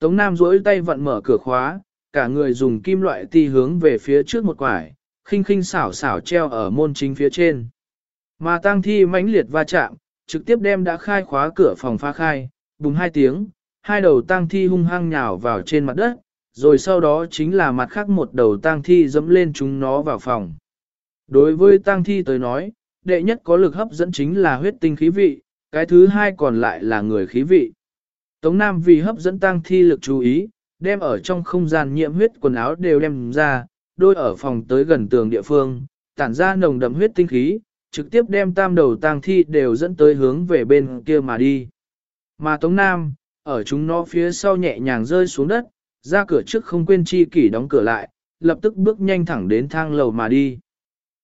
Tống Nam duỗi tay vặn mở cửa khóa, cả người dùng kim loại ti hướng về phía trước một quải, khinh khinh xảo xảo treo ở môn chính phía trên. Mà tang thi mãnh liệt va chạm, trực tiếp đem đã khai khóa cửa phòng phá khai, bùng hai tiếng, hai đầu tang thi hung hăng nhào vào trên mặt đất, rồi sau đó chính là mặt khác một đầu tang thi dẫm lên chúng nó vào phòng. Đối với tang thi tới nói, đệ nhất có lực hấp dẫn chính là huyết tinh khí vị, cái thứ hai còn lại là người khí vị. Tống Nam vì hấp dẫn tang thi lực chú ý, đem ở trong không gian nhiễm huyết quần áo đều đem ra, đôi ở phòng tới gần tường địa phương, tản ra nồng đậm huyết tinh khí, trực tiếp đem tam đầu tang thi đều dẫn tới hướng về bên kia mà đi. Mà Tống Nam, ở chúng nó phía sau nhẹ nhàng rơi xuống đất, ra cửa trước không quên chi kỷ đóng cửa lại, lập tức bước nhanh thẳng đến thang lầu mà đi.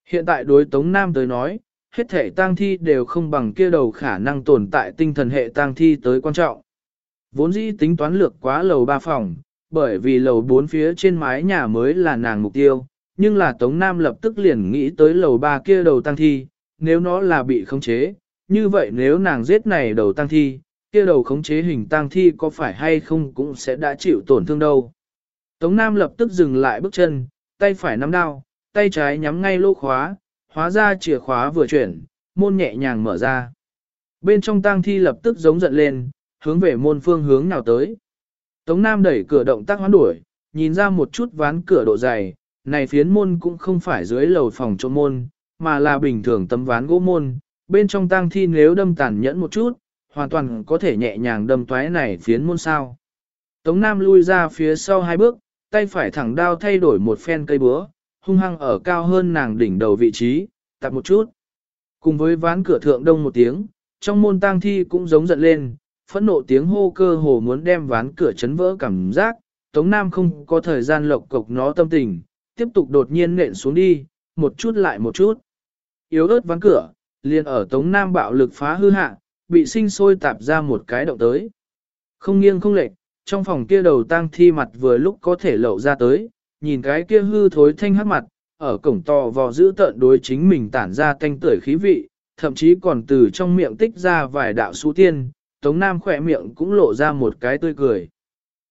Hiện tại đối Tống Nam tới nói, hết thể tang thi đều không bằng kia đầu khả năng tồn tại tinh thần hệ tang thi tới quan trọng. Vốn dĩ tính toán lược quá lầu ba phòng, bởi vì lầu bốn phía trên mái nhà mới là nàng mục tiêu, nhưng là Tống Nam lập tức liền nghĩ tới lầu ba kia đầu tăng thi, nếu nó là bị khống chế, như vậy nếu nàng giết này đầu tăng thi, kia đầu khống chế hình tăng thi có phải hay không cũng sẽ đã chịu tổn thương đâu. Tống Nam lập tức dừng lại bước chân, tay phải nắm đao, tay trái nhắm ngay lỗ khóa, hóa ra chìa khóa vừa chuyển, môn nhẹ nhàng mở ra. Bên trong tang thi lập tức giống giận lên, hướng về môn phương hướng nào tới. Tống Nam đẩy cửa động tác hoán đuổi, nhìn ra một chút ván cửa độ dày, này phiến môn cũng không phải dưới lầu phòng chỗ môn, mà là bình thường tấm ván gỗ môn, bên trong tang thi nếu đâm tàn nhẫn một chút, hoàn toàn có thể nhẹ nhàng đâm toái này phiến môn sao. Tống Nam lui ra phía sau hai bước, tay phải thẳng đao thay đổi một phen cây búa, hung hăng ở cao hơn nàng đỉnh đầu vị trí, tập một chút. Cùng với ván cửa thượng đông một tiếng, trong môn tang thi cũng giống giận lên, phẫn nộ tiếng hô cơ hồ muốn đem ván cửa chấn vỡ cảm giác, Tống Nam không có thời gian lộc cộc nó tâm tình, tiếp tục đột nhiên nện xuống đi, một chút lại một chút. Yếu ớt ván cửa, liền ở Tống Nam bạo lực phá hư hạ, bị sinh sôi tạp ra một cái động tới. Không nghiêng không lệch, trong phòng kia đầu tang thi mặt vừa lúc có thể lậu ra tới, nhìn cái kia hư thối thanh hắc mặt, ở cổng to vò giữ tợn đối chính mình tản ra thanh tưởi khí vị, thậm chí còn từ trong miệng tích ra vài đạo xú tiên, Tống Nam khỏe miệng cũng lộ ra một cái tươi cười.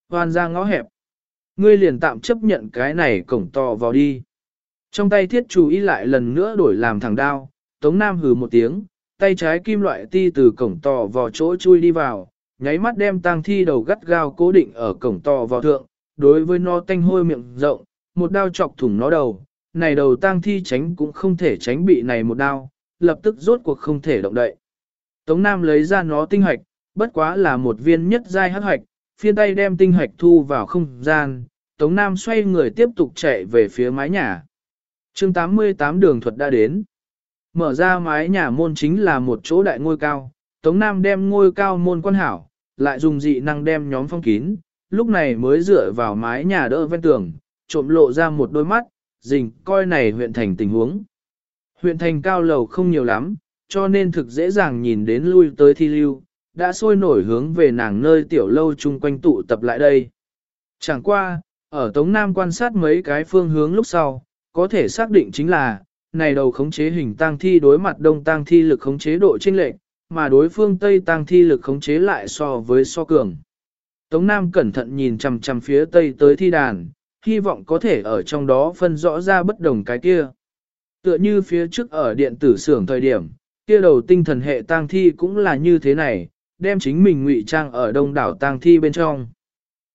Hoan ra ngõ hẹp. Ngươi liền tạm chấp nhận cái này cổng to vào đi. Trong tay thiết chú ý lại lần nữa đổi làm thẳng đao, Tống Nam hừ một tiếng, tay trái kim loại ti từ cổng to vào chỗ chui đi vào, nháy mắt đem tang thi đầu gắt gao cố định ở cổng to vào thượng, đối với nó tanh hôi miệng rộng, một đao chọc thủng nó đầu, này đầu tang thi tránh cũng không thể tránh bị này một đao, lập tức rốt cuộc không thể động đậy. Tống Nam lấy ra nó tinh hạch bất quá là một viên nhất giai hắc hoạch, phiên tay đem tinh hoạch thu vào không gian, Tống Nam xoay người tiếp tục chạy về phía mái nhà. chương 88 đường thuật đã đến. Mở ra mái nhà môn chính là một chỗ đại ngôi cao, Tống Nam đem ngôi cao môn quan hảo, lại dùng dị năng đem nhóm phong kín, lúc này mới dựa vào mái nhà đỡ ven tường, trộm lộ ra một đôi mắt, dình coi này huyện thành tình huống. Huyện thành cao lầu không nhiều lắm, cho nên thực dễ dàng nhìn đến lui tới thi lưu, đã sôi nổi hướng về nàng nơi tiểu lâu chung quanh tụ tập lại đây. Chẳng qua, ở Tống Nam quan sát mấy cái phương hướng lúc sau, có thể xác định chính là, này đầu khống chế hình tăng thi đối mặt đông tăng thi lực khống chế độ chênh lệch, mà đối phương Tây tăng thi lực khống chế lại so với so cường. Tống Nam cẩn thận nhìn chằm chằm phía Tây tới thi đàn, hy vọng có thể ở trong đó phân rõ ra bất đồng cái kia. Tựa như phía trước ở điện tử xưởng thời điểm, kia đầu tinh thần hệ tang thi cũng là như thế này, đem chính mình ngụy trang ở đông đảo tang thi bên trong.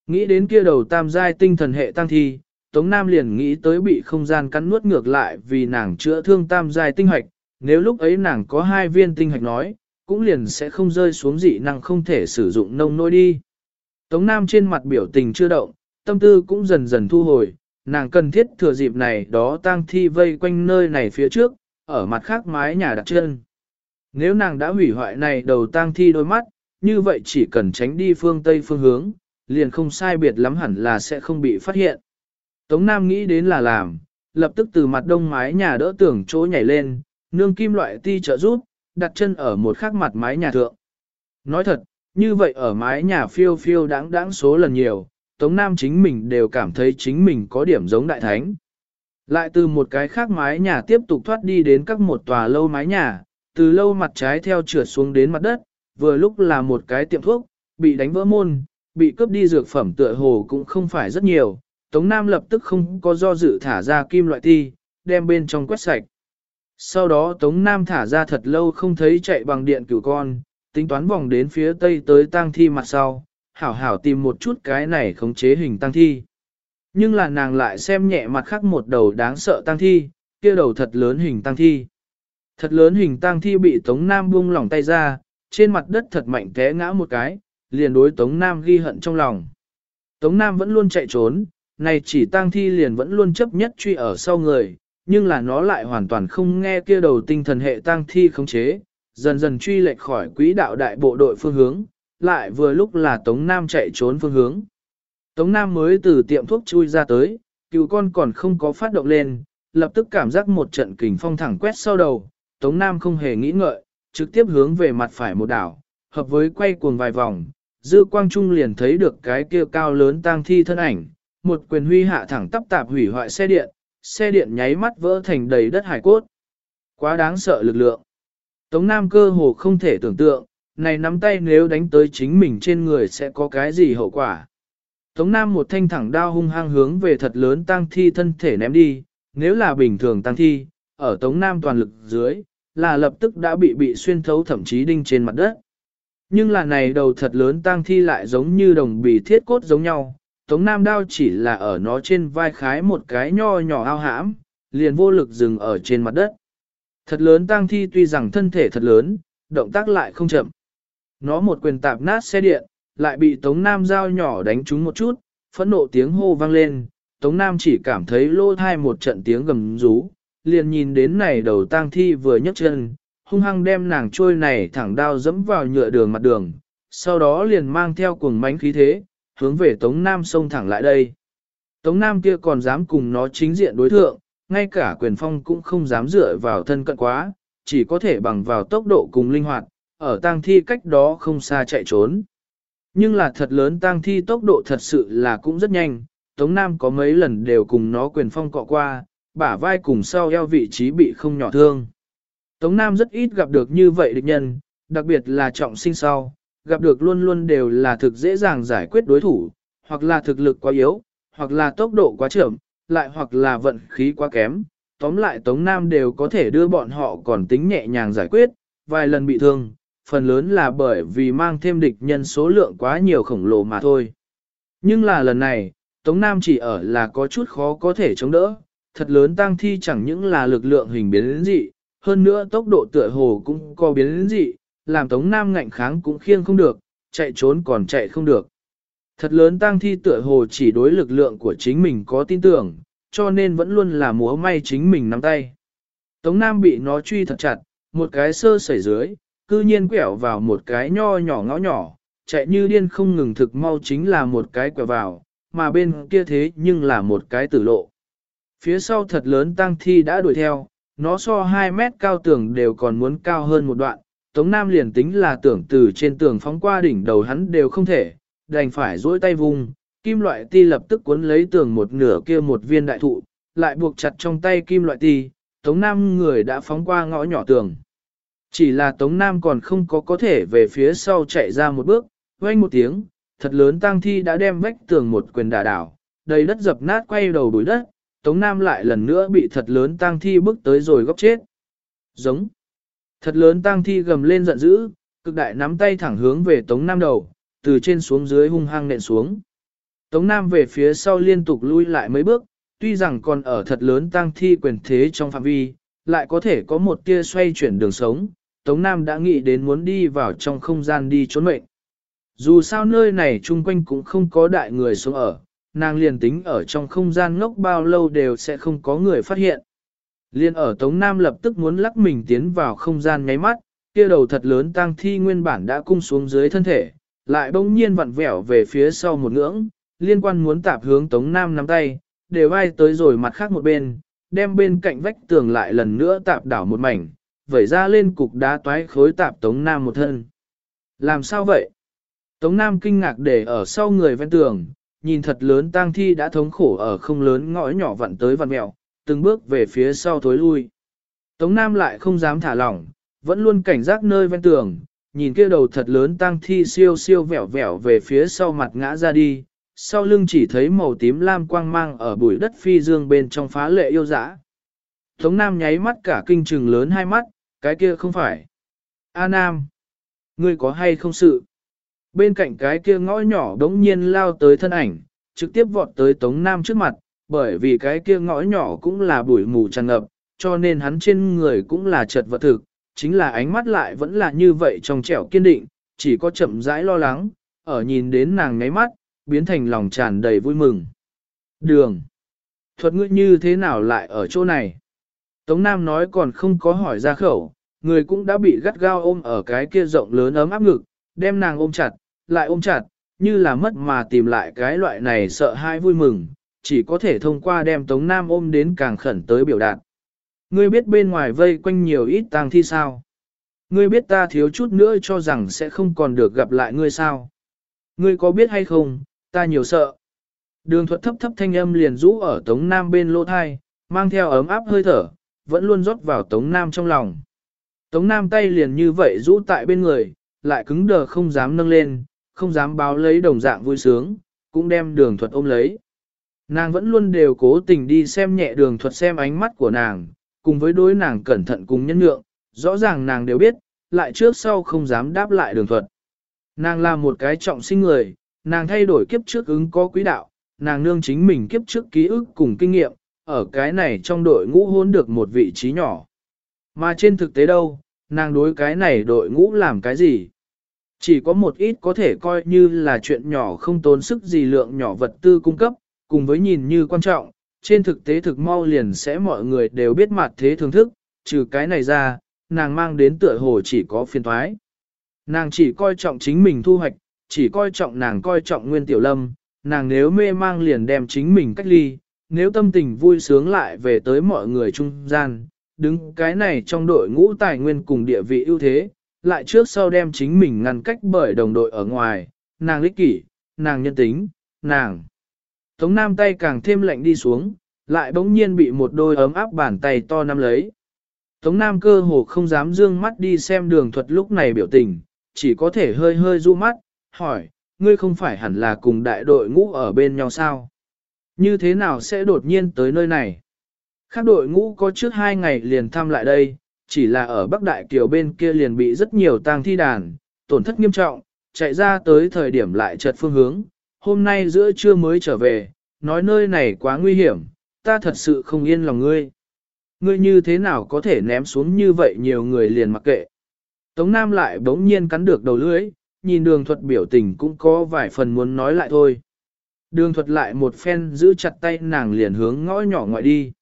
Nghĩ đến kia đầu tam giai tinh thần hệ tang thi, Tống Nam liền nghĩ tới bị không gian cắn nuốt ngược lại vì nàng chữa thương tam giai tinh hạch, nếu lúc ấy nàng có hai viên tinh hạch nói, cũng liền sẽ không rơi xuống dị năng không thể sử dụng nông nôi đi. Tống Nam trên mặt biểu tình chưa động, tâm tư cũng dần dần thu hồi, nàng cần thiết thừa dịp này đó tang thi vây quanh nơi này phía trước, ở mặt khác mái nhà đặt chân. Nếu nàng đã hủy hoại này đầu tang thi đôi mắt, như vậy chỉ cần tránh đi phương Tây phương hướng, liền không sai biệt lắm hẳn là sẽ không bị phát hiện. Tống Nam nghĩ đến là làm, lập tức từ mặt đông mái nhà đỡ tưởng chỗ nhảy lên, nương kim loại ti trợ rút, đặt chân ở một khắc mặt mái nhà thượng. Nói thật, như vậy ở mái nhà phiêu phiêu đáng đáng số lần nhiều, Tống Nam chính mình đều cảm thấy chính mình có điểm giống đại thánh. Lại từ một cái khác mái nhà tiếp tục thoát đi đến các một tòa lâu mái nhà, từ lâu mặt trái theo trượt xuống đến mặt đất, vừa lúc là một cái tiệm thuốc, bị đánh vỡ môn, bị cướp đi dược phẩm tựa hồ cũng không phải rất nhiều, Tống Nam lập tức không có do dự thả ra kim loại thi, đem bên trong quét sạch. Sau đó Tống Nam thả ra thật lâu không thấy chạy bằng điện cửu con, tính toán vòng đến phía tây tới tang thi mặt sau, hảo hảo tìm một chút cái này khống chế hình tang thi. Nhưng là nàng lại xem nhẹ mặt khác một đầu đáng sợ tang thi, kia đầu thật lớn hình tang thi. Thật lớn hình tang thi bị Tống Nam buông lỏng tay ra, trên mặt đất thật mạnh té ngã một cái, liền đối Tống Nam ghi hận trong lòng. Tống Nam vẫn luôn chạy trốn, này chỉ tang thi liền vẫn luôn chấp nhất truy ở sau người, nhưng là nó lại hoàn toàn không nghe kia đầu tinh thần hệ tang thi khống chế, dần dần truy lệch khỏi quỹ đạo đại bộ đội phương hướng, lại vừa lúc là Tống Nam chạy trốn phương hướng. Tống Nam mới từ tiệm thuốc chui ra tới, cựu con còn không có phát động lên, lập tức cảm giác một trận kình phong thẳng quét sau đầu, Tống Nam không hề nghĩ ngợi, trực tiếp hướng về mặt phải một đảo, hợp với quay cuồng vài vòng, dư quang trung liền thấy được cái kia cao lớn tang thi thân ảnh, một quyền huy hạ thẳng tắp tạp hủy hoại xe điện, xe điện nháy mắt vỡ thành đầy đất hải cốt. Quá đáng sợ lực lượng. Tống Nam cơ hồ không thể tưởng tượng, này nắm tay nếu đánh tới chính mình trên người sẽ có cái gì hậu quả. Tống Nam một thanh thẳng đao hung hăng hướng về thật lớn tang thi thân thể ném đi, nếu là bình thường tang thi, ở Tống Nam toàn lực dưới, là lập tức đã bị bị xuyên thấu thậm chí đinh trên mặt đất. Nhưng là này đầu thật lớn tang thi lại giống như đồng bì thiết cốt giống nhau, Tống Nam đao chỉ là ở nó trên vai khái một cái nho nhỏ ao hãm, liền vô lực dừng ở trên mặt đất. Thật lớn tang thi tuy rằng thân thể thật lớn, động tác lại không chậm. Nó một quyền tạp nát xe điện, lại bị Tống Nam dao nhỏ đánh trúng một chút, phẫn nộ tiếng hô vang lên, Tống Nam chỉ cảm thấy lô thai một trận tiếng gầm rú, liền nhìn đến này đầu tang thi vừa nhấc chân, hung hăng đem nàng trôi này thẳng đao dẫm vào nhựa đường mặt đường, sau đó liền mang theo cuồng mánh khí thế, hướng về Tống Nam xông thẳng lại đây. Tống Nam kia còn dám cùng nó chính diện đối thượng, ngay cả quyền phong cũng không dám dựa vào thân cận quá, chỉ có thể bằng vào tốc độ cùng linh hoạt, ở tang thi cách đó không xa chạy trốn. Nhưng là thật lớn tang thi tốc độ thật sự là cũng rất nhanh, Tống Nam có mấy lần đều cùng nó quyền phong cọ qua, bả vai cùng sau eo vị trí bị không nhỏ thương. Tống Nam rất ít gặp được như vậy địch nhân, đặc biệt là trọng sinh sau, gặp được luôn luôn đều là thực dễ dàng giải quyết đối thủ, hoặc là thực lực quá yếu, hoặc là tốc độ quá chậm, lại hoặc là vận khí quá kém. Tóm lại Tống Nam đều có thể đưa bọn họ còn tính nhẹ nhàng giải quyết, vài lần bị thương, phần lớn là bởi vì mang thêm địch nhân số lượng quá nhiều khổng lồ mà thôi. Nhưng là lần này, Tống Nam chỉ ở là có chút khó có thể chống đỡ, thật lớn tang thi chẳng những là lực lượng hình biến dị, hơn nữa tốc độ tựa hồ cũng có biến dị, làm Tống Nam ngạnh kháng cũng khiêng không được, chạy trốn còn chạy không được. Thật lớn tang thi tựa hồ chỉ đối lực lượng của chính mình có tin tưởng, cho nên vẫn luôn là múa may chính mình nắm tay. Tống Nam bị nó truy thật chặt, một cái sơ sẩy dưới, cư nhiên quẹo vào một cái nho nhỏ ngõ nhỏ, chạy như điên không ngừng thực mau chính là một cái quẹo vào, mà bên kia thế nhưng là một cái tử lộ. Phía sau thật lớn tăng thi đã đuổi theo, nó so 2 mét cao tường đều còn muốn cao hơn một đoạn, Tống Nam liền tính là tưởng từ trên tường phóng qua đỉnh đầu hắn đều không thể, đành phải duỗi tay vùng, kim loại ti lập tức cuốn lấy tường một nửa kia một viên đại thụ, lại buộc chặt trong tay kim loại ti, Tống Nam người đã phóng qua ngõ nhỏ tường. Chỉ là Tống Nam còn không có có thể về phía sau chạy ra một bước, quanh một tiếng, thật lớn tang thi đã đem vách tường một quyền đả đảo, đầy đất dập nát quay đầu đuổi đất, Tống Nam lại lần nữa bị thật lớn tang thi bước tới rồi góc chết. Giống. Thật lớn tang thi gầm lên giận dữ, cực đại nắm tay thẳng hướng về Tống Nam đầu, từ trên xuống dưới hung hăng nện xuống. Tống Nam về phía sau liên tục lui lại mấy bước, tuy rằng còn ở thật lớn tang thi quyền thế trong phạm vi, lại có thể có một tia xoay chuyển đường sống, Tống Nam đã nghĩ đến muốn đi vào trong không gian đi trốn mệnh. Dù sao nơi này chung quanh cũng không có đại người sống ở, nàng liền tính ở trong không gian ngốc bao lâu đều sẽ không có người phát hiện. Liên ở Tống Nam lập tức muốn lắc mình tiến vào không gian nháy mắt, kia đầu thật lớn tang thi nguyên bản đã cung xuống dưới thân thể, lại bỗng nhiên vặn vẹo về phía sau một ngưỡng, liên quan muốn tạp hướng Tống Nam nắm tay, đều vai tới rồi mặt khác một bên, đem bên cạnh vách tường lại lần nữa tạp đảo một mảnh, vẩy ra lên cục đá toái khối tạp Tống Nam một thân. Làm sao vậy? Tống Nam kinh ngạc để ở sau người ven tường, nhìn thật lớn tang thi đã thống khổ ở không lớn ngõ nhỏ vặn tới vặn mẹo, từng bước về phía sau thối lui. Tống Nam lại không dám thả lỏng, vẫn luôn cảnh giác nơi ven tường, nhìn kia đầu thật lớn tang thi siêu siêu vẻo vẻo về phía sau mặt ngã ra đi, sau lưng chỉ thấy màu tím lam quang mang ở bụi đất phi dương bên trong phá lệ yêu dã. Tống Nam nháy mắt cả kinh trừng lớn hai mắt, cái kia không phải. A Nam, ngươi có hay không sự? Bên cạnh cái kia ngõ nhỏ đống nhiên lao tới thân ảnh, trực tiếp vọt tới Tống Nam trước mặt, bởi vì cái kia ngõ nhỏ cũng là bụi mù tràn ngập, cho nên hắn trên người cũng là chật vật thực, chính là ánh mắt lại vẫn là như vậy trong trẻo kiên định, chỉ có chậm rãi lo lắng, ở nhìn đến nàng ngáy mắt, biến thành lòng tràn đầy vui mừng. Đường! Thuật ngữ như thế nào lại ở chỗ này? Tống Nam nói còn không có hỏi ra khẩu, người cũng đã bị gắt gao ôm ở cái kia rộng lớn ấm áp ngực, đem nàng ôm chặt, lại ôm chặt, như là mất mà tìm lại cái loại này sợ hai vui mừng, chỉ có thể thông qua đem Tống Nam ôm đến càng khẩn tới biểu đạt. Ngươi biết bên ngoài vây quanh nhiều ít tang thi sao? Ngươi biết ta thiếu chút nữa cho rằng sẽ không còn được gặp lại ngươi sao? Ngươi có biết hay không, ta nhiều sợ. Đường thuật thấp thấp thanh âm liền rũ ở Tống Nam bên lỗ thai, mang theo ấm áp hơi thở, vẫn luôn rót vào Tống Nam trong lòng. Tống Nam tay liền như vậy rũ tại bên người, lại cứng đờ không dám nâng lên, không dám báo lấy đồng dạng vui sướng, cũng đem đường thuật ôm lấy. Nàng vẫn luôn đều cố tình đi xem nhẹ đường thuật xem ánh mắt của nàng, cùng với đối nàng cẩn thận cùng nhân nhượng, rõ ràng nàng đều biết, lại trước sau không dám đáp lại đường thuật. Nàng là một cái trọng sinh người, nàng thay đổi kiếp trước ứng có quý đạo, nàng nương chính mình kiếp trước ký ức cùng kinh nghiệm, ở cái này trong đội ngũ hôn được một vị trí nhỏ. Mà trên thực tế đâu, nàng đối cái này đội ngũ làm cái gì? Chỉ có một ít có thể coi như là chuyện nhỏ không tốn sức gì lượng nhỏ vật tư cung cấp, cùng với nhìn như quan trọng, trên thực tế thực mau liền sẽ mọi người đều biết mặt thế thưởng thức, trừ cái này ra, nàng mang đến tựa hồ chỉ có phiền thoái. Nàng chỉ coi trọng chính mình thu hoạch, chỉ coi trọng nàng coi trọng nguyên tiểu lâm, nàng nếu mê mang liền đem chính mình cách ly, nếu tâm tình vui sướng lại về tới mọi người trung gian, đứng cái này trong đội ngũ tài nguyên cùng địa vị ưu thế, lại trước sau đem chính mình ngăn cách bởi đồng đội ở ngoài, nàng lích kỷ, nàng nhân tính, nàng. Tống Nam tay càng thêm lạnh đi xuống, lại bỗng nhiên bị một đôi ấm áp bàn tay to nắm lấy. Tống Nam cơ hồ không dám dương mắt đi xem đường thuật lúc này biểu tình, chỉ có thể hơi hơi du mắt, hỏi, ngươi không phải hẳn là cùng đại đội ngũ ở bên nhau sao? Như thế nào sẽ đột nhiên tới nơi này? Khác đội ngũ có trước hai ngày liền thăm lại đây, chỉ là ở Bắc Đại Kiều bên kia liền bị rất nhiều tang thi đàn, tổn thất nghiêm trọng, chạy ra tới thời điểm lại chợt phương hướng, hôm nay giữa trưa mới trở về, nói nơi này quá nguy hiểm, ta thật sự không yên lòng ngươi. Ngươi như thế nào có thể ném xuống như vậy nhiều người liền mặc kệ. Tống Nam lại bỗng nhiên cắn được đầu lưỡi, nhìn đường thuật biểu tình cũng có vài phần muốn nói lại thôi. Đường thuật lại một phen giữ chặt tay nàng liền hướng ngõ nhỏ ngoại đi.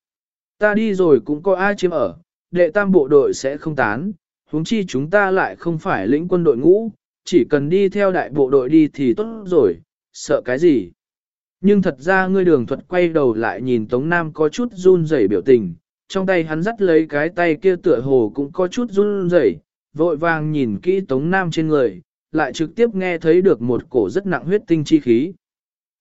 Ta đi rồi cũng có ai chiếm ở, đệ tam bộ đội sẽ không tán, huống chi chúng ta lại không phải lĩnh quân đội ngũ, chỉ cần đi theo đại bộ đội đi thì tốt rồi, sợ cái gì. Nhưng thật ra ngươi đường thuật quay đầu lại nhìn Tống Nam có chút run rẩy biểu tình, trong tay hắn dắt lấy cái tay kia tựa hồ cũng có chút run rẩy, vội vàng nhìn kỹ Tống Nam trên người, lại trực tiếp nghe thấy được một cổ rất nặng huyết tinh chi khí.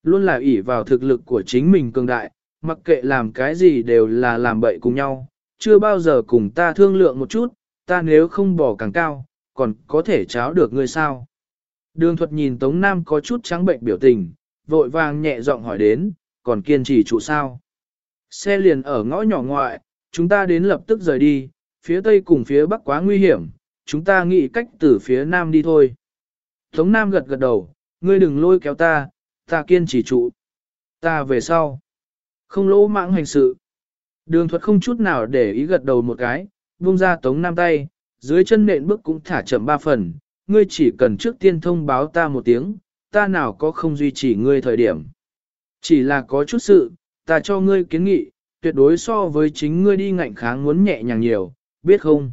Luôn là ỷ vào thực lực của chính mình cường đại, mặc kệ làm cái gì đều là làm bậy cùng nhau, chưa bao giờ cùng ta thương lượng một chút, ta nếu không bỏ càng cao, còn có thể cháo được ngươi sao. Đường thuật nhìn Tống Nam có chút trắng bệnh biểu tình, vội vàng nhẹ giọng hỏi đến, còn kiên trì trụ sao. Xe liền ở ngõ nhỏ ngoại, chúng ta đến lập tức rời đi, phía tây cùng phía bắc quá nguy hiểm, chúng ta nghĩ cách từ phía nam đi thôi. Tống Nam gật gật đầu, ngươi đừng lôi kéo ta, ta kiên trì trụ. Ta về sau. Không lỗ mạng hành sự. Đường thuật không chút nào để ý gật đầu một cái, buông ra Tống Nam tay, dưới chân nện bước cũng thả chậm ba phần, ngươi chỉ cần trước tiên thông báo ta một tiếng, ta nào có không duy trì ngươi thời điểm. Chỉ là có chút sự, ta cho ngươi kiến nghị, tuyệt đối so với chính ngươi đi ngạnh kháng muốn nhẹ nhàng nhiều, biết không?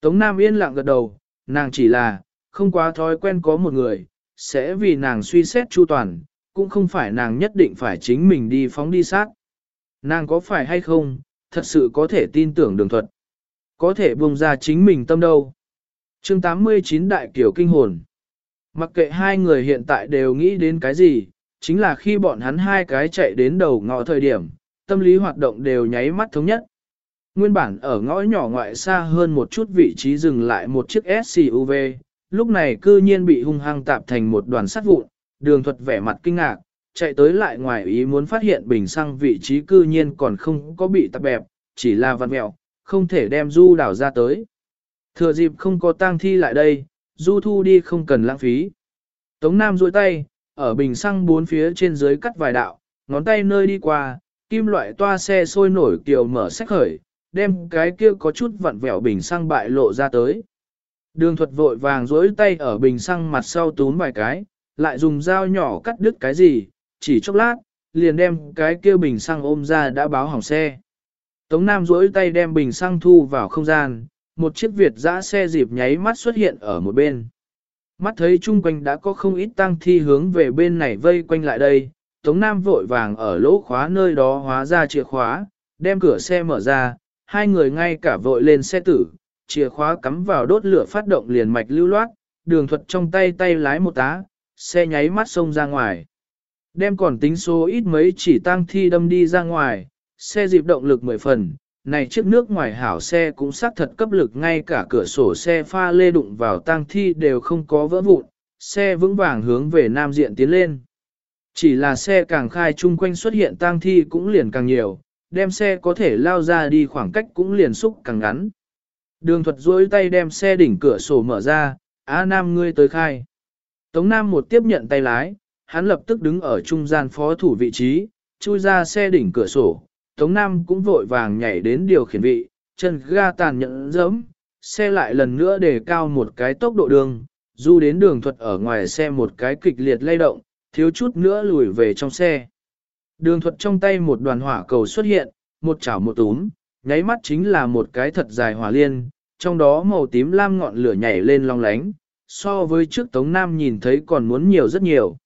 Tống Nam yên lặng gật đầu, nàng chỉ là, không quá thói quen có một người, sẽ vì nàng suy xét chu toàn, cũng không phải nàng nhất định phải chính mình đi phóng đi sát. Nàng có phải hay không, thật sự có thể tin tưởng đường thuật. Có thể buông ra chính mình tâm đâu. chương 89 Đại Kiều Kinh Hồn Mặc kệ hai người hiện tại đều nghĩ đến cái gì, chính là khi bọn hắn hai cái chạy đến đầu ngõ thời điểm, tâm lý hoạt động đều nháy mắt thống nhất. Nguyên bản ở ngõ nhỏ ngoại xa hơn một chút vị trí dừng lại một chiếc SUV, lúc này cư nhiên bị hung hăng tạp thành một đoàn sắt vụn, đường thuật vẻ mặt kinh ngạc, chạy tới lại ngoài ý muốn phát hiện bình xăng vị trí cư nhiên còn không có bị tạp bẹp, chỉ là văn mẹo, không thể đem du đảo ra tới. Thừa dịp không có tang thi lại đây, du thu đi không cần lãng phí. Tống Nam duỗi tay, ở bình xăng bốn phía trên dưới cắt vài đạo, ngón tay nơi đi qua, kim loại toa xe sôi nổi kiều mở sách khởi, đem cái kia có chút vặn vẹo bình xăng bại lộ ra tới. Đường thuật vội vàng duỗi tay ở bình xăng mặt sau túm vài cái, lại dùng dao nhỏ cắt đứt cái gì, chỉ chốc lát, liền đem cái kia bình xăng ôm ra đã báo hỏng xe. Tống Nam duỗi tay đem bình xăng thu vào không gian, một chiếc Việt dã xe dịp nháy mắt xuất hiện ở một bên. Mắt thấy chung quanh đã có không ít tăng thi hướng về bên này vây quanh lại đây, Tống Nam vội vàng ở lỗ khóa nơi đó hóa ra chìa khóa, đem cửa xe mở ra, hai người ngay cả vội lên xe tử, chìa khóa cắm vào đốt lửa phát động liền mạch lưu loát, đường thuật trong tay tay lái một tá, xe nháy mắt xông ra ngoài. Đem còn tính số ít mấy chỉ tăng thi đâm đi ra ngoài, xe dịp động lực 10 phần, này chiếc nước ngoài hảo xe cũng xác thật cấp lực ngay cả cửa sổ xe pha lê đụng vào tăng thi đều không có vỡ vụn, xe vững vàng hướng về nam diện tiến lên. Chỉ là xe càng khai chung quanh xuất hiện tang thi cũng liền càng nhiều, đem xe có thể lao ra đi khoảng cách cũng liền xúc càng ngắn. Đường thuật duỗi tay đem xe đỉnh cửa sổ mở ra, Á Nam ngươi tới khai. Tống Nam một tiếp nhận tay lái, hắn lập tức đứng ở trung gian phó thủ vị trí, chui ra xe đỉnh cửa sổ. Tống Nam cũng vội vàng nhảy đến điều khiển vị, chân ga tàn nhẫn dẫm, xe lại lần nữa đề cao một cái tốc độ đường, du đến đường thuật ở ngoài xe một cái kịch liệt lay động, thiếu chút nữa lùi về trong xe. Đường thuật trong tay một đoàn hỏa cầu xuất hiện, một chảo một túm, nháy mắt chính là một cái thật dài hỏa liên, trong đó màu tím lam ngọn lửa nhảy lên long lánh, so với trước Tống Nam nhìn thấy còn muốn nhiều rất nhiều.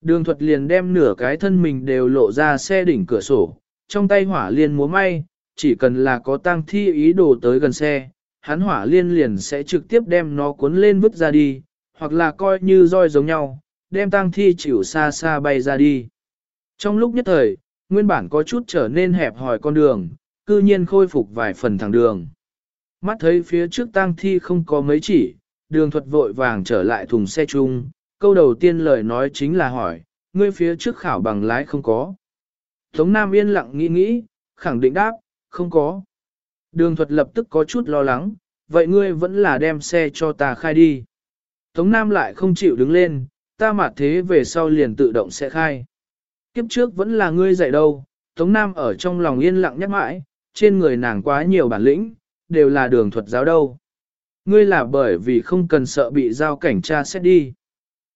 Đường thuật liền đem nửa cái thân mình đều lộ ra xe đỉnh cửa sổ, trong tay hỏa liên múa may, chỉ cần là có tăng thi ý đồ tới gần xe, hắn hỏa liên liền sẽ trực tiếp đem nó cuốn lên vứt ra đi, hoặc là coi như roi giống nhau, đem tang thi chịu xa xa bay ra đi. Trong lúc nhất thời, nguyên bản có chút trở nên hẹp hòi con đường, cư nhiên khôi phục vài phần thẳng đường. Mắt thấy phía trước tang thi không có mấy chỉ, đường thuật vội vàng trở lại thùng xe chung, câu đầu tiên lời nói chính là hỏi, ngươi phía trước khảo bằng lái không có. Tống Nam yên lặng nghĩ nghĩ, khẳng định đáp, không có. Đường thuật lập tức có chút lo lắng, vậy ngươi vẫn là đem xe cho ta khai đi. Tống Nam lại không chịu đứng lên, ta mà thế về sau liền tự động sẽ khai. Kiếp trước vẫn là ngươi dạy đâu, Tống Nam ở trong lòng yên lặng nhắc mãi, trên người nàng quá nhiều bản lĩnh, đều là đường thuật giáo đâu. Ngươi là bởi vì không cần sợ bị giao cảnh tra xét đi.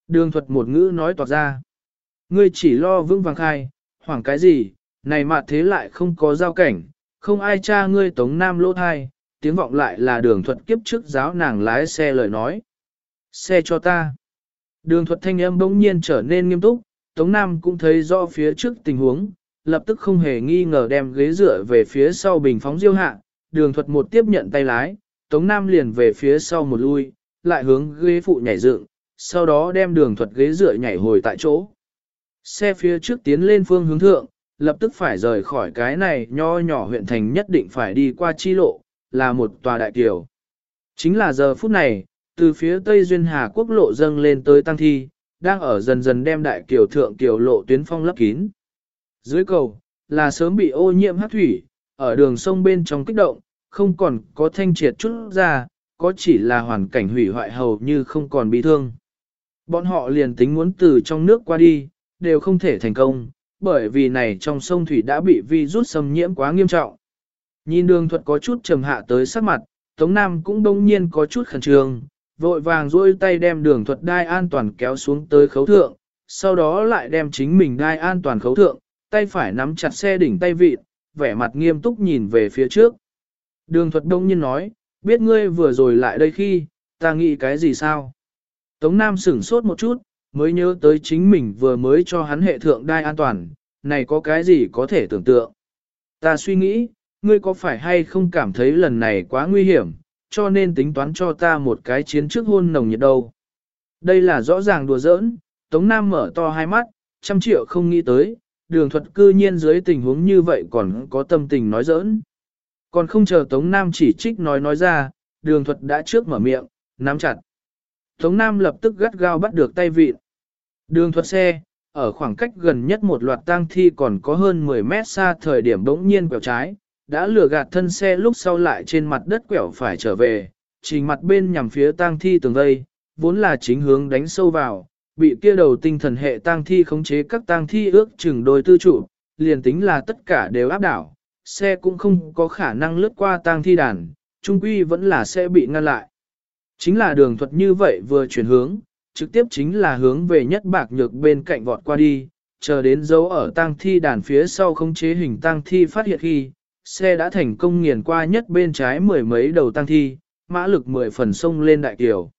Đường thuật một ngữ nói toạc ra. Ngươi chỉ lo vững vàng khai, hoảng cái gì, này mà thế lại không có giao cảnh, không ai tra ngươi Tống Nam lỗ thai, tiếng vọng lại là đường thuật kiếp trước giáo nàng lái xe lời nói. Xe cho ta. Đường thuật thanh âm bỗng nhiên trở nên nghiêm túc, Tống Nam cũng thấy rõ phía trước tình huống, lập tức không hề nghi ngờ đem ghế dựa về phía sau bình phóng diêu hạ, đường thuật một tiếp nhận tay lái, Tống Nam liền về phía sau một lui, lại hướng ghế phụ nhảy dựng, sau đó đem đường thuật ghế dựa nhảy hồi tại chỗ. Xe phía trước tiến lên phương hướng thượng, lập tức phải rời khỏi cái này nho nhỏ huyện thành nhất định phải đi qua chi lộ, là một tòa đại kiều. Chính là giờ phút này, từ phía Tây Duyên Hà quốc lộ dâng lên tới Tăng Thi, đang ở dần dần đem đại kiều thượng kiều lộ tuyến phong lấp kín. Dưới cầu, là sớm bị ô nhiễm hát thủy, ở đường sông bên trong kích động, không còn có thanh triệt chút ra, có chỉ là hoàn cảnh hủy hoại hầu như không còn bị thương. Bọn họ liền tính muốn từ trong nước qua đi, đều không thể thành công, bởi vì này trong sông thủy đã bị virus xâm nhiễm quá nghiêm trọng. Nhìn đường thuật có chút trầm hạ tới sắc mặt, Tống Nam cũng đông nhiên có chút khẩn trương, vội vàng duỗi tay đem đường thuật đai an toàn kéo xuống tới khấu thượng, sau đó lại đem chính mình đai an toàn khấu thượng, tay phải nắm chặt xe đỉnh tay vịt, vẻ mặt nghiêm túc nhìn về phía trước. Đường thuật đông nhiên nói, biết ngươi vừa rồi lại đây khi, ta nghĩ cái gì sao? Tống Nam sửng sốt một chút, mới nhớ tới chính mình vừa mới cho hắn hệ thượng đai an toàn, này có cái gì có thể tưởng tượng. Ta suy nghĩ, ngươi có phải hay không cảm thấy lần này quá nguy hiểm, cho nên tính toán cho ta một cái chiến trước hôn nồng nhiệt đâu. Đây là rõ ràng đùa giỡn, Tống Nam mở to hai mắt, trăm triệu không nghĩ tới, đường thuật cư nhiên dưới tình huống như vậy còn có tâm tình nói giỡn. Còn không chờ Tống Nam chỉ trích nói nói ra, đường thuật đã trước mở miệng, nắm chặt. Tống Nam lập tức gắt gao bắt được tay vịn. Đường thuật xe, ở khoảng cách gần nhất một loạt tang thi còn có hơn 10 mét xa thời điểm bỗng nhiên quẹo trái, đã lừa gạt thân xe lúc sau lại trên mặt đất quẹo phải trở về, trình mặt bên nhằm phía tang thi tường vây, vốn là chính hướng đánh sâu vào, bị kia đầu tinh thần hệ tang thi khống chế các tang thi ước chừng đôi tư trụ, liền tính là tất cả đều áp đảo, xe cũng không có khả năng lướt qua tang thi đàn, trung quy vẫn là sẽ bị ngăn lại. Chính là đường thuật như vậy vừa chuyển hướng, trực tiếp chính là hướng về nhất bạc nhược bên cạnh vọt qua đi, chờ đến dấu ở tang thi đàn phía sau khống chế hình tang thi phát hiện khi, xe đã thành công nghiền qua nhất bên trái mười mấy đầu tang thi, mã lực mười phần sông lên đại kiều.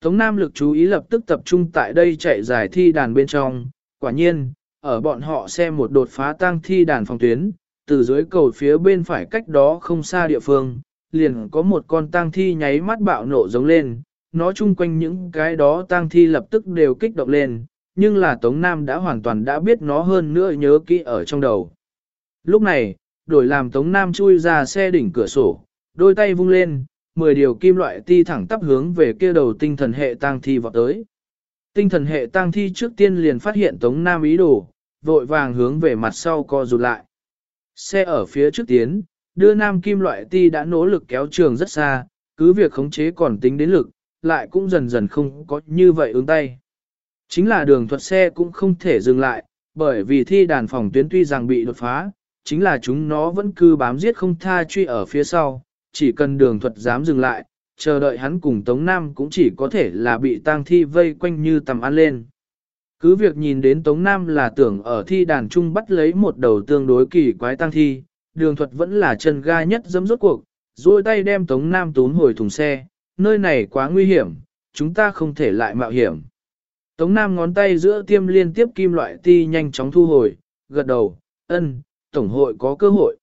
Tống Nam lực chú ý lập tức tập trung tại đây chạy giải thi đàn bên trong, quả nhiên, ở bọn họ xem một đột phá tang thi đàn phòng tuyến, từ dưới cầu phía bên phải cách đó không xa địa phương, liền có một con tang thi nháy mắt bạo nộ giống lên, nó chung quanh những cái đó tang thi lập tức đều kích động lên, nhưng là Tống Nam đã hoàn toàn đã biết nó hơn nữa nhớ kỹ ở trong đầu. Lúc này, đổi làm Tống Nam chui ra xe đỉnh cửa sổ, đôi tay vung lên, 10 điều kim loại ti thẳng tắp hướng về kia đầu tinh thần hệ tang thi vọt tới. Tinh thần hệ tang thi trước tiên liền phát hiện Tống Nam ý đồ, vội vàng hướng về mặt sau co rụt lại. Xe ở phía trước tiến, đưa nam kim loại ti đã nỗ lực kéo trường rất xa, cứ việc khống chế còn tính đến lực, lại cũng dần dần không có như vậy ứng tay. Chính là đường thuật xe cũng không thể dừng lại, bởi vì thi đàn phòng tuyến tuy rằng bị đột phá, chính là chúng nó vẫn cứ bám giết không tha truy ở phía sau, chỉ cần đường thuật dám dừng lại, chờ đợi hắn cùng Tống Nam cũng chỉ có thể là bị tang thi vây quanh như tầm ăn lên. Cứ việc nhìn đến Tống Nam là tưởng ở thi đàn trung bắt lấy một đầu tương đối kỳ quái tang thi, đường thuật vẫn là chân ga nhất dấm rốt cuộc, duỗi tay đem Tống Nam tún hồi thùng xe, nơi này quá nguy hiểm, chúng ta không thể lại mạo hiểm. Tống Nam ngón tay giữa tiêm liên tiếp kim loại ti nhanh chóng thu hồi, gật đầu, ân, Tổng hội có cơ hội.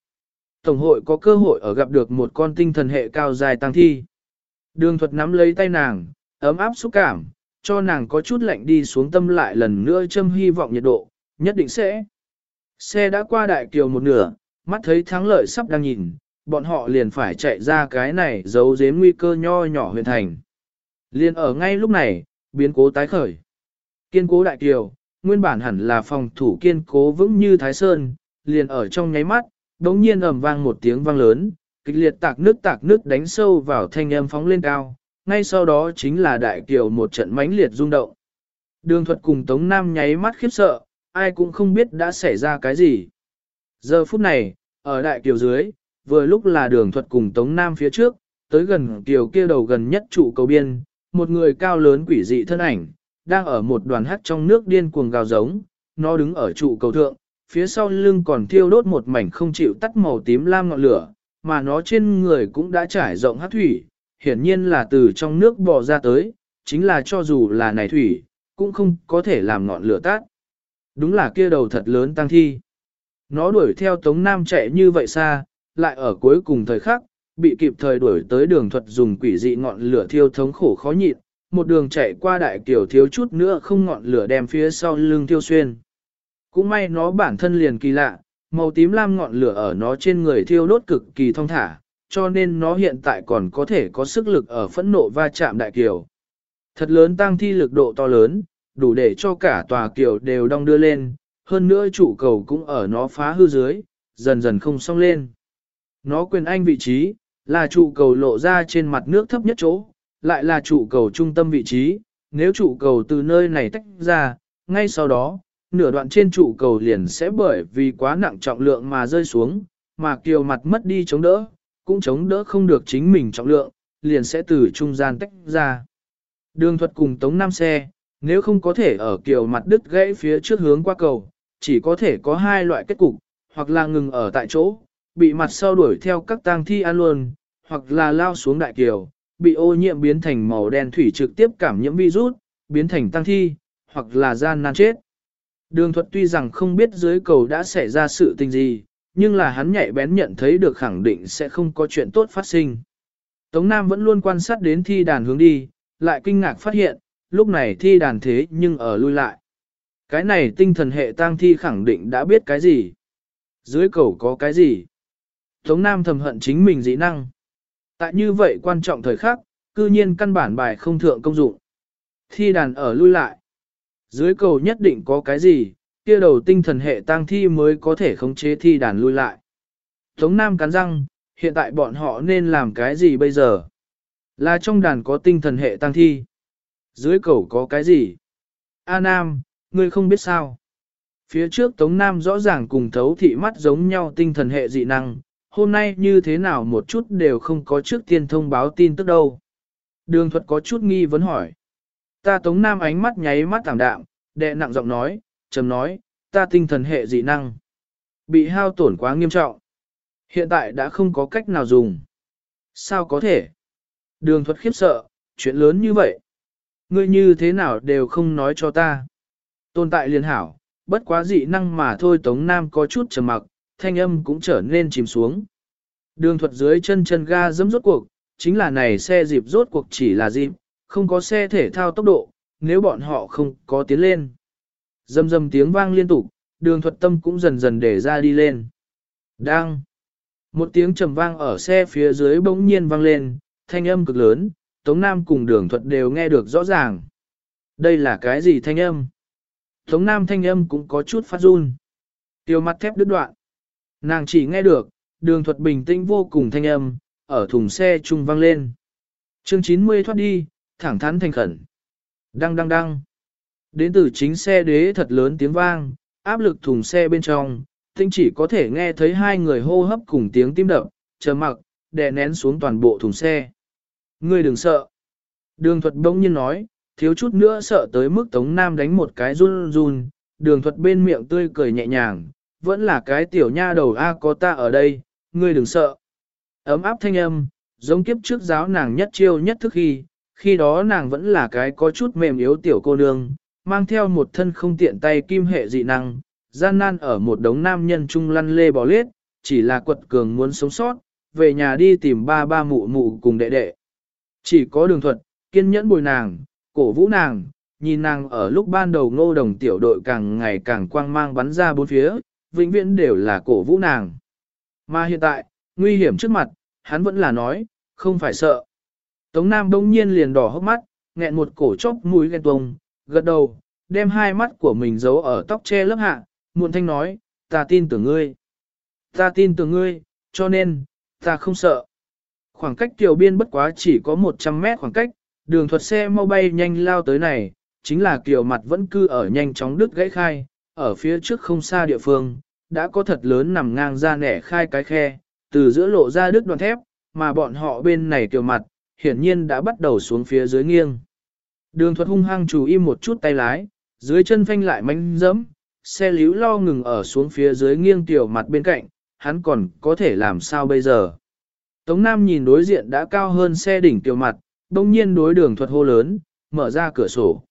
Tổng hội có cơ hội ở gặp được một con tinh thần hệ cao dài tăng thi. Đường thuật nắm lấy tay nàng, ấm áp xúc cảm, cho nàng có chút lạnh đi xuống tâm lại lần nữa châm hy vọng nhiệt độ, nhất định sẽ. Xe đã qua đại kiều một nửa, mắt thấy thắng lợi sắp đang nhìn, bọn họ liền phải chạy ra cái này giấu giếm nguy cơ nho nhỏ huyền thành. Liền ở ngay lúc này, biến cố tái khởi. Kiên cố đại kiều, nguyên bản hẳn là phòng thủ kiên cố vững như Thái Sơn, liền ở trong nháy mắt, đống nhiên ầm vang một tiếng vang lớn, kịch liệt tạc nước tạc nước đánh sâu vào thanh âm phóng lên cao, ngay sau đó chính là đại kiều một trận mãnh liệt rung động. Đường thuật cùng Tống Nam nháy mắt khiếp sợ, ai cũng không biết đã xảy ra cái gì. Giờ phút này, ở đại kiều dưới, vừa lúc là đường thuật cùng Tống Nam phía trước, tới gần kiều kia đầu gần nhất trụ cầu biên, một người cao lớn quỷ dị thân ảnh, đang ở một đoàn hắt trong nước điên cuồng gào giống, nó đứng ở trụ cầu thượng, phía sau lưng còn thiêu đốt một mảnh không chịu tắt màu tím lam ngọn lửa, mà nó trên người cũng đã trải rộng hát thủy, hiển nhiên là từ trong nước bò ra tới, chính là cho dù là này thủy, cũng không có thể làm ngọn lửa tắt. Đúng là kia đầu thật lớn tăng thi. Nó đuổi theo Tống Nam chạy như vậy xa, lại ở cuối cùng thời khắc, bị kịp thời đuổi tới đường thuật dùng quỷ dị ngọn lửa thiêu thống khổ khó nhịn, một đường chạy qua đại kiểu thiếu chút nữa không ngọn lửa đem phía sau lưng thiêu xuyên. Cũng may nó bản thân liền kỳ lạ, màu tím lam ngọn lửa ở nó trên người thiêu đốt cực kỳ thông thả, cho nên nó hiện tại còn có thể có sức lực ở phẫn nộ va chạm đại kiều. Thật lớn tăng thi lực độ to lớn, đủ để cho cả tòa kiều đều đong đưa lên, hơn nữa trụ cầu cũng ở nó phá hư dưới, dần dần không song lên. Nó quyền anh vị trí, là trụ cầu lộ ra trên mặt nước thấp nhất chỗ, lại là trụ cầu trung tâm vị trí, nếu trụ cầu từ nơi này tách ra, ngay sau đó, nửa đoạn trên trụ cầu liền sẽ bởi vì quá nặng trọng lượng mà rơi xuống, mà kiều mặt mất đi chống đỡ, cũng chống đỡ không được chính mình trọng lượng, liền sẽ từ trung gian tách ra. Đường thuật cùng tống nam xe, nếu không có thể ở kiều mặt đứt gãy phía trước hướng qua cầu, chỉ có thể có hai loại kết cục, hoặc là ngừng ở tại chỗ, bị mặt sau đuổi theo các tang thi ăn luôn, hoặc là lao xuống đại kiều, bị ô nhiễm biến thành màu đen thủy trực tiếp cảm nhiễm virus, biến thành tang thi, hoặc là gian nan chết. Đường thuật tuy rằng không biết dưới cầu đã xảy ra sự tình gì, nhưng là hắn nhạy bén nhận thấy được khẳng định sẽ không có chuyện tốt phát sinh. Tống Nam vẫn luôn quan sát đến thi đàn hướng đi, lại kinh ngạc phát hiện, lúc này thi đàn thế nhưng ở lui lại. Cái này tinh thần hệ tang thi khẳng định đã biết cái gì. Dưới cầu có cái gì. Tống Nam thầm hận chính mình dĩ năng. Tại như vậy quan trọng thời khắc, cư nhiên căn bản bài không thượng công dụng. Thi đàn ở lui lại. Dưới cầu nhất định có cái gì, kia đầu tinh thần hệ tang thi mới có thể khống chế thi đàn lui lại. Tống Nam cắn răng, hiện tại bọn họ nên làm cái gì bây giờ? Là trong đàn có tinh thần hệ tăng thi. Dưới cầu có cái gì? A Nam, ngươi không biết sao. Phía trước Tống Nam rõ ràng cùng thấu thị mắt giống nhau tinh thần hệ dị năng, hôm nay như thế nào một chút đều không có trước tiên thông báo tin tức đâu. Đường thuật có chút nghi vấn hỏi. Ta Tống Nam ánh mắt nháy mắt tảm đạm, đệ nặng giọng nói, trầm nói, ta tinh thần hệ dị năng. Bị hao tổn quá nghiêm trọng. Hiện tại đã không có cách nào dùng. Sao có thể? Đường thuật khiếp sợ, chuyện lớn như vậy. Ngươi như thế nào đều không nói cho ta. Tồn tại liền hảo, bất quá dị năng mà thôi Tống Nam có chút trầm mặc, thanh âm cũng trở nên chìm xuống. Đường thuật dưới chân chân ga dẫm rốt cuộc, chính là này xe dịp rốt cuộc chỉ là dịp, không có xe thể thao tốc độ, nếu bọn họ không có tiến lên. Dầm dầm tiếng vang liên tục, đường thuật tâm cũng dần dần để ra đi lên. Đang. Một tiếng trầm vang ở xe phía dưới bỗng nhiên vang lên, thanh âm cực lớn, Tống Nam cùng đường thuật đều nghe được rõ ràng. Đây là cái gì thanh âm? Tống Nam thanh âm cũng có chút phát run. Tiêu mặt thép đứt đoạn. Nàng chỉ nghe được, đường thuật bình tĩnh vô cùng thanh âm, ở thùng xe trung vang lên. chương 90 thoát đi, thẳng thắn thành khẩn. Đăng đăng đăng. Đến từ chính xe đế thật lớn tiếng vang, áp lực thùng xe bên trong, tinh chỉ có thể nghe thấy hai người hô hấp cùng tiếng tim đập, chờ mặc, đè nén xuống toàn bộ thùng xe. Ngươi đừng sợ. Đường thuật bỗng nhiên nói, thiếu chút nữa sợ tới mức Tống Nam đánh một cái run run, đường thuật bên miệng tươi cười nhẹ nhàng, vẫn là cái tiểu nha đầu A có ta ở đây, ngươi đừng sợ. Ấm áp thanh âm, giống kiếp trước giáo nàng nhất chiêu nhất thức khi, khi đó nàng vẫn là cái có chút mềm yếu tiểu cô nương, mang theo một thân không tiện tay kim hệ dị năng, gian nan ở một đống nam nhân trung lăn lê bò lết, chỉ là quật cường muốn sống sót, về nhà đi tìm ba ba mụ mụ cùng đệ đệ. Chỉ có đường thuật, kiên nhẫn bồi nàng, cổ vũ nàng, nhìn nàng ở lúc ban đầu ngô đồng tiểu đội càng ngày càng quang mang bắn ra bốn phía, vĩnh viễn đều là cổ vũ nàng. Mà hiện tại, nguy hiểm trước mặt, hắn vẫn là nói, không phải sợ. Tống Nam đông nhiên liền đỏ hốc mắt, nghẹn một cổ chốc mũi ghen tuông, gật đầu, đem hai mắt của mình giấu ở tóc che lớp hạ, muộn thanh nói, ta tin tưởng ngươi. Ta tin tưởng ngươi, cho nên, ta không sợ. Khoảng cách tiểu biên bất quá chỉ có 100 mét khoảng cách, đường thuật xe mau bay nhanh lao tới này, chính là kiểu mặt vẫn cư ở nhanh chóng đứt gãy khai, ở phía trước không xa địa phương, đã có thật lớn nằm ngang ra nẻ khai cái khe, từ giữa lộ ra đứt đoạn thép, mà bọn họ bên này kiểu mặt, hiển nhiên đã bắt đầu xuống phía dưới nghiêng. Đường thuật hung hăng chú im một chút tay lái, dưới chân phanh lại mánh dẫm, xe líu lo ngừng ở xuống phía dưới nghiêng tiểu mặt bên cạnh, hắn còn có thể làm sao bây giờ. Tống Nam nhìn đối diện đã cao hơn xe đỉnh tiểu mặt, đông nhiên đối đường thuật hô lớn, mở ra cửa sổ.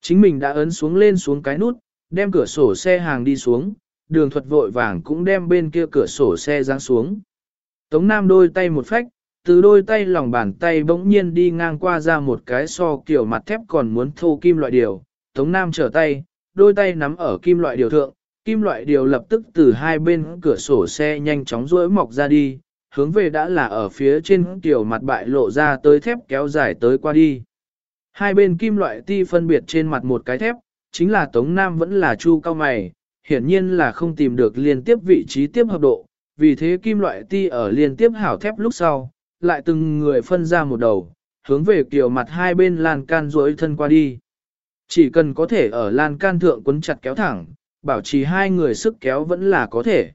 Chính mình đã ấn xuống lên xuống cái nút, đem cửa sổ xe hàng đi xuống, đường thuật vội vàng cũng đem bên kia cửa sổ xe giáng xuống. Tống Nam đôi tay một phách, từ đôi tay lòng bàn tay bỗng nhiên đi ngang qua ra một cái so kiểu mặt thép còn muốn thô kim loại điều. Tống Nam trở tay, đôi tay nắm ở kim loại điều thượng, kim loại điều lập tức từ hai bên cửa sổ xe nhanh chóng rỗi mọc ra đi, hướng về đã là ở phía trên kiểu mặt bại lộ ra tới thép kéo dài tới qua đi. Hai bên kim loại ti phân biệt trên mặt một cái thép, chính là Tống Nam vẫn là chu cao mày, hiển nhiên là không tìm được liên tiếp vị trí tiếp hợp độ, vì thế kim loại ti ở liên tiếp hảo thép lúc sau, lại từng người phân ra một đầu, hướng về kiểu mặt hai bên lan can rối thân qua đi. Chỉ cần có thể ở lan can thượng quấn chặt kéo thẳng, bảo trì hai người sức kéo vẫn là có thể.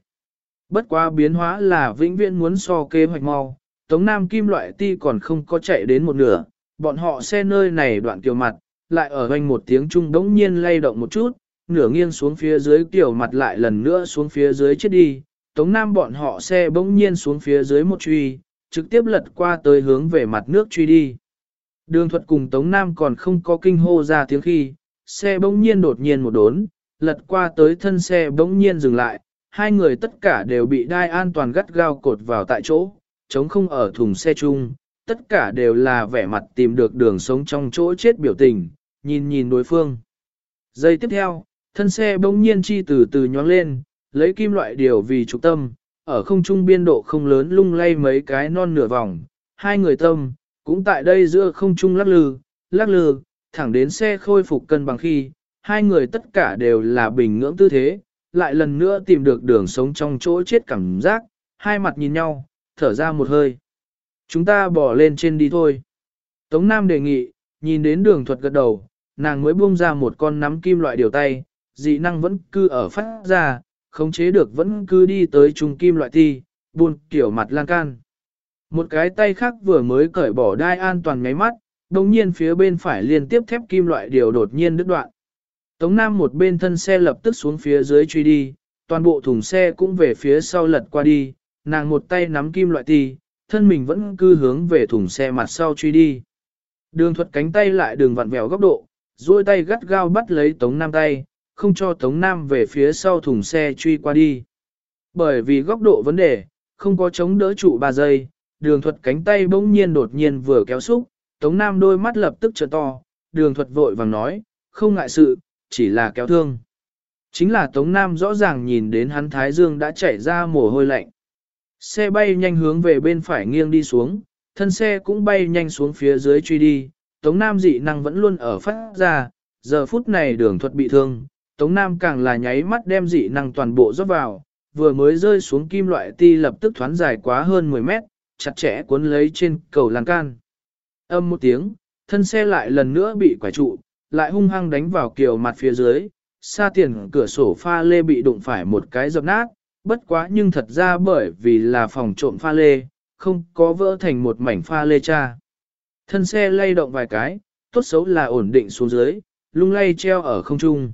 Bất quá biến hóa là vĩnh viễn muốn so kế hoạch mau, Tống Nam kim loại ti còn không có chạy đến một nửa, bọn họ xe nơi này đoạn tiểu mặt, lại ở hoành một tiếng trung đống nhiên lay động một chút, nửa nghiêng xuống phía dưới tiểu mặt lại lần nữa xuống phía dưới chết đi, Tống Nam bọn họ xe bỗng nhiên xuống phía dưới một truy, trực tiếp lật qua tới hướng về mặt nước truy đi. Đường thuật cùng Tống Nam còn không có kinh hô ra tiếng khi, xe bỗng nhiên đột nhiên một đốn, lật qua tới thân xe bỗng nhiên dừng lại, hai người tất cả đều bị đai an toàn gắt gao cột vào tại chỗ, chống không ở thùng xe chung, tất cả đều là vẻ mặt tìm được đường sống trong chỗ chết biểu tình, nhìn nhìn đối phương. Giây tiếp theo, thân xe bỗng nhiên chi từ từ nhón lên, lấy kim loại điều vì trục tâm, ở không trung biên độ không lớn lung lay mấy cái non nửa vòng, hai người tâm, cũng tại đây giữa không trung lắc lư, lắc lư, thẳng đến xe khôi phục cân bằng khi, hai người tất cả đều là bình ngưỡng tư thế, lại lần nữa tìm được đường sống trong chỗ chết cảm giác, hai mặt nhìn nhau, thở ra một hơi. Chúng ta bỏ lên trên đi thôi. Tống Nam đề nghị, nhìn đến đường thuật gật đầu, nàng mới buông ra một con nắm kim loại điều tay, dị năng vẫn cư ở phát ra, khống chế được vẫn cứ đi tới trung kim loại ti, buồn kiểu mặt lan can. Một cái tay khác vừa mới cởi bỏ đai an toàn ngáy mắt, đồng nhiên phía bên phải liên tiếp thép kim loại điều đột nhiên đứt đoạn. Tống Nam một bên thân xe lập tức xuống phía dưới truy đi, toàn bộ thùng xe cũng về phía sau lật qua đi, nàng một tay nắm kim loại ti, thân mình vẫn cư hướng về thùng xe mặt sau truy đi. Đường thuật cánh tay lại đường vặn vẹo góc độ, duỗi tay gắt gao bắt lấy Tống Nam tay, không cho Tống Nam về phía sau thùng xe truy qua đi. Bởi vì góc độ vấn đề, không có chống đỡ trụ 3 giây, đường thuật cánh tay bỗng nhiên đột nhiên vừa kéo xúc, Tống Nam đôi mắt lập tức trợ to, đường thuật vội vàng nói, không ngại sự, chỉ là kéo thương. Chính là Tống Nam rõ ràng nhìn đến hắn Thái Dương đã chảy ra mồ hôi lạnh. Xe bay nhanh hướng về bên phải nghiêng đi xuống, thân xe cũng bay nhanh xuống phía dưới truy đi, Tống Nam dị năng vẫn luôn ở phát ra, giờ phút này đường thuật bị thương, Tống Nam càng là nháy mắt đem dị năng toàn bộ rót vào, vừa mới rơi xuống kim loại ti lập tức thoán dài quá hơn 10 mét, chặt chẽ cuốn lấy trên cầu lan can. Âm một tiếng, thân xe lại lần nữa bị quải trụ, lại hung hăng đánh vào kiều mặt phía dưới, xa tiền cửa sổ pha lê bị đụng phải một cái dập nát, bất quá nhưng thật ra bởi vì là phòng trộm pha lê, không có vỡ thành một mảnh pha lê cha. Thân xe lay động vài cái, tốt xấu là ổn định xuống dưới, lung lay treo ở không trung.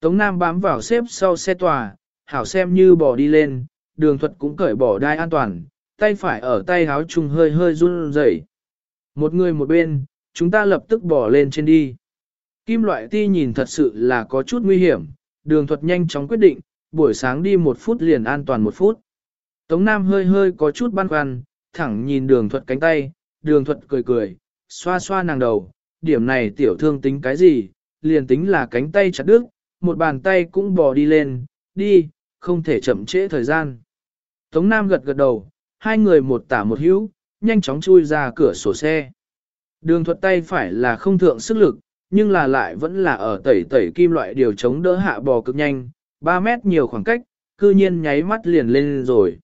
Tống Nam bám vào xếp sau xe tòa, hảo xem như bỏ đi lên, đường thuật cũng cởi bỏ đai an toàn, tay phải ở tay háo trùng hơi hơi run rẩy. Một người một bên, chúng ta lập tức bỏ lên trên đi. Kim loại ti nhìn thật sự là có chút nguy hiểm, đường thuật nhanh chóng quyết định, buổi sáng đi một phút liền an toàn một phút. Tống Nam hơi hơi có chút băn khoăn, thẳng nhìn đường thuật cánh tay, đường thuật cười cười, xoa xoa nàng đầu, điểm này tiểu thương tính cái gì, liền tính là cánh tay chặt đứt, một bàn tay cũng bò đi lên, đi, không thể chậm trễ thời gian. Tống Nam gật gật đầu, hai người một tả một hữu, nhanh chóng chui ra cửa sổ xe. Đường thuật tay phải là không thượng sức lực, nhưng là lại vẫn là ở tẩy tẩy kim loại điều chống đỡ hạ bò cực nhanh, 3 mét nhiều khoảng cách, cư nhiên nháy mắt liền lên rồi.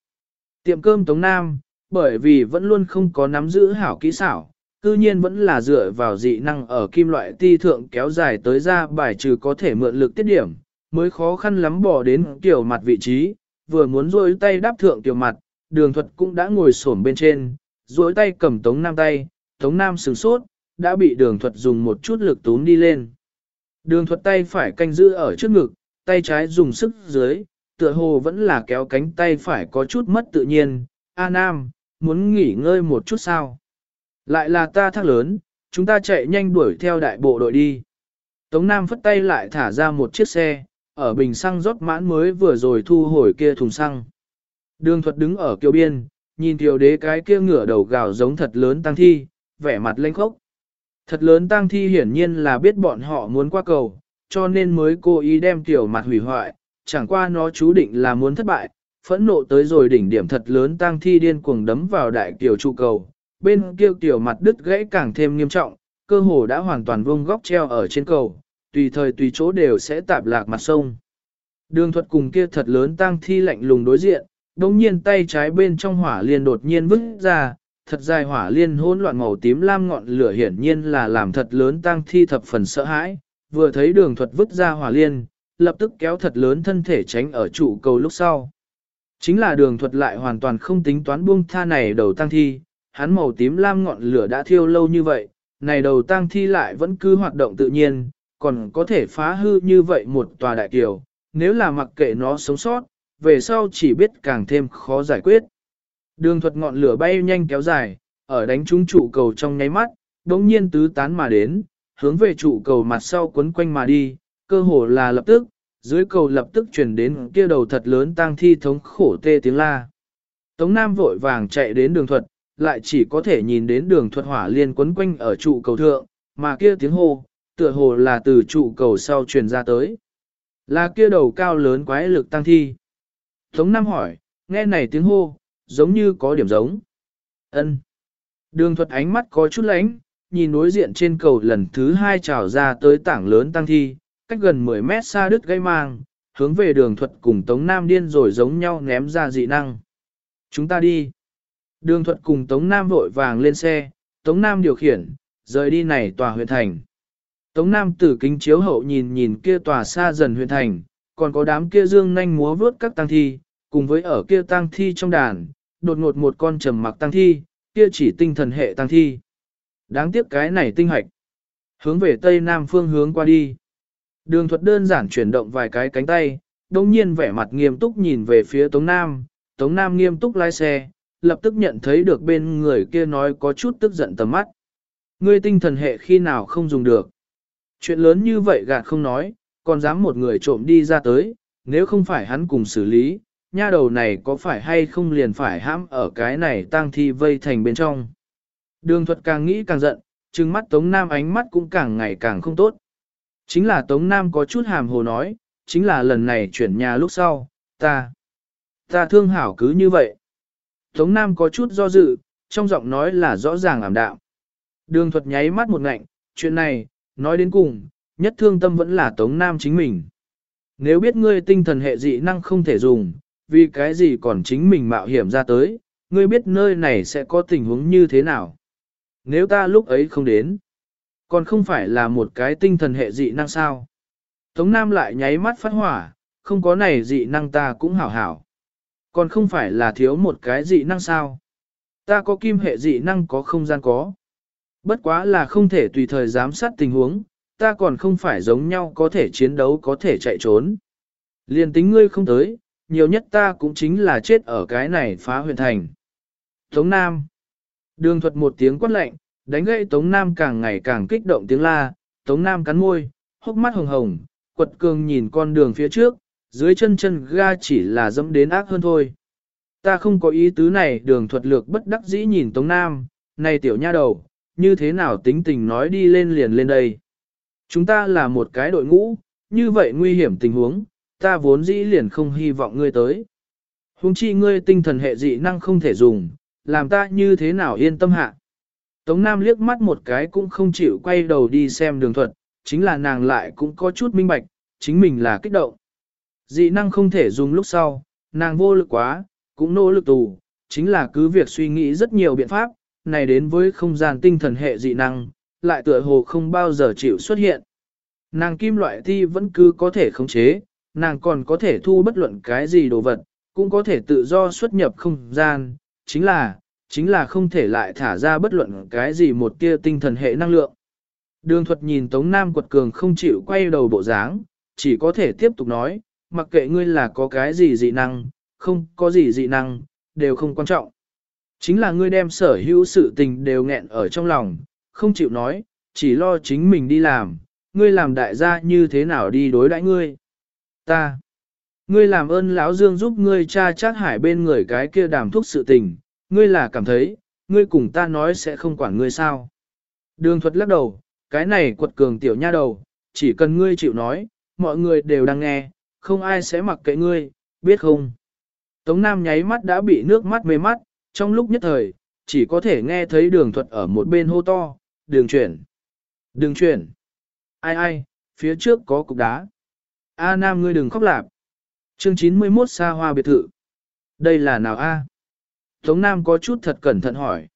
Tiệm cơm Tống Nam, bởi vì vẫn luôn không có nắm giữ hảo kỹ xảo, cư nhiên vẫn là dựa vào dị năng ở kim loại ti thượng kéo dài tới ra bài trừ có thể mượn lực tiết điểm, mới khó khăn lắm bỏ đến tiểu mặt vị trí, vừa muốn rôi tay đáp thượng tiểu mặt, đường thuật cũng đã ngồi xổm bên trên, rôi tay cầm Tống Nam tay, Tống Nam sửng sốt, đã bị đường thuật dùng một chút lực túm đi lên. Đường thuật tay phải canh giữ ở trước ngực, tay trái dùng sức dưới, tựa hồ vẫn là kéo cánh tay phải có chút mất tự nhiên. A Nam, muốn nghỉ ngơi một chút sao? Lại là ta thác lớn, chúng ta chạy nhanh đuổi theo đại bộ đội đi. Tống Nam phất tay lại thả ra một chiếc xe, ở bình xăng rót mãn mới vừa rồi thu hồi kia thùng xăng. Đường thuật đứng ở kiều biên, nhìn tiểu đế cái kia ngửa đầu gào giống thật lớn tăng thi, vẻ mặt lênh khốc. Thật lớn tang thi hiển nhiên là biết bọn họ muốn qua cầu, cho nên mới cố ý đem tiểu mặt hủy hoại, chẳng qua nó chú định là muốn thất bại, phẫn nộ tới rồi đỉnh điểm thật lớn tang thi điên cuồng đấm vào đại tiểu trụ cầu, bên kia tiểu mặt đứt gãy càng thêm nghiêm trọng, cơ hồ đã hoàn toàn vông góc treo ở trên cầu, tùy thời tùy chỗ đều sẽ tạp lạc mặt sông. Đường thuật cùng kia thật lớn tang thi lạnh lùng đối diện, đồng nhiên tay trái bên trong hỏa liền đột nhiên vứt ra, thật dài hỏa liên hỗn loạn màu tím lam ngọn lửa hiển nhiên là làm thật lớn tang thi thập phần sợ hãi, vừa thấy đường thuật vứt ra hỏa liên, lập tức kéo thật lớn thân thể tránh ở trụ cầu lúc sau. Chính là đường thuật lại hoàn toàn không tính toán buông tha này đầu tang thi, hắn màu tím lam ngọn lửa đã thiêu lâu như vậy, này đầu tang thi lại vẫn cứ hoạt động tự nhiên, còn có thể phá hư như vậy một tòa đại kiều, nếu là mặc kệ nó sống sót, về sau chỉ biết càng thêm khó giải quyết. Đường thuật ngọn lửa bay nhanh kéo dài, ở đánh trúng trụ cầu trong nháy mắt, đống nhiên tứ tán mà đến, hướng về trụ cầu mặt sau quấn quanh mà đi, cơ hồ là lập tức, dưới cầu lập tức chuyển đến kia đầu thật lớn tang thi thống khổ tê tiếng la. Tống Nam vội vàng chạy đến đường thuật, lại chỉ có thể nhìn đến đường thuật hỏa liên quấn quanh ở trụ cầu thượng, mà kia tiếng hô, tựa hồ là từ trụ cầu sau truyền ra tới. Là kia đầu cao lớn quái lực tăng thi. Tống Nam hỏi, nghe này tiếng hô, giống như có điểm giống. ân Đường thuật ánh mắt có chút lánh, nhìn đối diện trên cầu lần thứ hai trào ra tới tảng lớn tăng thi, cách gần 10 mét xa đứt gây mang, hướng về đường thuật cùng Tống Nam điên rồi giống nhau ném ra dị năng. Chúng ta đi. Đường thuật cùng Tống Nam vội vàng lên xe, Tống Nam điều khiển, rời đi này tòa huyện thành. Tống Nam tử kính chiếu hậu nhìn nhìn kia tòa xa dần huyện thành, còn có đám kia dương nhanh múa vướt các tăng thi, cùng với ở kia tăng thi trong đàn, đột ngột một con trầm mặc tăng thi, kia chỉ tinh thần hệ tăng thi. Đáng tiếc cái này tinh hạch. Hướng về tây nam phương hướng qua đi. Đường thuật đơn giản chuyển động vài cái cánh tay, đồng nhiên vẻ mặt nghiêm túc nhìn về phía Tống Nam. Tống Nam nghiêm túc lái xe, lập tức nhận thấy được bên người kia nói có chút tức giận tầm mắt. Ngươi tinh thần hệ khi nào không dùng được. Chuyện lớn như vậy gạt không nói, còn dám một người trộm đi ra tới, nếu không phải hắn cùng xử lý, nha đầu này có phải hay không liền phải hãm ở cái này tang thi vây thành bên trong. Đường thuật càng nghĩ càng giận, trừng mắt Tống Nam ánh mắt cũng càng ngày càng không tốt. Chính là Tống Nam có chút hàm hồ nói, chính là lần này chuyển nhà lúc sau, ta, ta thương hảo cứ như vậy. Tống Nam có chút do dự, trong giọng nói là rõ ràng ảm đạm. Đường thuật nháy mắt một ngạnh, chuyện này, nói đến cùng, nhất thương tâm vẫn là Tống Nam chính mình. Nếu biết ngươi tinh thần hệ dị năng không thể dùng, vì cái gì còn chính mình mạo hiểm ra tới, ngươi biết nơi này sẽ có tình huống như thế nào. Nếu ta lúc ấy không đến, còn không phải là một cái tinh thần hệ dị năng sao. Tống Nam lại nháy mắt phát hỏa, không có này dị năng ta cũng hảo hảo. Còn không phải là thiếu một cái dị năng sao. Ta có kim hệ dị năng có không gian có. Bất quá là không thể tùy thời giám sát tình huống, ta còn không phải giống nhau có thể chiến đấu có thể chạy trốn. Liên tính ngươi không tới, nhiều nhất ta cũng chính là chết ở cái này phá huyện thành. Tống Nam Đường thuật một tiếng quát lạnh, đánh gậy Tống Nam càng ngày càng kích động tiếng la, Tống Nam cắn môi, hốc mắt hồng hồng, quật cường nhìn con đường phía trước, dưới chân chân ga chỉ là dẫm đến ác hơn thôi. Ta không có ý tứ này đường thuật lược bất đắc dĩ nhìn Tống Nam, này tiểu nha đầu, như thế nào tính tình nói đi lên liền lên đây. Chúng ta là một cái đội ngũ, như vậy nguy hiểm tình huống, ta vốn dĩ liền không hy vọng ngươi tới. Hùng chi ngươi tinh thần hệ dị năng không thể dùng, làm ta như thế nào yên tâm hạ. Tống Nam liếc mắt một cái cũng không chịu quay đầu đi xem đường thuật, chính là nàng lại cũng có chút minh bạch, chính mình là kích động. Dị năng không thể dùng lúc sau, nàng vô lực quá, cũng nỗ lực tù, chính là cứ việc suy nghĩ rất nhiều biện pháp, này đến với không gian tinh thần hệ dị năng, lại tựa hồ không bao giờ chịu xuất hiện. Nàng kim loại thi vẫn cứ có thể khống chế, nàng còn có thể thu bất luận cái gì đồ vật, cũng có thể tự do xuất nhập không gian, chính là, chính là không thể lại thả ra bất luận cái gì một tia tinh thần hệ năng lượng. Đường thuật nhìn Tống Nam quật cường không chịu quay đầu bộ dáng, chỉ có thể tiếp tục nói, mặc kệ ngươi là có cái gì dị năng, không có gì dị năng, đều không quan trọng. Chính là ngươi đem sở hữu sự tình đều nghẹn ở trong lòng, không chịu nói, chỉ lo chính mình đi làm, ngươi làm đại gia như thế nào đi đối đãi ngươi. Ta, ngươi làm ơn lão Dương giúp ngươi cha chắc hải bên người cái kia đàm thuốc sự tình, ngươi là cảm thấy, ngươi cùng ta nói sẽ không quản ngươi sao. Đường thuật lắc đầu, cái này quật cường tiểu nha đầu, chỉ cần ngươi chịu nói, mọi người đều đang nghe, không ai sẽ mặc kệ ngươi, biết không? Tống Nam nháy mắt đã bị nước mắt mê mắt, trong lúc nhất thời, chỉ có thể nghe thấy đường thuật ở một bên hô to, đường chuyển, đường chuyển. Ai ai, phía trước có cục đá. A Nam ngươi đừng khóc lạp. Chương 91 xa hoa biệt thự. Đây là nào A? Tống Nam có chút thật cẩn thận hỏi.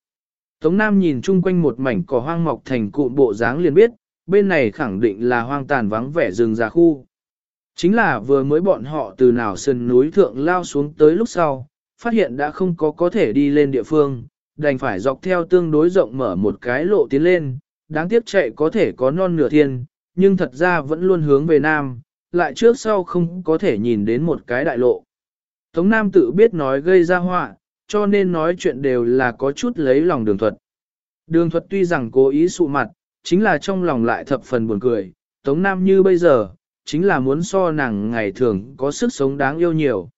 Tống Nam nhìn chung quanh một mảnh cỏ hoang mọc thành cụm bộ dáng liền biết, bên này khẳng định là hoang tàn vắng vẻ rừng già khu. Chính là vừa mới bọn họ từ nào sân núi thượng lao xuống tới lúc sau, phát hiện đã không có có thể đi lên địa phương, đành phải dọc theo tương đối rộng mở một cái lộ tiến lên, đáng tiếc chạy có thể có non nửa thiên, nhưng thật ra vẫn luôn hướng về nam, lại trước sau không có thể nhìn đến một cái đại lộ. Tống Nam tự biết nói gây ra họa, cho nên nói chuyện đều là có chút lấy lòng đường thuật. Đường thuật tuy rằng cố ý sụ mặt, chính là trong lòng lại thập phần buồn cười, Tống Nam như bây giờ, chính là muốn so nàng ngày thường có sức sống đáng yêu nhiều.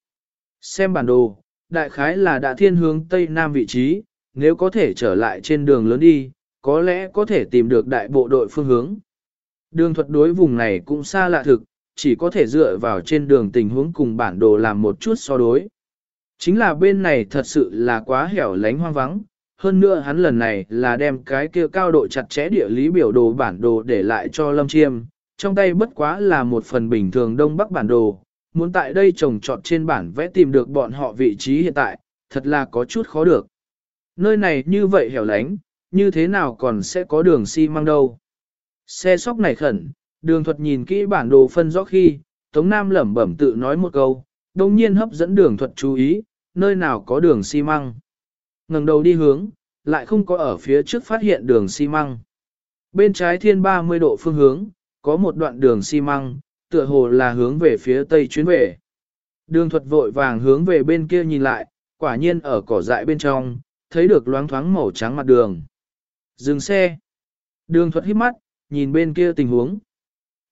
Xem bản đồ, đại khái là đã thiên hướng Tây Nam vị trí, nếu có thể trở lại trên đường lớn đi, có lẽ có thể tìm được đại bộ đội phương hướng. Đường thuật đối vùng này cũng xa lạ thực, chỉ có thể dựa vào trên đường tình huống cùng bản đồ làm một chút so đối. Chính là bên này thật sự là quá hẻo lánh hoang vắng, hơn nữa hắn lần này là đem cái kia cao độ chặt chẽ địa lý biểu đồ bản đồ để lại cho Lâm Chiêm, trong tay bất quá là một phần bình thường Đông Bắc bản đồ, muốn tại đây trồng trọt trên bản vẽ tìm được bọn họ vị trí hiện tại, thật là có chút khó được. Nơi này như vậy hẻo lánh, như thế nào còn sẽ có đường xi măng đâu. Xe sóc này khẩn, đường thuật nhìn kỹ bản đồ phân rõ khi, Tống Nam lẩm bẩm tự nói một câu, đồng nhiên hấp dẫn đường thuật chú ý, nơi nào có đường xi măng. ngẩng đầu đi hướng, lại không có ở phía trước phát hiện đường xi măng. Bên trái thiên 30 độ phương hướng, có một đoạn đường xi măng, tựa hồ là hướng về phía tây chuyến về. Đường thuật vội vàng hướng về bên kia nhìn lại, quả nhiên ở cỏ dại bên trong, thấy được loáng thoáng màu trắng mặt đường. Dừng xe. Đường thuật hít mắt, nhìn bên kia tình huống.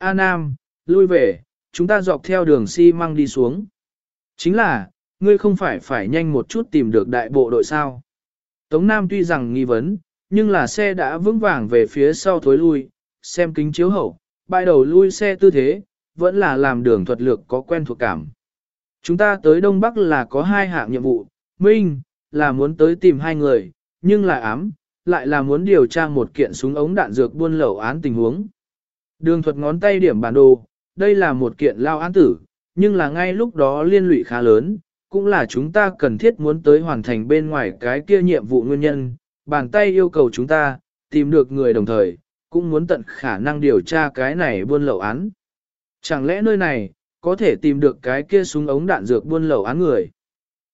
A Nam, lui về, chúng ta dọc theo đường xi măng đi xuống. Chính là, ngươi không phải phải nhanh một chút tìm được đại bộ đội sao. Tống Nam tuy rằng nghi vấn, nhưng là xe đã vững vàng về phía sau thối lui, xem kính chiếu hậu, bãi đầu lui xe tư thế, vẫn là làm đường thuật lược có quen thuộc cảm. Chúng ta tới Đông Bắc là có hai hạng nhiệm vụ, Minh, là muốn tới tìm hai người, nhưng là ám, lại là muốn điều tra một kiện súng ống đạn dược buôn lậu án tình huống. Đường thuật ngón tay điểm bản đồ, đây là một kiện lao án tử, nhưng là ngay lúc đó liên lụy khá lớn, cũng là chúng ta cần thiết muốn tới hoàn thành bên ngoài cái kia nhiệm vụ nguyên nhân, bàn tay yêu cầu chúng ta, tìm được người đồng thời, cũng muốn tận khả năng điều tra cái này buôn lậu án. Chẳng lẽ nơi này, có thể tìm được cái kia súng ống đạn dược buôn lậu án người?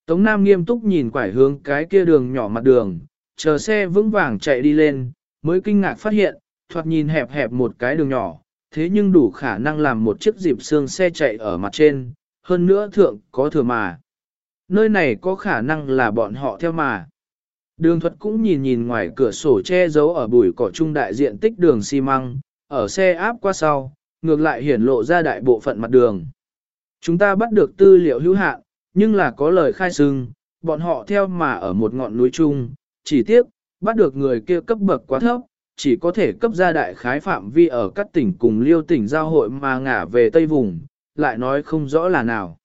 Tống Nam nghiêm túc nhìn quải hướng cái kia đường nhỏ mặt đường, chờ xe vững vàng chạy đi lên, mới kinh ngạc phát hiện, thoạt nhìn hẹp hẹp một cái đường nhỏ, thế nhưng đủ khả năng làm một chiếc dịp xương xe chạy ở mặt trên, hơn nữa thượng có thừa mà. Nơi này có khả năng là bọn họ theo mà. Đường thuật cũng nhìn nhìn ngoài cửa sổ che giấu ở bụi cỏ trung đại diện tích đường xi măng, ở xe áp qua sau, ngược lại hiển lộ ra đại bộ phận mặt đường. Chúng ta bắt được tư liệu hữu hạn, nhưng là có lời khai sưng, bọn họ theo mà ở một ngọn núi chung, chỉ tiếc, bắt được người kia cấp bậc quá thấp, chỉ có thể cấp ra đại khái phạm vi ở các tỉnh cùng liêu tỉnh giao hội mà ngả về Tây Vùng, lại nói không rõ là nào.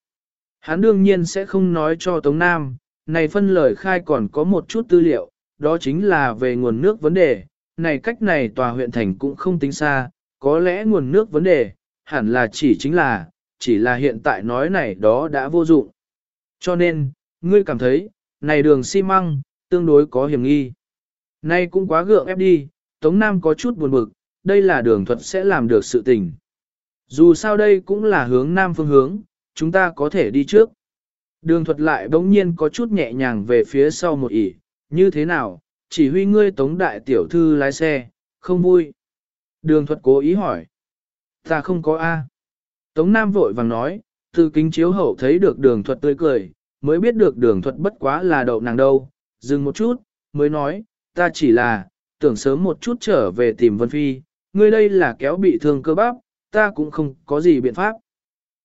Hắn đương nhiên sẽ không nói cho Tống Nam, này phân lời khai còn có một chút tư liệu, đó chính là về nguồn nước vấn đề, này cách này tòa huyện thành cũng không tính xa, có lẽ nguồn nước vấn đề, hẳn là chỉ chính là, chỉ là hiện tại nói này đó đã vô dụng. Cho nên, ngươi cảm thấy, này đường xi măng, tương đối có hiểm nghi. Nay cũng quá gượng ép đi, Tống Nam có chút buồn bực, đây là đường thuật sẽ làm được sự tình. Dù sao đây cũng là hướng Nam phương hướng, chúng ta có thể đi trước. Đường thuật lại bỗng nhiên có chút nhẹ nhàng về phía sau một ỉ, như thế nào, chỉ huy ngươi Tống Đại Tiểu Thư lái xe, không vui. Đường thuật cố ý hỏi. Ta không có A. Tống Nam vội vàng nói, từ kính chiếu hậu thấy được đường thuật tươi cười, mới biết được đường thuật bất quá là đậu nàng đâu, dừng một chút, mới nói, ta chỉ là, tưởng sớm một chút trở về tìm Vân Phi, ngươi đây là kéo bị thương cơ bắp, ta cũng không có gì biện pháp.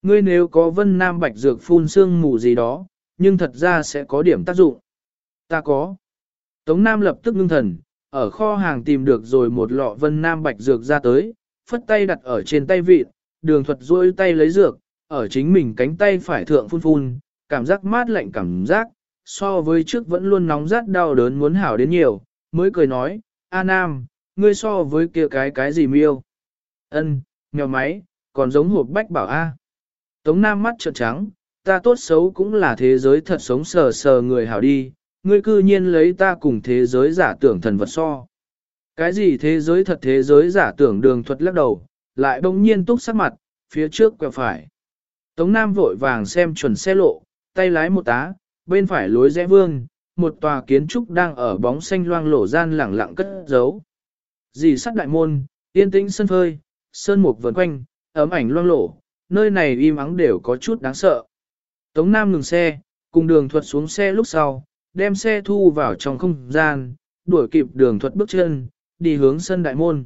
Ngươi nếu có Vân Nam Bạch Dược phun sương mù gì đó, nhưng thật ra sẽ có điểm tác dụng. Ta có. Tống Nam lập tức ngưng thần, ở kho hàng tìm được rồi một lọ Vân Nam Bạch Dược ra tới, phất tay đặt ở trên tay vịt, đường thuật duỗi tay lấy dược, ở chính mình cánh tay phải thượng phun phun, cảm giác mát lạnh cảm giác, so với trước vẫn luôn nóng rát đau đớn muốn hảo đến nhiều, mới cười nói, A Nam, ngươi so với kia cái cái gì miêu? Ân, mèo máy, còn giống hộp bách bảo A. Tống Nam mắt trợn trắng, ta tốt xấu cũng là thế giới thật sống sờ sờ người hảo đi, ngươi cư nhiên lấy ta cùng thế giới giả tưởng thần vật so. Cái gì thế giới thật thế giới giả tưởng đường thuật lắc đầu, lại bỗng nhiên túc sắc mặt, phía trước quẹo phải. Tống Nam vội vàng xem chuẩn xe lộ, tay lái một tá, bên phải lối rẽ vương, một tòa kiến trúc đang ở bóng xanh loang lổ gian lẳng lặng cất giấu. Dì sắt đại môn, yên tĩnh sân phơi, sơn mục vần quanh, ấm ảnh loang lổ, nơi này im ắng đều có chút đáng sợ. Tống Nam ngừng xe, cùng đường thuật xuống xe lúc sau, đem xe thu vào trong không gian, đuổi kịp đường thuật bước chân, đi hướng sân đại môn.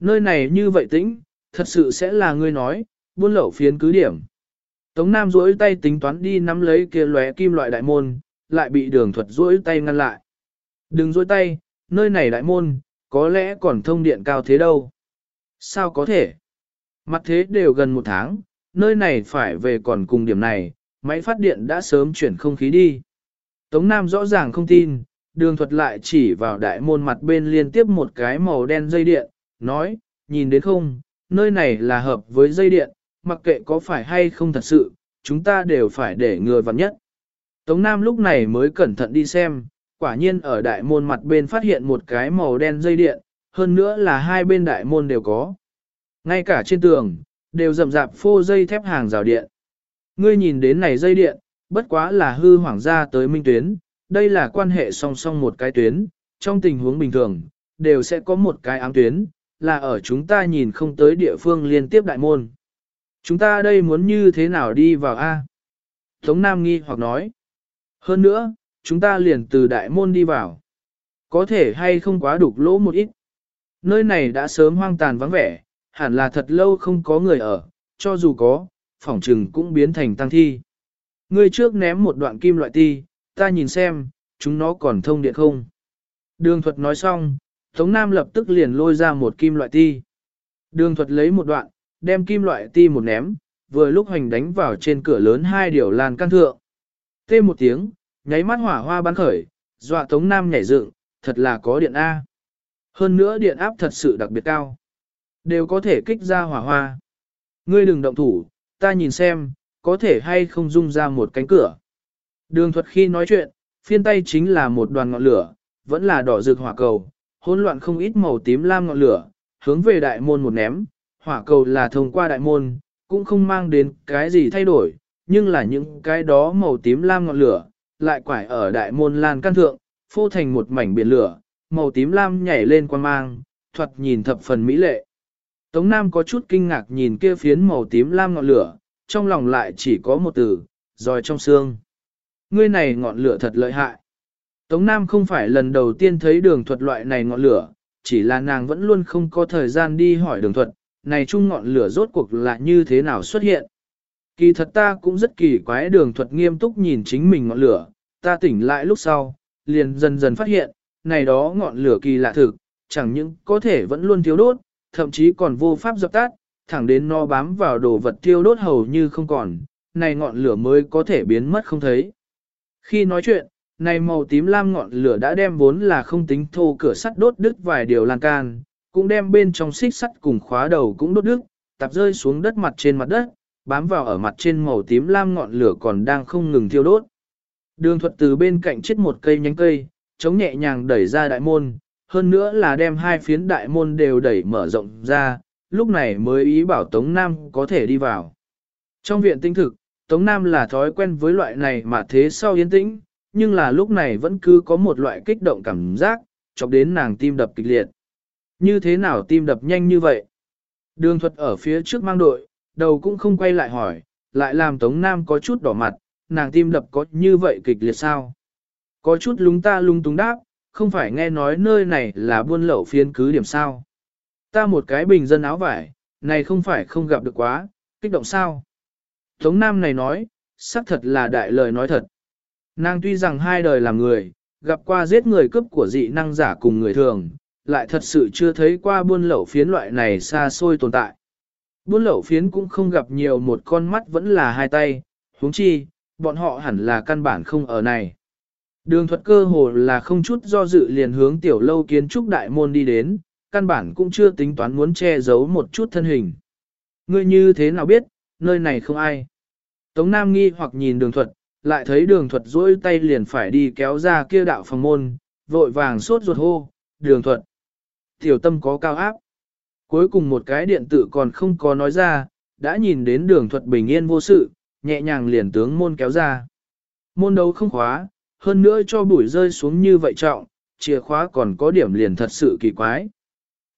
Nơi này như vậy tĩnh, thật sự sẽ là ngươi nói, buôn lậu phiến cứ điểm. Tống Nam duỗi tay tính toán đi nắm lấy kia lóe kim loại đại môn, lại bị đường thuật duỗi tay ngăn lại. Đừng duỗi tay, nơi này đại môn, có lẽ còn thông điện cao thế đâu. Sao có thể? Mặt thế đều gần một tháng, nơi này phải về còn cùng điểm này, máy phát điện đã sớm chuyển không khí đi. Tống Nam rõ ràng không tin, Đường thuật lại chỉ vào đại môn mặt bên liên tiếp một cái màu đen dây điện, nói, nhìn đến không, nơi này là hợp với dây điện, mặc kệ có phải hay không thật sự, chúng ta đều phải để người vặn nhất. Tống Nam lúc này mới cẩn thận đi xem, quả nhiên ở đại môn mặt bên phát hiện một cái màu đen dây điện, hơn nữa là hai bên đại môn đều có. Ngay cả trên tường, đều rậm rạp phô dây thép hàng rào điện. Ngươi nhìn đến này dây điện, bất quá là hư hoảng ra tới minh tuyến, đây là quan hệ song song một cái tuyến, trong tình huống bình thường, đều sẽ có một cái ám tuyến, là ở chúng ta nhìn không tới địa phương liên tiếp đại môn. Chúng ta đây muốn như thế nào đi vào A? Tống Nam nghi hoặc nói. Hơn nữa, chúng ta liền từ đại môn đi vào. Có thể hay không quá đục lỗ một ít. Nơi này đã sớm hoang tàn vắng vẻ, hẳn là thật lâu không có người ở, cho dù có, phỏng trừng cũng biến thành tăng thi. người trước ném một đoạn kim loại ti, ta nhìn xem, chúng nó còn thông điện không. Đường thuật nói xong, Tống Nam lập tức liền lôi ra một kim loại ti. Đường thuật lấy một đoạn, đem kim loại ti một ném, vừa lúc hành đánh vào trên cửa lớn hai điều lan can thượng. Tê một tiếng, nháy mắt hỏa hoa bắn khởi, dọa Tống Nam nhảy dựng, thật là có điện A. Hơn nữa điện áp thật sự đặc biệt cao. Đều có thể kích ra hỏa hoa. Ngươi đừng động thủ, ta nhìn xem, có thể hay không dung ra một cánh cửa. Đường thuật khi nói chuyện, phiên tay chính là một đoàn ngọn lửa, vẫn là đỏ rực hỏa cầu, hỗn loạn không ít màu tím lam ngọn lửa, hướng về đại môn một ném, hỏa cầu là thông qua đại môn, cũng không mang đến cái gì thay đổi, nhưng là những cái đó màu tím lam ngọn lửa, lại quải ở đại môn lan căn thượng, phô thành một mảnh biển lửa, màu tím lam nhảy lên quan mang, thuật nhìn thập phần mỹ lệ. Tống Nam có chút kinh ngạc nhìn kia phiến màu tím lam ngọn lửa, trong lòng lại chỉ có một từ, rồi trong xương. Ngươi này ngọn lửa thật lợi hại. Tống Nam không phải lần đầu tiên thấy đường thuật loại này ngọn lửa, chỉ là nàng vẫn luôn không có thời gian đi hỏi đường thuật, này chung ngọn lửa rốt cuộc là như thế nào xuất hiện. Kỳ thật ta cũng rất kỳ quái đường thuật nghiêm túc nhìn chính mình ngọn lửa, ta tỉnh lại lúc sau, liền dần dần phát hiện, này đó ngọn lửa kỳ lạ thực, chẳng những có thể vẫn luôn thiếu đốt, thậm chí còn vô pháp dập tắt, thẳng đến no bám vào đồ vật thiêu đốt hầu như không còn, này ngọn lửa mới có thể biến mất không thấy. Khi nói chuyện, này màu tím lam ngọn lửa đã đem vốn là không tính thô cửa sắt đốt đứt vài điều lan can, cũng đem bên trong xích sắt cùng khóa đầu cũng đốt đứt, tạp rơi xuống đất mặt trên mặt đất, bám vào ở mặt trên màu tím lam ngọn lửa còn đang không ngừng thiêu đốt. Đường thuật từ bên cạnh chết một cây nhánh cây, chống nhẹ nhàng đẩy ra đại môn, hơn nữa là đem hai phiến đại môn đều đẩy mở rộng ra, lúc này mới ý bảo Tống Nam có thể đi vào. Trong viện tinh thực, Tống Nam là thói quen với loại này mà thế sau yên tĩnh, nhưng là lúc này vẫn cứ có một loại kích động cảm giác, chọc đến nàng tim đập kịch liệt. Như thế nào tim đập nhanh như vậy? Đường thuật ở phía trước mang đội, đầu cũng không quay lại hỏi, lại làm Tống Nam có chút đỏ mặt, nàng tim đập có như vậy kịch liệt sao? Có chút lúng ta lung túng đáp, không phải nghe nói nơi này là buôn lậu phiến cứ điểm sao? Ta một cái bình dân áo vải, này không phải không gặp được quá, kích động sao? Tống Nam này nói, xác thật là đại lời nói thật. Nàng tuy rằng hai đời làm người, gặp qua giết người cướp của dị năng giả cùng người thường, lại thật sự chưa thấy qua buôn lậu phiến loại này xa xôi tồn tại. Buôn lậu phiến cũng không gặp nhiều một con mắt vẫn là hai tay, huống chi, bọn họ hẳn là căn bản không ở này. Đường thuật cơ hồ là không chút do dự liền hướng tiểu lâu kiến trúc đại môn đi đến, căn bản cũng chưa tính toán muốn che giấu một chút thân hình. Ngươi như thế nào biết, nơi này không ai. Tống Nam nghi hoặc nhìn đường thuật, lại thấy đường thuật duỗi tay liền phải đi kéo ra kia đạo phòng môn, vội vàng sốt ruột hô, đường thuật. Tiểu tâm có cao áp. Cuối cùng một cái điện tử còn không có nói ra, đã nhìn đến đường thuật bình yên vô sự, nhẹ nhàng liền tướng môn kéo ra. Môn đấu không khóa, hơn nữa cho bụi rơi xuống như vậy trọng, chìa khóa còn có điểm liền thật sự kỳ quái.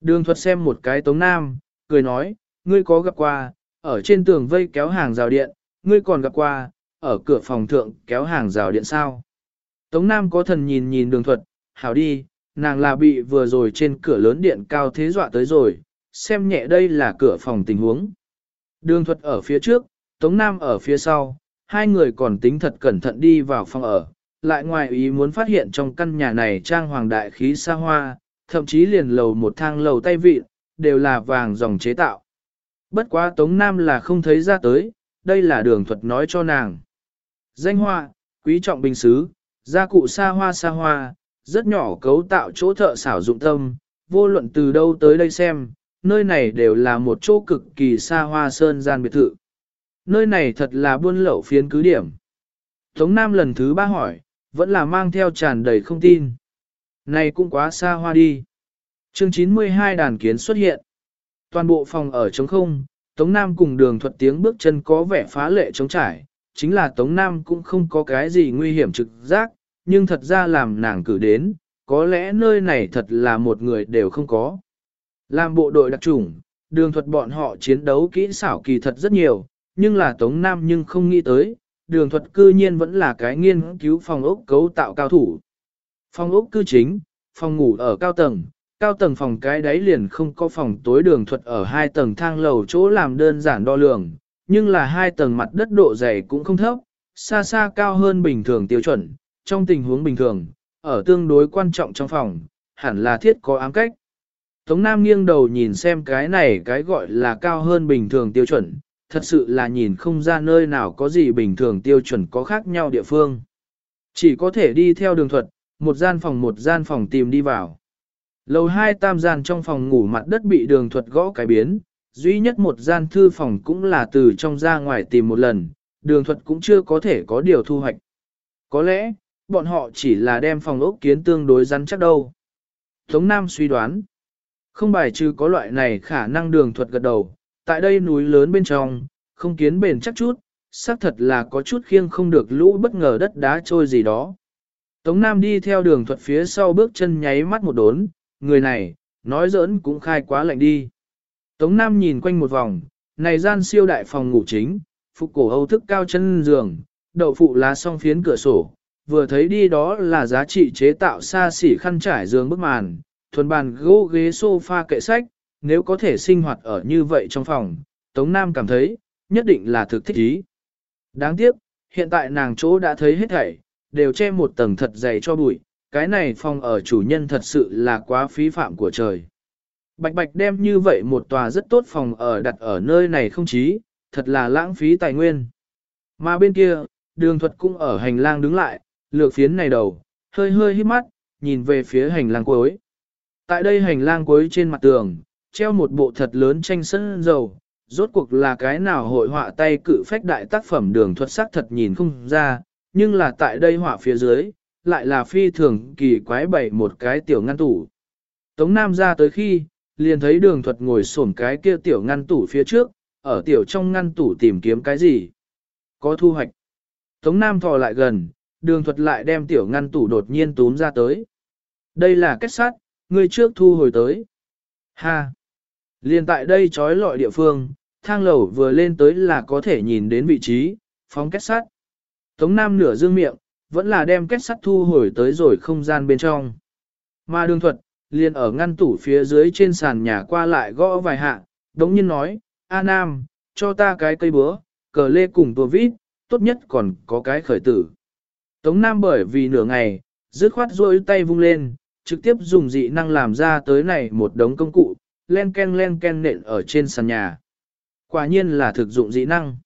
Đường thuật xem một cái tống nam, cười nói, ngươi có gặp qua, ở trên tường vây kéo hàng rào điện, ngươi còn gặp qua, ở cửa phòng thượng kéo hàng rào điện sao. Tống Nam có thần nhìn nhìn đường thuật, hảo đi, nàng là bị vừa rồi trên cửa lớn điện cao thế dọa tới rồi, xem nhẹ đây là cửa phòng tình huống. Đường thuật ở phía trước, Tống Nam ở phía sau, hai người còn tính thật cẩn thận đi vào phòng ở, lại ngoài ý muốn phát hiện trong căn nhà này trang hoàng đại khí xa hoa, thậm chí liền lầu một thang lầu tay vịn, đều là vàng dòng chế tạo. Bất quá Tống Nam là không thấy ra tới, đây là đường thuật nói cho nàng. Danh hoa, quý trọng bình xứ, gia cụ xa hoa xa hoa, rất nhỏ cấu tạo chỗ thợ xảo dụng tâm, vô luận từ đâu tới đây xem, nơi này đều là một chỗ cực kỳ xa hoa sơn gian biệt thự. Nơi này thật là buôn lậu phiến cứ điểm. Tống Nam lần thứ ba hỏi, vẫn là mang theo tràn đầy không tin. Này cũng quá xa hoa đi. Chương 92 đàn kiến xuất hiện. Toàn bộ phòng ở trống không, Tống Nam cùng đường thuật tiếng bước chân có vẻ phá lệ trống trải, chính là Tống Nam cũng không có cái gì nguy hiểm trực giác, nhưng thật ra làm nàng cử đến, có lẽ nơi này thật là một người đều không có. Làm bộ đội đặc chủng, đường thuật bọn họ chiến đấu kỹ xảo kỳ thật rất nhiều, nhưng là Tống Nam nhưng không nghĩ tới, đường thuật cư nhiên vẫn là cái nghiên cứu phòng ốc cấu tạo cao thủ. Phòng ốc cư chính, phòng ngủ ở cao tầng, cao tầng phòng cái đáy liền không có phòng tối đường thuật ở hai tầng thang lầu chỗ làm đơn giản đo lường, nhưng là hai tầng mặt đất độ dày cũng không thấp, xa xa cao hơn bình thường tiêu chuẩn, trong tình huống bình thường, ở tương đối quan trọng trong phòng, hẳn là thiết có ám cách. Tống Nam nghiêng đầu nhìn xem cái này cái gọi là cao hơn bình thường tiêu chuẩn, thật sự là nhìn không ra nơi nào có gì bình thường tiêu chuẩn có khác nhau địa phương. Chỉ có thể đi theo đường thuật, một gian phòng một gian phòng tìm đi vào. Lầu hai tam gian trong phòng ngủ mặt đất bị đường thuật gõ cái biến, duy nhất một gian thư phòng cũng là từ trong ra ngoài tìm một lần, đường thuật cũng chưa có thể có điều thu hoạch. Có lẽ, bọn họ chỉ là đem phòng ốc kiến tương đối rắn chắc đâu. Tống Nam suy đoán, không bài trừ có loại này khả năng đường thuật gật đầu, tại đây núi lớn bên trong, không kiến bền chắc chút, xác thật là có chút khiêng không được lũ bất ngờ đất đá trôi gì đó. Tống Nam đi theo đường thuật phía sau bước chân nháy mắt một đốn, người này, nói giỡn cũng khai quá lạnh đi. Tống Nam nhìn quanh một vòng, này gian siêu đại phòng ngủ chính, phục cổ hầu thức cao chân giường, đậu phụ lá song phiến cửa sổ, vừa thấy đi đó là giá trị chế tạo xa xỉ khăn trải giường bức màn, thuần bàn gỗ ghế sofa kệ sách, nếu có thể sinh hoạt ở như vậy trong phòng, Tống Nam cảm thấy, nhất định là thực thích ý. Đáng tiếc, hiện tại nàng chỗ đã thấy hết thảy, đều che một tầng thật dày cho bụi, cái này phòng ở chủ nhân thật sự là quá phí phạm của trời. Bạch bạch đem như vậy một tòa rất tốt phòng ở đặt ở nơi này không chí, thật là lãng phí tài nguyên. Mà bên kia, đường thuật cũng ở hành lang đứng lại, lược phiến này đầu, hơi hơi hít mắt, nhìn về phía hành lang cuối. Tại đây hành lang cuối trên mặt tường, treo một bộ thật lớn tranh sân dầu, rốt cuộc là cái nào hội họa tay cự phách đại tác phẩm đường thuật sắc thật nhìn không ra, nhưng là tại đây họa phía dưới, lại là phi thường kỳ quái bày một cái tiểu ngăn tủ. Tống Nam ra tới khi, liền thấy đường thuật ngồi xổm cái kia tiểu ngăn tủ phía trước, ở tiểu trong ngăn tủ tìm kiếm cái gì. Có thu hoạch. Tống Nam thò lại gần, đường thuật lại đem tiểu ngăn tủ đột nhiên túm ra tới. Đây là kết sắt, người trước thu hồi tới. Ha! Liền tại đây trói lọi địa phương, thang lầu vừa lên tới là có thể nhìn đến vị trí, phóng kết sắt. Tống Nam nửa dương miệng, vẫn là đem kết sắt thu hồi tới rồi không gian bên trong. Mà đường thuật, liền ở ngăn tủ phía dưới trên sàn nhà qua lại gõ vài hạ, đống nhiên nói, A Nam, cho ta cái cây búa, cờ lê cùng tua vít, tốt nhất còn có cái khởi tử. Tống Nam bởi vì nửa ngày, dứt khoát rôi tay vung lên, trực tiếp dùng dị năng làm ra tới này một đống công cụ, len ken len ken nện ở trên sàn nhà. Quả nhiên là thực dụng dị năng.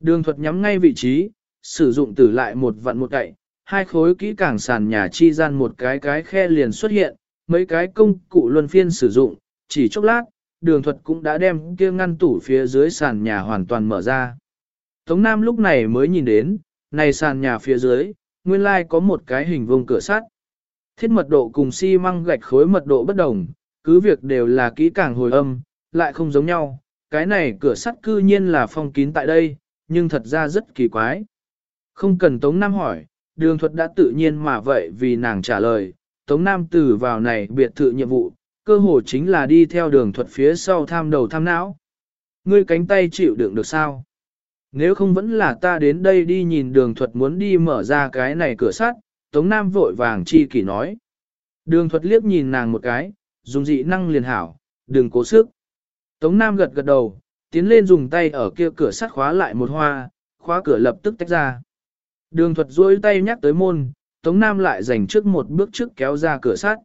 Đường thuật nhắm ngay vị trí, sử dụng tử lại một vặn một cậy, hai khối kỹ càng sàn nhà chi gian một cái cái khe liền xuất hiện, mấy cái công cụ luân phiên sử dụng, chỉ chốc lát, đường thuật cũng đã đem kia ngăn tủ phía dưới sàn nhà hoàn toàn mở ra. Tống Nam lúc này mới nhìn đến, này sàn nhà phía dưới, nguyên lai có một cái hình vuông cửa sắt. Thiết mật độ cùng xi măng gạch khối mật độ bất đồng, cứ việc đều là kỹ càng hồi âm, lại không giống nhau. Cái này cửa sắt cư nhiên là phong kín tại đây, nhưng thật ra rất kỳ quái. Không cần Tống Nam hỏi, đường thuật đã tự nhiên mà vậy vì nàng trả lời, Tống Nam từ vào này biệt thự nhiệm vụ, cơ hồ chính là đi theo đường thuật phía sau tham đầu tham não. Ngươi cánh tay chịu đựng được sao? Nếu không vẫn là ta đến đây đi nhìn đường thuật muốn đi mở ra cái này cửa sắt, Tống Nam vội vàng chi kỷ nói. Đường thuật liếc nhìn nàng một cái, dùng dị năng liền hảo, đừng cố sức. Tống Nam gật gật đầu, tiến lên dùng tay ở kia cửa sắt khóa lại một hoa, khóa cửa lập tức tách ra. Đường thuật duỗi tay nhắc tới môn, Tống Nam lại dành trước một bước trước kéo ra cửa sắt.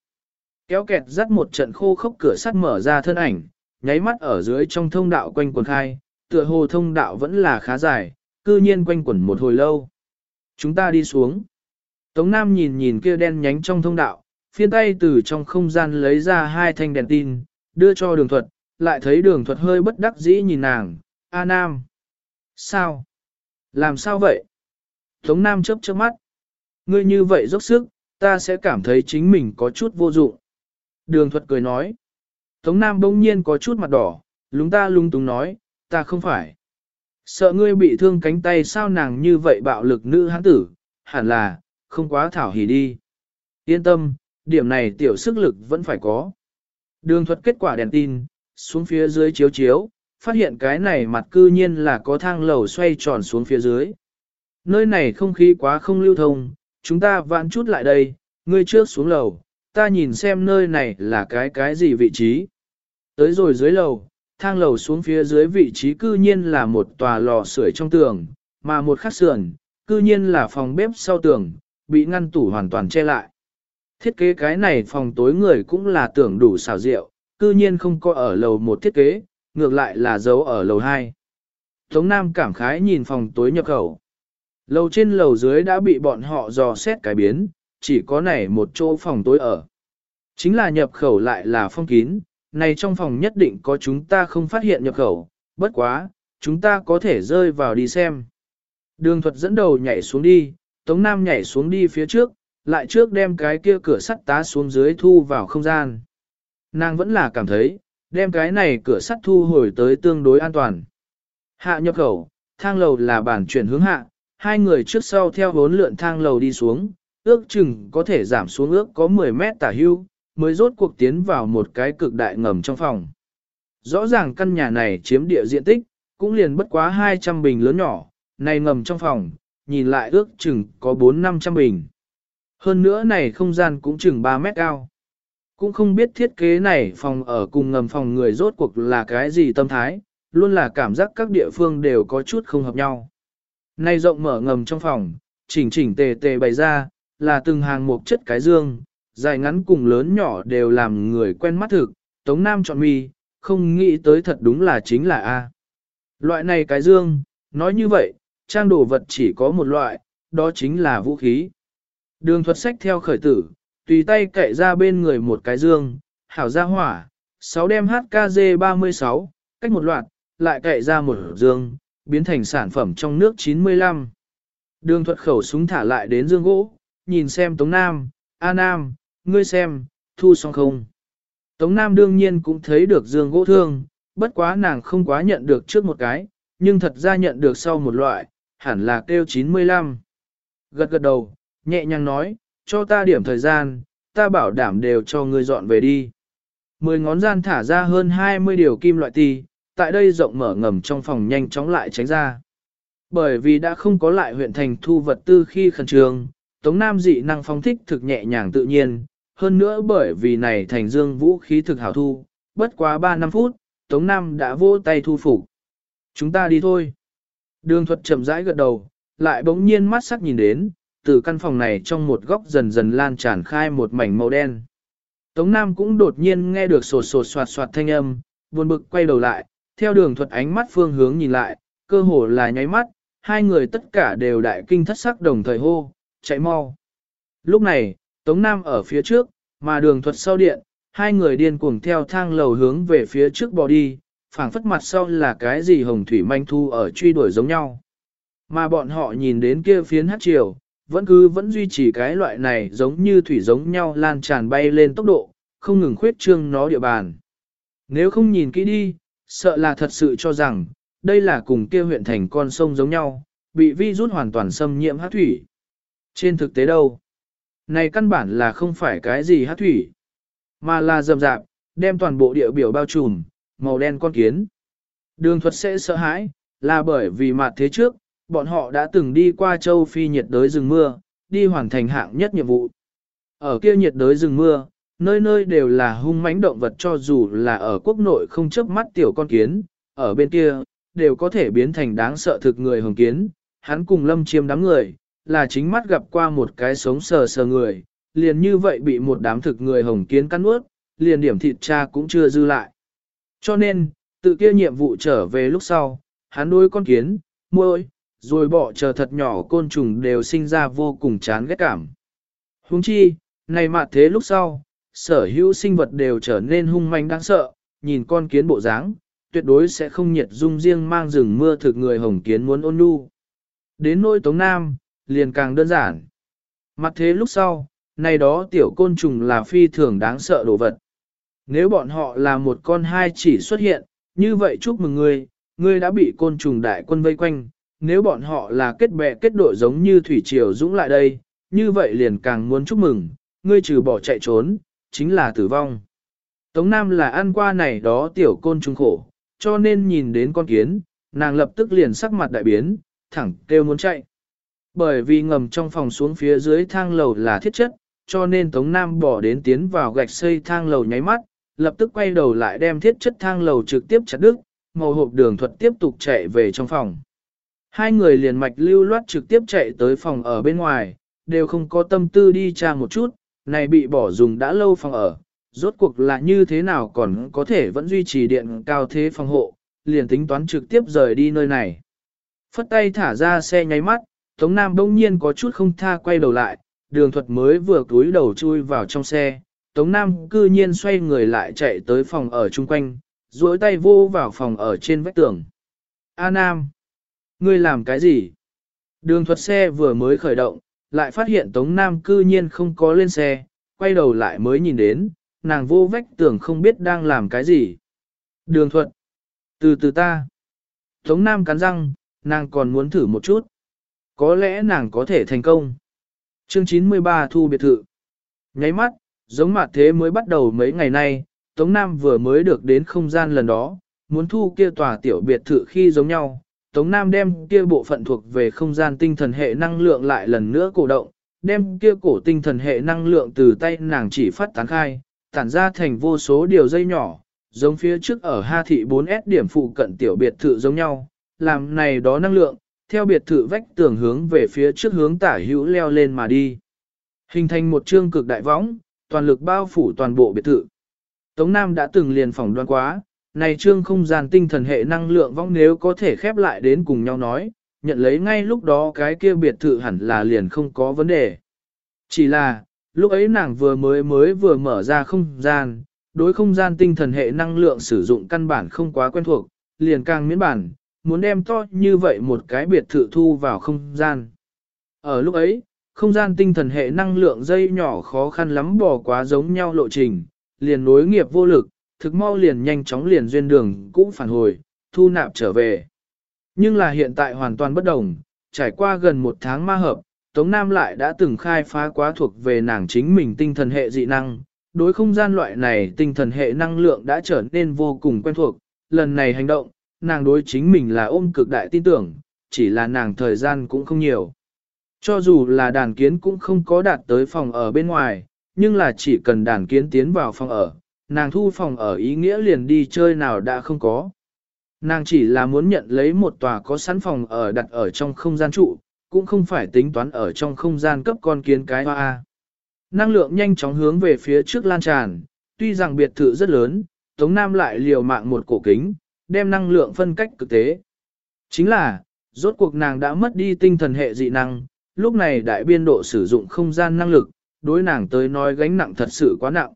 Kéo kẹt dắt một trận khô khốc cửa sắt mở ra thân ảnh, nháy mắt ở dưới trong thông đạo quanh quần khai, tựa hồ thông đạo vẫn là khá dài, cư nhiên quanh quẩn một hồi lâu. Chúng ta đi xuống. Tống Nam nhìn nhìn kia đen nhánh trong thông đạo, phiên tay từ trong không gian lấy ra hai thanh đèn tin, đưa cho đường thuật, lại thấy đường thuật hơi bất đắc dĩ nhìn nàng, A Nam. Sao? Làm sao vậy? Tống Nam chớp chớp mắt. Ngươi như vậy dốc sức, ta sẽ cảm thấy chính mình có chút vô dụng. Đường thuật cười nói. Tống Nam bỗng nhiên có chút mặt đỏ, lúng ta lung túng nói, ta không phải. Sợ ngươi bị thương cánh tay sao nàng như vậy bạo lực nữ hán tử, hẳn là, không quá thảo hỉ đi. Yên tâm, điểm này tiểu sức lực vẫn phải có. Đường thuật kết quả đèn tin, xuống phía dưới chiếu chiếu, phát hiện cái này mặt cư nhiên là có thang lầu xoay tròn xuống phía dưới. Nơi này không khí quá không lưu thông, chúng ta vãn chút lại đây, ngươi trước xuống lầu, ta nhìn xem nơi này là cái cái gì vị trí. Tới rồi dưới lầu, thang lầu xuống phía dưới vị trí cư nhiên là một tòa lò sưởi trong tường, mà một khắc sườn, cư nhiên là phòng bếp sau tường, bị ngăn tủ hoàn toàn che lại. Thiết kế cái này phòng tối người cũng là tưởng đủ xào rượu, cư nhiên không có ở lầu một thiết kế, ngược lại là giấu ở lầu hai. Tống Nam cảm khái nhìn phòng tối nhập khẩu. Lầu trên lầu dưới đã bị bọn họ dò xét cái biến, chỉ có này một chỗ phòng tối ở. Chính là nhập khẩu lại là phong kín, này trong phòng nhất định có chúng ta không phát hiện nhập khẩu, bất quá, chúng ta có thể rơi vào đi xem. Đường thuật dẫn đầu nhảy xuống đi, Tống Nam nhảy xuống đi phía trước, lại trước đem cái kia cửa sắt tá xuống dưới thu vào không gian. Nàng vẫn là cảm thấy, đem cái này cửa sắt thu hồi tới tương đối an toàn. Hạ nhập khẩu, thang lầu là bản chuyển hướng hạ, hai người trước sau theo bốn lượn thang lầu đi xuống, ước chừng có thể giảm xuống ước có 10 mét tả hưu, mới rốt cuộc tiến vào một cái cực đại ngầm trong phòng. Rõ ràng căn nhà này chiếm địa diện tích, cũng liền bất quá 200 bình lớn nhỏ, này ngầm trong phòng, nhìn lại ước chừng có 4-500 bình. Hơn nữa này không gian cũng chừng 3 mét cao. Cũng không biết thiết kế này phòng ở cùng ngầm phòng người rốt cuộc là cái gì tâm thái, luôn là cảm giác các địa phương đều có chút không hợp nhau. Nay rộng mở ngầm trong phòng, chỉnh chỉnh tề tề bày ra, là từng hàng một chất cái dương, dài ngắn cùng lớn nhỏ đều làm người quen mắt thực, Tống Nam chọn mi, không nghĩ tới thật đúng là chính là A. Loại này cái dương, nói như vậy, trang đồ vật chỉ có một loại, đó chính là vũ khí. Đường thuật sách theo khởi tử, tùy tay cậy ra bên người một cái dương, hảo ra hỏa, 6 đem HKG 36, cách một loạt, lại cậy ra một dương, biến thành sản phẩm trong nước 95. Đường thuật khẩu súng thả lại đến dương gỗ, nhìn xem Tống Nam, A Nam, ngươi xem, thu xong không. Tống Nam đương nhiên cũng thấy được dương gỗ thương, bất quá nàng không quá nhận được trước một cái, nhưng thật ra nhận được sau một loại, hẳn là kêu 95. Gật gật đầu, nhẹ nhàng nói, cho ta điểm thời gian, ta bảo đảm đều cho ngươi dọn về đi. Mười ngón gian thả ra hơn 20 điều kim loại ti, tại đây rộng mở ngầm trong phòng nhanh chóng lại tránh ra. Bởi vì đã không có lại huyện thành thu vật tư khi khẩn trương, Tống Nam dị năng phong thích thực nhẹ nhàng tự nhiên, hơn nữa bởi vì này thành dương vũ khí thực hảo thu, bất quá 3 năm phút, Tống Nam đã vỗ tay thu phục. Chúng ta đi thôi. Đường thuật chậm rãi gật đầu, lại bỗng nhiên mắt sắc nhìn đến, từ căn phòng này trong một góc dần dần lan tràn khai một mảnh màu đen. Tống Nam cũng đột nhiên nghe được sột sột soạt soạt thanh âm, buồn bực quay đầu lại, theo đường thuật ánh mắt phương hướng nhìn lại, cơ hồ là nháy mắt, hai người tất cả đều đại kinh thất sắc đồng thời hô, chạy mau. Lúc này, Tống Nam ở phía trước, mà đường thuật sau điện, hai người điên cuồng theo thang lầu hướng về phía trước bò đi, phảng phất mặt sau là cái gì hồng thủy manh thu ở truy đuổi giống nhau. Mà bọn họ nhìn đến kia phiến hát chiều, vẫn cứ vẫn duy trì cái loại này giống như thủy giống nhau lan tràn bay lên tốc độ, không ngừng khuyết trương nó địa bàn. Nếu không nhìn kỹ đi, sợ là thật sự cho rằng, đây là cùng kia huyện thành con sông giống nhau, bị vi rút hoàn toàn xâm nhiễm hát thủy. Trên thực tế đâu? Này căn bản là không phải cái gì hát thủy, mà là rầm rạp, đem toàn bộ địa biểu bao trùm, màu đen con kiến. Đường thuật sẽ sợ hãi, là bởi vì mặt thế trước, bọn họ đã từng đi qua châu Phi nhiệt đới rừng mưa, đi hoàn thành hạng nhất nhiệm vụ. Ở kia nhiệt đới rừng mưa, nơi nơi đều là hung mãnh động vật cho dù là ở quốc nội không chớp mắt tiểu con kiến, ở bên kia, đều có thể biến thành đáng sợ thực người hồng kiến. Hắn cùng lâm chiêm đám người, là chính mắt gặp qua một cái sống sờ sờ người, liền như vậy bị một đám thực người hồng kiến cắn nuốt, liền điểm thịt cha cũng chưa dư lại. Cho nên, tự kia nhiệm vụ trở về lúc sau, hắn nuôi con kiến, muôi, rồi bỏ chờ thật nhỏ côn trùng đều sinh ra vô cùng chán ghét cảm. Huống chi, này mà thế lúc sau, sở hữu sinh vật đều trở nên hung manh đáng sợ, nhìn con kiến bộ dáng, tuyệt đối sẽ không nhiệt dung riêng mang rừng mưa thực người hồng kiến muốn ôn nhu. Đến nỗi Tống Nam, liền càng đơn giản. Mặt thế lúc sau, này đó tiểu côn trùng là phi thường đáng sợ đồ vật. Nếu bọn họ là một con hai chỉ xuất hiện, như vậy chúc mừng ngươi, ngươi đã bị côn trùng đại quân vây quanh. Nếu bọn họ là kết bè kết đội giống như thủy triều dũng lại đây, như vậy liền càng muốn chúc mừng, ngươi trừ bỏ chạy trốn, chính là tử vong. Tống Nam là ăn qua này đó tiểu côn trùng khổ, cho nên nhìn đến con kiến, nàng lập tức liền sắc mặt đại biến, thẳng kêu muốn chạy. Bởi vì ngầm trong phòng xuống phía dưới thang lầu là thiết chất, cho nên Tống Nam bỏ đến tiến vào gạch xây thang lầu nháy mắt, lập tức quay đầu lại đem thiết chất thang lầu trực tiếp chặt đứt, màu hộp đường thuật tiếp tục chạy về trong phòng. Hai người liền mạch lưu loát trực tiếp chạy tới phòng ở bên ngoài, đều không có tâm tư đi tra một chút, này bị bỏ dùng đã lâu phòng ở, rốt cuộc là như thế nào còn có thể vẫn duy trì điện cao thế phòng hộ, liền tính toán trực tiếp rời đi nơi này. Phất tay thả ra xe nháy mắt, Tống Nam bỗng nhiên có chút không tha quay đầu lại, đường thuật mới vừa túi đầu chui vào trong xe, Tống Nam cư nhiên xoay người lại chạy tới phòng ở chung quanh, duỗi tay vô vào phòng ở trên vách tường. A Nam! Ngươi làm cái gì? Đường thuật xe vừa mới khởi động, lại phát hiện Tống Nam cư nhiên không có lên xe, quay đầu lại mới nhìn đến, nàng vô vách tường không biết đang làm cái gì. Đường thuật! Từ từ ta! Tống Nam cắn răng, nàng còn muốn thử một chút. Có lẽ nàng có thể thành công. Chương 93 thu biệt thự. Nháy mắt, giống mặt thế mới bắt đầu mấy ngày nay, Tống Nam vừa mới được đến không gian lần đó, muốn thu kia tòa tiểu biệt thự khi giống nhau. Tống Nam đem kia bộ phận thuộc về không gian tinh thần hệ năng lượng lại lần nữa cổ động, đem kia cổ tinh thần hệ năng lượng từ tay nàng chỉ phát tán khai, tản ra thành vô số điều dây nhỏ, giống phía trước ở Ha Thị 4S điểm phụ cận tiểu biệt thự giống nhau, làm này đó năng lượng, theo biệt thự vách tường hướng về phía trước hướng tả hữu leo lên mà đi. Hình thành một chương cực đại võng, toàn lực bao phủ toàn bộ biệt thự. Tống Nam đã từng liền phỏng đoán quá, này trương không gian tinh thần hệ năng lượng vong nếu có thể khép lại đến cùng nhau nói, nhận lấy ngay lúc đó cái kia biệt thự hẳn là liền không có vấn đề. Chỉ là, lúc ấy nàng vừa mới mới vừa mở ra không gian, đối không gian tinh thần hệ năng lượng sử dụng căn bản không quá quen thuộc, liền càng miễn bản, muốn đem to như vậy một cái biệt thự thu vào không gian. Ở lúc ấy, không gian tinh thần hệ năng lượng dây nhỏ khó khăn lắm bỏ quá giống nhau lộ trình, liền nối nghiệp vô lực, thực mau liền nhanh chóng liền duyên đường cũng phản hồi, thu nạp trở về. Nhưng là hiện tại hoàn toàn bất đồng, trải qua gần một tháng ma hợp, Tống Nam lại đã từng khai phá quá thuộc về nàng chính mình tinh thần hệ dị năng. Đối không gian loại này tinh thần hệ năng lượng đã trở nên vô cùng quen thuộc, lần này hành động, nàng đối chính mình là ôm cực đại tin tưởng, chỉ là nàng thời gian cũng không nhiều. Cho dù là đàn kiến cũng không có đạt tới phòng ở bên ngoài, nhưng là chỉ cần đàn kiến tiến vào phòng ở, nàng thu phòng ở ý nghĩa liền đi chơi nào đã không có. Nàng chỉ là muốn nhận lấy một tòa có sẵn phòng ở đặt ở trong không gian trụ, cũng không phải tính toán ở trong không gian cấp con kiến cái hoa. Năng lượng nhanh chóng hướng về phía trước lan tràn, tuy rằng biệt thự rất lớn, Tống Nam lại liều mạng một cổ kính, đem năng lượng phân cách cực tế. Chính là, rốt cuộc nàng đã mất đi tinh thần hệ dị năng, lúc này đại biên độ sử dụng không gian năng lực, đối nàng tới nói gánh nặng thật sự quá nặng.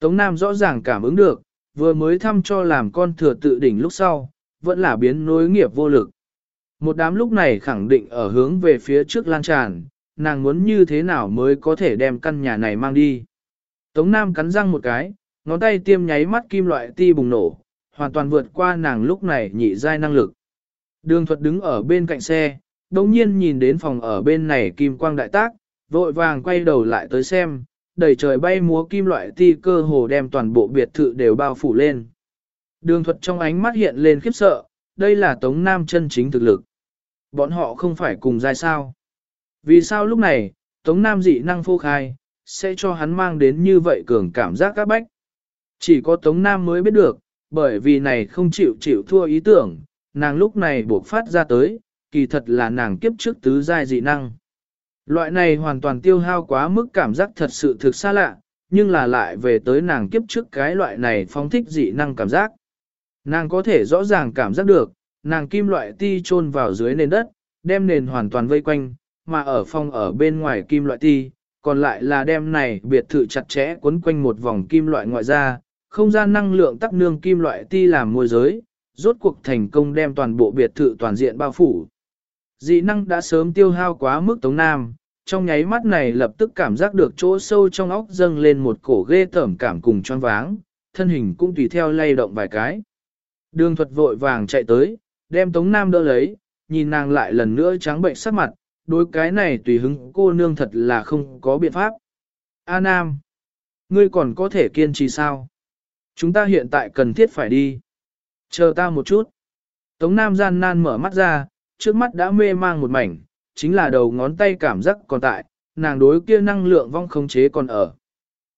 Tống Nam rõ ràng cảm ứng được, vừa mới thăm cho làm con thừa tự đỉnh lúc sau, vẫn là biến nối nghiệp vô lực. Một đám lúc này khẳng định ở hướng về phía trước lan tràn, nàng muốn như thế nào mới có thể đem căn nhà này mang đi. Tống Nam cắn răng một cái, ngón tay tiêm nháy mắt kim loại ti bùng nổ, hoàn toàn vượt qua nàng lúc này nhị giai năng lực. Đường thuật đứng ở bên cạnh xe, đồng nhiên nhìn đến phòng ở bên này kim quang đại tác, vội vàng quay đầu lại tới xem, đầy trời bay múa kim loại ti cơ hồ đem toàn bộ biệt thự đều bao phủ lên. Đường thuật trong ánh mắt hiện lên khiếp sợ, đây là Tống Nam chân chính thực lực. Bọn họ không phải cùng giai sao. Vì sao lúc này, Tống Nam dị năng phô khai, sẽ cho hắn mang đến như vậy cường cảm giác các bách. Chỉ có Tống Nam mới biết được, bởi vì này không chịu chịu thua ý tưởng, nàng lúc này buộc phát ra tới, kỳ thật là nàng kiếp trước tứ giai dị năng. Loại này hoàn toàn tiêu hao quá mức cảm giác thật sự thực xa lạ, nhưng là lại về tới nàng kiếp trước cái loại này phóng thích dị năng cảm giác. Nàng có thể rõ ràng cảm giác được, nàng kim loại ti chôn vào dưới nền đất, đem nền hoàn toàn vây quanh, mà ở phòng ở bên ngoài kim loại ti, còn lại là đem này biệt thự chặt chẽ quấn quanh một vòng kim loại ngoại ra, không gian năng lượng tắc nương kim loại ti làm môi giới, rốt cuộc thành công đem toàn bộ biệt thự toàn diện bao phủ. Dị năng đã sớm tiêu hao quá mức Tống Nam, trong nháy mắt này lập tức cảm giác được chỗ sâu trong óc dâng lên một cổ ghê tởm cảm cùng choáng váng, thân hình cũng tùy theo lay động vài cái. Đường thuật vội vàng chạy tới, đem Tống Nam đỡ lấy, nhìn nàng lại lần nữa trắng bệnh sắc mặt, đối cái này tùy hứng cô nương thật là không có biện pháp. A Nam, ngươi còn có thể kiên trì sao? Chúng ta hiện tại cần thiết phải đi. Chờ ta một chút. Tống Nam gian nan mở mắt ra, trước mắt đã mê mang một mảnh, chính là đầu ngón tay cảm giác còn tại, nàng đối kia năng lượng vong không chế còn ở.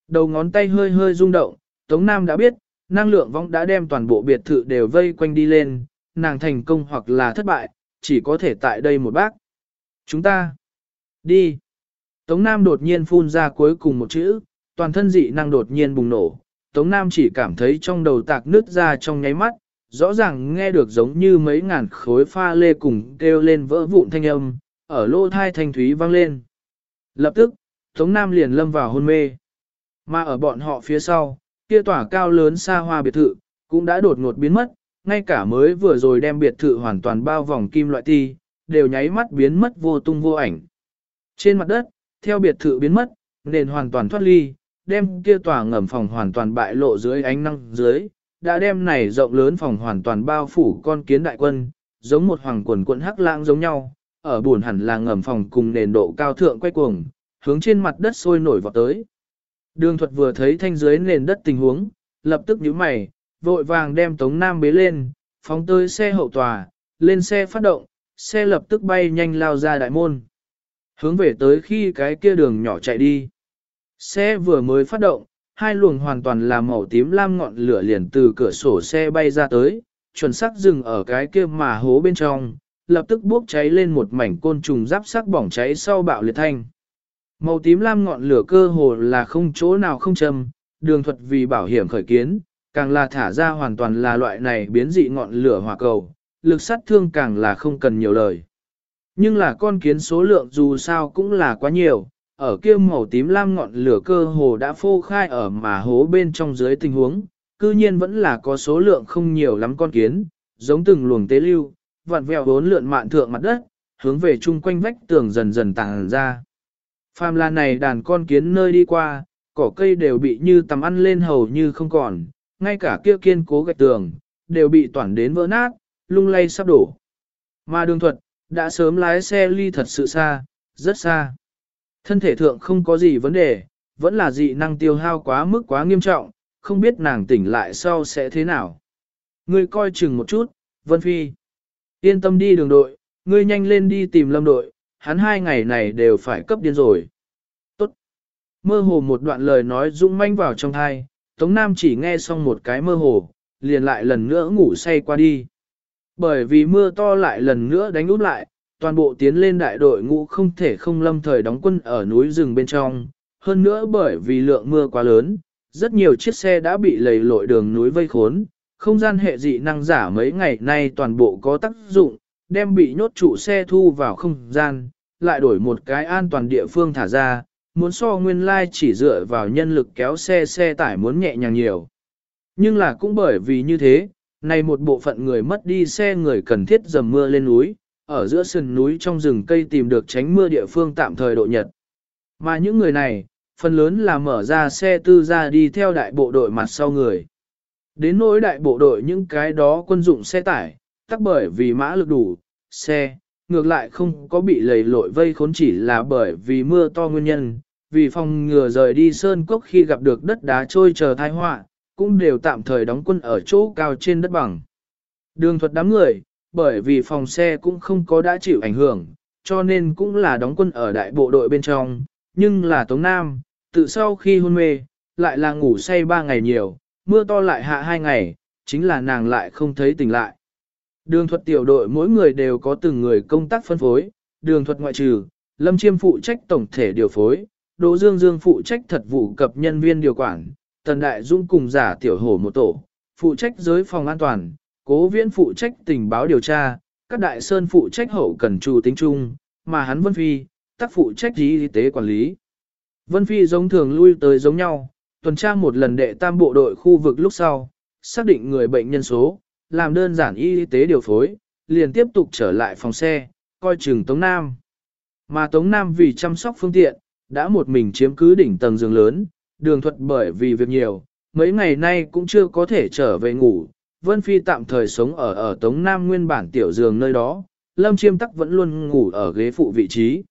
Đầu ngón tay hơi hơi rung động, Tống Nam đã biết, năng lượng vong đã đem toàn bộ biệt thự đều vây quanh đi lên, nàng thành công hoặc là thất bại, chỉ có thể tại đây một bác. Chúng ta đi. Tống Nam đột nhiên phun ra cuối cùng một chữ, toàn thân dị năng đột nhiên bùng nổ. Tống Nam chỉ cảm thấy trong đầu tạc nứt ra trong nháy mắt, rõ ràng nghe được giống như mấy ngàn khối pha lê cùng kêu lên vỡ vụn thanh âm, ở lô thai thanh thúy vang lên. Lập tức, Tống Nam liền lâm vào hôn mê. Mà ở bọn họ phía sau, kia tỏa cao lớn xa hoa biệt thự, cũng đã đột ngột biến mất, ngay cả mới vừa rồi đem biệt thự hoàn toàn bao vòng kim loại ti, đều nháy mắt biến mất vô tung vô ảnh. Trên mặt đất, theo biệt thự biến mất, nền hoàn toàn thoát ly, đem kia tòa ngầm phòng hoàn toàn bại lộ dưới ánh năng dưới, đã đem này rộng lớn phòng hoàn toàn bao phủ con kiến đại quân, giống một hoàng quần quận hắc lãng giống nhau, ở buồn hẳn là ngầm phòng cùng nền độ cao thượng quay cuồng, hướng trên mặt đất sôi nổi vọt tới. Đường thuật vừa thấy thanh dưới nền đất tình huống, lập tức nhíu mày, vội vàng đem Tống Nam bế lên, phóng tới xe hậu tòa, lên xe phát động, xe lập tức bay nhanh lao ra đại môn. Hướng về tới khi cái kia đường nhỏ chạy đi. Xe vừa mới phát động, hai luồng hoàn toàn là màu tím lam ngọn lửa liền từ cửa sổ xe bay ra tới, chuẩn xác dừng ở cái kia mà hố bên trong, lập tức bốc cháy lên một mảnh côn trùng giáp sắc bỏng cháy sau bạo liệt thanh. Màu tím lam ngọn lửa cơ hồ là không chỗ nào không châm, đường thuật vì bảo hiểm khởi kiến, càng là thả ra hoàn toàn là loại này biến dị ngọn lửa hỏa cầu, lực sát thương càng là không cần nhiều lời. Nhưng là con kiến số lượng dù sao cũng là quá nhiều, ở kia màu tím lam ngọn lửa cơ hồ đã phô khai ở mà hố bên trong dưới tình huống, cư nhiên vẫn là có số lượng không nhiều lắm con kiến, giống từng luồng tế lưu, vặn vẹo bốn lượn mạn thượng mặt đất, hướng về chung quanh vách tường dần dần tàng ra. Phàm là này đàn con kiến nơi đi qua, cỏ cây đều bị như tầm ăn lên hầu như không còn, ngay cả kia kiên cố gạch tường, đều bị toàn đến vỡ nát, lung lay sắp đổ. Mà đường thuật, đã sớm lái xe ly thật sự xa, rất xa. Thân thể thượng không có gì vấn đề, vẫn là dị năng tiêu hao quá mức quá nghiêm trọng, không biết nàng tỉnh lại sau sẽ thế nào. Ngươi coi chừng một chút, Vân Phi. Yên tâm đi đường đội, ngươi nhanh lên đi tìm lâm đội, hắn hai ngày này đều phải cấp điên rồi. Tốt. Mơ hồ một đoạn lời nói rung manh vào trong thai, Tống Nam chỉ nghe xong một cái mơ hồ, liền lại lần nữa ngủ say qua đi. Bởi vì mưa to lại lần nữa đánh úp lại, toàn bộ tiến lên đại đội ngũ không thể không lâm thời đóng quân ở núi rừng bên trong. Hơn nữa bởi vì lượng mưa quá lớn, rất nhiều chiếc xe đã bị lầy lội đường núi vây khốn. Không gian hệ dị năng giả mấy ngày nay toàn bộ có tác dụng, đem bị nhốt trụ xe thu vào không gian, lại đổi một cái an toàn địa phương thả ra, muốn so nguyên lai chỉ dựa vào nhân lực kéo xe xe tải muốn nhẹ nhàng nhiều. Nhưng là cũng bởi vì như thế, nay một bộ phận người mất đi xe người cần thiết dầm mưa lên núi, ở giữa sườn núi trong rừng cây tìm được tránh mưa địa phương tạm thời độ nhật. Mà những người này, phần lớn là mở ra xe tư ra đi theo đại bộ đội mặt sau người. Đến nỗi đại bộ đội những cái đó quân dụng xe tải, tắc bởi vì mã lực đủ, xe, ngược lại không có bị lầy lội vây khốn chỉ là bởi vì mưa to nguyên nhân, vì phòng ngừa rời đi sơn cốc khi gặp được đất đá trôi chờ thai họa, cũng đều tạm thời đóng quân ở chỗ cao trên đất bằng. Đường thuật đám người, bởi vì phòng xe cũng không có đã chịu ảnh hưởng, cho nên cũng là đóng quân ở đại bộ đội bên trong, nhưng là Tống Nam, tự sau khi hôn mê, lại là ngủ say ba ngày nhiều, mưa to lại hạ hai ngày, chính là nàng lại không thấy tỉnh lại. Đường thuật tiểu đội mỗi người đều có từng người công tác phân phối, đường thuật ngoại trừ, Lâm Chiêm phụ trách tổng thể điều phối, Đỗ Dương Dương phụ trách thật vụ cập nhân viên điều quản, Tần Đại Dung cùng giả tiểu hổ một tổ, phụ trách giới phòng an toàn, cố viễn phụ trách tình báo điều tra, các đại sơn phụ trách hậu cần trù tính chung, mà hắn vân phi, tác phụ trách y tế quản lý. Vân Phi giống thường lui tới giống nhau, tuần tra một lần đệ tam bộ đội khu vực lúc sau, xác định người bệnh nhân số, làm đơn giản y tế điều phối, liền tiếp tục trở lại phòng xe, coi chừng Tống Nam. Mà Tống Nam vì chăm sóc phương tiện, đã một mình chiếm cứ đỉnh tầng giường lớn, đường thuật bởi vì việc nhiều, mấy ngày nay cũng chưa có thể trở về ngủ. Vân Phi tạm thời sống ở ở Tống Nam nguyên bản tiểu giường nơi đó, Lâm Chiêm Tắc vẫn luôn ngủ ở ghế phụ vị trí.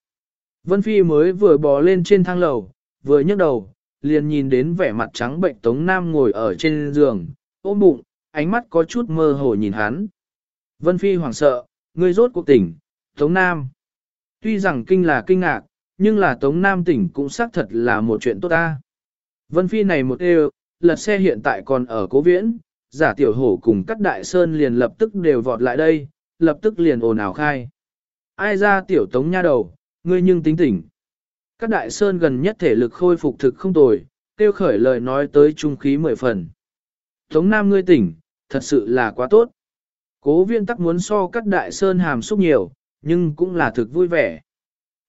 Vân Phi mới vừa bò lên trên thang lầu, vừa nhấc đầu, liền nhìn đến vẻ mặt trắng bệnh Tống Nam ngồi ở trên giường, ôm bụng, ánh mắt có chút mơ hồ nhìn hắn. Vân Phi hoảng sợ, ngươi rốt cuộc tỉnh, Tống Nam. Tuy rằng kinh là kinh ngạc, nhưng là Tống Nam tỉnh cũng xác thật là một chuyện tốt ta. Vân Phi này một đều, lật xe hiện tại còn ở cố viễn, giả tiểu hổ cùng các đại sơn liền lập tức đều vọt lại đây, lập tức liền ồn ào khai. Ai ra tiểu tống nha đầu, ngươi nhưng tính tỉnh. Các đại sơn gần nhất thể lực khôi phục thực không tồi, tiêu khởi lời nói tới trung khí mười phần. Tống Nam ngươi tỉnh, thật sự là quá tốt. Cố viên tắc muốn so các đại sơn hàm xúc nhiều, nhưng cũng là thực vui vẻ.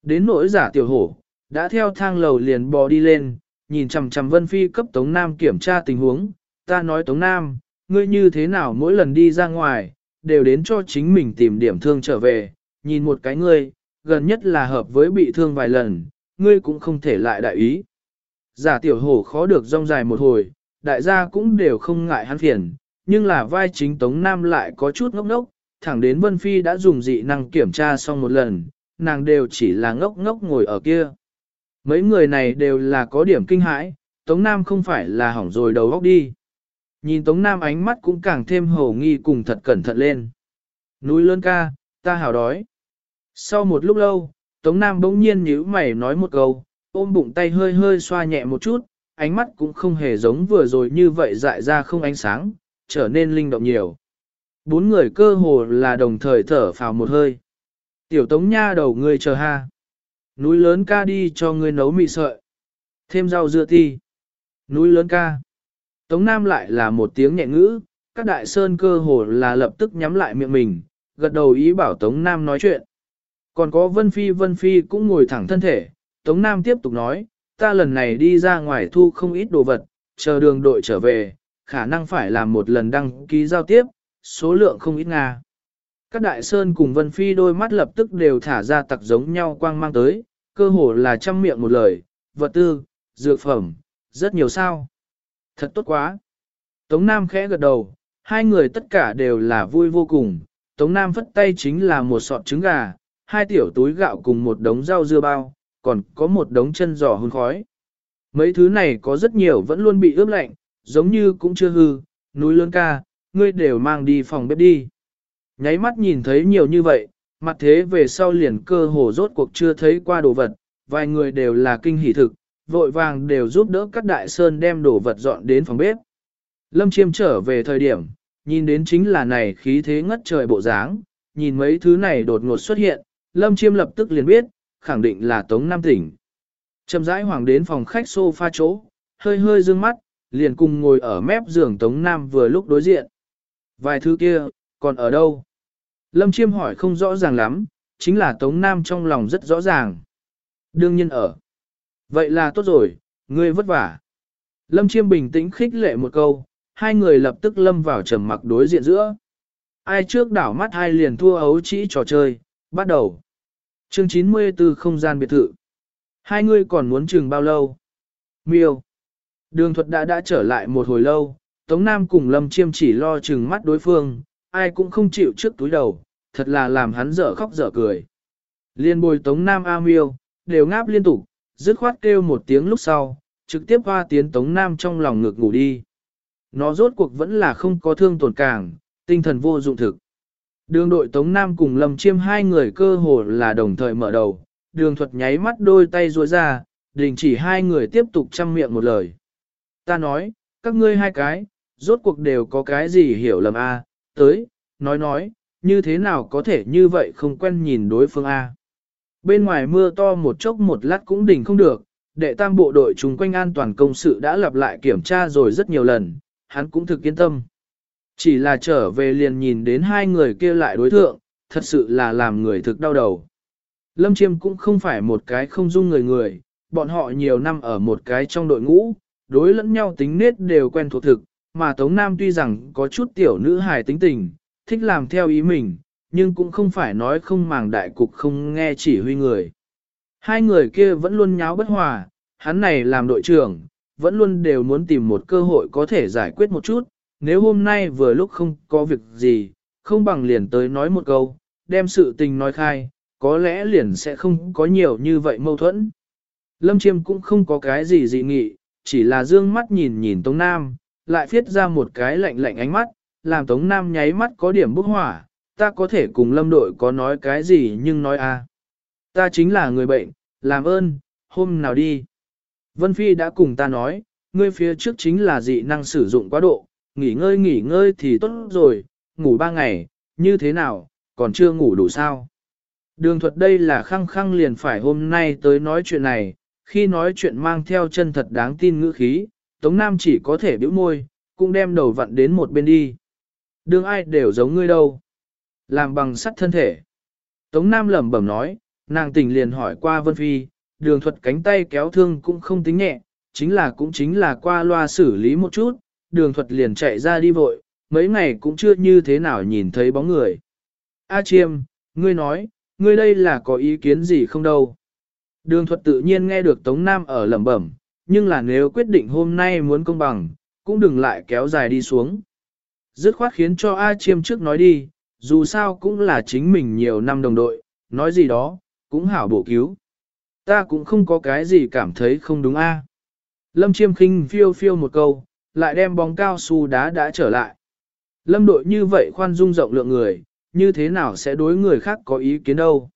Đến nỗi giả tiểu hổ, đã theo thang lầu liền bò đi lên, nhìn chằm chằm Vân Phi cấp Tống Nam kiểm tra tình huống. Ta nói Tống Nam, ngươi như thế nào mỗi lần đi ra ngoài, đều đến cho chính mình tìm điểm thương trở về, nhìn một cái ngươi, gần nhất là hợp với bị thương vài lần, ngươi cũng không thể lại đại ý. Giả tiểu hổ khó được rong dài một hồi, đại gia cũng đều không ngại hắn phiền, nhưng là vai chính Tống Nam lại có chút ngốc ngốc, thẳng đến Vân Phi đã dùng dị năng kiểm tra xong một lần, nàng đều chỉ là ngốc ngốc ngồi ở kia. Mấy người này đều là có điểm kinh hãi, Tống Nam không phải là hỏng rồi đầu óc đi. Nhìn Tống Nam ánh mắt cũng càng thêm hổ nghi cùng thật cẩn thận lên. Núi lớn ca, ta hào đói. Sau một lúc lâu, Tống Nam bỗng nhiên nhíu mày nói một câu, ôm bụng tay hơi hơi xoa nhẹ một chút, ánh mắt cũng không hề giống vừa rồi như vậy dại ra không ánh sáng, trở nên linh động nhiều. Bốn người cơ hồ là đồng thời thở phào một hơi. Tiểu Tống Nha đầu ngươi chờ ha. Núi lớn ca đi cho ngươi nấu mì sợi. Thêm rau dưa thì. Núi lớn ca. Tống Nam lại là một tiếng nhẹ ngữ, các đại sơn cơ hồ là lập tức nhắm lại miệng mình, gật đầu ý bảo Tống Nam nói chuyện. Còn có Vân Phi Vân Phi cũng ngồi thẳng thân thể, Tống Nam tiếp tục nói, ta lần này đi ra ngoài thu không ít đồ vật, chờ đường đội trở về, khả năng phải làm một lần đăng ký giao tiếp, số lượng không ít Nga. Các đại sơn cùng Vân Phi đôi mắt lập tức đều thả ra tặc giống nhau quang mang tới, cơ hồ là trăm miệng một lời, vật tư, dược phẩm, rất nhiều sao. Thật tốt quá. Tống Nam khẽ gật đầu, hai người tất cả đều là vui vô cùng. Tống Nam phất tay chính là một sọt trứng gà, hai tiểu túi gạo cùng một đống rau dưa bao, còn có một đống chân giò hun khói. Mấy thứ này có rất nhiều vẫn luôn bị ướp lạnh, giống như cũng chưa hư, núi lớn ca, ngươi đều mang đi phòng bếp đi. Nháy mắt nhìn thấy nhiều như vậy, mặt thế về sau liền cơ hồ rốt cuộc chưa thấy qua đồ vật, vài người đều là kinh hỉ thực, vội vàng đều giúp đỡ các đại sơn đem đồ vật dọn đến phòng bếp. Lâm Chiêm trở về thời điểm, nhìn đến chính là này khí thế ngất trời bộ dáng, nhìn mấy thứ này đột ngột xuất hiện, Lâm Chiêm lập tức liền biết, khẳng định là Tống Nam tỉnh. Chậm rãi hoàng đến phòng khách sofa chỗ, hơi hơi dương mắt, liền cùng ngồi ở mép giường Tống Nam vừa lúc đối diện. Vài thứ kia, còn ở đâu? Lâm Chiêm hỏi không rõ ràng lắm, chính là Tống Nam trong lòng rất rõ ràng. Đương nhiên ở. Vậy là tốt rồi, ngươi vất vả. Lâm Chiêm bình tĩnh khích lệ một câu, hai người lập tức lâm vào trầm mặc đối diện giữa. Ai trước đảo mắt hai liền thua ấu chỉ trò chơi, bắt đầu. Chương 94 không gian biệt thự. Hai người còn muốn chừng bao lâu? Miêu. Đường thuật đã đã trở lại một hồi lâu, Tống Nam cùng Lâm Chiêm chỉ lo chừng mắt đối phương, ai cũng không chịu trước túi đầu, thật là làm hắn dở khóc dở cười. Liên bồi Tống Nam A Miêu, đều ngáp liên tục, dứt khoát kêu một tiếng lúc sau, trực tiếp hoa tiến Tống Nam trong lòng ngực ngủ đi. Nó rốt cuộc vẫn là không có thương tổn càng, tinh thần vô dụng thực. Đường đội Tống Nam cùng Lâm Chiêm hai người cơ hồ là đồng thời mở đầu, đường thuật nháy mắt đôi tay ruôi ra, đình chỉ hai người tiếp tục chăm miệng một lời. Ta nói, các ngươi hai cái, rốt cuộc đều có cái gì hiểu lầm a tới, nói nói, như thế nào có thể như vậy không quen nhìn đối phương a Bên ngoài mưa to một chốc một lát cũng đỉnh không được, đệ tam bộ đội chúng quanh an toàn công sự đã lặp lại kiểm tra rồi rất nhiều lần, hắn cũng thực yên tâm. Chỉ là trở về liền nhìn đến hai người kia lại đối thượng, thật sự là làm người thực đau đầu. Lâm Chiêm cũng không phải một cái không dung người người, bọn họ nhiều năm ở một cái trong đội ngũ, đối lẫn nhau tính nết đều quen thuộc thực, mà Tống Nam tuy rằng có chút tiểu nữ hài tính tình, thích làm theo ý mình, nhưng cũng không phải nói không màng đại cục không nghe chỉ huy người. Hai người kia vẫn luôn nháo bất hòa, hắn này làm đội trưởng, vẫn luôn đều muốn tìm một cơ hội có thể giải quyết một chút, nếu hôm nay vừa lúc không có việc gì, không bằng liền tới nói một câu, đem sự tình nói khai, có lẽ liền sẽ không có nhiều như vậy mâu thuẫn. Lâm Chiêm cũng không có cái gì dị nghị, chỉ là dương mắt nhìn nhìn Tống Nam, lại phiết ra một cái lạnh lạnh ánh mắt, làm Tống Nam nháy mắt có điểm bốc hỏa, ta có thể cùng lâm đội có nói cái gì nhưng nói a à. Ta chính là người bệnh, làm ơn, hôm nào đi. Vân Phi đã cùng ta nói, ngươi phía trước chính là dị năng sử dụng quá độ, nghỉ ngơi nghỉ ngơi thì tốt rồi, ngủ ba ngày, như thế nào, còn chưa ngủ đủ sao. Đường thuật đây là khăng khăng liền phải hôm nay tới nói chuyện này, khi nói chuyện mang theo chân thật đáng tin ngữ khí, Tống Nam chỉ có thể bĩu môi, cũng đem đầu vặn đến một bên đi. Đường ai đều giống ngươi đâu. Làm bằng sắt thân thể. Tống Nam lẩm bẩm nói, nàng tỉnh liền hỏi qua Vân Phi, đường thuật cánh tay kéo thương cũng không tính nhẹ, chính là cũng chính là qua loa xử lý một chút, đường thuật liền chạy ra đi vội, mấy ngày cũng chưa như thế nào nhìn thấy bóng người. A Chiêm, ngươi nói, ngươi đây là có ý kiến gì không đâu? Đường thuật tự nhiên nghe được Tống Nam ở lẩm bẩm, nhưng là nếu quyết định hôm nay muốn công bằng, cũng đừng lại kéo dài đi xuống. Dứt khoát khiến cho A Chiêm trước nói đi, dù sao cũng là chính mình nhiều năm đồng đội, nói gì đó, cũng hảo bổ cứu. Ta cũng không có cái gì cảm thấy không đúng a. Lâm Chiêm khinh phiêu phiêu một câu, lại đem bóng cao su đá đã trở lại. Lâm đội như vậy khoan dung rộng lượng người, như thế nào sẽ đối người khác có ý kiến đâu.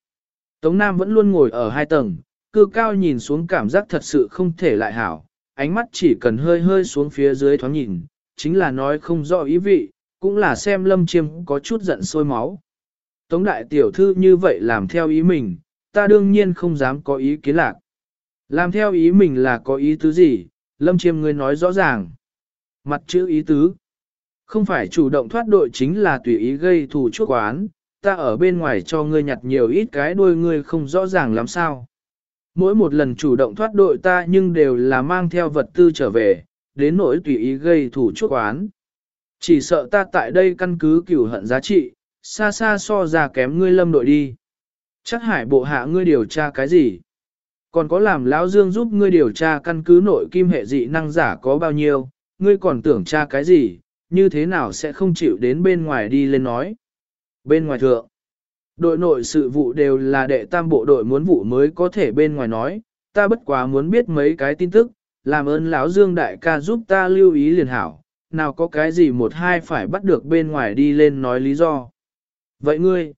Tống Nam vẫn luôn ngồi ở hai tầng, cư cao nhìn xuống cảm giác thật sự không thể lại hảo, ánh mắt chỉ cần hơi hơi xuống phía dưới thoáng nhìn, chính là nói không rõ ý vị, cũng là xem lâm chiêm có chút giận sôi máu. Tống đại tiểu thư như vậy làm theo ý mình, ta đương nhiên không dám có ý kiến lạc. Làm theo ý mình là có ý tứ gì, lâm chiêm ngươi nói rõ ràng. Mặt chữ ý tứ. Không phải chủ động thoát đội chính là tùy ý gây thù chuốc quán, ta ở bên ngoài cho ngươi nhặt nhiều ít cái đuôi ngươi không rõ ràng làm sao. Mỗi một lần chủ động thoát đội ta nhưng đều là mang theo vật tư trở về, đến nỗi tùy ý gây thủ chuốc quán. Chỉ sợ ta tại đây căn cứ cửu hận giá trị, xa xa so ra kém ngươi lâm đội đi. Chắc hải bộ hạ ngươi điều tra cái gì? Còn có làm lão dương giúp ngươi điều tra căn cứ nội kim hệ dị năng giả có bao nhiêu, ngươi còn tưởng tra cái gì, như thế nào sẽ không chịu đến bên ngoài đi lên nói. Bên ngoài thượng, đội nội sự vụ đều là đệ tam bộ đội muốn vụ mới có thể bên ngoài nói, ta bất quá muốn biết mấy cái tin tức, làm ơn lão Dương đại ca giúp ta lưu ý liền hảo, nào có cái gì một hai phải bắt được bên ngoài đi lên nói lý do. Vậy ngươi,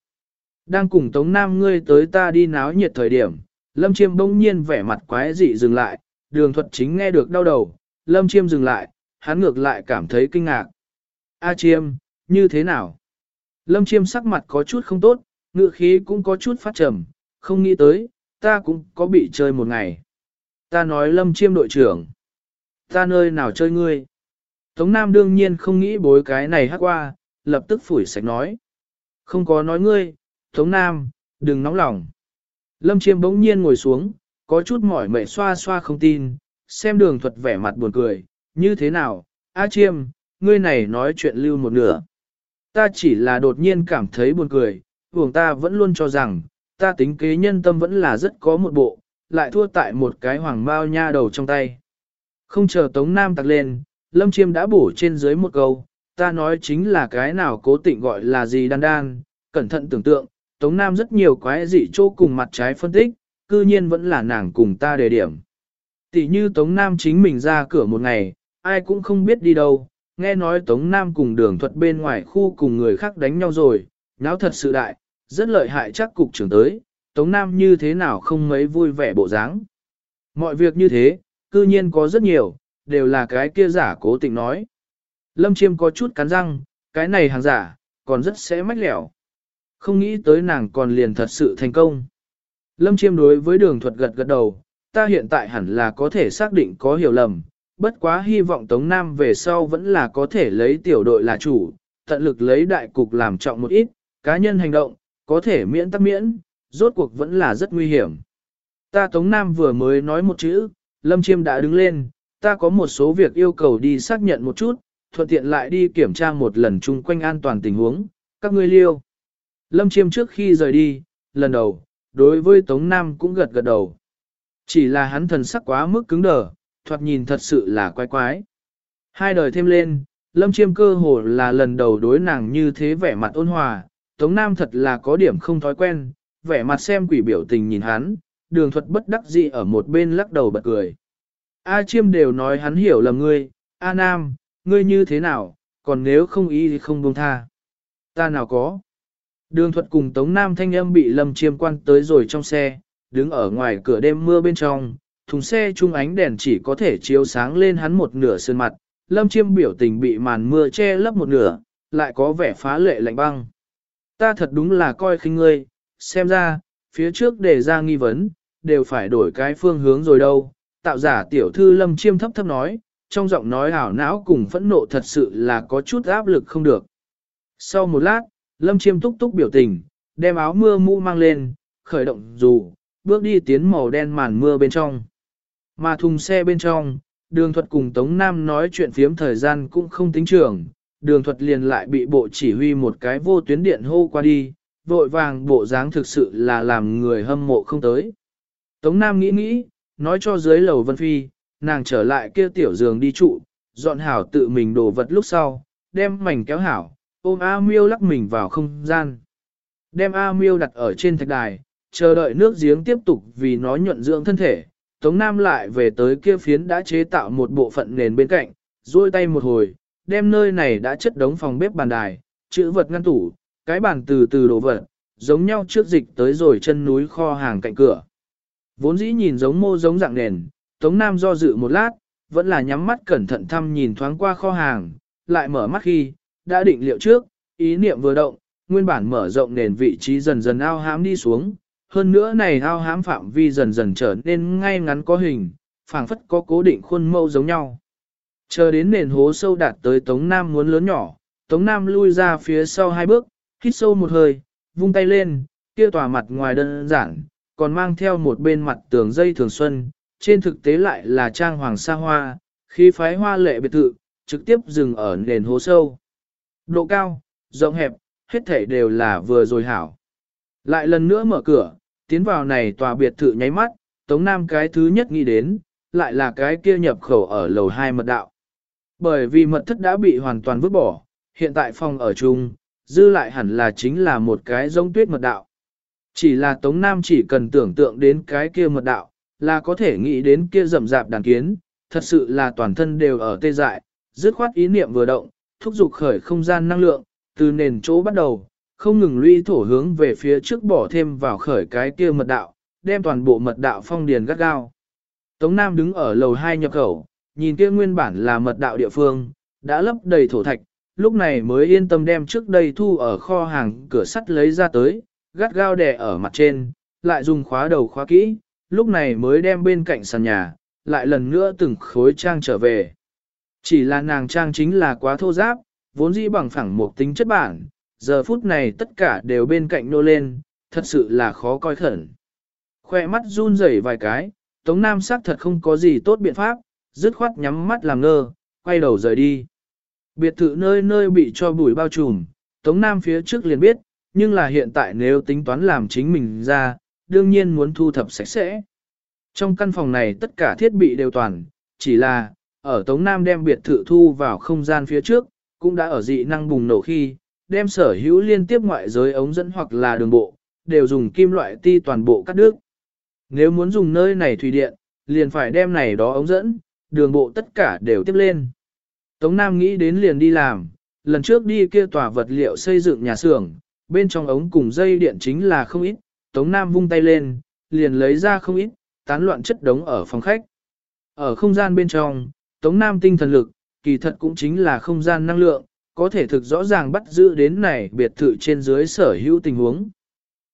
đang cùng Tống Nam ngươi tới ta đi náo nhiệt thời điểm, Lâm Chiêm bỗng nhiên vẻ mặt quái dị dừng lại, đường thuật chính nghe được đau đầu, Lâm Chiêm dừng lại, hắn ngược lại cảm thấy kinh ngạc. A Chiêm, như thế nào? Lâm Chiêm sắc mặt có chút không tốt, ngựa khí cũng có chút phát trầm, không nghĩ tới, ta cũng có bị chơi một ngày. Ta nói Lâm Chiêm đội trưởng. Ta nơi nào chơi ngươi? Tống Nam đương nhiên không nghĩ bối cái này hát qua, lập tức phủi sạch nói. Không có nói ngươi, Tống Nam, đừng nóng lòng. Lâm Chiêm bỗng nhiên ngồi xuống, có chút mỏi mệt xoa xoa không tin, xem đường thuật vẻ mặt buồn cười, như thế nào, A Chiêm, ngươi này nói chuyện lưu một nửa. Ta chỉ là đột nhiên cảm thấy buồn cười, vùng ta vẫn luôn cho rằng, ta tính kế nhân tâm vẫn là rất có một bộ, lại thua tại một cái hoàng bao nha đầu trong tay. Không chờ Tống Nam tặc lên, Lâm Chiêm đã bổ trên dưới một câu, ta nói chính là cái nào cố tịnh gọi là gì đan đan, cẩn thận tưởng tượng, Tống Nam rất nhiều quái dị chỗ cùng mặt trái phân tích, cư nhiên vẫn là nàng cùng ta đề điểm. Tỷ như Tống Nam chính mình ra cửa một ngày, ai cũng không biết đi đâu, nghe nói Tống Nam cùng đường thuật bên ngoài khu cùng người khác đánh nhau rồi, náo thật sự đại, rất lợi hại chắc cục trưởng tới, Tống Nam như thế nào không mấy vui vẻ bộ dáng. Mọi việc như thế, cư nhiên có rất nhiều, đều là cái kia giả cố tình nói. Lâm Chiêm có chút cắn răng, cái này hàng giả, còn rất sẽ mách lẻo. Không nghĩ tới nàng còn liền thật sự thành công. Lâm Chiêm đối với đường thuật gật gật đầu, ta hiện tại hẳn là có thể xác định có hiểu lầm, bất quá hy vọng Tống Nam về sau vẫn là có thể lấy tiểu đội là chủ, tận lực lấy đại cục làm trọng một ít, cá nhân hành động, có thể miễn tắc miễn, rốt cuộc vẫn là rất nguy hiểm. Ta Tống Nam vừa mới nói một chữ, Lâm Chiêm đã đứng lên, ta có một số việc yêu cầu đi xác nhận một chút, thuận tiện lại đi kiểm tra một lần chung quanh an toàn tình huống, các ngươi liêu. Lâm Chiêm trước khi rời đi, lần đầu, đối với Tống Nam cũng gật gật đầu. Chỉ là hắn thần sắc quá mức cứng đờ, thoạt nhìn thật sự là quái quái. Hai đời thêm lên, Lâm Chiêm cơ hồ là lần đầu đối nàng như thế vẻ mặt ôn hòa, Tống Nam thật là có điểm không thói quen, vẻ mặt xem quỷ biểu tình nhìn hắn, đường thuật bất đắc dĩ ở một bên lắc đầu bật cười. A Chiêm đều nói hắn hiểu lầm ngươi, A Nam, ngươi như thế nào, còn nếu không ý thì không buông tha. Ta nào có. Đường thuật cùng Tống Nam thanh âm bị Lâm Chiêm quan tới rồi trong xe, đứng ở ngoài cửa đêm mưa bên trong, thùng xe trung ánh đèn chỉ có thể chiếu sáng lên hắn một nửa sơn mặt, Lâm Chiêm biểu tình bị màn mưa che lấp một nửa, lại có vẻ phá lệ lạnh băng. Ta thật đúng là coi khinh ngươi, xem ra, phía trước đề ra nghi vấn, đều phải đổi cái phương hướng rồi đâu. Tạo giả tiểu thư Lâm Chiêm thấp thấp nói, trong giọng nói ảo não cùng phẫn nộ thật sự là có chút áp lực không được. Sau một lát, Lâm Chiêm túc túc biểu tình, đem áo mưa mũ mang lên, khởi động dù, bước đi tiến màu đen màn mưa bên trong. Mà thùng xe bên trong, đường thuật cùng Tống Nam nói chuyện phiếm thời gian cũng không tính trường, đường thuật liền lại bị bộ chỉ huy một cái vô tuyến điện hô qua đi, vội vàng bộ dáng thực sự là làm người hâm mộ không tới. Tống Nam nghĩ nghĩ, nói cho dưới lầu Vân Phi, nàng trở lại kia tiểu giường đi trụ, dọn hảo tự mình đổ vật lúc sau, đem mảnh kéo hảo, ôm A Miêu lắc mình vào không gian. Đem A Miêu đặt ở trên thạch đài, chờ đợi nước giếng tiếp tục vì nó nhuận dưỡng thân thể. Tống Nam lại về tới kia phiến đã chế tạo một bộ phận nền bên cạnh, duỗi tay một hồi, đem nơi này đã chất đống phòng bếp bàn đài, chữ vật ngăn tủ, cái bàn từ từ đổ vật, giống nhau trước dịch tới rồi chân núi kho hàng cạnh cửa. Vốn dĩ nhìn giống mô giống dạng nền, Tống Nam do dự một lát, vẫn là nhắm mắt cẩn thận thăm nhìn thoáng qua kho hàng, lại mở mắt khi, đã định liệu trước, ý niệm vừa động, nguyên bản mở rộng nền vị trí dần dần ao hám đi xuống, hơn nữa này ao hám phạm vi dần dần trở nên ngay ngắn có hình, phảng phất có cố định khuôn mẫu giống nhau. Chờ đến nền hố sâu đạt tới Tống Nam muốn lớn nhỏ, Tống Nam lui ra phía sau hai bước, hít sâu một hơi, vung tay lên, kia tỏa mặt ngoài đơn giản, còn mang theo một bên mặt tường dây thường xuân, trên thực tế lại là trang hoàng sa hoa, khí phái hoa lệ biệt thự, trực tiếp dừng ở nền hố sâu. Độ cao, rộng hẹp, hết thảy đều là vừa rồi hảo. Lại lần nữa mở cửa, tiến vào này tòa biệt thự nháy mắt, Tống Nam cái thứ nhất nghĩ đến, lại là cái kia nhập khẩu ở lầu 2 mật đạo. Bởi vì mật thất đã bị hoàn toàn vứt bỏ, hiện tại phòng ở chung, dư lại hẳn là chính là một cái giống tuyết mật đạo. Chỉ là Tống Nam chỉ cần tưởng tượng đến cái kia mật đạo, là có thể nghĩ đến kia rậm rạp đàn kiến, thật sự là toàn thân đều ở tê dại, dứt khoát ý niệm vừa động, thúc giục khởi không gian năng lượng, từ nền chỗ bắt đầu, không ngừng lũy thổ hướng về phía trước bỏ thêm vào khởi cái kia mật đạo, đem toàn bộ mật đạo phong điền gắt gao. Tống Nam đứng ở lầu 2 nhập khẩu, nhìn kia nguyên bản là mật đạo địa phương, đã lấp đầy thổ thạch, lúc này mới yên tâm đem trước đây thu ở kho hàng cửa sắt lấy ra tới, gắt gao đè ở mặt trên, lại dùng khóa đầu khóa kỹ, lúc này mới đem bên cạnh sàn nhà, lại lần nữa từng khối trang trở về. Chỉ là nàng trang chính là quá thô giáp, vốn dĩ bằng phẳng một tính chất bản, giờ phút này tất cả đều bên cạnh nô lên, thật sự là khó coi khẩn. Khoe mắt run rẩy vài cái, Tống Nam sắc thật không có gì tốt biện pháp, dứt khoát nhắm mắt làm ngơ, quay đầu rời đi. Biệt thự nơi nơi bị cho bụi bao trùm, Tống Nam phía trước liền biết, nhưng là hiện tại nếu tính toán làm chính mình ra, đương nhiên muốn thu thập sạch sẽ. Trong căn phòng này tất cả thiết bị đều toàn, chỉ là, ở Tống Nam đem biệt thự thu vào không gian phía trước, cũng đã ở dị năng bùng nổ khi, đem sở hữu liên tiếp ngoại giới ống dẫn hoặc là đường bộ, đều dùng kim loại ti toàn bộ cắt đứt. Nếu muốn dùng nơi này thủy điện, liền phải đem này đó ống dẫn, đường bộ tất cả đều tiếp lên. Tống Nam nghĩ đến liền đi làm, lần trước đi kia tòa vật liệu xây dựng nhà xưởng, bên trong ống cùng dây điện chính là không ít, Tống Nam vung tay lên, liền lấy ra không ít, tán loạn chất đống ở phòng khách. Ở không gian bên trong, Tống Nam tinh thần lực, kỳ thật cũng chính là không gian năng lượng, có thể thực rõ ràng bắt giữ đến này biệt thự trên dưới sở hữu tình huống.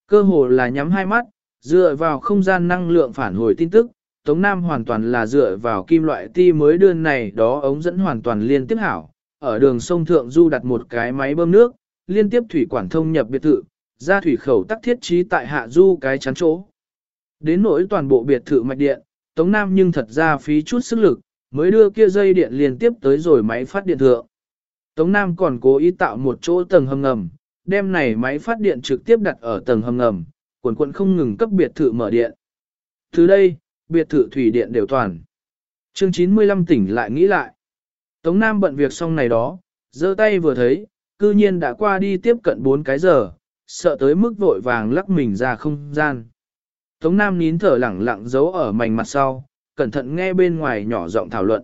Cơ hồ là nhắm hai mắt, dựa vào không gian năng lượng phản hồi tin tức, Tống Nam hoàn toàn là dựa vào kim loại ti mới đưa này đó ống dẫn hoàn toàn liên tiếp hảo. Ở đường sông Thượng Du đặt một cái máy bơm nước, liên tiếp thủy quản thông nhập biệt thự, ra thủy khẩu tắc thiết trí tại hạ du cái chắn chỗ. Đến nỗi toàn bộ biệt thự mạch điện, Tống Nam nhưng thật ra phí chút sức lực, mới đưa kia dây điện liên tiếp tới rồi máy phát điện thượng. Tống Nam còn cố ý tạo một chỗ tầng hầm ngầm, đem này máy phát điện trực tiếp đặt ở tầng hầm ngầm, quần quận không ngừng cấp biệt thự mở điện. Từ đây, biệt thự thủy điện đều toàn. Chương 95 tỉnh lại nghĩ lại. Tống Nam bận việc xong này đó, giơ tay vừa thấy, cư nhiên đã qua đi tiếp cận 4 cái giờ, sợ tới mức vội vàng lắc mình ra không gian. Tống Nam nín thở lẳng lặng giấu ở mảnh mặt sau, cẩn thận nghe bên ngoài nhỏ giọng thảo luận.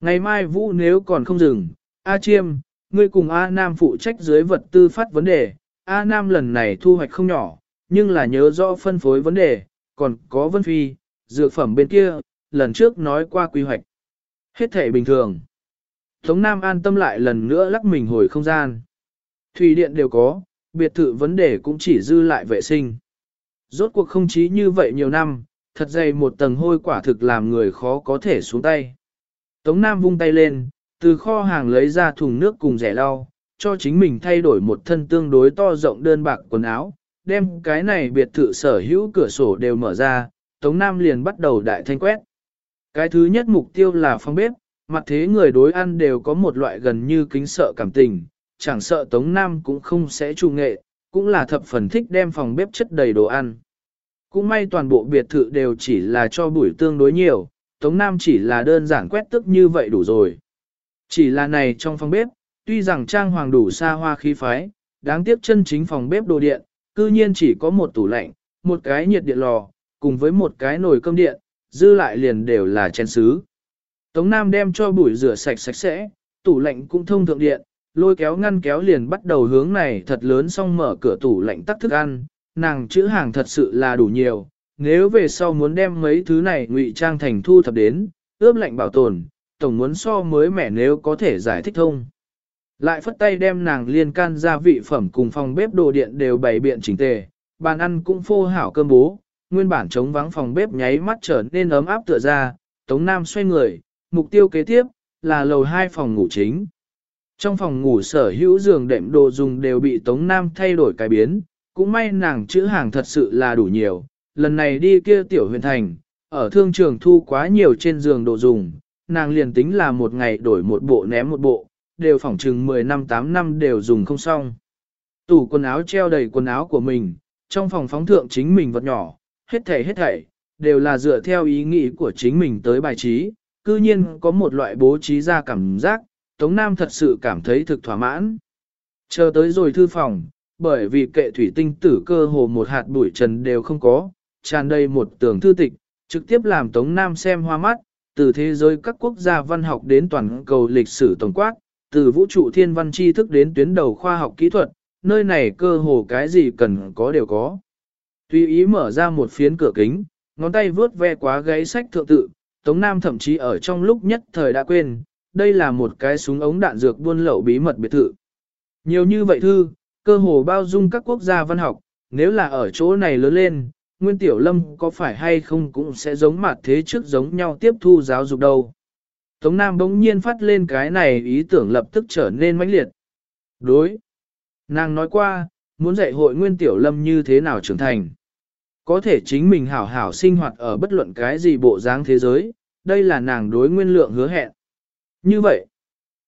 Ngày mai Vũ nếu còn không dừng, A Chiêm, ngươi cùng A Nam phụ trách dưới vật tư phát vấn đề, A Nam lần này thu hoạch không nhỏ, nhưng là nhớ rõ phân phối vấn đề, còn có Vân Phi, dược phẩm bên kia, lần trước nói qua quy hoạch. Hết thể bình thường. Tống Nam an tâm lại lần nữa lắc mình hồi không gian. Thủy điện đều có, biệt thự vấn đề cũng chỉ dư lại vệ sinh. Rốt cuộc không chí như vậy nhiều năm, thật dày một tầng hôi quả thực làm người khó có thể xuống tay. Tống Nam vung tay lên, từ kho hàng lấy ra thùng nước cùng rẻ lau, cho chính mình thay đổi một thân tương đối to rộng đơn bạc quần áo, đem cái này biệt thự sở hữu cửa sổ đều mở ra, Tống Nam liền bắt đầu đại thanh quét. Cái thứ nhất mục tiêu là phòng bếp, mặt thế người đối ăn đều có một loại gần như kính sợ cảm tình, chẳng sợ Tống Nam cũng không sẽ trung nghệ, cũng là thập phần thích đem phòng bếp chất đầy đồ ăn. Cũng may toàn bộ biệt thự đều chỉ là cho buổi tương đối nhiều, Tống Nam chỉ là đơn giản quét tức như vậy đủ rồi. Chỉ là này trong phòng bếp, tuy rằng trang hoàng đủ xa hoa khí phái, đáng tiếc chân chính phòng bếp đồ điện, cư nhiên chỉ có một tủ lạnh, một cái nhiệt điện lò, cùng với một cái nồi cơm điện, dư lại liền đều là chén sứ. Tống Nam đem cho bụi rửa sạch sạch sẽ, tủ lạnh cũng thông thượng điện, lôi kéo ngăn kéo liền bắt đầu hướng này thật lớn xong mở cửa tủ lạnh tắt thức ăn, nàng chữ hàng thật sự là đủ nhiều, nếu về sau muốn đem mấy thứ này ngụy trang thành thu thập đến, ướp lạnh bảo tồn, tổng muốn so mới mẻ nếu có thể giải thích thông. Lại phất tay đem nàng liên can gia vị phẩm cùng phòng bếp đồ điện đều bày biện chỉnh tề, bàn ăn cũng phô hảo cơm bố, nguyên bản trống vắng phòng bếp nháy mắt trở nên ấm áp tựa ra, Tống Nam xoay người, mục tiêu kế tiếp là lầu hai phòng ngủ chính. Trong phòng ngủ sở hữu giường đệm đồ dùng đều bị Tống Nam thay đổi cái biến, cũng may nàng chữ hàng thật sự là đủ nhiều, lần này đi kia tiểu huyền thành, ở thương trường thu quá nhiều trên giường đồ dùng, nàng liền tính là một ngày đổi một bộ ném một bộ, đều phỏng chừng 10 năm 8 năm đều dùng không xong. Tủ quần áo treo đầy quần áo của mình, trong phòng phóng thượng chính mình vật nhỏ, hết thảy hết thảy, đều là dựa theo ý nghĩ của chính mình tới bài trí, cư nhiên có một loại bố trí ra cảm giác, Tống Nam thật sự cảm thấy thực thỏa mãn. Chờ tới rồi thư phòng, bởi vì kệ thủy tinh tử cơ hồ một hạt bụi trần đều không có, tràn đầy một tường thư tịch, trực tiếp làm Tống Nam xem hoa mắt, từ thế giới các quốc gia văn học đến toàn cầu lịch sử tổng quát, từ vũ trụ thiên văn tri thức đến tuyến đầu khoa học kỹ thuật, nơi này cơ hồ cái gì cần có đều có. Tùy ý mở ra một phiến cửa kính, ngón tay vướt ve quá gáy sách thượng tự, Tống Nam thậm chí ở trong lúc nhất thời đã quên, đây là một cái súng ống đạn dược buôn lậu bí mật biệt thự. Nhiều như vậy thư, cơ hồ bao dung các quốc gia văn học, nếu là ở chỗ này lớn lên, Nguyên Tiểu Lâm có phải hay không cũng sẽ giống mặt thế trước giống nhau tiếp thu giáo dục đâu. Tống Nam bỗng nhiên phát lên cái này ý tưởng lập tức trở nên mãnh liệt. Đối. Nàng nói qua, muốn dạy hội Nguyên Tiểu Lâm như thế nào trưởng thành. Có thể chính mình hảo hảo sinh hoạt ở bất luận cái gì bộ dáng thế giới, đây là nàng đối nguyên lượng hứa hẹn. Như vậy,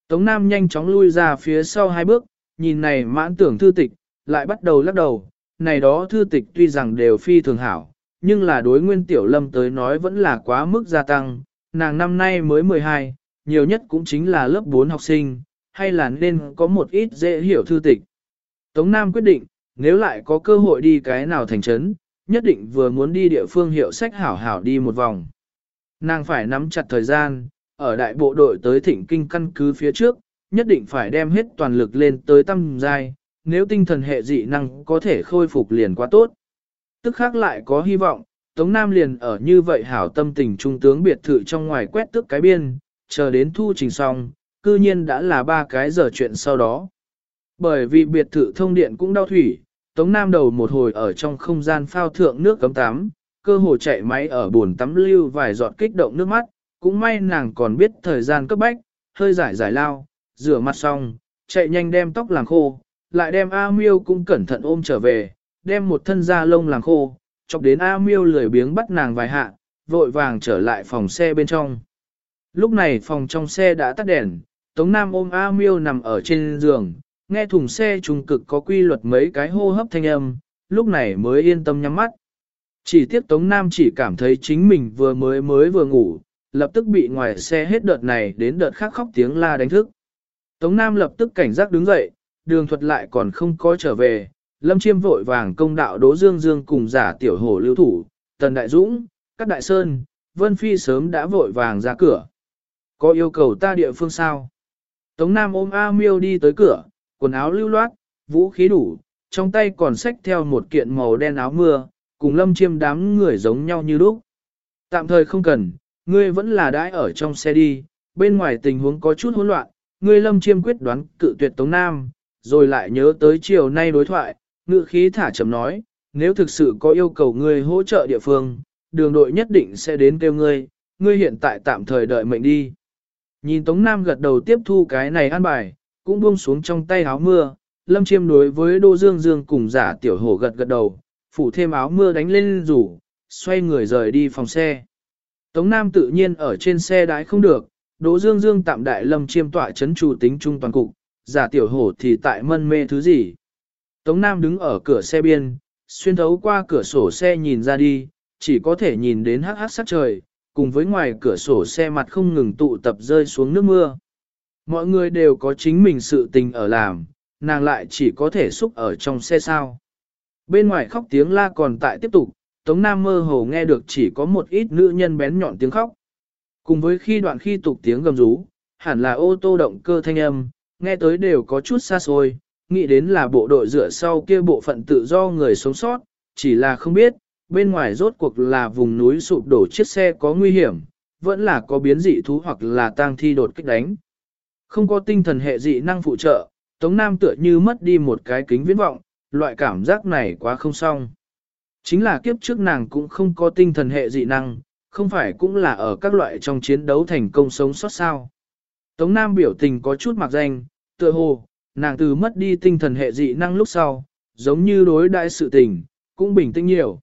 Tống Nam nhanh chóng lui ra phía sau hai bước, nhìn này mãn tưởng thư tịch, lại bắt đầu lắc đầu, này đó thư tịch tuy rằng đều phi thường hảo, nhưng là đối nguyên tiểu lâm tới nói vẫn là quá mức gia tăng, nàng năm nay mới 12, nhiều nhất cũng chính là lớp 4 học sinh, hay là nên có một ít dễ hiểu thư tịch. Tống Nam quyết định, nếu lại có cơ hội đi cái nào thành trấn, nhất định vừa muốn đi địa phương hiệu sách hảo hảo đi một vòng. Nàng phải nắm chặt thời gian, ở đại bộ đội tới thỉnh kinh căn cứ phía trước, nhất định phải đem hết toàn lực lên tới tâm giai, nếu tinh thần hệ dị năng có thể khôi phục liền quá tốt. Tức khác lại có hy vọng, Tống Nam liền ở như vậy hảo tâm tình trung tướng biệt thự trong ngoài quét tức cái biên, chờ đến thu trình xong, cư nhiên đã là ba cái giờ chuyện sau đó. Bởi vì biệt thự thông điện cũng đau thủy, Tống Nam đầu một hồi ở trong không gian phao thượng nước cấm tắm, cơ hồ chạy máy ở bồn tắm lưu vài giọt kích động nước mắt, cũng may nàng còn biết thời gian cấp bách, hơi giải giải lao, rửa mặt xong, chạy nhanh đem tóc làm khô, lại đem A Miêu cũng cẩn thận ôm trở về, đem một thân da lông làm khô, chọc đến A miêu lười biếng bắt nàng vài hạ, vội vàng trở lại phòng xe bên trong. Lúc này phòng trong xe đã tắt đèn, Tống Nam ôm A miêu nằm ở trên giường, nghe thùng xe trùng cực có quy luật mấy cái hô hấp thanh âm, lúc này mới yên tâm nhắm mắt. Chỉ tiếc Tống Nam chỉ cảm thấy chính mình vừa mới mới vừa ngủ, lập tức bị ngoài xe hết đợt này đến đợt khác khóc tiếng la đánh thức. Tống Nam lập tức cảnh giác đứng dậy, đường thuật lại còn không có trở về, Lâm Chiêm vội vàng công đạo Đỗ Dương Dương cùng giả tiểu hổ lưu thủ, Tần Đại Dũng, các đại sơn, Vân Phi sớm đã vội vàng ra cửa. Có yêu cầu ta địa phương sao? Tống Nam ôm A Miêu đi tới cửa, quần áo lưu loát, vũ khí đủ, trong tay còn xách theo một kiện màu đen áo mưa, cùng Lâm Chiêm đám người giống nhau như lúc. Tạm thời không cần, ngươi vẫn là đãi ở trong xe đi, bên ngoài tình huống có chút hỗn loạn, ngươi Lâm Chiêm quyết đoán cự tuyệt Tống Nam, rồi lại nhớ tới chiều nay đối thoại, ngự khí thả chậm nói, nếu thực sự có yêu cầu ngươi hỗ trợ địa phương, đường đội nhất định sẽ đến kêu ngươi, ngươi hiện tại tạm thời đợi mệnh đi. Nhìn Tống Nam gật đầu tiếp thu cái này ăn bài, cũng buông xuống trong tay áo mưa, Lâm Chiêm đối với Đô Dương Dương cùng giả tiểu hổ gật gật đầu, phủ thêm áo mưa đánh lên rủ, xoay người rời đi phòng xe. Tống Nam tự nhiên ở trên xe đái không được, Đỗ Dương Dương tạm đại Lâm Chiêm tọa chấn chủ tính trung toàn cục, giả tiểu hổ thì tại mân mê thứ gì. Tống Nam đứng ở cửa xe biên, xuyên thấu qua cửa sổ xe nhìn ra đi, chỉ có thể nhìn đến hắc hắc sát trời, cùng với ngoài cửa sổ xe mặt không ngừng tụ tập rơi xuống nước mưa. Mọi người đều có chính mình sự tình ở làm, nàng lại chỉ có thể xúc ở trong xe sao. Bên ngoài khóc tiếng la còn tại tiếp tục, Tống Nam mơ hồ nghe được chỉ có một ít nữ nhân bén nhọn tiếng khóc. Cùng với khi đoạn khi tục tiếng gầm rú, hẳn là ô tô động cơ thanh âm, nghe tới đều có chút xa xôi, nghĩ đến là bộ đội dựa sau kia bộ phận tự do người sống sót, chỉ là không biết, bên ngoài rốt cuộc là vùng núi sụp đổ chiếc xe có nguy hiểm, vẫn là có biến dị thú hoặc là tang thi đột kích đánh. Không có tinh thần hệ dị năng phụ trợ, Tống Nam tựa như mất đi một cái kính viễn vọng, loại cảm giác này quá không xong. Chính là kiếp trước nàng cũng không có tinh thần hệ dị năng, không phải cũng là ở các loại trong chiến đấu thành công sống sót sao. Tống Nam biểu tình có chút mặc danh, tựa hồ, nàng từ mất đi tinh thần hệ dị năng lúc sau, giống như đối đại sự tình, cũng bình tĩnh nhiều.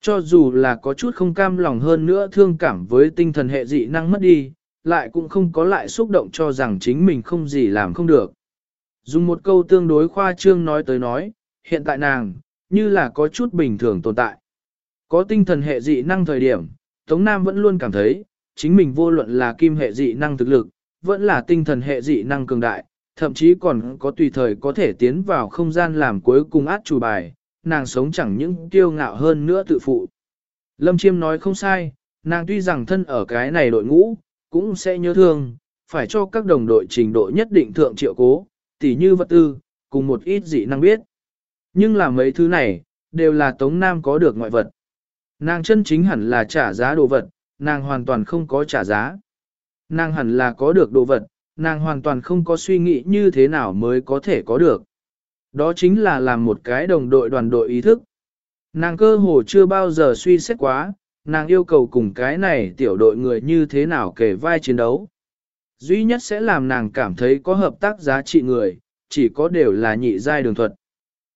Cho dù là có chút không cam lòng hơn nữa thương cảm với tinh thần hệ dị năng mất đi, lại cũng không có lại xúc động cho rằng chính mình không gì làm không được. Dùng một câu tương đối khoa trương nói tới nói, hiện tại nàng, như là có chút bình thường tồn tại. Có tinh thần hệ dị năng thời điểm, Tống Nam vẫn luôn cảm thấy, chính mình vô luận là kim hệ dị năng thực lực, vẫn là tinh thần hệ dị năng cường đại, thậm chí còn có tùy thời có thể tiến vào không gian làm cuối cùng át chủ bài, nàng sống chẳng những kiêu ngạo hơn nữa tự phụ. Lâm Chiêm nói không sai, nàng tuy rằng thân ở cái này đội ngũ, cũng sẽ nhớ thương, phải cho các đồng đội trình độ nhất định thượng triệu cố, tỉ như vật tư, cùng một ít dị năng biết. Nhưng là mấy thứ này, đều là Tống Nam có được ngoại vật. Nàng chân chính hẳn là trả giá đồ vật, nàng hoàn toàn không có trả giá. Nàng hẳn là có được đồ vật, nàng hoàn toàn không có suy nghĩ như thế nào mới có thể có được. Đó chính là làm một cái đồng đội đoàn đội ý thức. Nàng cơ hồ chưa bao giờ suy xét quá, nàng yêu cầu cùng cái này tiểu đội người như thế nào kể vai chiến đấu. Duy nhất sẽ làm nàng cảm thấy có hợp tác giá trị người, chỉ có đều là nhị giai đường thuật.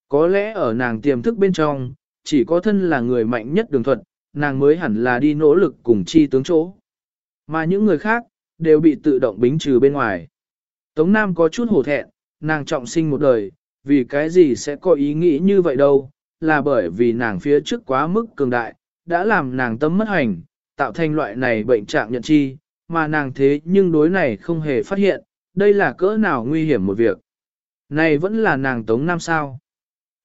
Có lẽ ở nàng tiềm thức bên trong, chỉ có thân là người mạnh nhất đường thuật, nàng mới hẳn là đi nỗ lực cùng chi tướng chỗ. Mà những người khác, đều bị tự động bính trừ bên ngoài. Tống Nam có chút hổ thẹn, nàng trọng sinh một đời, vì cái gì sẽ có ý nghĩ như vậy đâu, là bởi vì nàng phía trước quá mức cường đại, đã làm nàng tâm mất hành, tạo thành loại này bệnh trạng nhận chi, mà nàng thế nhưng đối này không hề phát hiện, đây là cỡ nào nguy hiểm một việc. Này vẫn là nàng Tống Nam sao?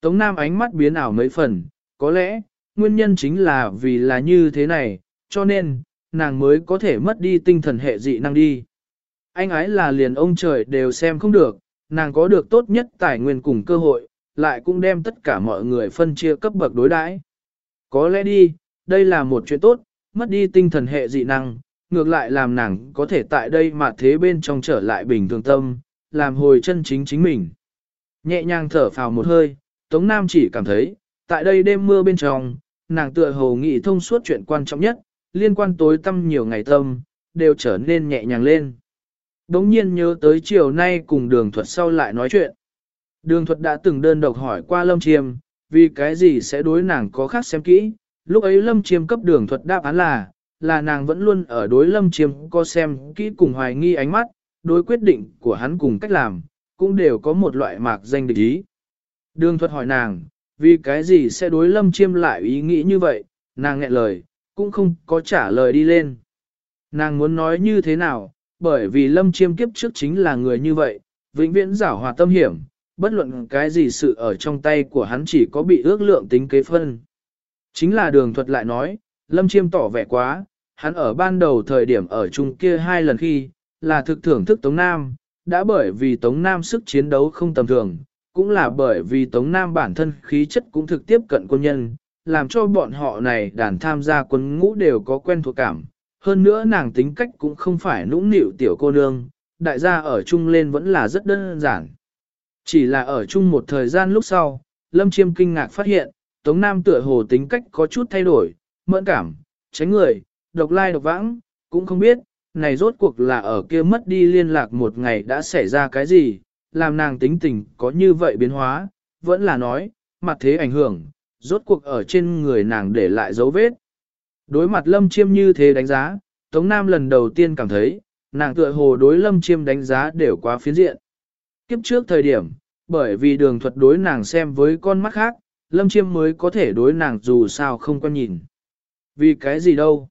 Tống Nam ánh mắt biến ảo mấy phần, có lẽ, nguyên nhân chính là vì là như thế này, cho nên, nàng mới có thể mất đi tinh thần hệ dị năng đi. Anh ái là liền ông trời đều xem không được, nàng có được tốt nhất tài nguyên cùng cơ hội, lại cũng đem tất cả mọi người phân chia cấp bậc đối đãi. Có lẽ đi, đây là một chuyện tốt, mất đi tinh thần hệ dị năng, ngược lại làm nàng có thể tại đây mà thế bên trong trở lại bình thường tâm, làm hồi chân chính chính mình. Nhẹ nhàng thở phào một hơi, Tống Nam chỉ cảm thấy, tại đây đêm mưa bên trong, nàng tựa hồ nghị thông suốt chuyện quan trọng nhất, liên quan tối tâm nhiều ngày tâm, đều trở nên nhẹ nhàng lên. Đống nhiên nhớ tới chiều nay cùng đường thuật sau lại nói chuyện. Đường thuật đã từng đơn độc hỏi qua lâm chiêm, vì cái gì sẽ đối nàng có khác xem kỹ, lúc ấy Lâm Chiêm cấp đường thuật đáp án là, là nàng vẫn luôn ở đối Lâm Chiêm có xem kỹ cùng hoài nghi ánh mắt, đối quyết định của hắn cùng cách làm, cũng đều có một loại mạc danh địch ý. Đường thuật hỏi nàng, vì cái gì sẽ đối Lâm Chiêm lại ý nghĩ như vậy, nàng nghẹn lời, cũng không có trả lời đi lên. Nàng muốn nói như thế nào, bởi vì Lâm Chiêm kiếp trước chính là người như vậy, vĩnh viễn giảo hòa tâm hiểm, bất luận cái gì sự ở trong tay của hắn chỉ có bị ước lượng tính kế phân. Chính là đường thuật lại nói, Lâm Chiêm tỏ vẻ quá, hắn ở ban đầu thời điểm ở chung kia hai lần khi, là thực thưởng thức Tống Nam, đã bởi vì Tống Nam sức chiến đấu không tầm thường, cũng là bởi vì Tống Nam bản thân khí chất cũng thực tiếp cận quân nhân, làm cho bọn họ này đàn tham gia quân ngũ đều có quen thuộc cảm. Hơn nữa nàng tính cách cũng không phải nũng nịu tiểu cô nương, đại gia ở chung lên vẫn là rất đơn giản. Chỉ là ở chung một thời gian lúc sau, Lâm Chiêm kinh ngạc phát hiện, Tống Nam tựa hồ tính cách có chút thay đổi, mẫn cảm, tránh người, độc lai độc vãng, cũng không biết, này rốt cuộc là ở kia mất đi liên lạc một ngày đã xảy ra cái gì, làm nàng tính tình có như vậy biến hóa, vẫn là nói, mặt thế ảnh hưởng, rốt cuộc ở trên người nàng để lại dấu vết. Đối mặt Lâm Chiêm như thế đánh giá, Tống Nam lần đầu tiên cảm thấy, nàng tựa hồ đối Lâm Chiêm đánh giá đều quá phiến diện. Kiếp trước thời điểm, bởi vì đường thuật đối nàng xem với con mắt khác, Lâm Chiêm mới có thể đối nàng dù sao không quan nhìn. Vì cái gì đâu?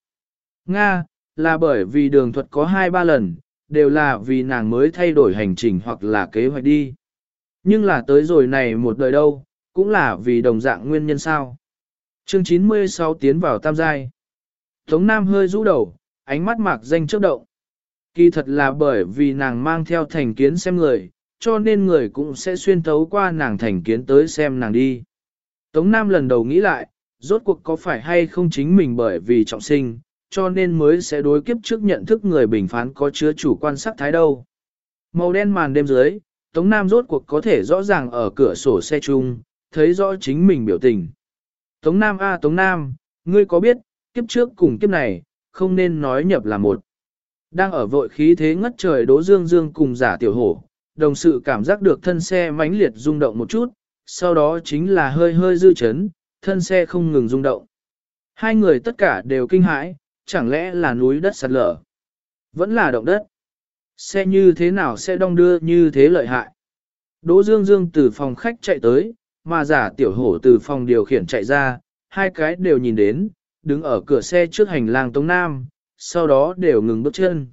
Nga, là bởi vì đường thuật có hai ba lần, đều là vì nàng mới thay đổi hành trình hoặc là kế hoạch đi. Nhưng là tới rồi này một đời đâu, cũng là vì đồng dạng nguyên nhân sao. Chương 96 tiến vào tam giai. Tống Nam hơi rũ đầu, ánh mắt mạc danh chớp động. Kỳ thật là bởi vì nàng mang theo thành kiến xem người, cho nên người cũng sẽ xuyên thấu qua nàng thành kiến tới xem nàng đi. Tống Nam lần đầu nghĩ lại, rốt cuộc có phải hay không chính mình bởi vì trọng sinh, cho nên mới sẽ đối kiếp trước nhận thức người bình phán có chứa chủ quan sắc thái đâu. Màu đen màn đêm dưới, Tống Nam rốt cuộc có thể rõ ràng ở cửa sổ xe chung, thấy rõ chính mình biểu tình. Tống Nam a Tống Nam, ngươi có biết, kiếp trước cùng kiếp này, không nên nói nhập là một. Đang ở vội khí thế ngất trời đố dương dương cùng giả tiểu hổ, đồng sự cảm giác được thân xe mãnh liệt rung động một chút, sau đó chính là hơi hơi dư chấn, thân xe không ngừng rung động. Hai người tất cả đều kinh hãi, chẳng lẽ là núi đất sạt lở? Vẫn là động đất. Xe như thế nào sẽ đong đưa như thế lợi hại? Đỗ Dương Dương từ phòng khách chạy tới, mà giả tiểu hổ từ phòng điều khiển chạy ra, hai cái đều nhìn đến, đứng ở cửa xe trước hành lang Tống Nam, sau đó đều ngừng bước chân.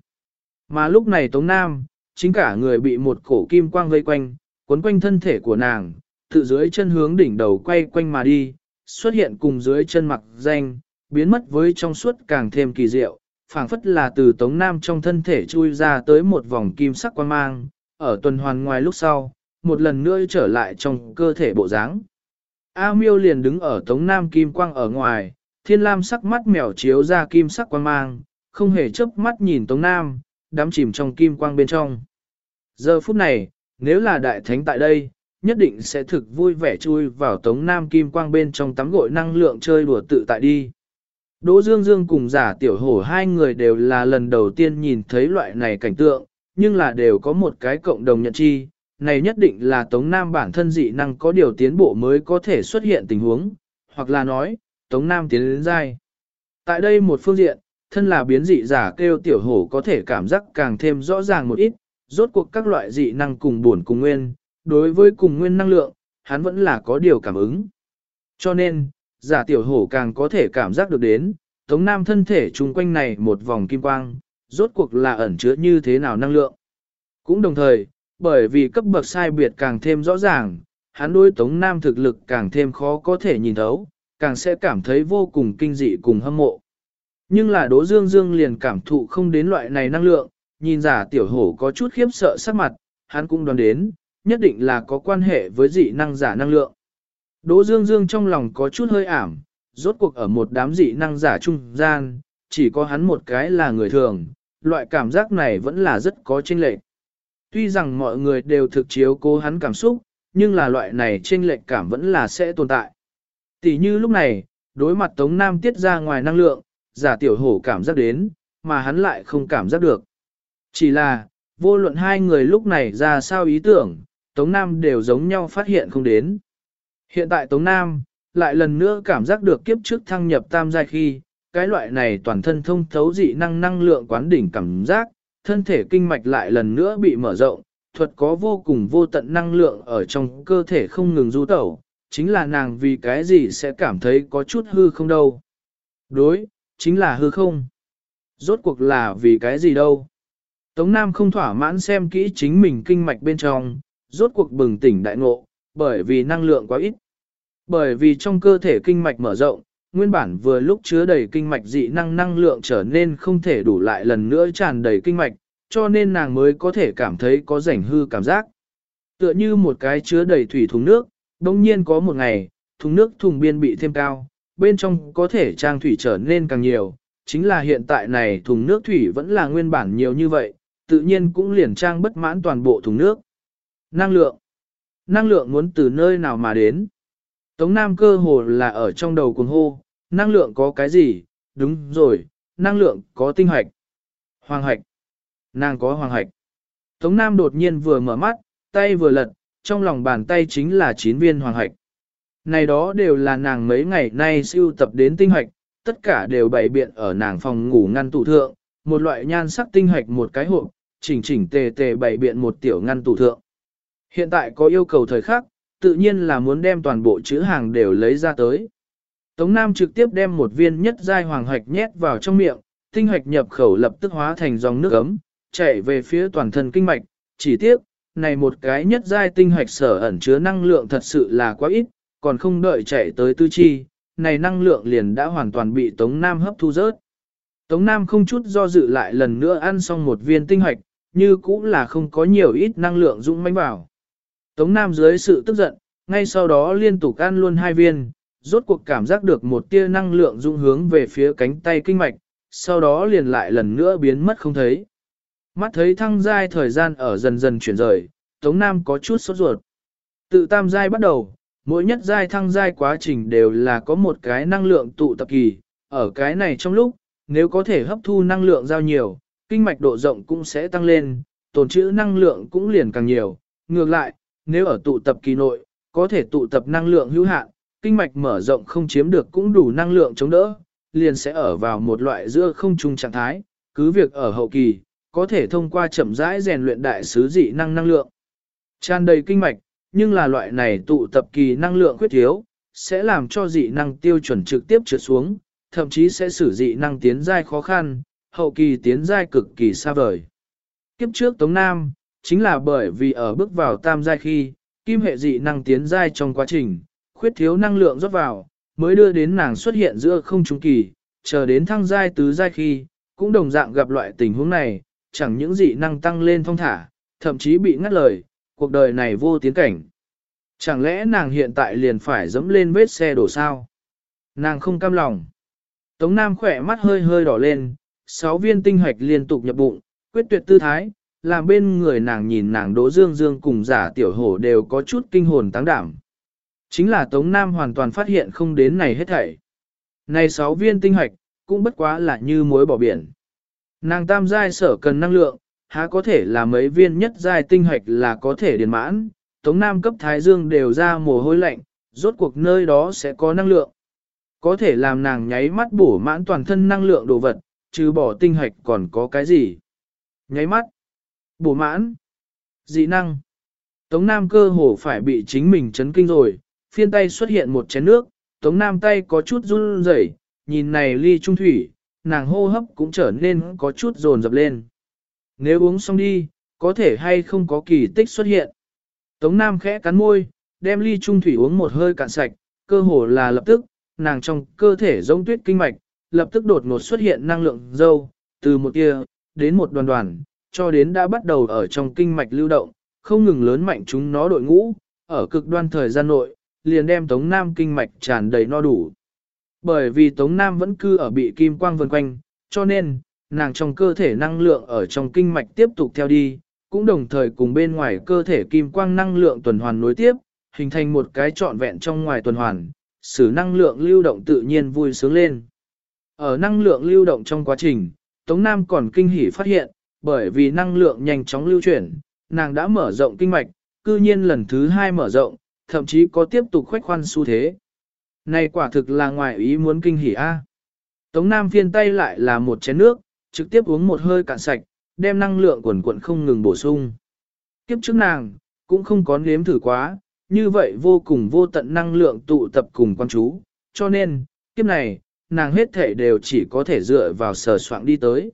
Mà lúc này Tống Nam, chính cả người bị một cổ kim quang vây quanh, cuốn quanh thân thể của nàng, tự dưới chân hướng đỉnh đầu quay quanh mà đi, xuất hiện cùng dưới chân mặc danh, biến mất với trong suốt càng thêm kỳ diệu, phảng phất là từ Tống Nam trong thân thể chui ra tới một vòng kim sắc quang mang, ở tuần hoàn ngoài lúc sau, một lần nữa trở lại trong cơ thể bộ dáng. A miêu liền đứng ở Tống Nam kim quang ở ngoài, thiên lam sắc mắt mèo chiếu ra kim sắc quang mang, không hề chớp mắt nhìn Tống Nam, đắm chìm trong kim quang bên trong. Giờ phút này, nếu là đại thánh tại đây, nhất định sẽ thực vui vẻ chui vào Tống Nam kim quang bên trong tắm gội năng lượng chơi đùa tự tại đi. Đỗ Dương Dương cùng giả tiểu hổ hai người đều là lần đầu tiên nhìn thấy loại này cảnh tượng, nhưng là đều có một cái cộng đồng nhận chi, này nhất định là Tống Nam bản thân dị năng có điều tiến bộ mới có thể xuất hiện tình huống, hoặc là nói, Tống Nam tiến đến dai. Tại đây một phương diện, thân là biến dị giả kêu tiểu hổ có thể cảm giác càng thêm rõ ràng một ít, rốt cuộc các loại dị năng cùng buồn cùng nguyên, đối với cùng nguyên năng lượng, hắn vẫn là có điều cảm ứng. Cho nên, giả tiểu hổ càng có thể cảm giác được đến, Tống Nam thân thể chung quanh này một vòng kim quang, rốt cuộc là ẩn chứa như thế nào năng lượng. Cũng đồng thời, bởi vì cấp bậc sai biệt càng thêm rõ ràng, hắn đối Tống Nam thực lực càng thêm khó có thể nhìn thấu, càng sẽ cảm thấy vô cùng kinh dị cùng hâm mộ. Nhưng là Đỗ Dương Dương liền cảm thụ không đến loại này năng lượng, nhìn giả tiểu hổ có chút khiếp sợ sắc mặt, hắn cũng đoán đến, nhất định là có quan hệ với dị năng giả năng lượng. Đỗ Dương Dương trong lòng có chút hơi ảm, rốt cuộc ở một đám dị năng giả trung gian, chỉ có hắn một cái là người thường, loại cảm giác này vẫn là rất có chênh lệch. Tuy rằng mọi người đều thực chiếu cố hắn cảm xúc, nhưng là loại này chênh lệch cảm vẫn là sẽ tồn tại. Tỷ như lúc này, đối mặt Tống Nam tiết ra ngoài năng lượng, giả tiểu hổ cảm giác đến, mà hắn lại không cảm giác được. Chỉ là, vô luận hai người lúc này ra sao ý tưởng, Tống Nam đều giống nhau phát hiện không đến. Hiện tại Tống Nam, lại lần nữa cảm giác được kiếp trước thăng nhập tam giai khi, cái loại này toàn thân thông thấu dị năng năng lượng quán đỉnh cảm giác, thân thể kinh mạch lại lần nữa bị mở rộng, thuật có vô cùng vô tận năng lượng ở trong cơ thể không ngừng du tẩu, chính là nàng vì cái gì sẽ cảm thấy có chút hư không đâu. Đối, chính là hư không. Rốt cuộc là vì cái gì đâu. Tống Nam không thỏa mãn xem kỹ chính mình kinh mạch bên trong, rốt cuộc bừng tỉnh đại ngộ, bởi vì năng lượng quá ít. Bởi vì trong cơ thể kinh mạch mở rộng, nguyên bản vừa lúc chứa đầy kinh mạch dị năng năng lượng trở nên không thể đủ lại lần nữa tràn đầy kinh mạch, cho nên nàng mới có thể cảm thấy có rảnh hư cảm giác. Tựa như một cái chứa đầy thủy thùng nước, đồng nhiên có một ngày, thùng nước thùng biên bị thêm cao, bên trong có thể trang thủy trở nên càng nhiều, chính là hiện tại này thùng nước thủy vẫn là nguyên bản nhiều như vậy, tự nhiên cũng liền trang bất mãn toàn bộ thùng nước. Năng lượng. Năng lượng muốn từ nơi nào mà đến? Tống Nam cơ hồ là ở trong đầu cuồng hô, năng lượng có cái gì? Đúng rồi, năng lượng có tinh hoạch. Hoàng hạch. Nàng có hoàng hạch. Tống Nam đột nhiên vừa mở mắt, tay vừa lật, trong lòng bàn tay chính là 9 viên hoàng hạch. Này đó đều là nàng mấy ngày nay siêu tập đến tinh hoạch, tất cả đều bày biện ở nàng phòng ngủ ngăn tủ thượng, một loại nhan sắc tinh hoạch một cái hộp, chỉnh chỉnh tề tề bày biện một tiểu ngăn tủ thượng. Hiện tại có yêu cầu thời khắc, tự nhiên là muốn đem toàn bộ chữ hàng đều lấy ra tới. Tống Nam trực tiếp đem một viên nhất giai hoàng hạch nhét vào trong miệng, tinh hoạch nhập khẩu lập tức hóa thành dòng nước ấm, chạy về phía toàn thân kinh mạch, chỉ tiếc, này một cái nhất giai tinh hoạch sở ẩn chứa năng lượng thật sự là quá ít, còn không đợi chạy tới tư chi, này năng lượng liền đã hoàn toàn bị Tống Nam hấp thu rớt. Tống Nam không chút do dự lại lần nữa ăn xong một viên tinh hoạch, như cũng là không có nhiều ít năng lượng dũng mãnh vào. Tống Nam dưới sự tức giận, ngay sau đó liên tục ăn luôn hai viên, rốt cuộc cảm giác được một tia năng lượng dũng hướng về phía cánh tay kinh mạch, sau đó liền lại lần nữa biến mất không thấy. Mắt thấy thăng giai thời gian ở dần dần chuyển rời, Tống Nam có chút sốt ruột. Tự tam giai bắt đầu, mỗi nhất giai thăng giai quá trình đều là có một cái năng lượng tụ tập kỳ, ở cái này trong lúc, nếu có thể hấp thu năng lượng giao nhiều, kinh mạch độ rộng cũng sẽ tăng lên, tồn trữ năng lượng cũng liền càng nhiều. Ngược lại, nếu ở tụ tập kỳ nội, có thể tụ tập năng lượng hữu hạn, kinh mạch mở rộng không chiếm được cũng đủ năng lượng chống đỡ, liền sẽ ở vào một loại giữa không trung trạng thái, cứ việc ở hậu kỳ, có thể thông qua chậm rãi rèn luyện đại sứ dị năng năng lượng. Tràn đầy kinh mạch, nhưng là loại này tụ tập kỳ năng lượng khuyết thiếu, sẽ làm cho dị năng tiêu chuẩn trực tiếp trượt xuống, thậm chí sẽ sử dị năng tiến giai khó khăn, hậu kỳ tiến giai cực kỳ xa vời. Kiếp trước Tống Nam, chính là bởi vì ở bước vào tam giai khi, kim hệ dị năng tiến giai trong quá trình, khuyết thiếu năng lượng rót vào, mới đưa đến nàng xuất hiện giữa không trung kỳ, chờ đến thăng giai tứ giai khi, cũng đồng dạng gặp loại tình huống này, chẳng những dị năng tăng lên thông thả, thậm chí bị ngắt lời, cuộc đời này vô tiến cảnh. Chẳng lẽ nàng hiện tại liền phải dẫm lên vết xe đổ sao? Nàng không cam lòng. Tống Nam khỏe mắt hơi hơi đỏ lên, sáu viên tinh hoạch liên tục nhập bụng, quyết tuyệt tư thái, làm bên người nàng nhìn nàng đỗ dương dương cùng giả tiểu hổ đều có chút kinh hồn táng đảm. Chính là Tống Nam hoàn toàn phát hiện không đến này hết thảy. Này sáu viên tinh hoạch, cũng bất quá là như muối bỏ biển. Nàng tam giai sở cần năng lượng, há có thể là mấy viên nhất giai tinh hoạch là có thể điền mãn, Tống Nam cấp Thái Dương đều ra mồ hôi lạnh, rốt cuộc nơi đó sẽ có năng lượng. Có thể làm nàng nháy mắt bổ mãn toàn thân năng lượng đồ vật, trừ bỏ tinh hoạch còn có cái gì. Nháy mắt, bổ mãn, dị năng. Tống Nam cơ hồ phải bị chính mình chấn kinh rồi, phiên tay xuất hiện một chén nước, Tống Nam tay có chút run rẩy, nhìn này ly trung thủy, nàng hô hấp cũng trở nên có chút dồn dập lên. Nếu uống xong đi, có thể hay không có kỳ tích xuất hiện. Tống Nam khẽ cắn môi, đem ly trung thủy uống một hơi cạn sạch, cơ hồ là lập tức, nàng trong cơ thể giống tuyết kinh mạch, lập tức đột ngột xuất hiện năng lượng dâu, từ một tia, đến một đoàn đoàn, cho đến đã bắt đầu ở trong kinh mạch lưu động, không ngừng lớn mạnh chúng nó đội ngũ, ở cực đoan thời gian nội, liền đem Tống Nam kinh mạch tràn đầy no đủ. Bởi vì Tống Nam vẫn cư ở bị kim quang vần quanh, cho nên, nàng trong cơ thể năng lượng ở trong kinh mạch tiếp tục theo đi, cũng đồng thời cùng bên ngoài cơ thể kim quang năng lượng tuần hoàn nối tiếp, hình thành một cái trọn vẹn trong ngoài tuần hoàn, 使 năng lượng lưu động tự nhiên vui sướng lên. Ở năng lượng lưu động trong quá trình, Tống Nam còn kinh hỉ phát hiện, bởi vì năng lượng nhanh chóng lưu chuyển, nàng đã mở rộng kinh mạch, cư nhiên lần thứ hai mở rộng, thậm chí có tiếp tục khoách khoan xu thế. Này quả thực là ngoài ý muốn kinh hỉ a. Tống Nam phiên tay lại là một chén nước, trực tiếp uống một hơi cạn sạch, đem năng lượng quần quận không ngừng bổ sung. Kiếp trước nàng, cũng không có nếm thử quá, như vậy vô cùng vô tận năng lượng tụ tập cùng quan chú, cho nên, kiếp này, nàng hết thể đều chỉ có thể dựa vào sờ soạn đi tới.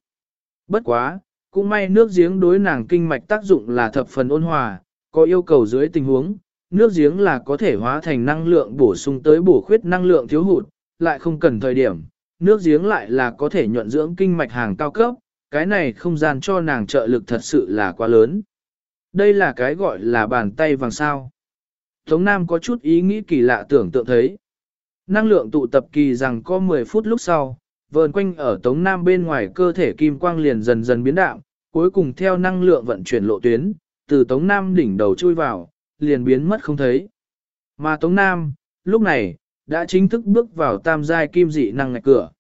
Bất quá, cũng may nước giếng đối nàng kinh mạch tác dụng là thập phần ôn hòa, có yêu cầu dưới tình huống, nước giếng là có thể hóa thành năng lượng bổ sung tới bổ khuyết năng lượng thiếu hụt, lại không cần thời điểm, nước giếng lại là có thể nhuận dưỡng kinh mạch hàng cao cấp, cái này không gian cho nàng trợ lực thật sự là quá lớn. Đây là cái gọi là bàn tay vàng sao. Tống Nam có chút ý nghĩ kỳ lạ tưởng tượng thấy. Năng lượng tụ tập kỳ rằng có 10 phút lúc sau, vờn quanh ở Tống Nam bên ngoài cơ thể kim quang liền dần dần biến đạo, cuối cùng theo năng lượng vận chuyển lộ tuyến, từ Tống Nam đỉnh đầu chui vào, liền biến mất không thấy. Mà Tống Nam, lúc này, đã chính thức bước vào tam giai kim dị năng ngạch cửa.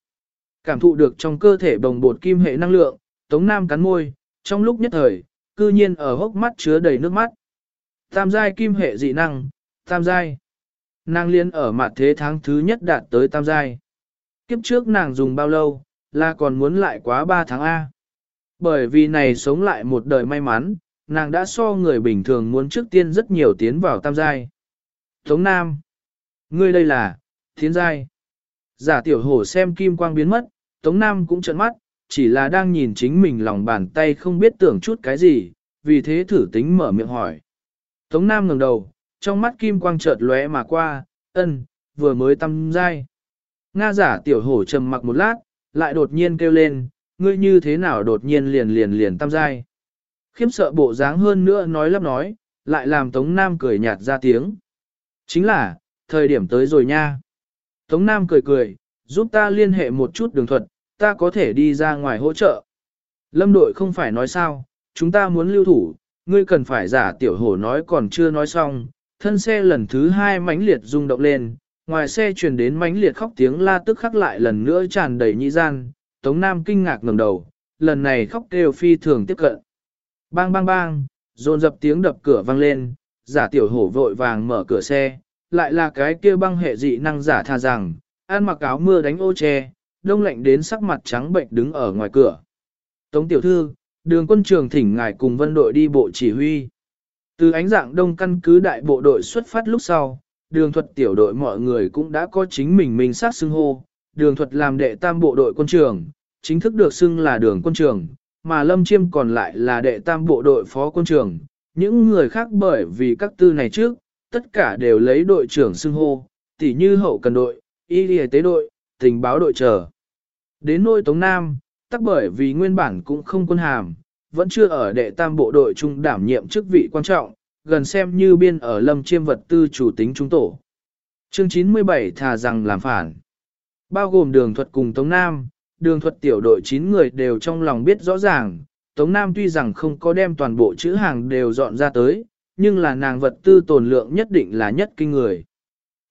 Cảm thụ được trong cơ thể bồng bột kim hệ năng lượng, Tống Nam cắn môi, trong lúc nhất thời, cư nhiên ở hốc mắt chứa đầy nước mắt. Tam giai kim hệ dị năng, tam giai. Nàng liên ở mặt thế tháng thứ nhất đạt tới tam giai. Kiếp trước nàng dùng bao lâu, là còn muốn lại quá 3 tháng A. Bởi vì này sống lại một đời may mắn, nàng đã so người bình thường muốn trước tiên rất nhiều tiến vào tam giai. Tống Nam. Ngươi đây là, thiên giai. Giả tiểu hổ xem kim quang biến mất, Tống Nam cũng trợn mắt, chỉ là đang nhìn chính mình lòng bàn tay không biết tưởng chút cái gì, vì thế thử tính mở miệng hỏi. Tống Nam ngẩng đầu, trong mắt kim quang chợt lóe mà qua, ân, vừa mới tâm giai. Nga giả tiểu hổ trầm mặc một lát, lại đột nhiên kêu lên, ngươi như thế nào đột nhiên liền liền liền tam giai. Khiếm sợ bộ dáng hơn nữa nói lắp nói, lại làm Tống Nam cười nhạt ra tiếng. Chính là, thời điểm tới rồi nha. Tống Nam cười cười, giúp ta liên hệ một chút đường thuật, ta có thể đi ra ngoài hỗ trợ. Lâm đội không phải nói sao, chúng ta muốn lưu thủ, ngươi cần phải giả tiểu hổ nói còn chưa nói xong, thân xe lần thứ hai mãnh liệt rung động lên, ngoài xe truyền đến mãnh liệt khóc tiếng la tức khắc lại lần nữa tràn đầy nhị gian, Tống Nam kinh ngạc ngẩng đầu, lần này khóc kêu phi thường tiếp cận. Bang bang bang, dồn dập tiếng đập cửa vang lên, giả tiểu hổ vội vàng mở cửa xe, lại là cái kia băng hệ dị năng giả tha rằng, ăn mặc áo mưa đánh ô che, đông lạnh đến sắc mặt trắng bệnh đứng ở ngoài cửa. Tống tiểu thư, đường quân trường thỉnh ngài cùng vân đội đi bộ chỉ huy. Từ ánh dạng đông căn cứ đại bộ đội xuất phát lúc sau, đường thuật tiểu đội mọi người cũng đã có chính mình mình sát xưng hô, đường thuật làm đệ tam bộ đội quân trường, chính thức được xưng là đường quân trường, mà lâm chiêm còn lại là đệ tam bộ đội phó quân trường. Những người khác bởi vì các tư này trước, tất cả đều lấy đội trưởng xưng hô, tỉ như hậu cần đội, y y tế đội, tình báo đội chờ. Đến nôi Tống Nam, tắc bởi vì nguyên bản cũng không quân hàm, vẫn chưa ở đệ tam bộ đội trung đảm nhiệm chức vị quan trọng, gần xem như biên ở lâm chiêm vật tư chủ tính trung tổ. Chương 97 thà rằng làm phản. Bao gồm đường thuật cùng Tống Nam, đường thuật tiểu đội 9 người đều trong lòng biết rõ ràng, Tống Nam tuy rằng không có đem toàn bộ chữ hàng đều dọn ra tới, nhưng là nàng vật tư tồn lượng nhất định là nhất kinh người.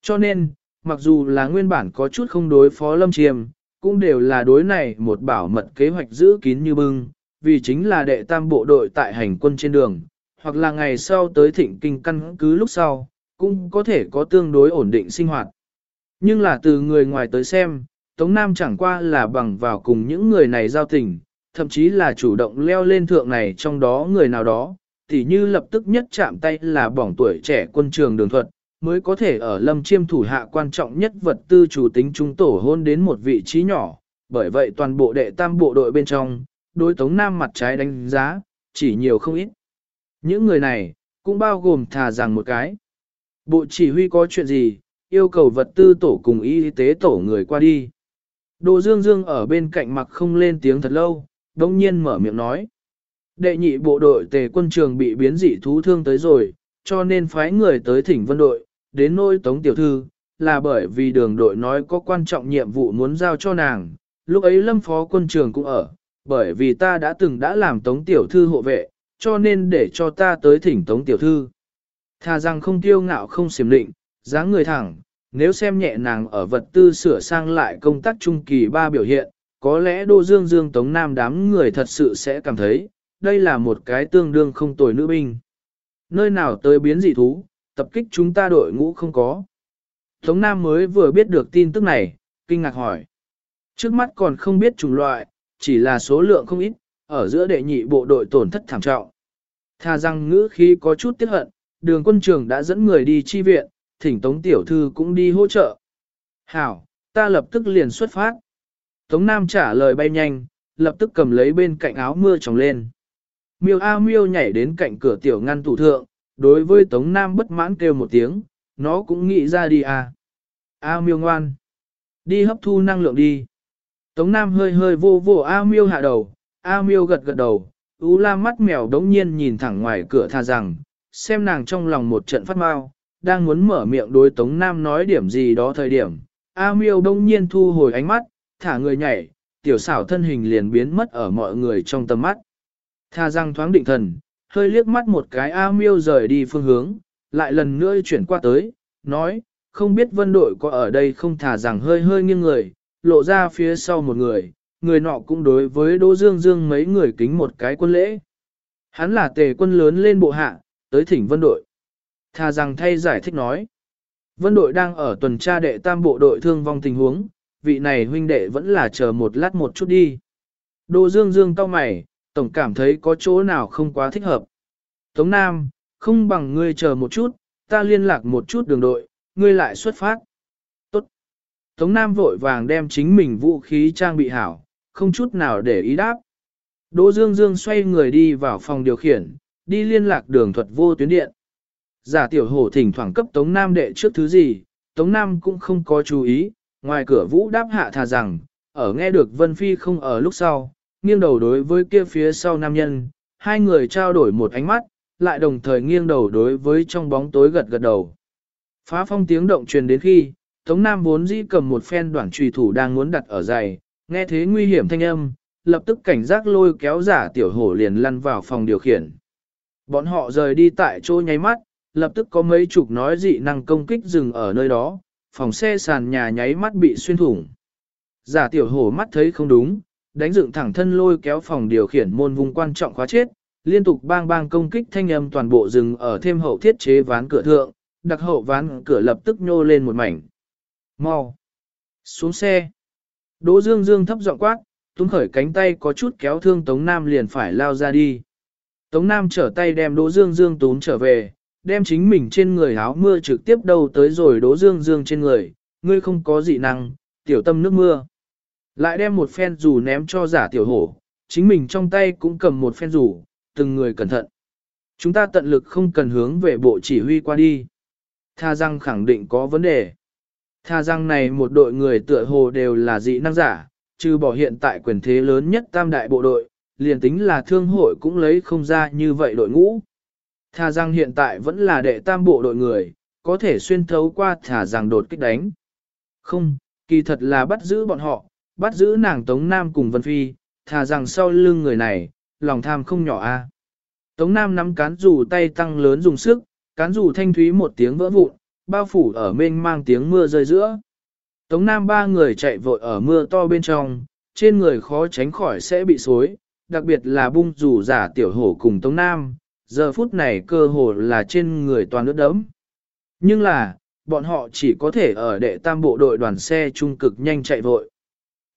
Cho nên, mặc dù là nguyên bản có chút không đối phó lâm chiêm, cũng đều là đối này một bảo mật kế hoạch giữ kín như bưng, vì chính là đệ tam bộ đội tại hành quân trên đường, hoặc là ngày sau tới thịnh kinh căn cứ lúc sau, cũng có thể có tương đối ổn định sinh hoạt. Nhưng là từ người ngoài tới xem, Tống Nam chẳng qua là bằng vào cùng những người này giao tình, thậm chí là chủ động leo lên thượng này trong đó người nào đó, tỉ như lập tức nhất chạm tay là bỏng tuổi trẻ quân trường đường thuật, mới có thể ở lâm chiêm thủ hạ quan trọng nhất vật tư chủ tính chúng tổ hôn đến một vị trí nhỏ, bởi vậy toàn bộ đệ tam bộ đội bên trong, đối tống nam mặt trái đánh giá, chỉ nhiều không ít. Những người này, cũng bao gồm thà rằng một cái. Bộ chỉ huy có chuyện gì, yêu cầu vật tư tổ cùng y tế tổ người qua đi. Đồ Dương Dương ở bên cạnh mặc không lên tiếng thật lâu, đồng nhiên mở miệng nói. Đệ nhị bộ đội tề quân trường bị biến dị thú thương tới rồi, cho nên phái người tới thỉnh vân đội, đến nôi tống tiểu thư, là bởi vì đường đội nói có quan trọng nhiệm vụ muốn giao cho nàng, lúc ấy lâm phó quân trường cũng ở, bởi vì ta đã từng đã làm tống tiểu thư hộ vệ, cho nên để cho ta tới thỉnh tống tiểu thư. Thà rằng không tiêu ngạo không xiểm định, dáng người thẳng, nếu xem nhẹ nàng ở vật tư sửa sang lại công tác trung kỳ ba biểu hiện, có lẽ Đô Dương Dương Tống Nam đám người thật sự sẽ cảm thấy, đây là một cái tương đương không tồi nữ binh. Nơi nào tới biến dị thú, tập kích chúng ta đội ngũ không có. Tống Nam mới vừa biết được tin tức này, kinh ngạc hỏi. Trước mắt còn không biết chủng loại, chỉ là số lượng không ít, ở giữa đệ nhị bộ đội tổn thất thảm trọng. Tha rằng ngữ khí có chút tiếc hận, đường quân trường đã dẫn người đi chi viện, thỉnh Tống Tiểu Thư cũng đi hỗ trợ. Hảo, ta lập tức liền xuất phát. Tống Nam trả lời bay nhanh, lập tức cầm lấy bên cạnh áo mưa trồng lên. Miêu A Miêu nhảy đến cạnh cửa tiểu ngăn tủ thượng, đối với Tống Nam bất mãn kêu một tiếng, nó cũng nghĩ ra đi à. A Miêu ngoan, đi hấp thu năng lượng đi. Tống Nam hơi hơi vô vô A Miêu hạ đầu, A Miêu gật gật đầu, U La mắt mèo đống nhiên nhìn thẳng ngoài cửa tha rằng, xem nàng trong lòng một trận phát mau, đang muốn mở miệng đối Tống Nam nói điểm gì đó thời điểm. A Miêu đống nhiên thu hồi ánh mắt, thả người nhảy, tiểu xảo thân hình liền biến mất ở mọi người trong tầm mắt. Tha rằng thoáng định thần, hơi liếc mắt một cái A Miêu rời đi phương hướng, lại lần nữa chuyển qua tới, nói, không biết vân đội có ở đây không thả rằng hơi hơi nghiêng người, lộ ra phía sau một người, người nọ cũng đối với Đỗ Dương Dương mấy người kính một cái quân lễ. Hắn là tề quân lớn lên bộ hạ, tới thỉnh vân đội. Thà rằng thay giải thích nói. Vân đội đang ở tuần tra đệ tam bộ đội thương vong tình huống, vị này huynh đệ vẫn là chờ một lát một chút đi. Đỗ Dương Dương cau mày, tổng cảm thấy có chỗ nào không quá thích hợp. Tống Nam, không bằng ngươi chờ một chút, ta liên lạc một chút đường đội, ngươi lại xuất phát. Tốt. Tống Nam vội vàng đem chính mình vũ khí trang bị hảo, không chút nào để ý đáp. Đỗ Dương Dương xoay người đi vào phòng điều khiển, đi liên lạc đường thuật vô tuyến điện. Giả tiểu hổ thỉnh thoảng cấp Tống Nam đệ trước thứ gì, Tống Nam cũng không có chú ý, ngoài cửa vũ đáp hạ thà rằng, ở nghe được Vân Phi không ở lúc sau, nghiêng đầu đối với kia phía sau nam nhân, hai người trao đổi một ánh mắt, lại đồng thời nghiêng đầu đối với trong bóng tối gật gật đầu. Phá phong tiếng động truyền đến khi, Tống Nam vốn dĩ cầm một phen đoạn trùy thủ đang muốn đặt ở giày, nghe thế nguy hiểm thanh âm, lập tức cảnh giác lôi kéo giả tiểu hổ liền lăn vào phòng điều khiển. Bọn họ rời đi tại chỗ nháy mắt, lập tức có mấy chục nói dị năng công kích dừng ở nơi đó, phòng xe sàn nhà nháy mắt bị xuyên thủng. Giả tiểu hổ mắt thấy không đúng, đánh dựng thẳng thân lôi kéo phòng điều khiển môn vùng quan trọng khóa chết, liên tục bang bang công kích thanh âm toàn bộ rừng ở thêm hậu thiết chế ván cửa thượng, đặc hậu ván cửa lập tức nhô lên một mảnh. Mau! Xuống xe! Đỗ Dương Dương thấp giọng quát, tuấn khởi cánh tay có chút kéo thương Tống Nam liền phải lao ra đi. Tống Nam trở tay đem Đỗ Dương Dương tún trở về, đem chính mình trên người áo mưa trực tiếp đầu tới rồi Đỗ Dương Dương trên người, ngươi không có dị năng, tiểu tâm nước mưa. Lại đem một phen dù ném cho giả tiểu hổ, chính mình trong tay cũng cầm một phen dù, từng người cẩn thận. Chúng ta tận lực không cần hướng về bộ chỉ huy qua đi. Tha rằng khẳng định có vấn đề. Tha rằng này một đội người tựa hồ đều là dị năng giả, trừ bỏ hiện tại quyền thế lớn nhất tam đại bộ đội, liền tính là thương hội cũng lấy không ra như vậy đội ngũ. Tha rằng hiện tại vẫn là đệ tam bộ đội người, có thể xuyên thấu qua thả rằng đột kích đánh. Không, kỳ thật là bắt giữ bọn họ, bắt giữ nàng Tống Nam cùng Vân Phi, thà rằng sau lưng người này, lòng tham không nhỏ a. Tống Nam nắm cán dù tay tăng lớn dùng sức, cán dù thanh thúy một tiếng vỡ vụn, bao phủ ở mênh mang tiếng mưa rơi giữa. Tống Nam ba người chạy vội ở mưa to bên trong, trên người khó tránh khỏi sẽ bị xối, đặc biệt là bung rủ giả tiểu hổ cùng Tống Nam, giờ phút này cơ hồ là trên người toàn nước đẫm. Nhưng là, bọn họ chỉ có thể ở đệ tam bộ đội đoàn xe trung cực nhanh chạy vội.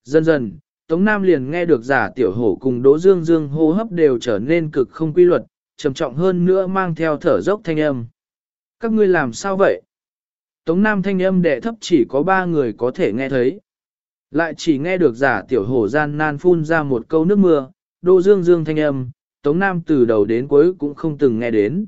Dần dần, Tống Nam liền nghe được giả tiểu hổ cùng Đỗ Dương Dương hô hấp đều trở nên cực không quy luật, trầm trọng hơn nữa mang theo thở dốc thanh âm. Các ngươi làm sao vậy? Tống Nam thanh âm đệ thấp chỉ có ba người có thể nghe thấy. Lại chỉ nghe được giả tiểu hổ gian nan phun ra một câu nước mưa, Đỗ Dương Dương thanh âm, Tống Nam từ đầu đến cuối cũng không từng nghe đến.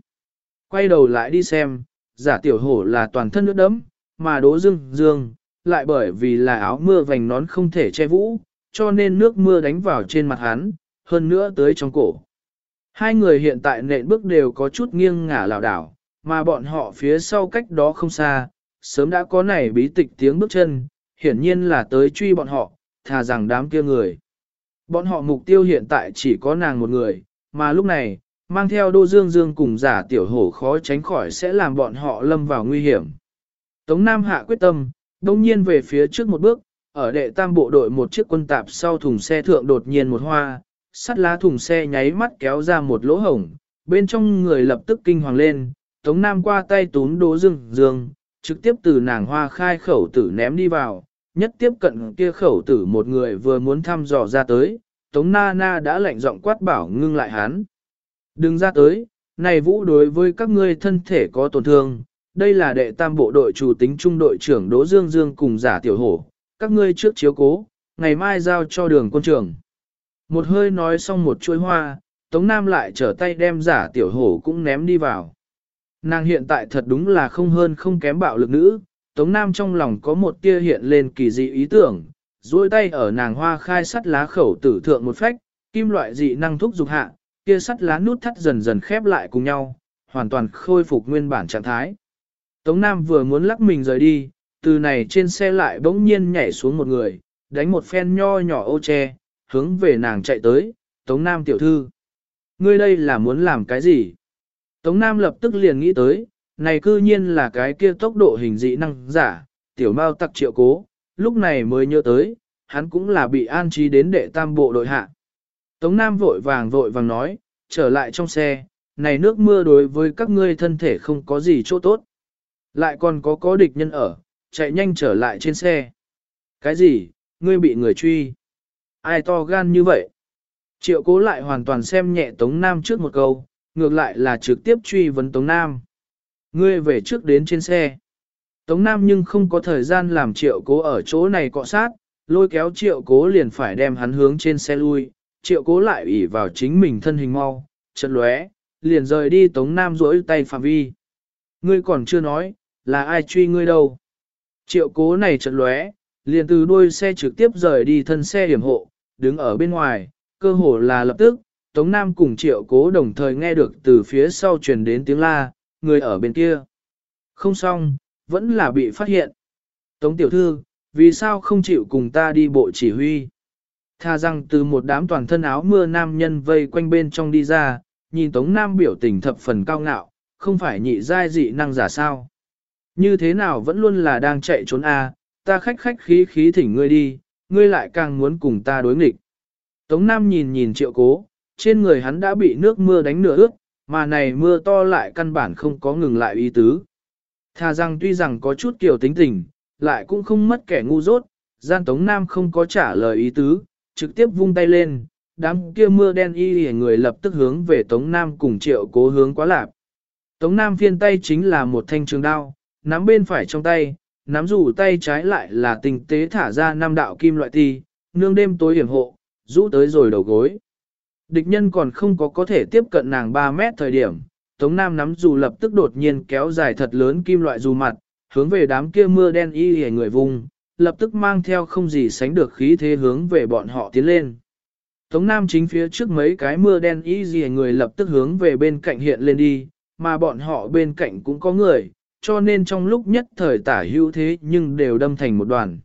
Quay đầu lại đi xem, giả tiểu hổ là toàn thân nước đấm, mà Đỗ Dương Dương, lại bởi vì là áo mưa vành nón không thể che vũ, cho nên nước mưa đánh vào trên mặt hắn, hơn nữa tới trong cổ. Hai người hiện tại nện bước đều có chút nghiêng ngả lảo đảo, mà bọn họ phía sau cách đó không xa, sớm đã có này bí tịch tiếng bước chân, hiển nhiên là tới truy bọn họ, thà rằng đám kia người. Bọn họ mục tiêu hiện tại chỉ có nàng một người, mà lúc này, mang theo đô dương dương cùng giả tiểu hổ khó tránh khỏi sẽ làm bọn họ lâm vào nguy hiểm. Tống Nam hạ quyết tâm, đông nhiên về phía trước một bước, ở đệ tam bộ đội một chiếc quân tạp sau thùng xe thượng đột nhiên một hoa, sắt lá thùng xe nháy mắt kéo ra một lỗ hổng, bên trong người lập tức kinh hoàng lên, Tống Nam qua tay tún đố dương dương, trực tiếp từ nàng hoa khai khẩu tử ném đi vào, nhất tiếp cận kia khẩu tử một người vừa muốn thăm dò ra tới, Tống Na Na đã lệnh giọng quát bảo ngưng lại hắn. Đừng ra tới, này vũ đối với các ngươi thân thể có tổn thương, đây là đệ tam bộ đội chủ tính trung đội trưởng Đỗ Dương Dương cùng giả tiểu hổ, các ngươi trước chiếu cố, ngày mai giao cho đường quân trưởng. Một hơi nói xong một chuỗi hoa, Tống Nam lại trở tay đem giả tiểu hổ cũng ném đi vào. Nàng hiện tại thật đúng là không hơn không kém bạo lực nữ, Tống Nam trong lòng có một tia hiện lên kỳ dị ý tưởng, duỗi tay ở nàng hoa khai sắt lá khẩu tử thượng một phách, kim loại dị năng thúc dục hạ, kia sắt lá nút thắt dần dần khép lại cùng nhau, hoàn toàn khôi phục nguyên bản trạng thái. Tống Nam vừa muốn lắc mình rời đi, từ này trên xe lại bỗng nhiên nhảy xuống một người, đánh một phen nho nhỏ ô che, hướng về nàng chạy tới, Tống Nam tiểu thư. Ngươi đây là muốn làm cái gì? Tống Nam lập tức liền nghĩ tới, này cư nhiên là cái kia tốc độ hình dị năng giả, tiểu mao tặc triệu cố, lúc này mới nhớ tới, hắn cũng là bị an trí đến đệ tam bộ đội hạ. Tống Nam vội vàng vội vàng nói, trở lại trong xe, này nước mưa đối với các ngươi thân thể không có gì chỗ tốt. Lại còn có có địch nhân ở, chạy nhanh trở lại trên xe. Cái gì, ngươi bị người truy? Ai to gan như vậy? Triệu cố lại hoàn toàn xem nhẹ Tống Nam trước một câu, ngược lại là trực tiếp truy vấn Tống Nam. Ngươi về trước đến trên xe. Tống Nam nhưng không có thời gian làm triệu cố ở chỗ này cọ sát, lôi kéo triệu cố liền phải đem hắn hướng trên xe lui, triệu cố lại ủy vào chính mình thân hình mau, chật lóe, liền rời đi Tống Nam rỗi tay phạm vi. Ngươi còn chưa nói, là ai truy ngươi đâu. Triệu cố này chật lóe, liền từ đuôi xe trực tiếp rời đi thân xe hiểm hộ, đứng ở bên ngoài, cơ hồ là lập tức, Tống Nam cùng triệu cố đồng thời nghe được từ phía sau truyền đến tiếng la, người ở bên kia. Không xong, vẫn là bị phát hiện. Tống tiểu thư, vì sao không chịu cùng ta đi bộ chỉ huy? Tha rằng từ một đám toàn thân áo mưa nam nhân vây quanh bên trong đi ra, nhìn Tống Nam biểu tình thập phần cao ngạo, không phải nhị giai dị năng giả sao. Như thế nào vẫn luôn là đang chạy trốn a, ta khách khách khí khí thỉnh ngươi đi, ngươi lại càng muốn cùng ta đối nghịch. Tống Nam nhìn nhìn triệu cố, trên người hắn đã bị nước mưa đánh nửa ướt, mà này mưa to lại căn bản không có ngừng lại ý tứ. Thà rằng tuy rằng có chút kiểu tính tình, lại cũng không mất kẻ ngu dốt, gian Tống Nam không có trả lời ý tứ, trực tiếp vung tay lên, đám kia mưa đen y hề người lập tức hướng về Tống Nam cùng triệu cố hướng quá lạp. Tống Nam phiên tay chính là một thanh trường đao, nắm bên phải trong tay, nắm rủ tay trái lại là tình tế thả ra năm đạo kim loại ti, nương đêm tối hiểm hộ, rũ tới rồi đầu gối. Địch nhân còn không có có thể tiếp cận nàng 3 mét thời điểm, Tống Nam nắm dù lập tức đột nhiên kéo dài thật lớn kim loại dù mặt, hướng về đám kia mưa đen y hề người vùng, lập tức mang theo không gì sánh được khí thế hướng về bọn họ tiến lên. Tống Nam chính phía trước mấy cái mưa đen y gì người lập tức hướng về bên cạnh hiện lên đi, mà bọn họ bên cạnh cũng có người, cho nên trong lúc nhất thời tả hữu thế nhưng đều đâm thành một đoàn.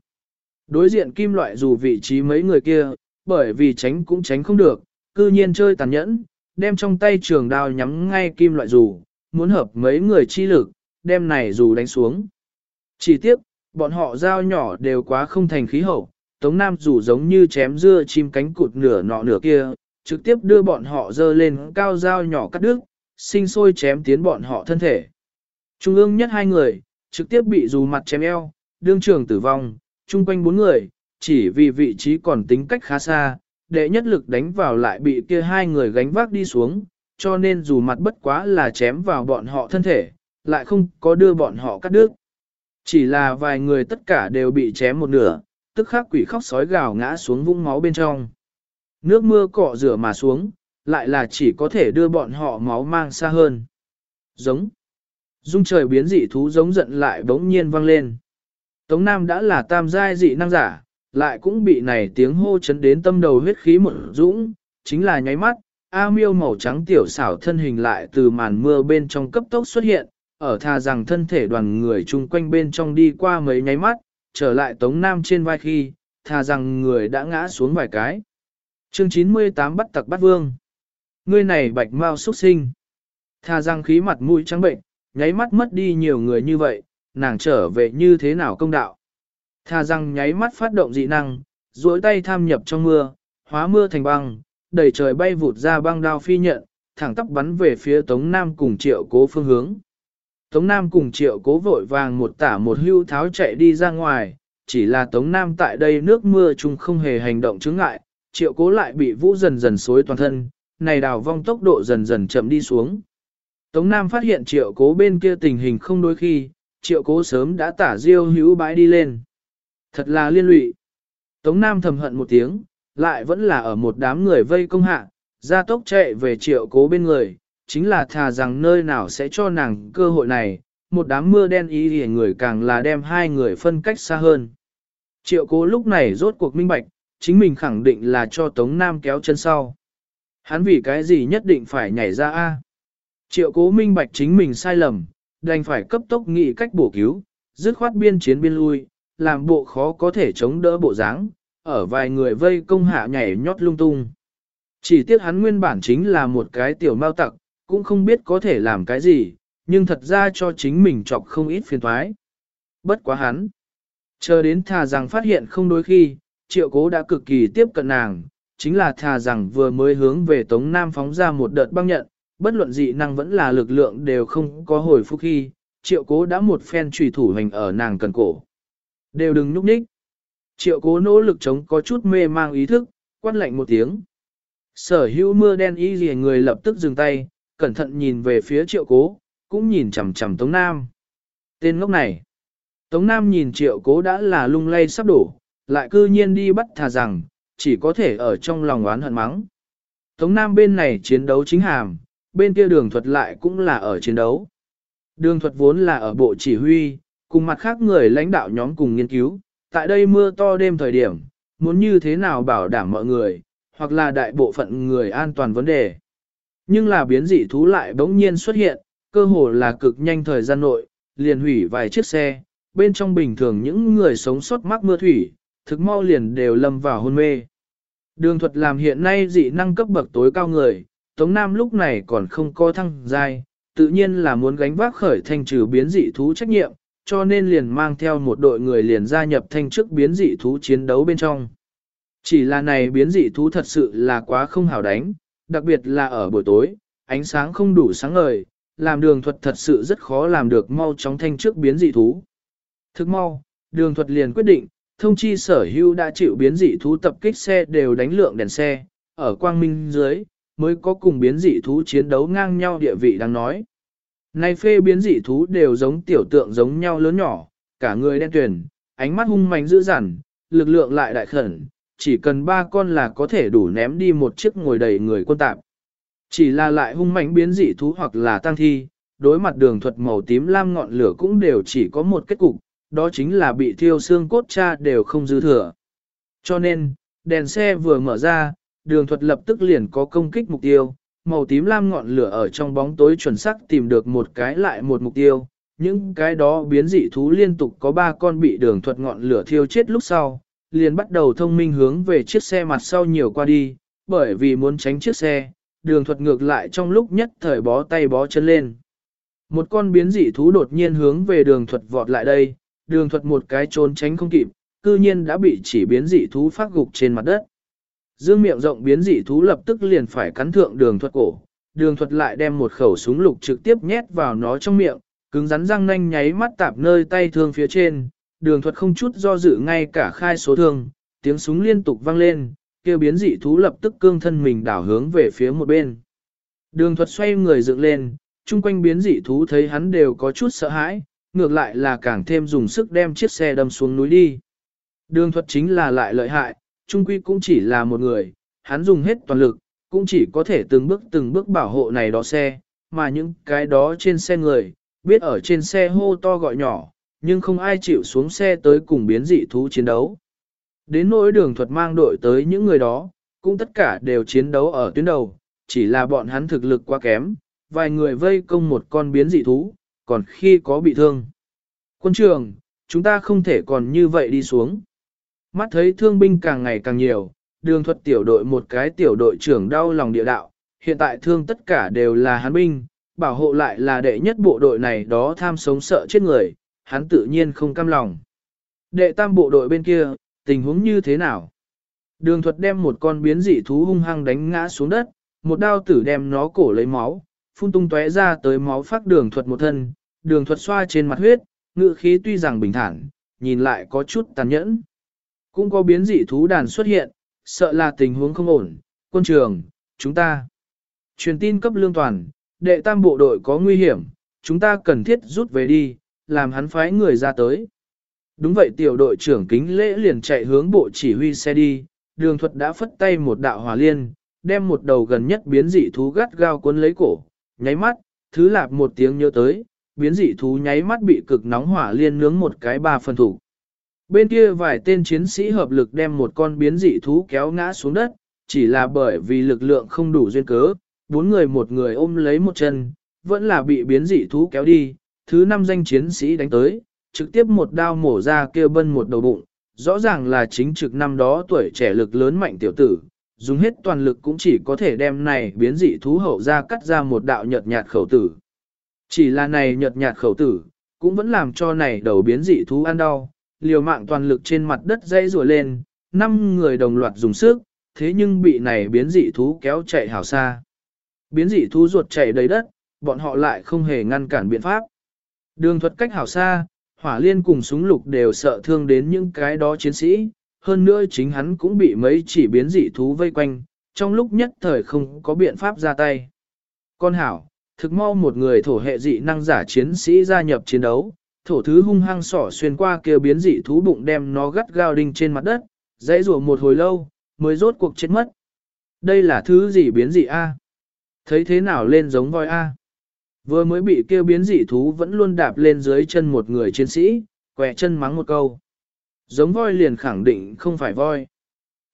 Đối diện kim loại dù vị trí mấy người kia, bởi vì tránh cũng tránh không được, cư nhiên chơi tàn nhẫn, đem trong tay trường đao nhắm ngay kim loại dù, muốn hợp mấy người chi lực, đem này dù đánh xuống. Chỉ tiếc, bọn họ dao nhỏ đều quá không thành khí hậu, Tống Nam dù giống như chém dưa chim cánh cụt nửa nọ nửa kia, trực tiếp đưa bọn họ dơ lên cao dao nhỏ cắt đứt, sinh sôi chém tiến bọn họ thân thể. Trung ương nhất hai người, trực tiếp bị dù mặt chém eo, đương trường tử vong, chung quanh bốn người, chỉ vì vị trí còn tính cách khá xa, đệ nhất lực đánh vào lại bị kia hai người gánh vác đi xuống, cho nên dù mặt bất quá là chém vào bọn họ thân thể, lại không có đưa bọn họ cắt đứt. Chỉ là vài người tất cả đều bị chém một nửa, tức khắc quỷ khóc sói gào ngã xuống vũng máu bên trong. Nước mưa cọ rửa mà xuống, lại là chỉ có thể đưa bọn họ máu mang xa hơn. Giống. Dung trời biến dị thú giống giận lại bỗng nhiên vang lên. Tống Nam đã là tam giai dị năng giả, lại cũng bị này tiếng hô chấn đến tâm đầu huyết khí một dũng, chính là nháy mắt, A miêu màu trắng tiểu xảo thân hình lại từ màn mưa bên trong cấp tốc xuất hiện, ở tha rằng thân thể đoàn người chung quanh bên trong đi qua mấy nháy mắt, trở lại Tống Nam trên vai khi, tha rằng người đã ngã xuống vài cái. Chương 98 bắt tặc bắt vương. Ngươi này bạch mau xuất sinh. Tha rằng khí mặt mũi trắng bệnh, nháy mắt mất đi nhiều người như vậy, nàng trở về như thế nào công đạo. Tha rằng nháy mắt phát động dị năng, duỗi tay tham nhập trong mưa, hóa mưa thành băng, đầy trời bay vụt ra băng đao phi nhận, thẳng tóc bắn về phía Tống Nam cùng triệu cố phương hướng. Tống Nam cùng triệu cố vội vàng một tả một hưu tháo chạy đi ra ngoài, chỉ là Tống Nam tại đây nước mưa chung không hề hành động chứng ngại, triệu cố lại bị vũ dần dần xối toàn thân, này đào vong tốc độ dần dần chậm đi xuống. Tống Nam phát hiện triệu cố bên kia tình hình không đôi khi, triệu cố sớm đã tả diêu hữu bãi đi lên. Thật là liên lụy. Tống Nam thầm hận một tiếng, lại vẫn là ở một đám người vây công hạ, ra tốc chạy về triệu cố bên người, chính là thà rằng nơi nào sẽ cho nàng cơ hội này, một đám mưa đen ý thì người càng là đem hai người phân cách xa hơn. Triệu cố lúc này rốt cuộc minh bạch, chính mình khẳng định là cho Tống Nam kéo chân sau. Hắn vì cái gì nhất định phải nhảy ra A. Triệu cố minh bạch chính mình sai lầm, đành phải cấp tốc nghĩ cách bổ cứu, dứt khoát biên chiến biên lui, làm bộ khó có thể chống đỡ bộ dáng, ở vài người vây công hạ nhảy nhót lung tung. Chỉ tiếc hắn nguyên bản chính là một cái tiểu mao tặc, cũng không biết có thể làm cái gì, nhưng thật ra cho chính mình chọc không ít phiền thoái. Bất quá hắn. Chờ đến thà rằng phát hiện không đôi khi, triệu cố đã cực kỳ tiếp cận nàng, chính là thà rằng vừa mới hướng về Tống Nam phóng ra một đợt băng nhận, bất luận dị năng vẫn là lực lượng đều không có hồi phục khi, triệu cố đã một phen trùy thủ hành ở nàng cần cổ. Đều đừng nhúc nhích. Triệu cố nỗ lực chống có chút mê mang ý thức, quát lạnh một tiếng. Sở hữu mưa đen y gì người lập tức dừng tay, cẩn thận nhìn về phía triệu cố, cũng nhìn chằm chằm Tống Nam. Tên ngốc này. Tống Nam nhìn triệu cố đã là lung lay sắp đổ, lại cư nhiên đi bắt thà rằng, chỉ có thể ở trong lòng oán hận mắng. Tống Nam bên này chiến đấu chính hàm, bên kia đường thuật lại cũng là ở chiến đấu. Đường thuật vốn là ở bộ chỉ huy, cùng mặt khác người lãnh đạo nhóm cùng nghiên cứu, tại đây mưa to đêm thời điểm, muốn như thế nào bảo đảm mọi người, hoặc là đại bộ phận người an toàn vấn đề. Nhưng là biến dị thú lại bỗng nhiên xuất hiện, cơ hồ là cực nhanh thời gian nội, liền hủy vài chiếc xe, bên trong bình thường những người sống sót mắc mưa thủy, thực mau liền đều lâm vào hôn mê. Đường thuật làm hiện nay dị năng cấp bậc tối cao người, Tống Nam lúc này còn không có thăng giai, tự nhiên là muốn gánh vác khởi thanh trừ biến dị thú trách nhiệm, cho nên liền mang theo một đội người liền gia nhập thanh chức biến dị thú chiến đấu bên trong. Chỉ là này biến dị thú thật sự là quá không hảo đánh, đặc biệt là ở buổi tối, ánh sáng không đủ sáng ngời, làm đường thuật thật sự rất khó làm được mau chóng thanh trước biến dị thú. Thức mau, đường thuật liền quyết định, thông chi sở hữu đã chịu biến dị thú tập kích xe đều đánh lượng đèn xe, ở quang minh dưới, mới có cùng biến dị thú chiến đấu ngang nhau địa vị đang nói nay phê biến dị thú đều giống tiểu tượng giống nhau lớn nhỏ, cả người đen tuyền, ánh mắt hung mạnh dữ dằn, lực lượng lại đại khẩn, chỉ cần ba con là có thể đủ ném đi một chiếc ngồi đầy người quân tạp. Chỉ là lại hung mạnh biến dị thú hoặc là tăng thi, đối mặt đường thuật màu tím lam ngọn lửa cũng đều chỉ có một kết cục, đó chính là bị thiêu xương cốt cha đều không dư thừa. Cho nên, đèn xe vừa mở ra, đường thuật lập tức liền có công kích mục tiêu, màu tím lam ngọn lửa ở trong bóng tối chuẩn xác tìm được một cái lại một mục tiêu, những cái đó biến dị thú liên tục có ba con bị đường thuật ngọn lửa thiêu chết lúc sau, liền bắt đầu thông minh hướng về chiếc xe mặt sau nhiều qua đi, bởi vì muốn tránh chiếc xe, đường thuật ngược lại trong lúc nhất thời bó tay bó chân lên. Một con biến dị thú đột nhiên hướng về đường thuật vọt lại đây, đường thuật một cái trốn tránh không kịp, cư nhiên đã bị chỉ biến dị thú phát gục trên mặt đất. Dương miệng rộng biến dị thú lập tức liền phải cắn thượng đường thuật cổ, đường thuật lại đem một khẩu súng lục trực tiếp nhét vào nó trong miệng, cứng rắn răng nanh nháy mắt tạp nơi tay thương phía trên, đường thuật không chút do dự ngay cả khai số thương, tiếng súng liên tục vang lên, kêu biến dị thú lập tức cương thân mình đảo hướng về phía một bên. Đường thuật xoay người dựng lên, chung quanh biến dị thú thấy hắn đều có chút sợ hãi, ngược lại là càng thêm dùng sức đem chiếc xe đâm xuống núi đi. Đường thuật chính là lại lợi hại, trung quy cũng chỉ là một người, hắn dùng hết toàn lực, cũng chỉ có thể từng bước từng bước bảo hộ này đó xe, mà những cái đó trên xe người, biết ở trên xe hô to gọi nhỏ, nhưng không ai chịu xuống xe tới cùng biến dị thú chiến đấu. Đến nỗi đường thuật mang đội tới những người đó, cũng tất cả đều chiến đấu ở tuyến đầu, chỉ là bọn hắn thực lực quá kém, vài người vây công một con biến dị thú, còn khi có bị thương. Quân trường, chúng ta không thể còn như vậy đi xuống. Mắt thấy thương binh càng ngày càng nhiều, đường thuật tiểu đội một cái tiểu đội trưởng đau lòng địa đạo, hiện tại thương tất cả đều là hắn binh, bảo hộ lại là đệ nhất bộ đội này đó tham sống sợ chết người, hắn tự nhiên không cam lòng. Đệ tam bộ đội bên kia, tình huống như thế nào? Đường thuật đem một con biến dị thú hung hăng đánh ngã xuống đất, một đao tử đem nó cổ lấy máu, phun tung tóe ra tới máu phát đường thuật một thân, đường thuật xoa trên mặt huyết, ngự khí tuy rằng bình thản, nhìn lại có chút tàn nhẫn. Cũng có biến dị thú đàn xuất hiện, sợ là tình huống không ổn, quân trường, chúng ta. Truyền tin cấp lương toàn, đệ tam bộ đội có nguy hiểm, chúng ta cần thiết rút về đi, làm hắn phái người ra tới. Đúng vậy tiểu đội trưởng kính lễ liền chạy hướng bộ chỉ huy xe đi, đường thuật đã phất tay một đạo hỏa liên, đem một đầu gần nhất biến dị thú gắt gao cuốn lấy cổ, nháy mắt, thứ lạp một tiếng nhớ tới, biến dị thú nháy mắt bị cực nóng hỏa liên nướng một cái ba phần thủ. Bên kia vài tên chiến sĩ hợp lực đem một con biến dị thú kéo ngã xuống đất, chỉ là bởi vì lực lượng không đủ duyên cớ, bốn người một người ôm lấy một chân, vẫn là bị biến dị thú kéo đi, thứ năm danh chiến sĩ đánh tới, trực tiếp một đao mổ ra kêu bân một đầu bụng, rõ ràng là chính trực năm đó tuổi trẻ lực lớn mạnh tiểu tử, dùng hết toàn lực cũng chỉ có thể đem này biến dị thú hậu ra cắt ra một đạo nhợt nhạt khẩu tử. Chỉ là này nhợt nhạt khẩu tử, cũng vẫn làm cho này đầu biến dị thú ăn đau, liều mạng toàn lực trên mặt đất dây rùa lên, năm người đồng loạt dùng sức, thế nhưng bị này biến dị thú kéo chạy hào xa. Biến dị thú ruột chạy đầy đất, bọn họ lại không hề ngăn cản biện pháp. Đường thuật cách hào xa, hỏa liên cùng súng lục đều sợ thương đến những cái đó chiến sĩ, hơn nữa chính hắn cũng bị mấy chỉ biến dị thú vây quanh, trong lúc nhất thời không có biện pháp ra tay. Con hảo, thực mau một người thổ hệ dị năng giả chiến sĩ gia nhập chiến đấu, thổ thứ hung hăng sỏ xuyên qua kêu biến dị thú bụng đem nó gắt gao đinh trên mặt đất, dãy rùa một hồi lâu, mới rốt cuộc chết mất. Đây là thứ gì biến dị A? Thấy thế nào lên giống voi A? Vừa mới bị kêu biến dị thú vẫn luôn đạp lên dưới chân một người chiến sĩ, quẹ chân mắng một câu. Giống voi liền khẳng định không phải voi.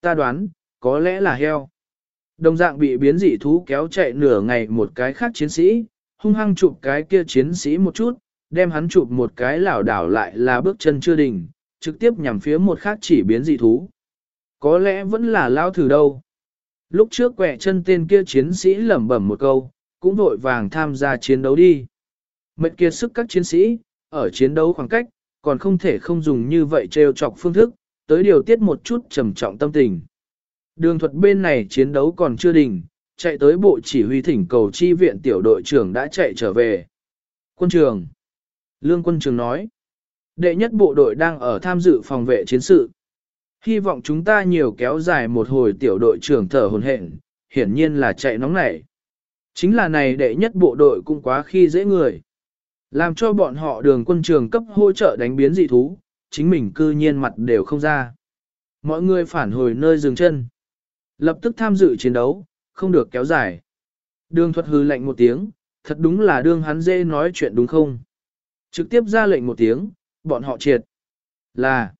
Ta đoán, có lẽ là heo. Đồng dạng bị biến dị thú kéo chạy nửa ngày một cái khác chiến sĩ, hung hăng chụp cái kia chiến sĩ một chút, đem hắn chụp một cái lảo đảo lại là bước chân chưa đỉnh, trực tiếp nhằm phía một khác chỉ biến dị thú. Có lẽ vẫn là lao thử đâu. Lúc trước quẹ chân tên kia chiến sĩ lẩm bẩm một câu, cũng vội vàng tham gia chiến đấu đi. Mệnh kiệt sức các chiến sĩ, ở chiến đấu khoảng cách, còn không thể không dùng như vậy trêu chọc phương thức, tới điều tiết một chút trầm trọng tâm tình. Đường thuật bên này chiến đấu còn chưa đình, chạy tới bộ chỉ huy thỉnh cầu chi viện tiểu đội trưởng đã chạy trở về. Quân trường. Lương quân trường nói. Đệ nhất bộ đội đang ở tham dự phòng vệ chiến sự. Hy vọng chúng ta nhiều kéo dài một hồi tiểu đội trưởng thở hồn hển, hiển nhiên là chạy nóng nảy. Chính là này đệ nhất bộ đội cũng quá khi dễ người. Làm cho bọn họ đường quân trường cấp hỗ trợ đánh biến dị thú, chính mình cư nhiên mặt đều không ra. Mọi người phản hồi nơi dừng chân. Lập tức tham dự chiến đấu, không được kéo dài. Đường thuật hư lạnh một tiếng, thật đúng là đương hắn dễ nói chuyện đúng không? Trực tiếp ra lệnh một tiếng, bọn họ triệt. Là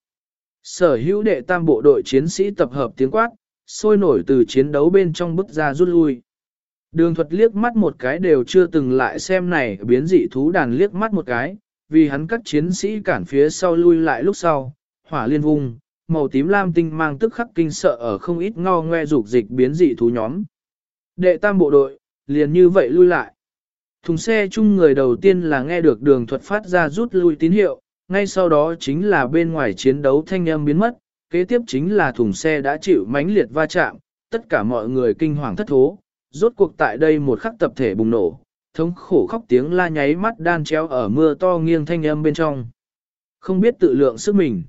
sở hữu đệ tam bộ đội chiến sĩ tập hợp tiếng quát, sôi nổi từ chiến đấu bên trong bức ra rút lui. Đường thuật liếc mắt một cái đều chưa từng lại xem này biến dị thú đàn liếc mắt một cái, vì hắn các chiến sĩ cản phía sau lui lại lúc sau, hỏa liên vùng màu tím lam tinh mang tức khắc kinh sợ ở không ít ngao ngoe dục dịch biến dị thú nhóm. Đệ tam bộ đội, liền như vậy lui lại. Thùng xe chung người đầu tiên là nghe được đường thuật phát ra rút lui tín hiệu, ngay sau đó chính là bên ngoài chiến đấu thanh âm biến mất, kế tiếp chính là thùng xe đã chịu mãnh liệt va chạm, tất cả mọi người kinh hoàng thất thố, rốt cuộc tại đây một khắc tập thể bùng nổ, thống khổ khóc tiếng la nháy mắt đan treo ở mưa to nghiêng thanh âm bên trong. Không biết tự lượng sức mình.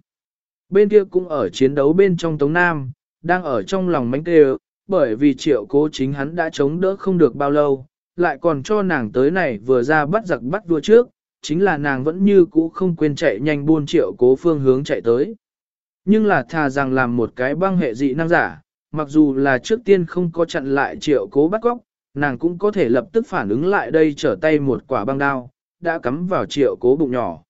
Bên kia cũng ở chiến đấu bên trong Tống Nam, đang ở trong lòng mánh tê bởi vì triệu cố chính hắn đã chống đỡ không được bao lâu, lại còn cho nàng tới này vừa ra bắt giặc bắt vua trước, chính là nàng vẫn như cũ không quên chạy nhanh buôn triệu cố phương hướng chạy tới. Nhưng là thà rằng làm một cái băng hệ dị năng giả, mặc dù là trước tiên không có chặn lại triệu cố bắt góc, nàng cũng có thể lập tức phản ứng lại đây trở tay một quả băng đao, đã cắm vào triệu cố bụng nhỏ.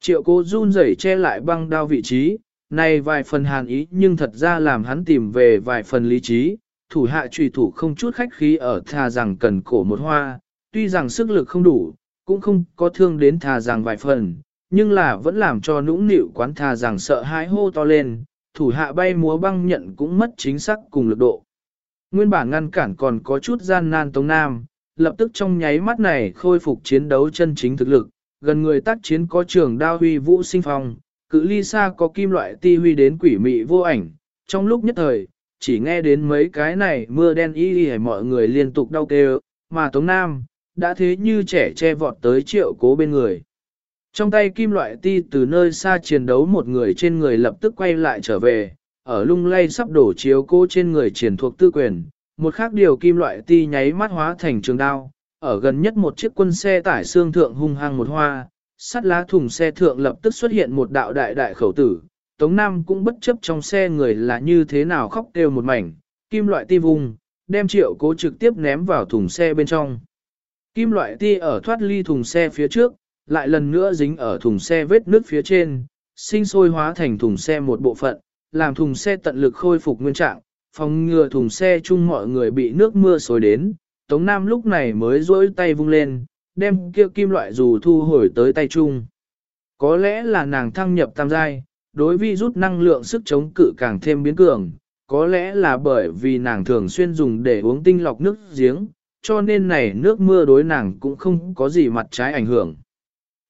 Triệu cố run rẩy che lại băng đao vị trí, này vài phần hàn ý nhưng thật ra làm hắn tìm về vài phần lý trí, thủ hạ trùy thủ không chút khách khí ở thà rằng cần cổ một hoa, tuy rằng sức lực không đủ, cũng không có thương đến thà rằng vài phần, nhưng là vẫn làm cho nũng nịu quán thà rằng sợ hãi hô to lên, thủ hạ bay múa băng nhận cũng mất chính xác cùng lực độ. Nguyên bản ngăn cản còn có chút gian nan Tống Nam, lập tức trong nháy mắt này khôi phục chiến đấu chân chính thực lực, gần người tác chiến có trường đao huy vũ sinh phong, cự ly xa có kim loại ti huy đến quỷ mị vô ảnh, trong lúc nhất thời, chỉ nghe đến mấy cái này mưa đen y y mọi người liên tục đau kêu, mà Tống Nam, đã thế như trẻ che vọt tới triệu cố bên người. Trong tay kim loại ti từ nơi xa chiến đấu một người trên người lập tức quay lại trở về, ở lung lay sắp đổ chiếu cố trên người triển thuộc tư quyền, một khác điều kim loại ti nháy mắt hóa thành trường đao, ở gần nhất một chiếc quân xe tải xương thượng hung hăng một hoa, sắt lá thùng xe thượng lập tức xuất hiện một đạo đại đại khẩu tử, Tống Nam cũng bất chấp trong xe người là như thế nào khóc kêu một mảnh, kim loại ti vùng, đem triệu cố trực tiếp ném vào thùng xe bên trong. Kim loại ti ở thoát ly thùng xe phía trước, lại lần nữa dính ở thùng xe vết nước phía trên, sinh sôi hóa thành thùng xe một bộ phận, làm thùng xe tận lực khôi phục nguyên trạng, phòng ngừa thùng xe chung mọi người bị nước mưa xối đến. Tống Nam lúc này mới rỗi tay vung lên, đem kia kim loại dù thu hồi tới tay chung. Có lẽ là nàng thăng nhập tam giai, đối vi rút năng lượng sức chống cự càng thêm biến cường, có lẽ là bởi vì nàng thường xuyên dùng để uống tinh lọc nước giếng, cho nên này nước mưa đối nàng cũng không có gì mặt trái ảnh hưởng.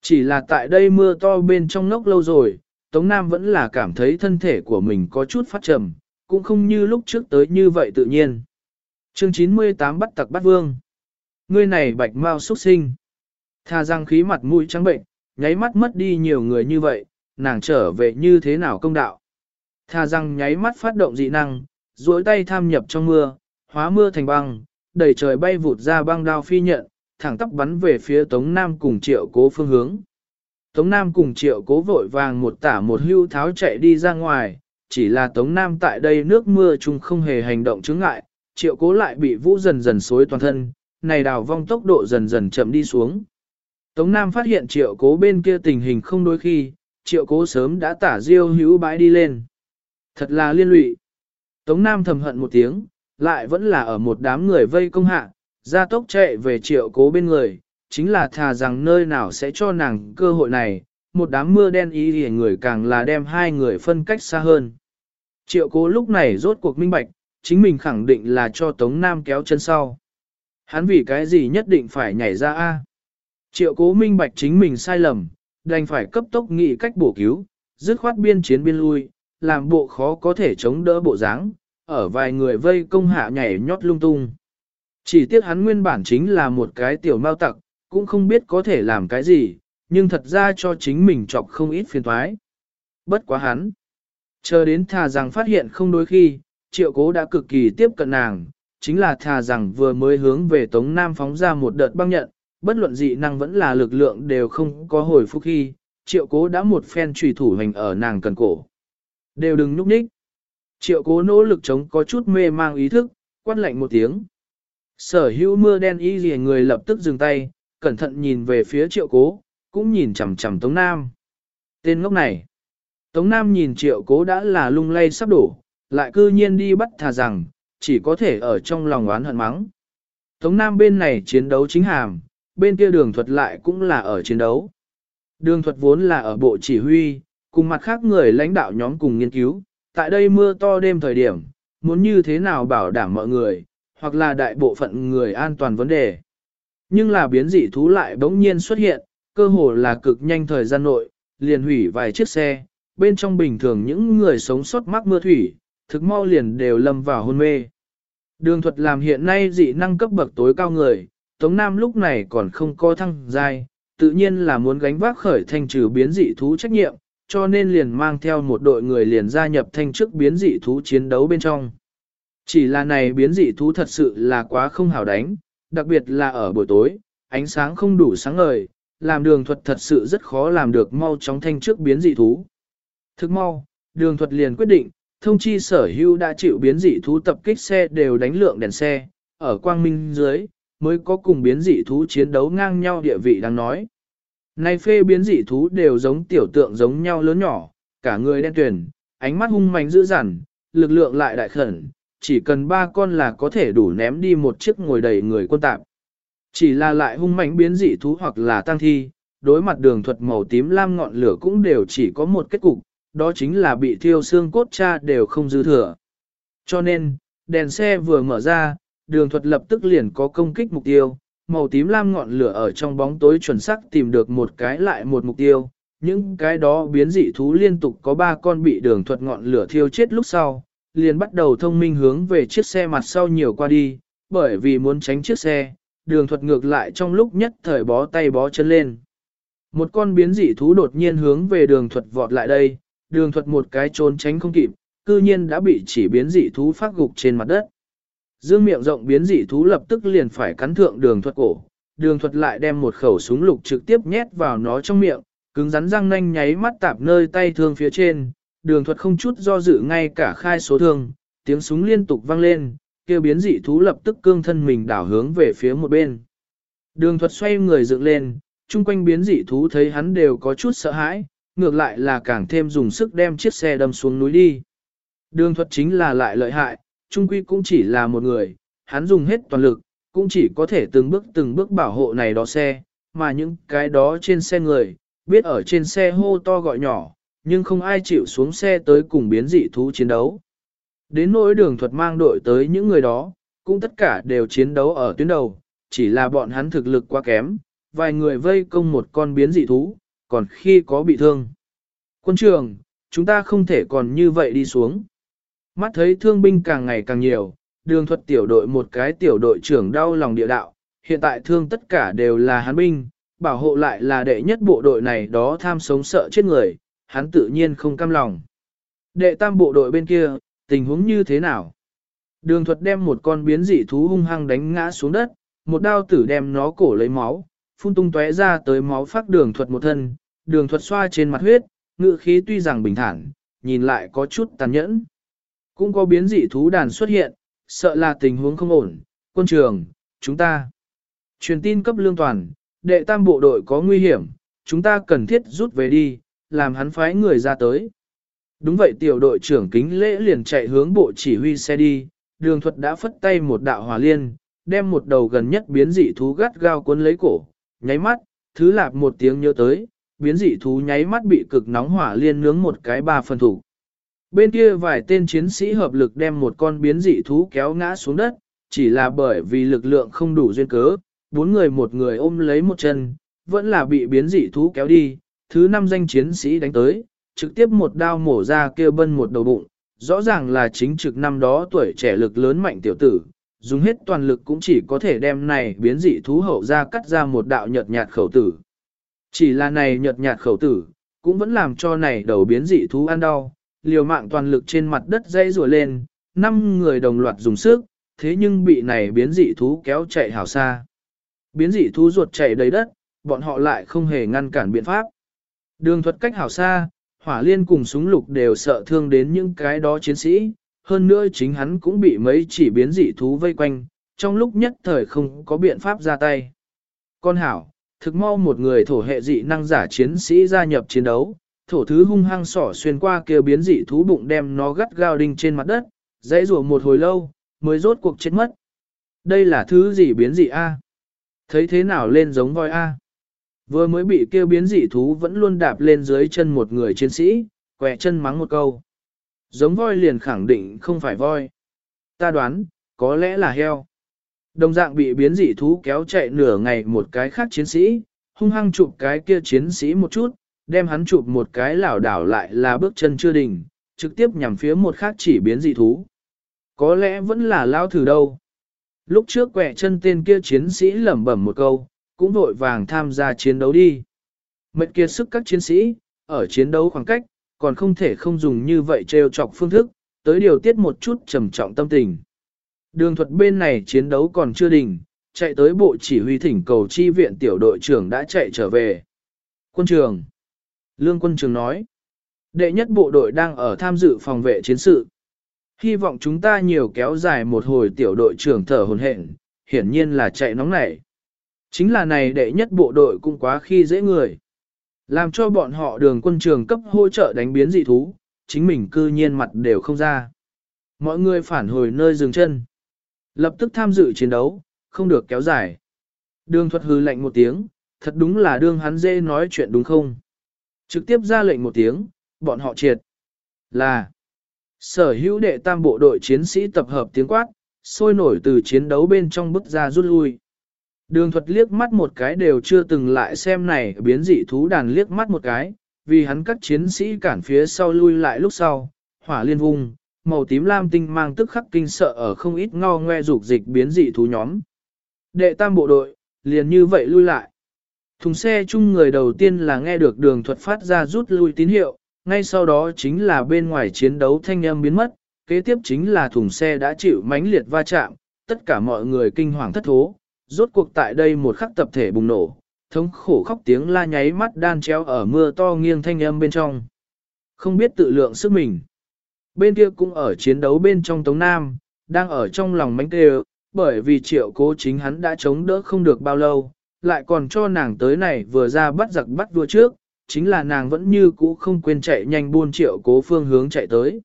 Chỉ là tại đây mưa to bên trong nốc lâu rồi, Tống Nam vẫn là cảm thấy thân thể của mình có chút phát trầm, cũng không như lúc trước tới như vậy tự nhiên. Chương 98 bắt tặc bắt vương. Ngươi này bạch mau xuất sinh. Tha răng khí mặt mũi trắng bệnh, nháy mắt mất đi nhiều người như vậy, nàng trở về như thế nào công đạo. Tha rằng nháy mắt phát động dị năng, duỗi tay tham nhập trong mưa, hóa mưa thành băng, đẩy trời bay vụt ra băng đao phi nhận, thẳng tóc bắn về phía Tống Nam cùng triệu cố phương hướng. Tống Nam cùng triệu cố vội vàng một tả một hưu tháo chạy đi ra ngoài, chỉ là Tống Nam tại đây nước mưa chung không hề hành động chứng ngại, triệu cố lại bị vũ dần dần xối toàn thân, này đào vong tốc độ dần dần chậm đi xuống. Tống Nam phát hiện triệu cố bên kia tình hình không đôi khi, triệu cố sớm đã tả diêu hữu bãi đi lên. Thật là liên lụy. Tống Nam thầm hận một tiếng, lại vẫn là ở một đám người vây công hạ, ra tốc chạy về triệu cố bên người, chính là thà rằng nơi nào sẽ cho nàng cơ hội này, một đám mưa đen ý hề người càng là đem hai người phân cách xa hơn. Triệu cố lúc này rốt cuộc minh bạch, chính mình khẳng định là cho Tống Nam kéo chân sau. Hắn vì cái gì nhất định phải nhảy ra A. Triệu cố minh bạch chính mình sai lầm, đành phải cấp tốc nghĩ cách bổ cứu, dứt khoát biên chiến biên lui, làm bộ khó có thể chống đỡ bộ dáng, ở vài người vây công hạ nhảy nhót lung tung. Chỉ tiếc hắn nguyên bản chính là một cái tiểu mao tặc, cũng không biết có thể làm cái gì, nhưng thật ra cho chính mình chọc không ít phiền thoái. Bất quá hắn. Chờ đến thà rằng phát hiện không đôi khi, triệu cố đã cực kỳ tiếp cận nàng, chính là thà rằng vừa mới hướng về Tống Nam phóng ra một đợt băng nhận, bất luận dị năng vẫn là lực lượng đều không có hồi phục khi, triệu cố đã một phen trùy thủ hành ở nàng cần cổ. Đều đừng núp nhích. Triệu cố nỗ lực chống có chút mê mang ý thức, quát lạnh một tiếng. Sở hữu mưa đen y gì người lập tức dừng tay, cẩn thận nhìn về phía triệu cố, cũng nhìn chằm chằm Tống Nam. Tên ngốc này. Tống Nam nhìn triệu cố đã là lung lay sắp đổ, lại cư nhiên đi bắt thà rằng, chỉ có thể ở trong lòng oán hận mắng. Tống Nam bên này chiến đấu chính hàm, bên kia đường thuật lại cũng là ở chiến đấu. Đường thuật vốn là ở bộ chỉ huy, cùng mặt khác người lãnh đạo nhóm cùng nghiên cứu, tại đây mưa to đêm thời điểm, muốn như thế nào bảo đảm mọi người, hoặc là đại bộ phận người an toàn vấn đề. Nhưng là biến dị thú lại bỗng nhiên xuất hiện, cơ hồ là cực nhanh thời gian nội, liền hủy vài chiếc xe, bên trong bình thường những người sống sót mắc mưa thủy, thực mau liền đều lâm vào hôn mê. Đường thuật làm hiện nay dị năng cấp bậc tối cao người, Tống Nam lúc này còn không có thăng giai, tự nhiên là muốn gánh vác khởi thanh trừ biến dị thú trách nhiệm, cho nên liền mang theo một đội người liền gia nhập thanh trước biến dị thú chiến đấu bên trong. Chỉ là này biến dị thú thật sự là quá không hảo đánh, đặc biệt là ở buổi tối, ánh sáng không đủ sáng ngời, làm đường thuật thật sự rất khó làm được mau chóng thanh trước biến dị thú. Thức mau, đường thuật liền quyết định, thông chi sở hưu đã chịu biến dị thú tập kích xe đều đánh lượng đèn xe, ở quang minh dưới, mới có cùng biến dị thú chiến đấu ngang nhau địa vị đang nói. Này phê biến dị thú đều giống tiểu tượng giống nhau lớn nhỏ, cả người đen tuyển, ánh mắt hung mạnh dữ dằn, lực lượng lại đại khẩn, chỉ cần ba con là có thể đủ ném đi một chiếc ngồi đầy người quân tạp. Chỉ là lại hung mạnh biến dị thú hoặc là tăng thi, đối mặt đường thuật màu tím lam ngọn lửa cũng đều chỉ có một kết cục, đó chính là bị thiêu xương cốt cha đều không dư thừa. Cho nên, đèn xe vừa mở ra, đường thuật lập tức liền có công kích mục tiêu, màu tím lam ngọn lửa ở trong bóng tối chuẩn xác tìm được một cái lại một mục tiêu, những cái đó biến dị thú liên tục có ba con bị đường thuật ngọn lửa thiêu chết lúc sau, liền bắt đầu thông minh hướng về chiếc xe mặt sau nhiều qua đi, bởi vì muốn tránh chiếc xe, đường thuật ngược lại trong lúc nhất thời bó tay bó chân lên. Một con biến dị thú đột nhiên hướng về đường thuật vọt lại đây, đường thuật một cái trốn tránh không kịp, cư nhiên đã bị chỉ biến dị thú phát gục trên mặt đất. Dương miệng rộng biến dị thú lập tức liền phải cắn thượng đường thuật cổ, đường thuật lại đem một khẩu súng lục trực tiếp nhét vào nó trong miệng, cứng rắn răng nanh nháy mắt tạp nơi tay thương phía trên, đường thuật không chút do dự ngay cả khai số thương, tiếng súng liên tục vang lên, kêu biến dị thú lập tức cương thân mình đảo hướng về phía một bên. Đường thuật xoay người dựng lên, chung quanh biến dị thú thấy hắn đều có chút sợ hãi, ngược lại là càng thêm dùng sức đem chiếc xe đâm xuống núi đi. Đường thuật chính là lại lợi hại, trung quy cũng chỉ là một người, hắn dùng hết toàn lực, cũng chỉ có thể từng bước từng bước bảo hộ này đó xe, mà những cái đó trên xe người, biết ở trên xe hô to gọi nhỏ, nhưng không ai chịu xuống xe tới cùng biến dị thú chiến đấu. Đến nỗi đường thuật mang đội tới những người đó, cũng tất cả đều chiến đấu ở tuyến đầu, chỉ là bọn hắn thực lực quá kém, vài người vây công một con biến dị thú, còn khi có bị thương. Quân trường, chúng ta không thể còn như vậy đi xuống. Mắt thấy thương binh càng ngày càng nhiều, đường thuật tiểu đội một cái tiểu đội trưởng đau lòng địa đạo, hiện tại thương tất cả đều là hắn binh, bảo hộ lại là đệ nhất bộ đội này đó tham sống sợ chết người, hắn tự nhiên không cam lòng. Đệ tam bộ đội bên kia, tình huống như thế nào? Đường thuật đem một con biến dị thú hung hăng đánh ngã xuống đất, một đao tử đem nó cổ lấy máu, phun tung tóe ra tới máu phát đường thuật một thân, đường thuật xoa trên mặt huyết, ngự khí tuy rằng bình thản, nhìn lại có chút tàn nhẫn. Cũng có biến dị thú đàn xuất hiện, sợ là tình huống không ổn, quân trường, chúng ta. Truyền tin cấp lương toàn, đệ tam bộ đội có nguy hiểm, chúng ta cần thiết rút về đi, làm hắn phái người ra tới. Đúng vậy tiểu đội trưởng kính lễ liền chạy hướng bộ chỉ huy xe đi, đường thuật đã phất tay một đạo hỏa liên, đem một đầu gần nhất biến dị thú gắt gao cuốn lấy cổ, nháy mắt, thứ lạp một tiếng nhớ tới, biến dị thú nháy mắt bị cực nóng hỏa liên nướng một cái ba phần thủ. Bên kia vài tên chiến sĩ hợp lực đem một con biến dị thú kéo ngã xuống đất, chỉ là bởi vì lực lượng không đủ duyên cớ, bốn người một người ôm lấy một chân, vẫn là bị biến dị thú kéo đi, thứ năm danh chiến sĩ đánh tới, trực tiếp một đao mổ ra kêu bân một đầu bụng, rõ ràng là chính trực năm đó tuổi trẻ lực lớn mạnh tiểu tử, dùng hết toàn lực cũng chỉ có thể đem này biến dị thú hậu ra cắt ra một đạo nhợt nhạt khẩu tử. Chỉ là này nhợt nhạt khẩu tử, cũng vẫn làm cho này đầu biến dị thú ăn đau, liều mạng toàn lực trên mặt đất dây rùa lên, năm người đồng loạt dùng sức, thế nhưng bị này biến dị thú kéo chạy hảo xa. Biến dị thú ruột chạy đầy đất, bọn họ lại không hề ngăn cản biện pháp. Đường thuật cách hảo xa, hỏa liên cùng súng lục đều sợ thương đến những cái đó chiến sĩ, hơn nữa chính hắn cũng bị mấy chỉ biến dị thú vây quanh, trong lúc nhất thời không có biện pháp ra tay. Con hảo, thực mau một người thổ hệ dị năng giả chiến sĩ gia nhập chiến đấu, thổ thứ hung hăng sỏ xuyên qua kêu biến dị thú bụng đem nó gắt gao đinh trên mặt đất, dãy rủa một hồi lâu, mới rốt cuộc chết mất. Đây là thứ gì biến dị A? Thấy thế nào lên giống voi A? Vừa mới bị kêu biến dị thú vẫn luôn đạp lên dưới chân một người chiến sĩ, quẹ chân mắng một câu. Giống voi liền khẳng định không phải voi. Ta đoán, có lẽ là heo. Đồng dạng bị biến dị thú kéo chạy nửa ngày một cái khác chiến sĩ, hung hăng chụp cái kia chiến sĩ một chút, đem hắn chụp một cái lảo đảo lại là bước chân chưa đỉnh, trực tiếp nhằm phía một khác chỉ biến dị thú. Có lẽ vẫn là lao thử đâu. Lúc trước quẹ chân tên kia chiến sĩ lẩm bẩm một câu, cũng vội vàng tham gia chiến đấu đi. Mệt kiệt sức các chiến sĩ, ở chiến đấu khoảng cách, còn không thể không dùng như vậy trêu chọc phương thức, tới điều tiết một chút trầm trọng tâm tình. Đường thuật bên này chiến đấu còn chưa đình, chạy tới bộ chỉ huy thỉnh cầu chi viện tiểu đội trưởng đã chạy trở về. Quân trường. Lương quân trường nói. Đệ nhất bộ đội đang ở tham dự phòng vệ chiến sự. Hy vọng chúng ta nhiều kéo dài một hồi tiểu đội trưởng thở hồn hển, hiển nhiên là chạy nóng nảy. Chính là này đệ nhất bộ đội cũng quá khi dễ người. Làm cho bọn họ đường quân trường cấp hỗ trợ đánh biến dị thú, chính mình cư nhiên mặt đều không ra. Mọi người phản hồi nơi dừng chân. Lập tức tham dự chiến đấu, không được kéo dài. Đường thuật hư lạnh một tiếng, thật đúng là đương hắn dễ nói chuyện đúng không? Trực tiếp ra lệnh một tiếng, bọn họ triệt. Là sở hữu đệ tam bộ đội chiến sĩ tập hợp tiếng quát, sôi nổi từ chiến đấu bên trong bức ra rút lui. Đường thuật liếc mắt một cái đều chưa từng lại xem này biến dị thú đàn liếc mắt một cái, vì hắn các chiến sĩ cản phía sau lui lại lúc sau, hỏa liên vùng màu tím lam tinh mang tức khắc kinh sợ ở không ít ngo ngoe dục dịch biến dị thú nhóm. Đệ tam bộ đội, liền như vậy lui lại. Thùng xe chung người đầu tiên là nghe được đường thuật phát ra rút lui tín hiệu, ngay sau đó chính là bên ngoài chiến đấu thanh âm biến mất, kế tiếp chính là thùng xe đã chịu mãnh liệt va chạm, tất cả mọi người kinh hoàng thất thố, rốt cuộc tại đây một khắc tập thể bùng nổ, thống khổ khóc tiếng la nháy mắt đan treo ở mưa to nghiêng thanh âm bên trong. Không biết tự lượng sức mình. Bên kia cũng ở chiến đấu bên trong Tống Nam, đang ở trong lòng mánh tê bởi vì triệu cố chính hắn đã chống đỡ không được bao lâu, lại còn cho nàng tới này vừa ra bắt giặc bắt vua trước, chính là nàng vẫn như cũ không quên chạy nhanh buôn triệu cố phương hướng chạy tới.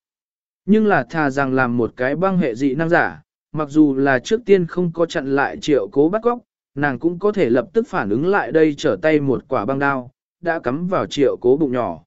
Nhưng là thà rằng làm một cái băng hệ dị năng giả, mặc dù là trước tiên không có chặn lại triệu cố bắt góc, nàng cũng có thể lập tức phản ứng lại đây trở tay một quả băng đao, đã cắm vào triệu cố bụng nhỏ.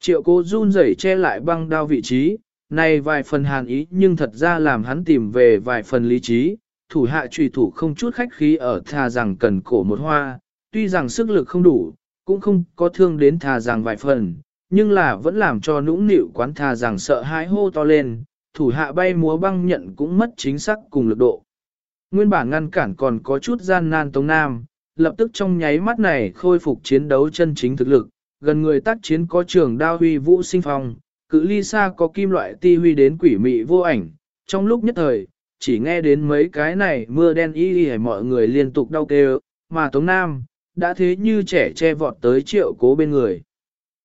Triệu cố run rẩy che lại băng đao vị trí, này vài phần hàn ý nhưng thật ra làm hắn tìm về vài phần lý trí, thủ hạ trùy thủ không chút khách khí ở thà rằng cần cổ một hoa, tuy rằng sức lực không đủ, cũng không có thương đến thà rằng vài phần, nhưng là vẫn làm cho nũng nịu quán thà rằng sợ hãi hô to lên, thủ hạ bay múa băng nhận cũng mất chính xác cùng lực độ. Nguyên bản ngăn cản còn có chút gian nan Tống Nam, lập tức trong nháy mắt này khôi phục chiến đấu chân chính thực lực, gần người tác chiến có trường đao huy vũ sinh phong, cự ly xa có kim loại ti huy đến quỷ mị vô ảnh, trong lúc nhất thời, chỉ nghe đến mấy cái này mưa đen y y mọi người liên tục đau kêu, mà Tống Nam, đã thế như trẻ che vọt tới triệu cố bên người.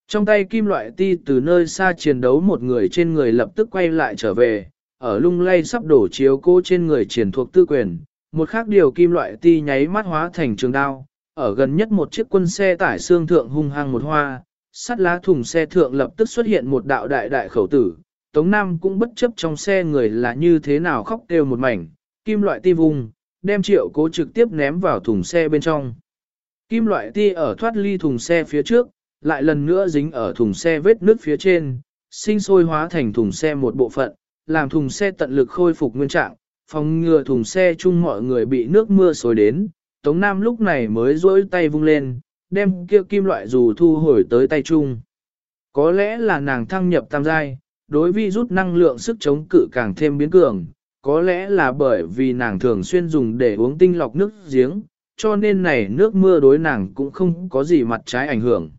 Trong tay kim loại ti từ nơi xa chiến đấu một người trên người lập tức quay lại trở về, ở lung lay sắp đổ chiếu cố trên người triển thuộc tư quyền, một khác điều kim loại ti nháy mắt hóa thành trường đao, ở gần nhất một chiếc quân xe tải xương thượng hung hăng một hoa, sắt lá thùng xe thượng lập tức xuất hiện một đạo đại đại khẩu tử, Tống Nam cũng bất chấp trong xe người là như thế nào khóc kêu một mảnh, kim loại ti vùng, đem triệu cố trực tiếp ném vào thùng xe bên trong. Kim loại ti ở thoát ly thùng xe phía trước, lại lần nữa dính ở thùng xe vết nước phía trên, sinh sôi hóa thành thùng xe một bộ phận, làm thùng xe tận lực khôi phục nguyên trạng, phòng ngừa thùng xe chung mọi người bị nước mưa xối đến. Tống Nam lúc này mới rỗi tay vung lên, đem kia kim loại dù thu hồi tới tay chung. Có lẽ là nàng thăng nhập tam giai, đối vi rút năng lượng sức chống cự càng thêm biến cường, có lẽ là bởi vì nàng thường xuyên dùng để uống tinh lọc nước giếng, cho nên này nước mưa đối nàng cũng không có gì mặt trái ảnh hưởng.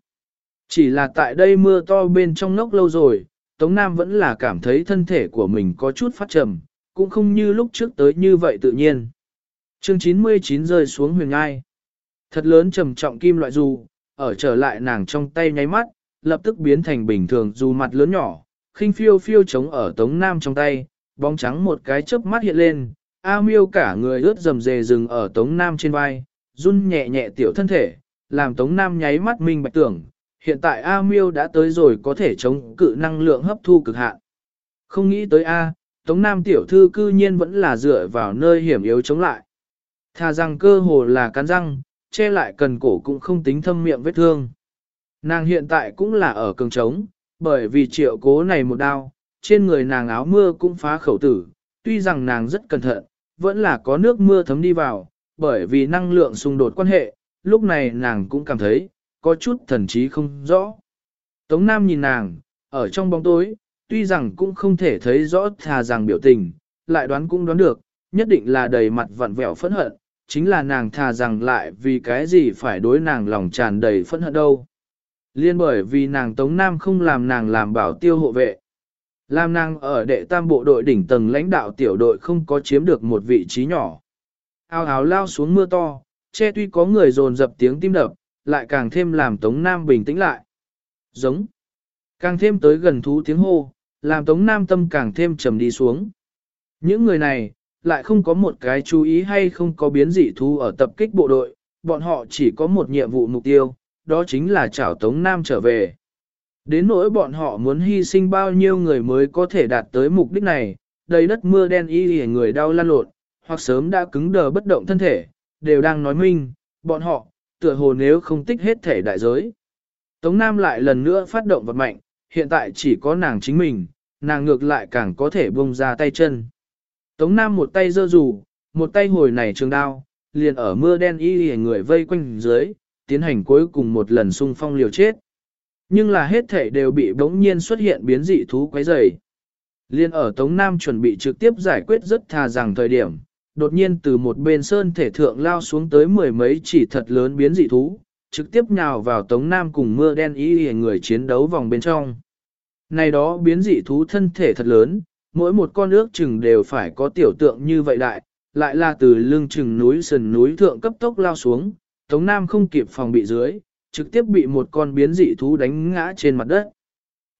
Chỉ là tại đây mưa to bên trong nốc lâu rồi, Tống Nam vẫn là cảm thấy thân thể của mình có chút phát trầm, cũng không như lúc trước tới như vậy tự nhiên. chương 99 rơi xuống huyền ngai. Thật lớn trầm trọng kim loại dù, ở trở lại nàng trong tay nháy mắt, lập tức biến thành bình thường dù mặt lớn nhỏ, khinh phiêu phiêu trống ở Tống Nam trong tay, bóng trắng một cái chớp mắt hiện lên, A miêu cả người ướt dầm dề rừng ở Tống Nam trên vai, run nhẹ nhẹ tiểu thân thể, làm Tống Nam nháy mắt minh bạch tưởng, hiện tại A miêu đã tới rồi có thể chống cự năng lượng hấp thu cực hạn. Không nghĩ tới A, Tống Nam tiểu thư cư nhiên vẫn là dựa vào nơi hiểm yếu chống lại. Thà rằng cơ hồ là cắn răng, che lại cần cổ cũng không tính thâm miệng vết thương. Nàng hiện tại cũng là ở cường trống, bởi vì triệu cố này một đao, trên người nàng áo mưa cũng phá khẩu tử, tuy rằng nàng rất cẩn thận, vẫn là có nước mưa thấm đi vào, bởi vì năng lượng xung đột quan hệ, lúc này nàng cũng cảm thấy, có chút thần trí không rõ. Tống Nam nhìn nàng, ở trong bóng tối, tuy rằng cũng không thể thấy rõ thà rằng biểu tình, lại đoán cũng đoán được, nhất định là đầy mặt vặn vẹo phẫn hận, chính là nàng thà rằng lại vì cái gì phải đối nàng lòng tràn đầy phẫn hận đâu. Liên bởi vì nàng Tống Nam không làm nàng làm bảo tiêu hộ vệ. Làm nàng ở đệ tam bộ đội đỉnh tầng lãnh đạo tiểu đội không có chiếm được một vị trí nhỏ. Ao áo lao xuống mưa to, che tuy có người dồn dập tiếng tim đập, lại càng thêm làm Tống Nam bình tĩnh lại. Giống. Càng thêm tới gần thú tiếng hô, làm Tống Nam tâm càng thêm trầm đi xuống. Những người này, lại không có một cái chú ý hay không có biến dị thú ở tập kích bộ đội, bọn họ chỉ có một nhiệm vụ mục tiêu, đó chính là chảo Tống Nam trở về. Đến nỗi bọn họ muốn hy sinh bao nhiêu người mới có thể đạt tới mục đích này, đầy đất mưa đen y hề người đau lan lộn, hoặc sớm đã cứng đờ bất động thân thể, đều đang nói minh, bọn họ, tựa hồ nếu không tích hết thể đại giới. Tống Nam lại lần nữa phát động vật mạnh, hiện tại chỉ có nàng chính mình, nàng ngược lại càng có thể bông ra tay chân. Tống Nam một tay giơ rủ, một tay hồi này trường đao, liền ở mưa đen y hề người vây quanh dưới, tiến hành cuối cùng một lần xung phong liều chết. Nhưng là hết thể đều bị bỗng nhiên xuất hiện biến dị thú quấy rầy. Liên ở Tống Nam chuẩn bị trực tiếp giải quyết rất thà rằng thời điểm, đột nhiên từ một bên sơn thể thượng lao xuống tới mười mấy chỉ thật lớn biến dị thú, trực tiếp nhào vào Tống Nam cùng mưa đen ý người chiến đấu vòng bên trong. Này đó biến dị thú thân thể thật lớn, mỗi một con ước chừng đều phải có tiểu tượng như vậy đại, lại là từ lưng chừng núi sườn núi thượng cấp tốc lao xuống, Tống Nam không kịp phòng bị dưới, trực tiếp bị một con biến dị thú đánh ngã trên mặt đất.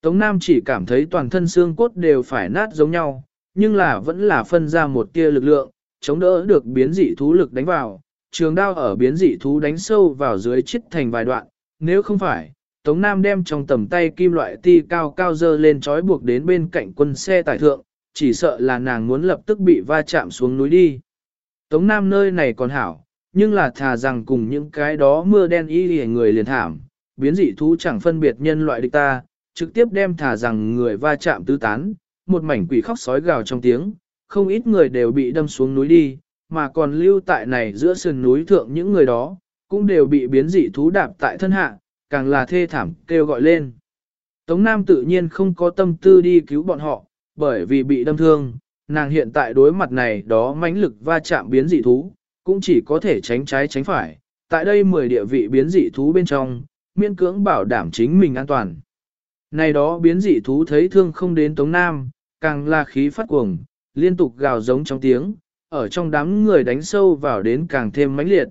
Tống Nam chỉ cảm thấy toàn thân xương cốt đều phải nát giống nhau, nhưng là vẫn là phân ra một tia lực lượng, chống đỡ được biến dị thú lực đánh vào, trường đao ở biến dị thú đánh sâu vào dưới chít thành vài đoạn, nếu không phải, Tống Nam đem trong tầm tay kim loại ti cao cao dơ lên trói buộc đến bên cạnh quân xe tải thượng, chỉ sợ là nàng muốn lập tức bị va chạm xuống núi đi. Tống Nam nơi này còn hảo, nhưng là thà rằng cùng những cái đó mưa đen y hề người liền thảm, biến dị thú chẳng phân biệt nhân loại địch ta, trực tiếp đem thà rằng người va chạm tứ tán, một mảnh quỷ khóc sói gào trong tiếng, không ít người đều bị đâm xuống núi đi, mà còn lưu tại này giữa sườn núi thượng những người đó, cũng đều bị biến dị thú đạp tại thân hạ, càng là thê thảm kêu gọi lên. Tống Nam tự nhiên không có tâm tư đi cứu bọn họ, bởi vì bị đâm thương, nàng hiện tại đối mặt này đó mãnh lực va chạm biến dị thú, cũng chỉ có thể tránh trái tránh phải, tại đây 10 địa vị biến dị thú bên trong, miễn cưỡng bảo đảm chính mình an toàn. Này đó biến dị thú thấy thương không đến Tống Nam, càng là khí phát cuồng, liên tục gào giống trong tiếng, ở trong đám người đánh sâu vào đến càng thêm mãnh liệt.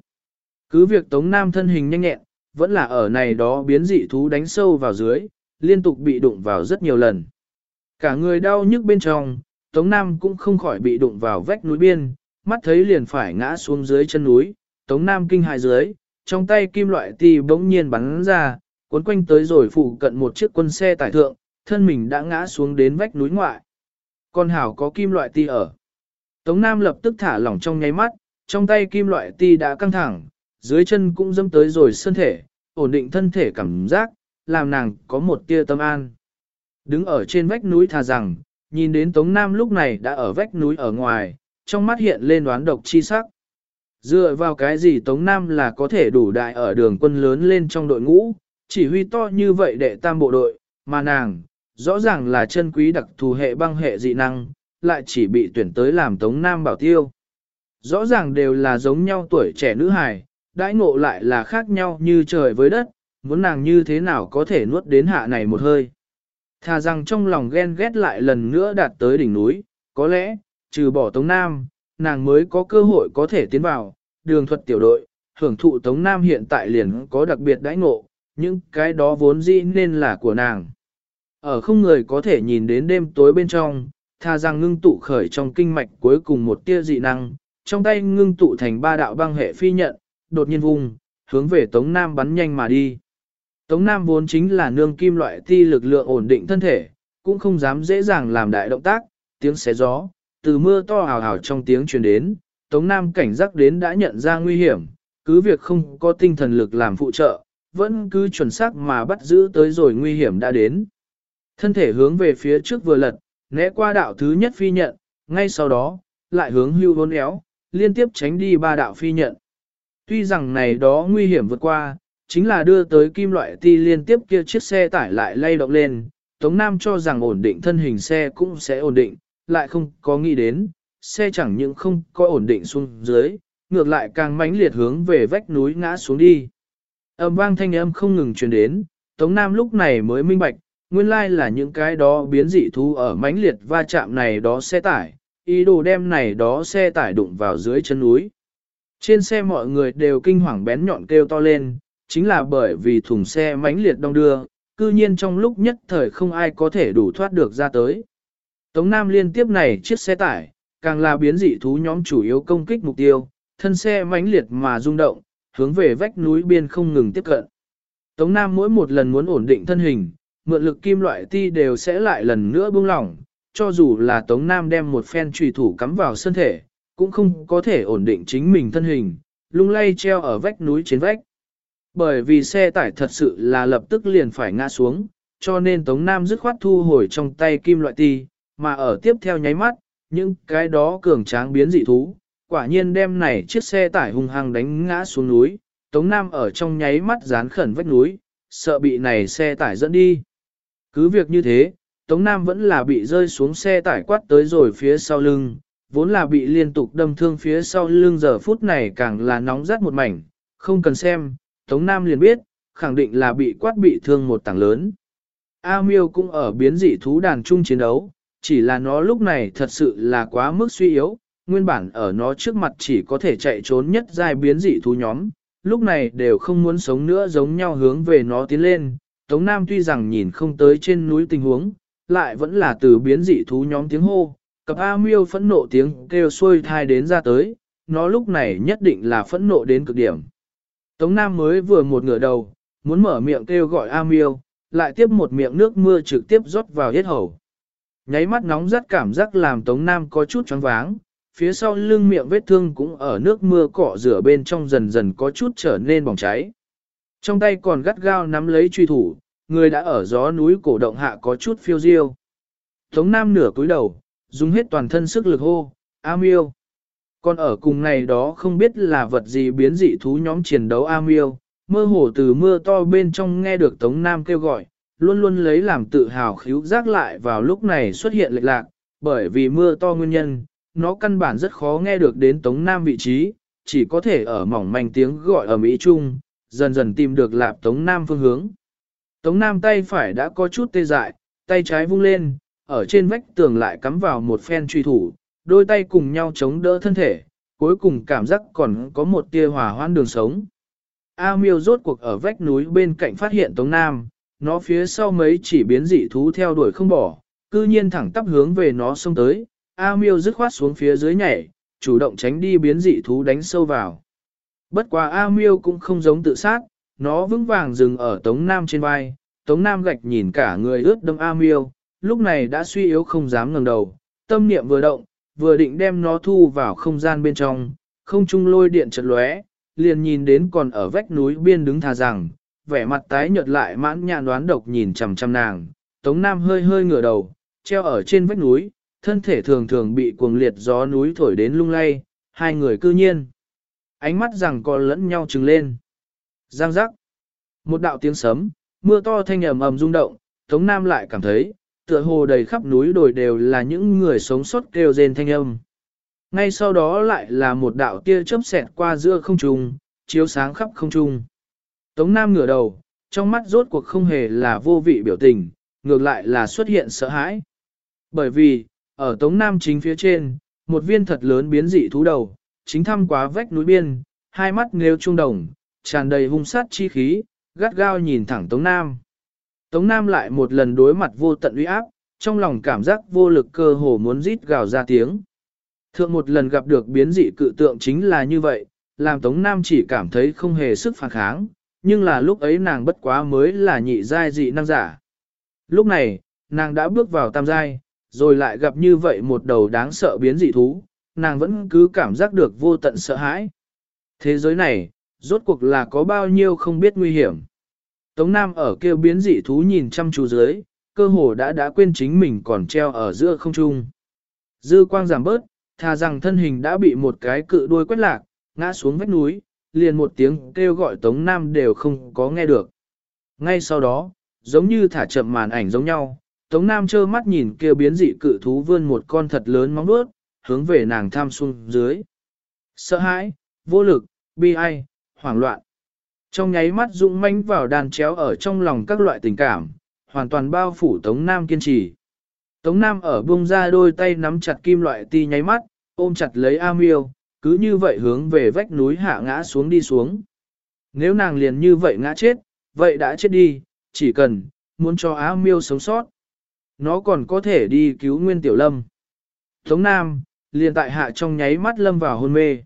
Cứ việc Tống Nam thân hình nhanh nhẹn, vẫn là ở này đó biến dị thú đánh sâu vào dưới, liên tục bị đụng vào rất nhiều lần. Cả người đau nhức bên trong, Tống Nam cũng không khỏi bị đụng vào vách núi biên, mắt thấy liền phải ngã xuống dưới chân núi, Tống Nam kinh hài dưới, trong tay kim loại tì bỗng nhiên bắn ra, cuốn quanh tới rồi phụ cận một chiếc quân xe tải thượng, thân mình đã ngã xuống đến vách núi ngoại. Con hảo có kim loại ti ở. Tống Nam lập tức thả lỏng trong nháy mắt, trong tay kim loại ti đã căng thẳng, dưới chân cũng dâm tới rồi sơn thể, ổn định thân thể cảm giác, làm nàng có một tia tâm an. Đứng ở trên vách núi thà rằng, nhìn đến Tống Nam lúc này đã ở vách núi ở ngoài, trong mắt hiện lên đoán độc chi sắc. Dựa vào cái gì Tống Nam là có thể đủ đại ở đường quân lớn lên trong đội ngũ, chỉ huy to như vậy để tam bộ đội, mà nàng, rõ ràng là chân quý đặc thù hệ băng hệ dị năng, lại chỉ bị tuyển tới làm Tống Nam bảo tiêu. Rõ ràng đều là giống nhau tuổi trẻ nữ hài, đãi ngộ lại là khác nhau như trời với đất, muốn nàng như thế nào có thể nuốt đến hạ này một hơi. Thà rằng trong lòng ghen ghét lại lần nữa đạt tới đỉnh núi, có lẽ, trừ bỏ Tống Nam, nàng mới có cơ hội có thể tiến vào, đường thuật tiểu đội, hưởng thụ Tống Nam hiện tại liền có đặc biệt đãi ngộ, những cái đó vốn dĩ nên là của nàng. Ở không người có thể nhìn đến đêm tối bên trong, tha rằng ngưng tụ khởi trong kinh mạch cuối cùng một tia dị năng, trong tay ngưng tụ thành ba đạo băng hệ phi nhận, đột nhiên vùng, hướng về Tống Nam bắn nhanh mà đi. Tống Nam vốn chính là nương kim loại ti lực lượng ổn định thân thể, cũng không dám dễ dàng làm đại động tác, tiếng xé gió, từ mưa to hào hào trong tiếng truyền đến, Tống Nam cảnh giác đến đã nhận ra nguy hiểm, cứ việc không có tinh thần lực làm phụ trợ, vẫn cứ chuẩn xác mà bắt giữ tới rồi nguy hiểm đã đến. Thân thể hướng về phía trước vừa lật, né qua đạo thứ nhất phi nhận, ngay sau đó, lại hướng hưu hôn éo, liên tiếp tránh đi ba đạo phi nhận. Tuy rằng này đó nguy hiểm vượt qua, chính là đưa tới kim loại ti liên tiếp kia chiếc xe tải lại lay động lên, Tống Nam cho rằng ổn định thân hình xe cũng sẽ ổn định, lại không có nghĩ đến, xe chẳng những không có ổn định xuống dưới, ngược lại càng mãnh liệt hướng về vách núi ngã xuống đi. Âm vang thanh âm không ngừng truyền đến, Tống Nam lúc này mới minh bạch, nguyên lai là những cái đó biến dị thú ở mãnh liệt va chạm này đó xe tải, ý đồ đem này đó xe tải đụng vào dưới chân núi. Trên xe mọi người đều kinh hoàng bén nhọn kêu to lên, chính là bởi vì thùng xe mãnh liệt đông đưa, cư nhiên trong lúc nhất thời không ai có thể đủ thoát được ra tới. Tống Nam liên tiếp này chiếc xe tải, càng là biến dị thú nhóm chủ yếu công kích mục tiêu, thân xe mãnh liệt mà rung động, hướng về vách núi biên không ngừng tiếp cận. Tống Nam mỗi một lần muốn ổn định thân hình, mượn lực kim loại ti đều sẽ lại lần nữa buông lỏng, cho dù là Tống Nam đem một phen trùy thủ cắm vào thân thể, cũng không có thể ổn định chính mình thân hình, lung lay treo ở vách núi trên vách. Bởi vì xe tải thật sự là lập tức liền phải ngã xuống, cho nên Tống Nam dứt khoát thu hồi trong tay kim loại ti, mà ở tiếp theo nháy mắt, những cái đó cường tráng biến dị thú, quả nhiên đem này chiếc xe tải hung hăng đánh ngã xuống núi, Tống Nam ở trong nháy mắt dán khẩn vách núi, sợ bị này xe tải dẫn đi. Cứ việc như thế, Tống Nam vẫn là bị rơi xuống xe tải quát tới rồi phía sau lưng, vốn là bị liên tục đâm thương phía sau lưng giờ phút này càng là nóng rát một mảnh, không cần xem, Tống Nam liền biết, khẳng định là bị quát bị thương một tảng lớn. A miêu cũng ở biến dị thú đàn chung chiến đấu, chỉ là nó lúc này thật sự là quá mức suy yếu, nguyên bản ở nó trước mặt chỉ có thể chạy trốn nhất giai biến dị thú nhóm, lúc này đều không muốn sống nữa giống nhau hướng về nó tiến lên. Tống Nam tuy rằng nhìn không tới trên núi tình huống, lại vẫn là từ biến dị thú nhóm tiếng hô, cặp A miêu phẫn nộ tiếng kêu xuôi thai đến ra tới, nó lúc này nhất định là phẫn nộ đến cực điểm. Tống Nam mới vừa một ngửa đầu, muốn mở miệng kêu gọi A miêu, lại tiếp một miệng nước mưa trực tiếp rót vào hết hầu. Nháy mắt nóng rất cảm giác làm Tống Nam có chút choáng váng, phía sau lưng miệng vết thương cũng ở nước mưa cọ rửa bên trong dần dần có chút trở nên bỏng cháy. Trong tay còn gắt gao nắm lấy truy thủ, người đã ở gió núi cổ động hạ có chút phiêu diêu. Tống Nam nửa cúi đầu, dùng hết toàn thân sức lực hô, A miêu. Còn ở cùng này đó không biết là vật gì biến dị thú nhóm chiến đấu A miêu, mơ hồ từ mưa to bên trong nghe được Tống Nam kêu gọi, luôn luôn lấy làm tự hào khíu giác lại vào lúc này xuất hiện lệch lạc, bởi vì mưa to nguyên nhân, nó căn bản rất khó nghe được đến Tống Nam vị trí, chỉ có thể ở mỏng manh tiếng gọi ở Mỹ Trung, dần dần tìm được lạp Tống Nam phương hướng. Tống Nam tay phải đã có chút tê dại, tay trái vung lên, ở trên vách tường lại cắm vào một phen truy thủ, đôi tay cùng nhau chống đỡ thân thể, cuối cùng cảm giác còn có một tia hòa hoãn đường sống. A miêu rốt cuộc ở vách núi bên cạnh phát hiện Tống Nam, nó phía sau mấy chỉ biến dị thú theo đuổi không bỏ, cư nhiên thẳng tắp hướng về nó xông tới, A miêu dứt khoát xuống phía dưới nhảy, chủ động tránh đi biến dị thú đánh sâu vào. Bất quá A miêu cũng không giống tự sát, nó vững vàng dừng ở Tống Nam trên vai, Tống Nam gạch nhìn cả người ướt đâm A miêu, lúc này đã suy yếu không dám ngẩng đầu, tâm niệm vừa động, vừa định đem nó thu vào không gian bên trong, không trung lôi điện chật lóe, liền nhìn đến còn ở vách núi biên đứng thà rằng, vẻ mặt tái nhợt lại mãn nhãn đoán độc nhìn chằm chằm nàng, Tống Nam hơi hơi ngửa đầu, treo ở trên vách núi, thân thể thường thường bị cuồng liệt gió núi thổi đến lung lay, hai người cư nhiên. Ánh mắt rằng còn lẫn nhau trừng lên. Giang giác. Một đạo tiếng sấm, mưa to thanh ầm ầm rung động, Tống Nam lại cảm thấy, tựa hồ đầy khắp núi đồi đều là những người sống sót kêu rên thanh âm. Ngay sau đó lại là một đạo tia chớp xẹt qua giữa không trung, chiếu sáng khắp không trung. Tống Nam ngửa đầu, trong mắt rốt cuộc không hề là vô vị biểu tình, ngược lại là xuất hiện sợ hãi. Bởi vì, ở Tống Nam chính phía trên, một viên thật lớn biến dị thú đầu, chính thăm quá vách núi biên, hai mắt nêu trung đồng, tràn đầy hung sát chi khí, gắt gao nhìn thẳng Tống Nam. Tống Nam lại một lần đối mặt vô tận uy áp, trong lòng cảm giác vô lực cơ hồ muốn rít gào ra tiếng. Thượng một lần gặp được biến dị cự tượng chính là như vậy, làm Tống Nam chỉ cảm thấy không hề sức phản kháng, nhưng là lúc ấy nàng bất quá mới là nhị giai dị năng giả. Lúc này, nàng đã bước vào tam giai, rồi lại gặp như vậy một đầu đáng sợ biến dị thú, nàng vẫn cứ cảm giác được vô tận sợ hãi. Thế giới này, rốt cuộc là có bao nhiêu không biết nguy hiểm. Tống Nam ở kêu biến dị thú nhìn chăm chú dưới, cơ hồ đã đã quên chính mình còn treo ở giữa không trung. Dư quang giảm bớt, thà rằng thân hình đã bị một cái cự đuôi quét lạc, ngã xuống vách núi, liền một tiếng kêu gọi Tống Nam đều không có nghe được. Ngay sau đó, giống như thả chậm màn ảnh giống nhau, Tống Nam trơ mắt nhìn kêu biến dị cự thú vươn một con thật lớn móng vuốt, hướng về nàng tham xuống dưới. Sợ hãi, vô lực, bi ai, hoảng loạn. Trong nháy mắt dũng mãnh vào đàn chéo ở trong lòng các loại tình cảm, hoàn toàn bao phủ Tống Nam kiên trì. Tống Nam ở buông ra đôi tay nắm chặt kim loại ti nháy mắt, ôm chặt lấy A Miêu, cứ như vậy hướng về vách núi hạ ngã xuống đi xuống. Nếu nàng liền như vậy ngã chết, vậy đã chết đi, chỉ cần, muốn cho Á Miêu sống sót. Nó còn có thể đi cứu Nguyên Tiểu Lâm. Tống Nam, liền tại hạ trong nháy mắt lâm vào hôn mê.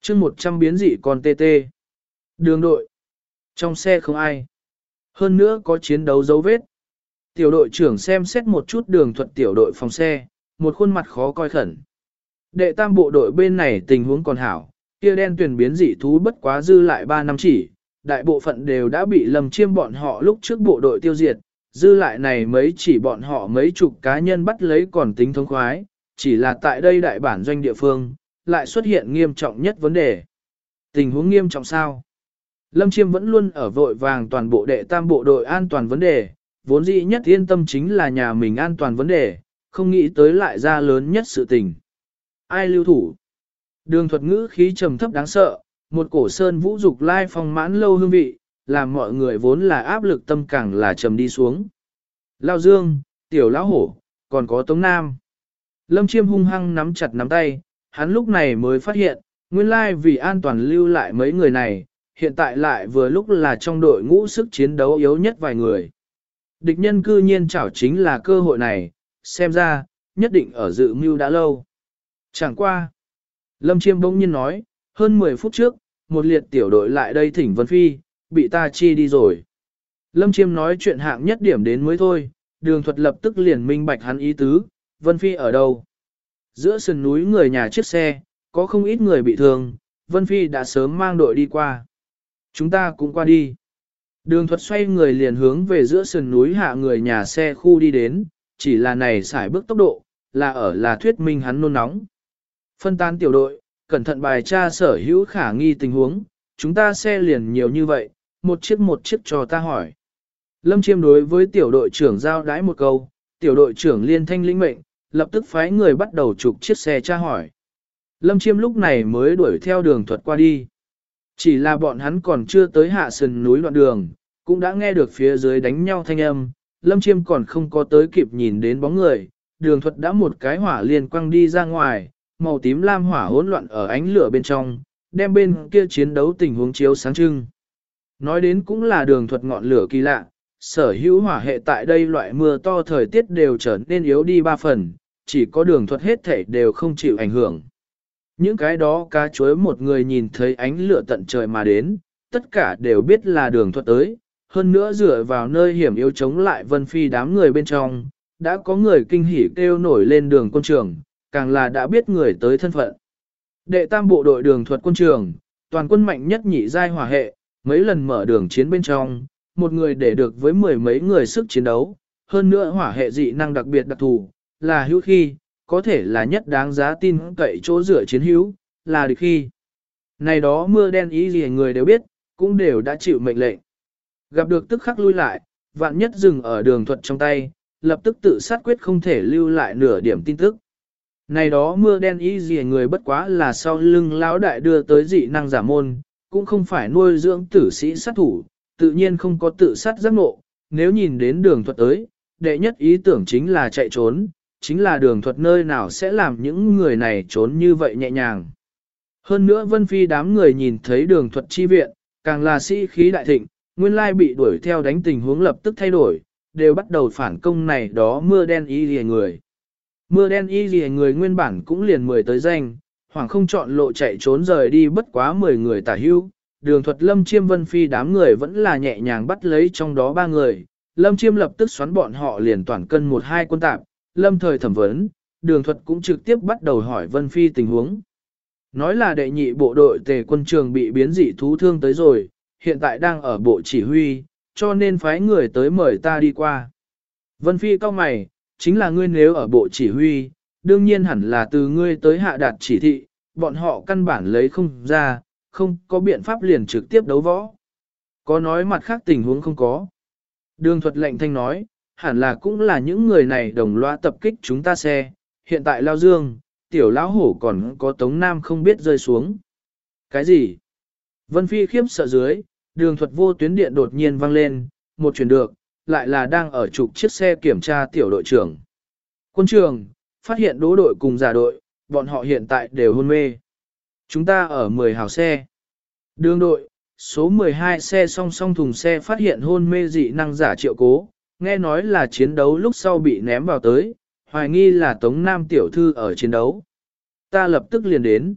chương 100 biến dị còn tê tê. Đường đội. Trong xe không ai. Hơn nữa có chiến đấu dấu vết. Tiểu đội trưởng xem xét một chút đường thuật tiểu đội phòng xe, một khuôn mặt khó coi khẩn. Đệ tam bộ đội bên này tình huống còn hảo, kia đen tuyển biến dị thú bất quá dư lại 3 năm chỉ, đại bộ phận đều đã bị lầm chiêm bọn họ lúc trước bộ đội tiêu diệt, dư lại này mấy chỉ bọn họ mấy chục cá nhân bắt lấy còn tính thống khoái, chỉ là tại đây đại bản doanh địa phương, lại xuất hiện nghiêm trọng nhất vấn đề. Tình huống nghiêm trọng sao? Lâm Chiêm vẫn luôn ở vội vàng toàn bộ đệ tam bộ đội an toàn vấn đề, vốn dĩ nhất yên tâm chính là nhà mình an toàn vấn đề, không nghĩ tới lại ra lớn nhất sự tình. Ai lưu thủ? Đường thuật ngữ khí trầm thấp đáng sợ, một cổ sơn vũ dục lai phong mãn lâu hương vị, làm mọi người vốn là áp lực tâm càng là trầm đi xuống. Lao Dương, Tiểu Lão Hổ, còn có Tống Nam. Lâm Chiêm hung hăng nắm chặt nắm tay, hắn lúc này mới phát hiện, nguyên lai vì an toàn lưu lại mấy người này, hiện tại lại vừa lúc là trong đội ngũ sức chiến đấu yếu nhất vài người. Địch nhân cư nhiên chảo chính là cơ hội này, xem ra, nhất định ở dự mưu đã lâu. Chẳng qua. Lâm Chiêm bỗng nhiên nói, hơn 10 phút trước, một liệt tiểu đội lại đây thỉnh Vân Phi, bị ta chi đi rồi. Lâm Chiêm nói chuyện hạng nhất điểm đến mới thôi, đường thuật lập tức liền minh bạch hắn ý tứ, Vân Phi ở đâu? Giữa sườn núi người nhà chiếc xe, có không ít người bị thương, Vân Phi đã sớm mang đội đi qua. Chúng ta cũng qua đi. Đường thuật xoay người liền hướng về giữa sườn núi hạ người nhà xe khu đi đến, chỉ là này xài bước tốc độ, là ở là thuyết minh hắn nôn nóng. Phân tán tiểu đội, cẩn thận bài tra sở hữu khả nghi tình huống, chúng ta xe liền nhiều như vậy, một chiếc một chiếc cho ta hỏi. Lâm Chiêm đối với tiểu đội trưởng giao đái một câu, tiểu đội trưởng liên thanh lĩnh mệnh, lập tức phái người bắt đầu trục chiếc xe tra hỏi. Lâm Chiêm lúc này mới đuổi theo đường thuật qua đi. Chỉ là bọn hắn còn chưa tới hạ sườn núi đoạn đường, cũng đã nghe được phía dưới đánh nhau thanh âm, Lâm Chiêm còn không có tới kịp nhìn đến bóng người, đường thuật đã một cái hỏa liền quăng đi ra ngoài, màu tím lam hỏa hỗn loạn ở ánh lửa bên trong, đem bên kia chiến đấu tình huống chiếu sáng trưng. Nói đến cũng là đường thuật ngọn lửa kỳ lạ, sở hữu hỏa hệ tại đây loại mưa to thời tiết đều trở nên yếu đi ba phần, chỉ có đường thuật hết thể đều không chịu ảnh hưởng. Những cái đó cá chuối một người nhìn thấy ánh lửa tận trời mà đến, tất cả đều biết là đường thuật tới, hơn nữa dựa vào nơi hiểm yếu chống lại vân phi đám người bên trong, đã có người kinh hỉ kêu nổi lên đường quân trường, càng là đã biết người tới thân phận. Đệ tam bộ đội đường thuật quân trường, toàn quân mạnh nhất nhị giai hỏa hệ, mấy lần mở đường chiến bên trong, một người để được với mười mấy người sức chiến đấu, hơn nữa hỏa hệ dị năng đặc biệt đặc thù, là hữu khi, có thể là nhất đáng giá tin cậy chỗ rửa chiến hữu, là địch khi. Này đó mưa đen ý gì người đều biết, cũng đều đã chịu mệnh lệnh. Gặp được tức khắc lui lại, vạn nhất dừng ở đường thuật trong tay, lập tức tự sát quyết không thể lưu lại nửa điểm tin tức. Này đó mưa đen ý gì người bất quá là sau lưng lão đại đưa tới dị năng giả môn, cũng không phải nuôi dưỡng tử sĩ sát thủ, tự nhiên không có tự sát giác ngộ, nếu nhìn đến đường thuật tới, đệ nhất ý tưởng chính là chạy trốn, chính là đường thuật nơi nào sẽ làm những người này trốn như vậy nhẹ nhàng. Hơn nữa Vân Phi đám người nhìn thấy đường thuật chi viện, càng là sĩ khí đại thịnh, nguyên lai bị đuổi theo đánh tình huống lập tức thay đổi, đều bắt đầu phản công này đó mưa đen y gì người. Mưa đen y gì người nguyên bản cũng liền mười tới danh, hoàng không chọn lộ chạy trốn rời đi bất quá 10 người tả hưu, đường thuật lâm chiêm vân phi đám người vẫn là nhẹ nhàng bắt lấy trong đó ba người, lâm chiêm lập tức xoắn bọn họ liền toàn cân một hai quân tạp, lâm thời thẩm vấn, đường thuật cũng trực tiếp bắt đầu hỏi vân phi tình huống. Nói là đệ nhị bộ đội tề quân trường bị biến dị thú thương tới rồi, hiện tại đang ở bộ chỉ huy, cho nên phái người tới mời ta đi qua. Vân Phi cao mày, chính là ngươi nếu ở bộ chỉ huy, đương nhiên hẳn là từ ngươi tới hạ đạt chỉ thị, bọn họ căn bản lấy không ra, không có biện pháp liền trực tiếp đấu võ. Có nói mặt khác tình huống không có. Đường thuật lệnh thanh nói, hẳn là cũng là những người này đồng loa tập kích chúng ta xe, hiện tại lao dương, tiểu lão hổ còn có tống nam không biết rơi xuống. Cái gì? Vân Phi khiếp sợ dưới, đường thuật vô tuyến điện đột nhiên vang lên, một chuyển được, lại là đang ở trục chiếc xe kiểm tra tiểu đội trưởng. Quân trường, phát hiện đố đội cùng giả đội, bọn họ hiện tại đều hôn mê. Chúng ta ở 10 hào xe. Đường đội, số 12 xe song song thùng xe phát hiện hôn mê dị năng giả triệu cố, nghe nói là chiến đấu lúc sau bị ném vào tới, hoài nghi là Tống Nam tiểu thư ở chiến đấu. Ta lập tức liền đến.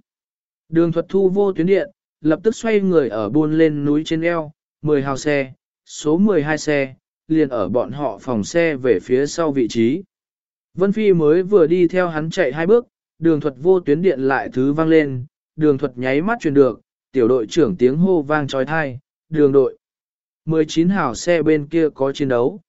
Đường thuật thu vô tuyến điện, lập tức xoay người ở buôn lên núi trên eo, 10 hào xe, số 12 xe, liền ở bọn họ phòng xe về phía sau vị trí. Vân Phi mới vừa đi theo hắn chạy hai bước, đường thuật vô tuyến điện lại thứ vang lên, đường thuật nháy mắt truyền được, tiểu đội trưởng tiếng hô vang trói thai, đường đội. 19 hào xe bên kia có chiến đấu.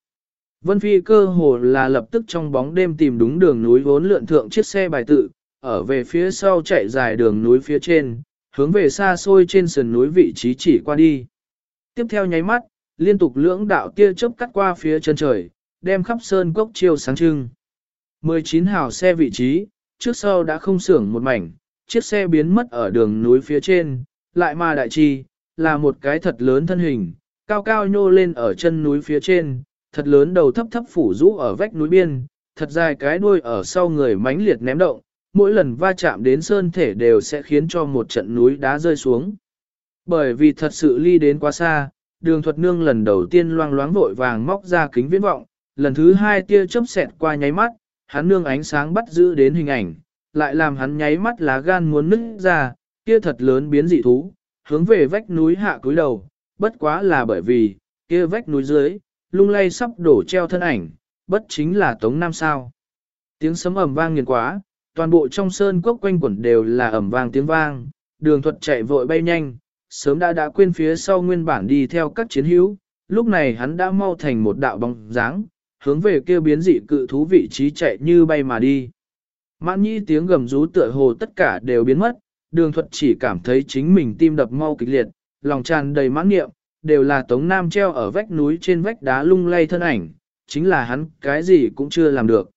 Vân Phi cơ hồ là lập tức trong bóng đêm tìm đúng đường núi vốn lượn thượng chiếc xe bài tự, ở về phía sau chạy dài đường núi phía trên, hướng về xa xôi trên sườn núi vị trí chỉ qua đi. Tiếp theo nháy mắt, liên tục lưỡng đạo tia chớp cắt qua phía chân trời, đem khắp sơn cốc chiều sáng trưng. 19 hào xe vị trí, trước sau đã không xưởng một mảnh, chiếc xe biến mất ở đường núi phía trên, lại mà đại chi, là một cái thật lớn thân hình, cao cao nhô lên ở chân núi phía trên, thật lớn đầu thấp thấp phủ rũ ở vách núi biên, thật dài cái đuôi ở sau người mãnh liệt ném động, mỗi lần va chạm đến sơn thể đều sẽ khiến cho một trận núi đá rơi xuống. Bởi vì thật sự ly đến quá xa, đường thuật nương lần đầu tiên loang loáng vội vàng móc ra kính viễn vọng, lần thứ hai tia chớp xẹt qua nháy mắt, hắn nương ánh sáng bắt giữ đến hình ảnh, lại làm hắn nháy mắt lá gan muốn nứt ra, kia thật lớn biến dị thú, hướng về vách núi hạ cúi đầu, bất quá là bởi vì, kia vách núi dưới, lung lay sắp đổ treo thân ảnh, bất chính là Tống Nam sao. Tiếng sấm ầm vang nghiền quá, toàn bộ trong sơn quốc quanh quẩn đều là ầm vang tiếng vang, đường thuật chạy vội bay nhanh, sớm đã đã quên phía sau nguyên bản đi theo các chiến hữu, lúc này hắn đã mau thành một đạo bóng dáng, hướng về kêu biến dị cự thú vị trí chạy như bay mà đi. Mãn nhĩ tiếng gầm rú tựa hồ tất cả đều biến mất, đường thuật chỉ cảm thấy chính mình tim đập mau kịch liệt, lòng tràn đầy mãn niệm, đều là Tống Nam treo ở vách núi trên vách đá lung lay thân ảnh, chính là hắn cái gì cũng chưa làm được.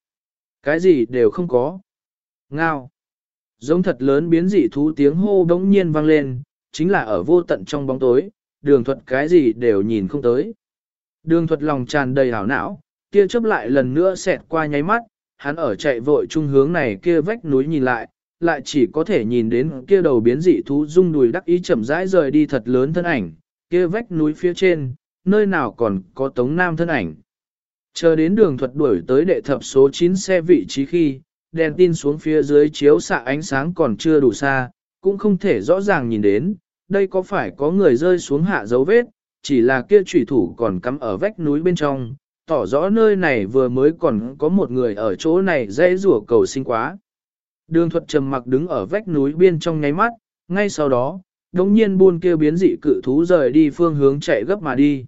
Cái gì đều không có. Ngao. Giống thật lớn biến dị thú tiếng hô đống nhiên vang lên, chính là ở vô tận trong bóng tối, đường thuật cái gì đều nhìn không tới. Đường thuật lòng tràn đầy hảo não, kia chớp lại lần nữa xẹt qua nháy mắt, hắn ở chạy vội trung hướng này kia vách núi nhìn lại, lại chỉ có thể nhìn đến kia đầu biến dị thú rung đùi đắc ý chậm rãi rời đi thật lớn thân ảnh, kia vách núi phía trên, nơi nào còn có tống nam thân ảnh. Chờ đến đường thuật đuổi tới đệ thập số 9 xe vị trí khi, đèn tin xuống phía dưới chiếu xạ ánh sáng còn chưa đủ xa, cũng không thể rõ ràng nhìn đến, đây có phải có người rơi xuống hạ dấu vết, chỉ là kia trùy thủ còn cắm ở vách núi bên trong, tỏ rõ nơi này vừa mới còn có một người ở chỗ này dễ rủa cầu sinh quá. Đường thuật trầm mặc đứng ở vách núi bên trong nháy mắt, ngay sau đó, đống nhiên buôn kia biến dị cự thú rời đi phương hướng chạy gấp mà đi.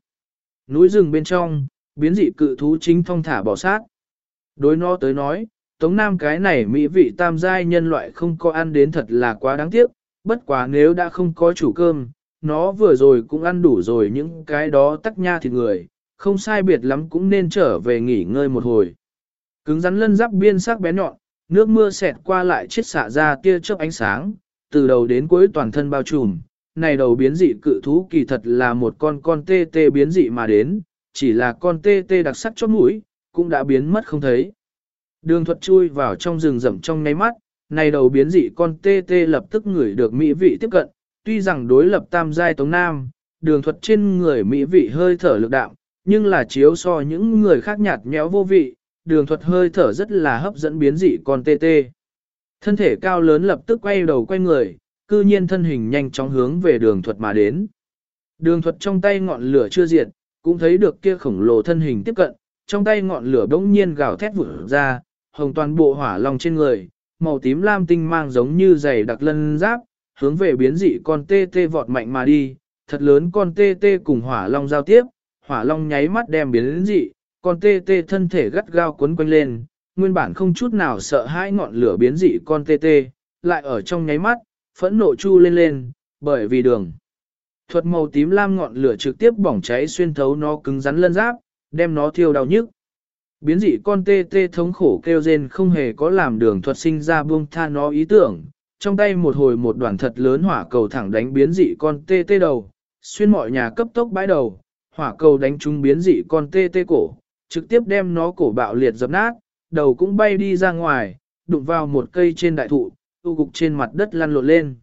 Núi rừng bên trong, biến dị cự thú chính thông thả bỏ sát. Đối nó tới nói, Tống Nam cái này mỹ vị tam giai nhân loại không có ăn đến thật là quá đáng tiếc, bất quá nếu đã không có chủ cơm, nó vừa rồi cũng ăn đủ rồi những cái đó tắc nha thịt người, không sai biệt lắm cũng nên trở về nghỉ ngơi một hồi. Cứng rắn lân giáp biên sắc bé nhọn, nước mưa xẹt qua lại chiết xạ ra tia chớp ánh sáng, từ đầu đến cuối toàn thân bao trùm. Này đầu biến dị cự thú kỳ thật là một con con tê tê biến dị mà đến, chỉ là con tê tê đặc sắc chót mũi, cũng đã biến mất không thấy. Đường thuật chui vào trong rừng rậm trong ngay mắt, này đầu biến dị con tê tê lập tức ngửi được mỹ vị tiếp cận, tuy rằng đối lập tam giai tống nam, đường thuật trên người mỹ vị hơi thở lực đạo, nhưng là chiếu so những người khác nhạt nhẽo vô vị, đường thuật hơi thở rất là hấp dẫn biến dị con tê tê. Thân thể cao lớn lập tức quay đầu quay người, cư nhiên thân hình nhanh chóng hướng về đường thuật mà đến. Đường thuật trong tay ngọn lửa chưa diệt, cũng thấy được kia khổng lồ thân hình tiếp cận, trong tay ngọn lửa bỗng nhiên gào thét vụt ra, hồng toàn bộ hỏa long trên người, màu tím lam tinh mang giống như giày đặc lân giáp, hướng về biến dị con tê tê vọt mạnh mà đi, thật lớn con tê tê cùng hỏa long giao tiếp, hỏa long nháy mắt đem biến dị, con tê tê thân thể gắt gao quấn quanh lên, nguyên bản không chút nào sợ hãi ngọn lửa biến dị con tê tê, lại ở trong nháy mắt, phẫn nộ chu lên lên, bởi vì đường. Thuật màu tím lam ngọn lửa trực tiếp bỏng cháy xuyên thấu nó cứng rắn lân giáp, đem nó thiêu đau nhức. Biến dị con tê tê thống khổ kêu rên không hề có làm đường thuật sinh ra buông tha nó ý tưởng, trong tay một hồi một đoàn thật lớn hỏa cầu thẳng đánh biến dị con tê tê đầu, xuyên mọi nhà cấp tốc bãi đầu, hỏa cầu đánh trúng biến dị con tê tê cổ, trực tiếp đem nó cổ bạo liệt dập nát, đầu cũng bay đi ra ngoài, đụng vào một cây trên đại thụ, tu cục trên mặt đất lăn lộn lên.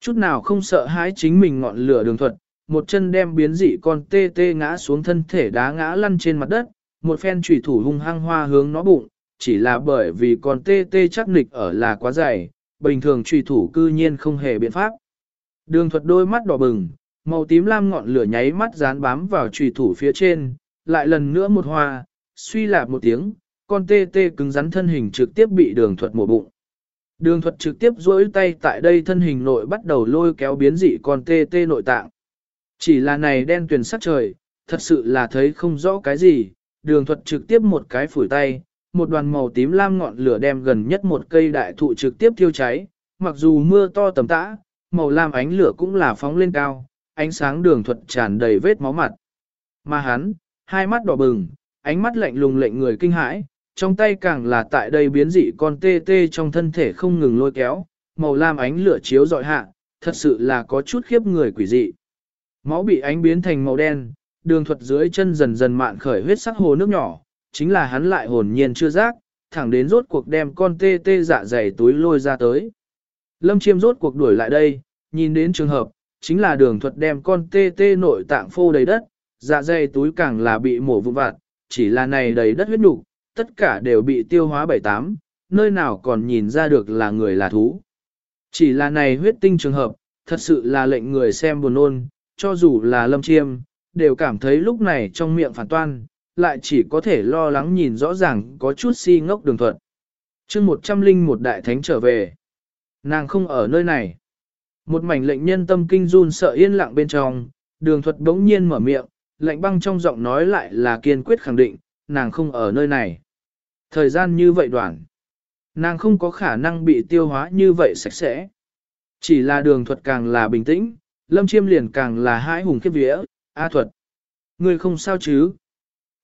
Chút nào không sợ hãi chính mình ngọn lửa đường thuật, một chân đem biến dị con tê tê ngã xuống thân thể đá ngã lăn trên mặt đất, một phen trùy thủ hung hăng hoa hướng nó bụng, chỉ là bởi vì con tê tê chắc nịch ở là quá dày, bình thường trùy thủ cư nhiên không hề biện pháp. Đường thuật đôi mắt đỏ bừng, màu tím lam ngọn lửa nháy mắt dán bám vào trùy thủ phía trên, lại lần nữa một hoa, suy lạp một tiếng, con tê tê cứng rắn thân hình trực tiếp bị đường thuật mổ bụng. Đường thuật trực tiếp duỗi tay tại đây thân hình nội bắt đầu lôi kéo biến dị con tê tê nội tạng. Chỉ là này đen tuyền sắc trời, thật sự là thấy không rõ cái gì, đường thuật trực tiếp một cái phủi tay, một đoàn màu tím lam ngọn lửa đem gần nhất một cây đại thụ trực tiếp thiêu cháy, mặc dù mưa to tầm tã, màu lam ánh lửa cũng là phóng lên cao, ánh sáng đường thuật tràn đầy vết máu mặt. Mà hắn, hai mắt đỏ bừng, ánh mắt lạnh lùng lệnh người kinh hãi, trong tay càng là tại đây biến dị con tê tê trong thân thể không ngừng lôi kéo, màu lam ánh lửa chiếu dọi hạ, thật sự là có chút khiếp người quỷ dị. Máu bị ánh biến thành màu đen, đường thuật dưới chân dần dần mạn khởi huyết sắc hồ nước nhỏ, chính là hắn lại hồn nhiên chưa giác, thẳng đến rốt cuộc đem con tê tê dạ dày túi lôi ra tới. Lâm chiêm rốt cuộc đuổi lại đây, nhìn đến trường hợp, chính là đường thuật đem con tê tê nội tạng phô đầy đất, dạ dày túi càng là bị mổ vụn vặt, chỉ là này đầy đất huyết nục, tất cả đều bị tiêu hóa bảy tám, nơi nào còn nhìn ra được là người là thú. Chỉ là này huyết tinh trường hợp, thật sự là lệnh người xem buồn nôn, cho dù là lâm chiêm, đều cảm thấy lúc này trong miệng phản toan, lại chỉ có thể lo lắng nhìn rõ ràng có chút si ngốc đường thuận. chương một trăm linh một đại thánh trở về. Nàng không ở nơi này. Một mảnh lệnh nhân tâm kinh run sợ yên lặng bên trong, đường thuật bỗng nhiên mở miệng, lệnh băng trong giọng nói lại là kiên quyết khẳng định, nàng không ở nơi này. Thời gian như vậy đoạn, nàng không có khả năng bị tiêu hóa như vậy sạch sẽ. Chỉ là đường thuật càng là bình tĩnh, lâm chiêm liền càng là hai hùng khiếp vía, A thuật. Người không sao chứ?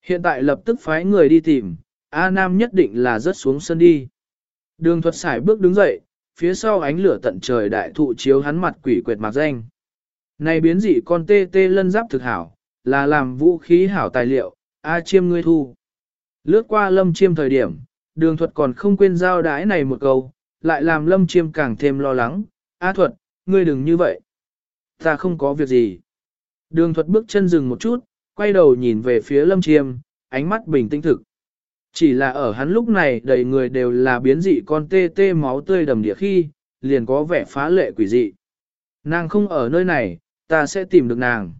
Hiện tại lập tức phái người đi tìm, A Nam nhất định là rớt xuống sân đi. Đường thuật xài bước đứng dậy, phía sau ánh lửa tận trời đại thụ chiếu hắn mặt quỷ quệt mạc danh. Này biến dị con tê tê lân giáp thực hảo, là làm vũ khí hảo tài liệu, A chiêm ngươi thu. Lướt qua lâm chiêm thời điểm, đường thuật còn không quên giao đái này một câu, lại làm lâm chiêm càng thêm lo lắng. A thuật, ngươi đừng như vậy. Ta không có việc gì. Đường thuật bước chân dừng một chút, quay đầu nhìn về phía lâm chiêm, ánh mắt bình tĩnh thực. Chỉ là ở hắn lúc này đầy người đều là biến dị con tê tê máu tươi đầm địa khi, liền có vẻ phá lệ quỷ dị. Nàng không ở nơi này, ta sẽ tìm được nàng.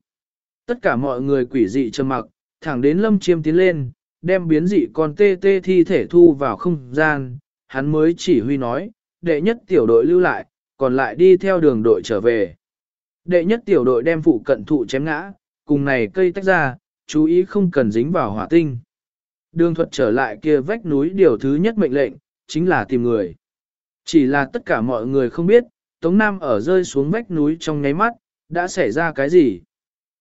Tất cả mọi người quỷ dị trầm mặc, thẳng đến lâm chiêm tiến lên, đem biến dị con tê tê thi thể thu vào không gian, hắn mới chỉ huy nói, đệ nhất tiểu đội lưu lại, còn lại đi theo đường đội trở về. Đệ nhất tiểu đội đem phụ cận thụ chém ngã, cùng này cây tách ra, chú ý không cần dính vào hỏa tinh. Đường thuật trở lại kia vách núi điều thứ nhất mệnh lệnh, chính là tìm người. Chỉ là tất cả mọi người không biết, Tống Nam ở rơi xuống vách núi trong nháy mắt, đã xảy ra cái gì.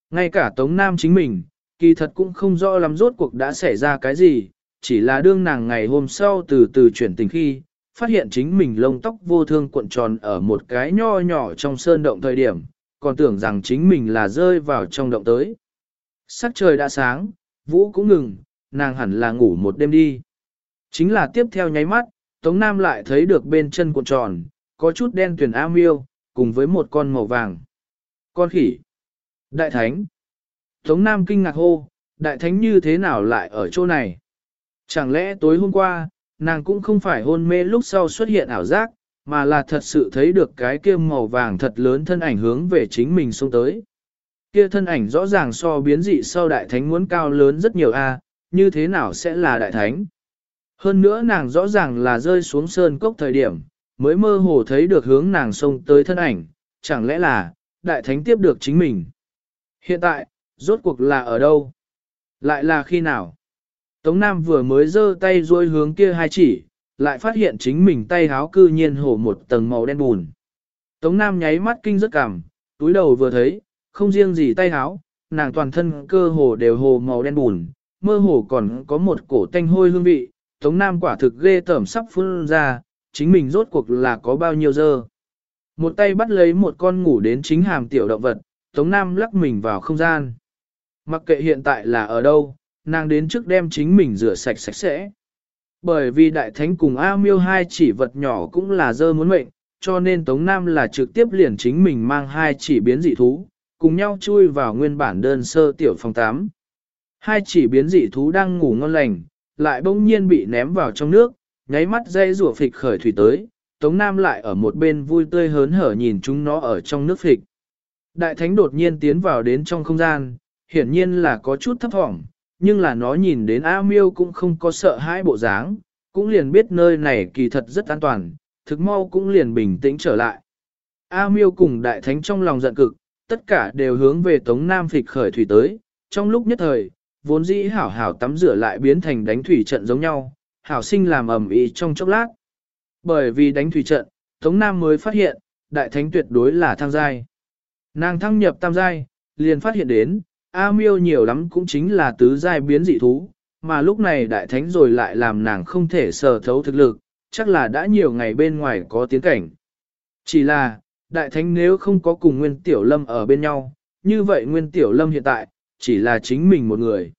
Ngay cả Tống Nam chính mình, kỳ thật cũng không rõ lắm rốt cuộc đã xảy ra cái gì, chỉ là đương nàng ngày hôm sau từ từ chuyển tình khi, phát hiện chính mình lông tóc vô thương cuộn tròn ở một cái nho nhỏ trong sơn động thời điểm, còn tưởng rằng chính mình là rơi vào trong động tới. Sắc trời đã sáng, vũ cũng ngừng, nàng hẳn là ngủ một đêm đi. Chính là tiếp theo nháy mắt, Tống Nam lại thấy được bên chân cuộn tròn, có chút đen tuyển A miêu, cùng với một con màu vàng. Con khỉ. Đại thánh. Tống Nam kinh ngạc hô, đại thánh như thế nào lại ở chỗ này? Chẳng lẽ tối hôm qua, nàng cũng không phải hôn mê lúc sau xuất hiện ảo giác, mà là thật sự thấy được cái kia màu vàng thật lớn thân ảnh hướng về chính mình xông tới. Kia thân ảnh rõ ràng so biến dị sau đại thánh muốn cao lớn rất nhiều a, như thế nào sẽ là đại thánh? Hơn nữa nàng rõ ràng là rơi xuống sơn cốc thời điểm, mới mơ hồ thấy được hướng nàng xông tới thân ảnh, chẳng lẽ là, đại thánh tiếp được chính mình. Hiện tại, rốt cuộc là ở đâu? Lại là khi nào? Tống Nam vừa mới giơ tay duỗi hướng kia hai chỉ, lại phát hiện chính mình tay háo cư nhiên hổ một tầng màu đen bùn. Tống Nam nháy mắt kinh rất cảm, túi đầu vừa thấy, không riêng gì tay háo, nàng toàn thân cơ hồ đều hồ màu đen bùn, mơ hồ còn có một cổ tanh hôi hương vị, Tống Nam quả thực ghê tởm sắp phun ra, chính mình rốt cuộc là có bao nhiêu giờ? Một tay bắt lấy một con ngủ đến chính hàm tiểu động vật, Tống Nam lắc mình vào không gian. Mặc kệ hiện tại là ở đâu, nàng đến trước đem chính mình rửa sạch sạch sẽ. Bởi vì đại thánh cùng A miêu hai chỉ vật nhỏ cũng là dơ muốn mệnh, cho nên Tống Nam là trực tiếp liền chính mình mang hai chỉ biến dị thú, cùng nhau chui vào nguyên bản đơn sơ tiểu phòng 8. Hai chỉ biến dị thú đang ngủ ngon lành, lại bỗng nhiên bị ném vào trong nước, nháy mắt dây rủa phịch khởi thủy tới, Tống Nam lại ở một bên vui tươi hớn hở nhìn chúng nó ở trong nước phịch. Đại thánh đột nhiên tiến vào đến trong không gian, hiển nhiên là có chút thấp thỏm, nhưng là nó nhìn đến A miêu cũng không có sợ hãi bộ dáng, cũng liền biết nơi này kỳ thật rất an toàn, thực mau cũng liền bình tĩnh trở lại. A miêu cùng đại thánh trong lòng giận cực, tất cả đều hướng về Tống Nam phịch khởi thủy tới, trong lúc nhất thời, vốn dĩ hảo hảo tắm rửa lại biến thành đánh thủy trận giống nhau, hảo sinh làm ẩm ĩ trong chốc lát. Bởi vì đánh thủy trận, Tống Nam mới phát hiện, đại thánh tuyệt đối là thăng giai. Nàng thăng nhập tam giai, liền phát hiện đến, A miêu nhiều lắm cũng chính là tứ giai biến dị thú, mà lúc này đại thánh rồi lại làm nàng không thể sở thấu thực lực, chắc là đã nhiều ngày bên ngoài có tiến cảnh. Chỉ là, đại thánh nếu không có cùng Nguyên Tiểu Lâm ở bên nhau, như vậy Nguyên Tiểu Lâm hiện tại, chỉ là chính mình một người.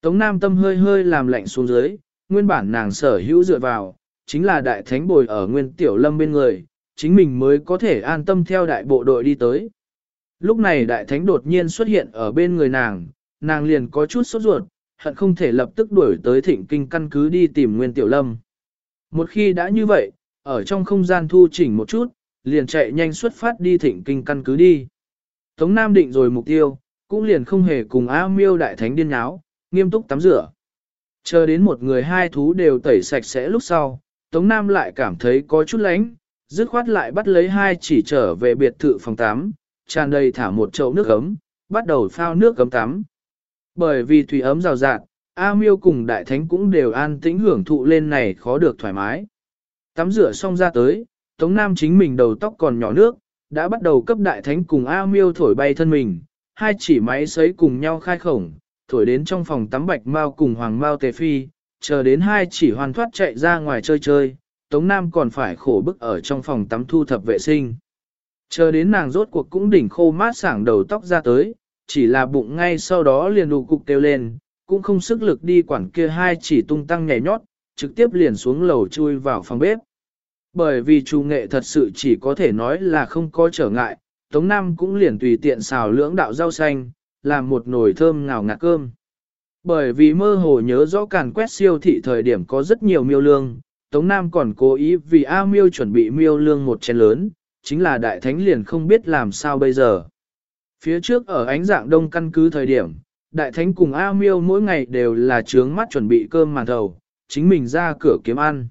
Tống Nam tâm hơi hơi làm lạnh xuống dưới, nguyên bản nàng sở hữu dựa vào, chính là đại thánh bồi ở Nguyên Tiểu Lâm bên người, chính mình mới có thể an tâm theo đại bộ đội đi tới. Lúc này đại thánh đột nhiên xuất hiện ở bên người nàng, nàng liền có chút sốt ruột, hận không thể lập tức đuổi tới thịnh kinh căn cứ đi tìm Nguyên Tiểu Lâm. Một khi đã như vậy, ở trong không gian thu chỉnh một chút, liền chạy nhanh xuất phát đi thịnh kinh căn cứ đi. Tống Nam định rồi mục tiêu, cũng liền không hề cùng A miêu đại thánh điên nháo, nghiêm túc tắm rửa. Chờ đến một người hai thú đều tẩy sạch sẽ lúc sau, Tống Nam lại cảm thấy có chút lánh, dứt khoát lại bắt lấy hai chỉ trở về biệt thự phòng tắm, tràn đầy thả một chậu nước ấm, bắt đầu phao nước ấm tắm. Bởi vì thủy ấm rào rạt, A Miêu cùng Đại Thánh cũng đều an tĩnh hưởng thụ lên này khó được thoải mái. Tắm rửa xong ra tới, Tống Nam chính mình đầu tóc còn nhỏ nước, đã bắt đầu cấp Đại Thánh cùng A Miêu thổi bay thân mình, hai chỉ máy sấy cùng nhau khai khổng, thổi đến trong phòng tắm bạch mau cùng hoàng mao tề phi, chờ đến hai chỉ hoàn thoát chạy ra ngoài chơi chơi, Tống Nam còn phải khổ bức ở trong phòng tắm thu thập vệ sinh. Chờ đến nàng rốt cuộc cũng đỉnh khô mát sảng đầu tóc ra tới, chỉ là bụng ngay sau đó liền đủ cục kêu lên, cũng không sức lực đi quản kia hai chỉ tung tăng nhảy nhót, trực tiếp liền xuống lầu chui vào phòng bếp. Bởi vì chủ nghệ thật sự chỉ có thể nói là không có trở ngại, Tống Nam cũng liền tùy tiện xào lưỡng đạo rau xanh, làm một nồi thơm ngào ngạt cơm. Bởi vì mơ hồ nhớ rõ càn quét siêu thị thời điểm có rất nhiều miêu lương, Tống Nam còn cố ý vì A miêu chuẩn bị miêu lương một chén lớn, chính là đại thánh liền không biết làm sao bây giờ. Phía trước ở ánh dạng đông căn cứ thời điểm, đại thánh cùng A miêu mỗi ngày đều là trướng mắt chuẩn bị cơm màn thầu, chính mình ra cửa kiếm ăn.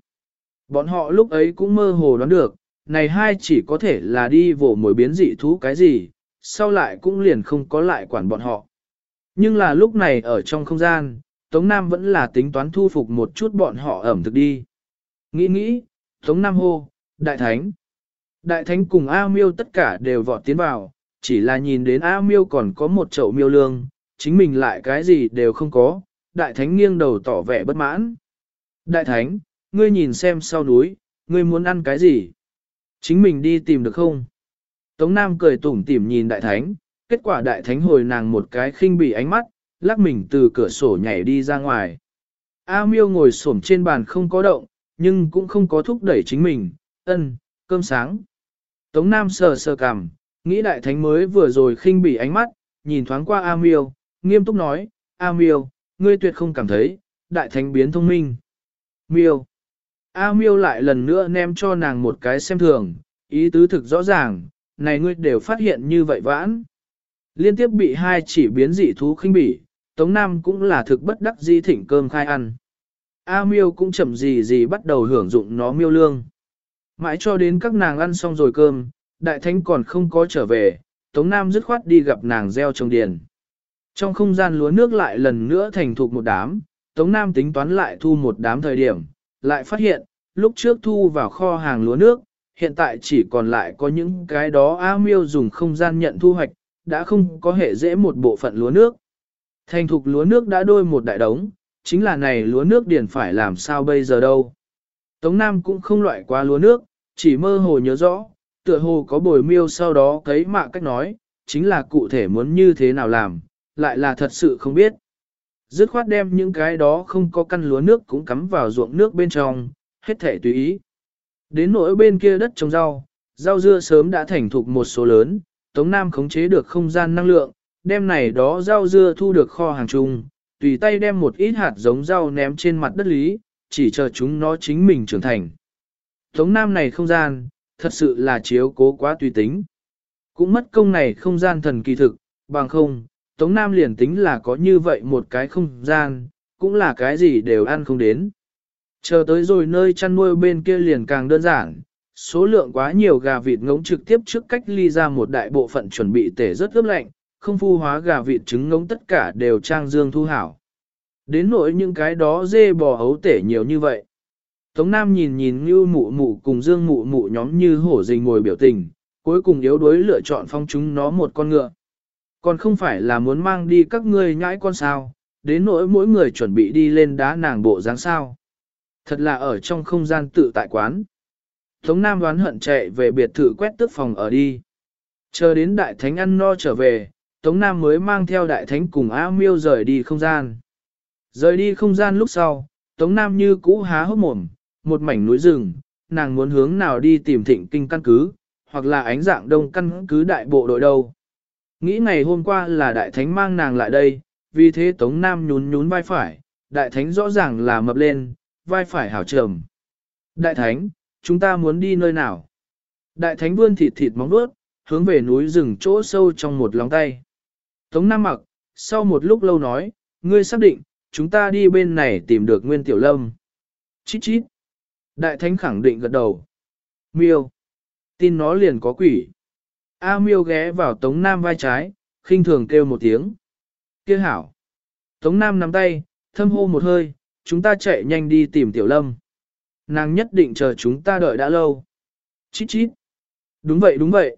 Bọn họ lúc ấy cũng mơ hồ đoán được, này hai chỉ có thể là đi vổ mồi biến dị thú cái gì, sau lại cũng liền không có lại quản bọn họ. Nhưng là lúc này ở trong không gian, Tống Nam vẫn là tính toán thu phục một chút bọn họ ẩm thực đi. Nghĩ nghĩ, Tống Nam hô, Đại Thánh. Đại Thánh cùng A Miêu tất cả đều vọt tiến vào, chỉ là nhìn đến A Miêu còn có một chậu miêu lương, chính mình lại cái gì đều không có. Đại Thánh nghiêng đầu tỏ vẻ bất mãn. Đại Thánh, ngươi nhìn xem sau núi, ngươi muốn ăn cái gì? Chính mình đi tìm được không? Tống Nam cười tủm tỉm nhìn Đại Thánh, kết quả Đại Thánh hồi nàng một cái khinh bỉ ánh mắt, lắc mình từ cửa sổ nhảy đi ra ngoài. A Miêu ngồi xổm trên bàn không có động, nhưng cũng không có thúc đẩy chính mình, ân, cơm sáng. Tống Nam sờ sờ cằm, nghĩ đại thánh mới vừa rồi khinh bỉ ánh mắt, nhìn thoáng qua A Miêu, nghiêm túc nói, A Miêu, ngươi tuyệt không cảm thấy, đại thánh biến thông minh. Miêu. A Miêu lại lần nữa ném cho nàng một cái xem thường, ý tứ thực rõ ràng, này ngươi đều phát hiện như vậy vãn. Liên tiếp bị hai chỉ biến dị thú khinh bỉ, Tống Nam cũng là thực bất đắc di thỉnh cơm khai ăn. A miêu cũng chậm gì gì bắt đầu hưởng dụng nó miêu lương. Mãi cho đến các nàng ăn xong rồi cơm, đại thánh còn không có trở về, Tống Nam dứt khoát đi gặp nàng gieo trồng điền. Trong không gian lúa nước lại lần nữa thành thục một đám, Tống Nam tính toán lại thu một đám thời điểm, lại phát hiện, lúc trước thu vào kho hàng lúa nước, hiện tại chỉ còn lại có những cái đó A miêu dùng không gian nhận thu hoạch, đã không có hệ dễ một bộ phận lúa nước. Thành thục lúa nước đã đôi một đại đống, chính là này lúa nước điền phải làm sao bây giờ đâu. Tống Nam cũng không loại qua lúa nước, chỉ mơ hồ nhớ rõ, tựa hồ có bồi miêu sau đó thấy mạ cách nói, chính là cụ thể muốn như thế nào làm, lại là thật sự không biết. Dứt khoát đem những cái đó không có căn lúa nước cũng cắm vào ruộng nước bên trong, hết thể tùy ý. Đến nỗi bên kia đất trồng rau, rau dưa sớm đã thành thục một số lớn, Tống Nam khống chế được không gian năng lượng, đem này đó rau dưa thu được kho hàng chung, tùy tay đem một ít hạt giống rau ném trên mặt đất lý, chỉ chờ chúng nó chính mình trưởng thành. Tống Nam này không gian, thật sự là chiếu cố quá tùy tính. Cũng mất công này không gian thần kỳ thực, bằng không, Tống Nam liền tính là có như vậy một cái không gian, cũng là cái gì đều ăn không đến. Chờ tới rồi nơi chăn nuôi bên kia liền càng đơn giản, số lượng quá nhiều gà vịt ngỗng trực tiếp trước cách ly ra một đại bộ phận chuẩn bị tể rất ướp lạnh, không phu hóa gà vịt trứng ngỗng tất cả đều trang dương thu hảo. Đến nỗi những cái đó dê bò ấu tể nhiều như vậy. Tống Nam nhìn nhìn như mụ mụ cùng dương mụ mụ nhóm như hổ rình ngồi biểu tình, cuối cùng yếu đuối lựa chọn phong chúng nó một con ngựa. Còn không phải là muốn mang đi các ngươi nhãi con sao, đến nỗi mỗi người chuẩn bị đi lên đá nàng bộ dáng sao. Thật là ở trong không gian tự tại quán. Tống Nam đoán hận chạy về biệt thự quét tước phòng ở đi. Chờ đến đại thánh ăn no trở về, Tống Nam mới mang theo đại thánh cùng A Miêu rời đi không gian. Rời đi không gian lúc sau, Tống Nam như cũ há hốc mồm, một mảnh núi rừng, nàng muốn hướng nào đi tìm thịnh kinh căn cứ, hoặc là ánh dạng đông căn cứ đại bộ đội đâu. Nghĩ ngày hôm qua là đại thánh mang nàng lại đây, vì thế Tống Nam nhún nhún vai phải, đại thánh rõ ràng là mập lên, vai phải hảo trầm. Đại thánh, chúng ta muốn đi nơi nào? Đại thánh vươn thịt thịt móng vuốt, hướng về núi rừng chỗ sâu trong một lòng tay. Tống Nam mặc, sau một lúc lâu nói, ngươi xác định, chúng ta đi bên này tìm được Nguyên Tiểu Lâm. Chít chít. Đại thánh khẳng định gật đầu. Miêu. Tin nó liền có quỷ. A miêu ghé vào Tống Nam vai trái, khinh thường kêu một tiếng. Kia hảo. Tống Nam nắm tay, thâm hô một hơi, chúng ta chạy nhanh đi tìm Tiểu Lâm. Nàng nhất định chờ chúng ta đợi đã lâu. Chít chít. Đúng vậy đúng vậy.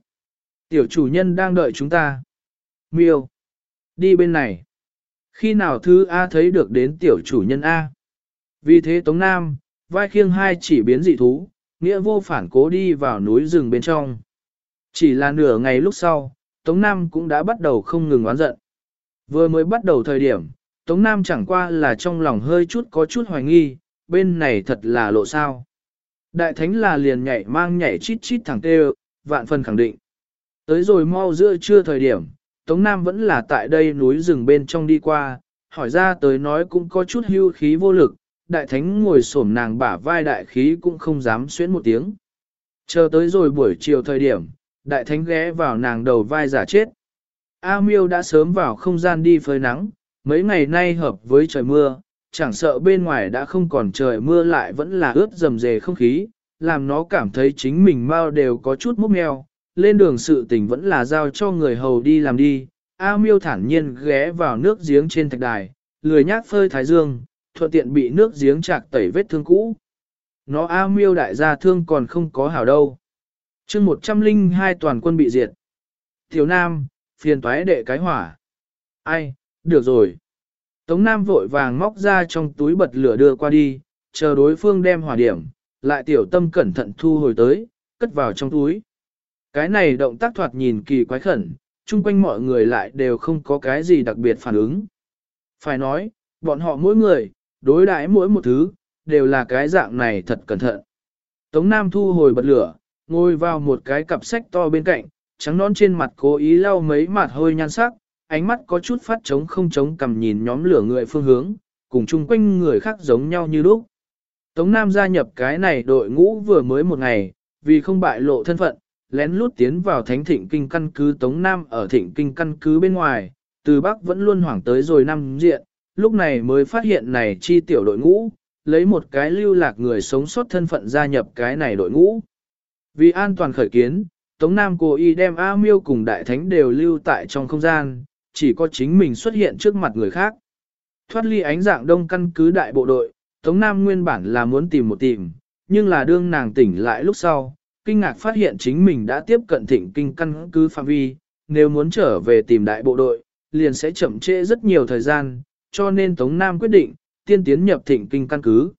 Tiểu chủ nhân đang đợi chúng ta. Miêu. Đi bên này. Khi nào thứ A thấy được đến tiểu chủ nhân A. Vì thế Tống Nam, vai khiêng hai chỉ biến dị thú, nghĩa vô phản cố đi vào núi rừng bên trong. Chỉ là nửa ngày lúc sau, Tống Nam cũng đã bắt đầu không ngừng oán giận. Vừa mới bắt đầu thời điểm, Tống Nam chẳng qua là trong lòng hơi chút có chút hoài nghi, bên này thật là lộ sao. Đại thánh là liền nhảy mang nhảy chít chít thẳng tê vạn phần khẳng định. Tới rồi mau giữa trưa thời điểm, Tống Nam vẫn là tại đây núi rừng bên trong đi qua, hỏi ra tới nói cũng có chút hưu khí vô lực, đại thánh ngồi xổm nàng bả vai đại khí cũng không dám xuyến một tiếng. Chờ tới rồi buổi chiều thời điểm, đại thánh ghé vào nàng đầu vai giả chết. A miêu đã sớm vào không gian đi phơi nắng, mấy ngày nay hợp với trời mưa, chẳng sợ bên ngoài đã không còn trời mưa lại vẫn là ướt dầm dề không khí, làm nó cảm thấy chính mình mau đều có chút mốc mèo lên đường sự tình vẫn là giao cho người hầu đi làm đi. A miêu thản nhiên ghé vào nước giếng trên thạch đài, lười nhác phơi thái dương, thuận tiện bị nước giếng chạc tẩy vết thương cũ. Nó A miêu đại gia thương còn không có hảo đâu. chương 102 toàn quân bị diệt. Tiểu Nam, phiền toái đệ cái hỏa. Ai, được rồi. Tống Nam vội vàng móc ra trong túi bật lửa đưa qua đi, chờ đối phương đem hỏa điểm, lại tiểu tâm cẩn thận thu hồi tới, cất vào trong túi. Cái này động tác thoạt nhìn kỳ quái khẩn, chung quanh mọi người lại đều không có cái gì đặc biệt phản ứng. Phải nói, bọn họ mỗi người, đối đãi mỗi một thứ, đều là cái dạng này thật cẩn thận. Tống Nam thu hồi bật lửa, ngồi vào một cái cặp sách to bên cạnh, trắng non trên mặt cố ý lau mấy mặt hơi nhan sắc, ánh mắt có chút phát trống không trống cầm nhìn nhóm lửa người phương hướng, cùng chung quanh người khác giống nhau như lúc. Tống Nam gia nhập cái này đội ngũ vừa mới một ngày, vì không bại lộ thân phận, lén lút tiến vào thánh thịnh kinh căn cứ Tống Nam ở thịnh kinh căn cứ bên ngoài, từ Bắc vẫn luôn hoảng tới rồi năm diện, lúc này mới phát hiện này chi tiểu đội ngũ, lấy một cái lưu lạc người sống sót thân phận gia nhập cái này đội ngũ. Vì an toàn khởi kiến, Tống Nam cố ý đem A Miêu cùng Đại Thánh đều lưu tại trong không gian, chỉ có chính mình xuất hiện trước mặt người khác. Thoát ly ánh dạng đông căn cứ đại bộ đội, Tống Nam nguyên bản là muốn tìm một tìm, nhưng là đương nàng tỉnh lại lúc sau, kinh ngạc phát hiện chính mình đã tiếp cận thịnh kinh căn cứ phạm vi, nếu muốn trở về tìm đại bộ đội, liền sẽ chậm trễ rất nhiều thời gian, cho nên Tống Nam quyết định, tiên tiến nhập thịnh kinh căn cứ.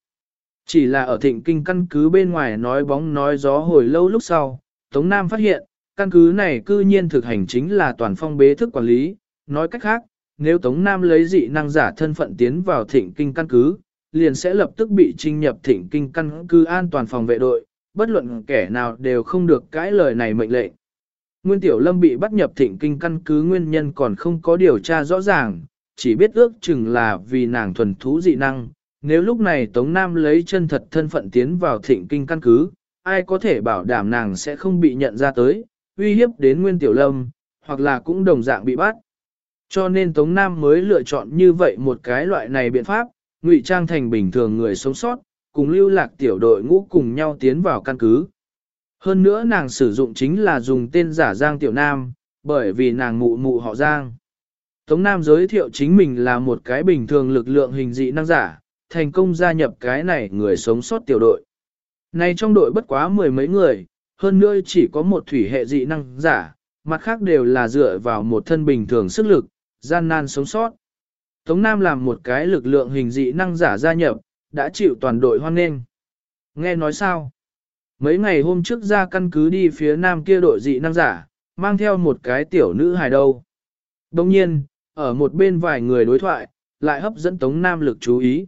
Chỉ là ở thịnh kinh căn cứ bên ngoài nói bóng nói gió hồi lâu lúc sau, Tống Nam phát hiện, căn cứ này cư nhiên thực hành chính là toàn phong bế thức quản lý, nói cách khác, nếu Tống Nam lấy dị năng giả thân phận tiến vào thịnh kinh căn cứ, liền sẽ lập tức bị trinh nhập thịnh kinh căn cứ an toàn phòng vệ đội, bất luận kẻ nào đều không được cãi lời này mệnh lệnh. Nguyên Tiểu Lâm bị bắt nhập thịnh kinh căn cứ nguyên nhân còn không có điều tra rõ ràng, chỉ biết ước chừng là vì nàng thuần thú dị năng. Nếu lúc này Tống Nam lấy chân thật thân phận tiến vào thịnh kinh căn cứ, ai có thể bảo đảm nàng sẽ không bị nhận ra tới, uy hiếp đến Nguyên Tiểu Lâm, hoặc là cũng đồng dạng bị bắt. Cho nên Tống Nam mới lựa chọn như vậy một cái loại này biện pháp, ngụy trang thành bình thường người sống sót, cùng lưu lạc tiểu đội ngũ cùng nhau tiến vào căn cứ. Hơn nữa nàng sử dụng chính là dùng tên giả Giang Tiểu Nam, bởi vì nàng mụ mụ họ Giang. Tống Nam giới thiệu chính mình là một cái bình thường lực lượng hình dị năng giả, thành công gia nhập cái này người sống sót tiểu đội. Này trong đội bất quá mười mấy người, hơn nữa chỉ có một thủy hệ dị năng giả, mặt khác đều là dựa vào một thân bình thường sức lực, gian nan sống sót. Tống Nam làm một cái lực lượng hình dị năng giả gia nhập, đã chịu toàn đội hoan nghênh. Nghe nói sao? Mấy ngày hôm trước ra căn cứ đi phía nam kia đội dị năng giả, mang theo một cái tiểu nữ hài đâu. Đồng nhiên, ở một bên vài người đối thoại, lại hấp dẫn Tống Nam lực chú ý.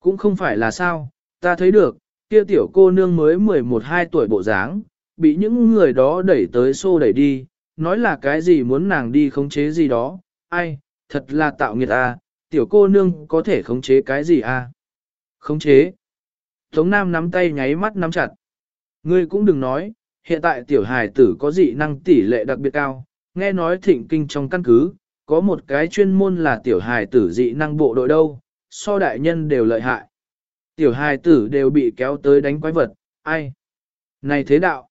Cũng không phải là sao, ta thấy được, kia tiểu cô nương mới 11-12 tuổi bộ dáng, bị những người đó đẩy tới xô đẩy đi, nói là cái gì muốn nàng đi khống chế gì đó, ai, thật là tạo nghiệt à, tiểu cô nương có thể khống chế cái gì à? Khống chế. Tống Nam nắm tay nháy mắt nắm chặt. Ngươi cũng đừng nói, hiện tại tiểu hài tử có dị năng tỷ lệ đặc biệt cao, nghe nói thịnh kinh trong căn cứ, có một cái chuyên môn là tiểu hài tử dị năng bộ đội đâu, so đại nhân đều lợi hại. Tiểu hài tử đều bị kéo tới đánh quái vật, ai? Này thế đạo!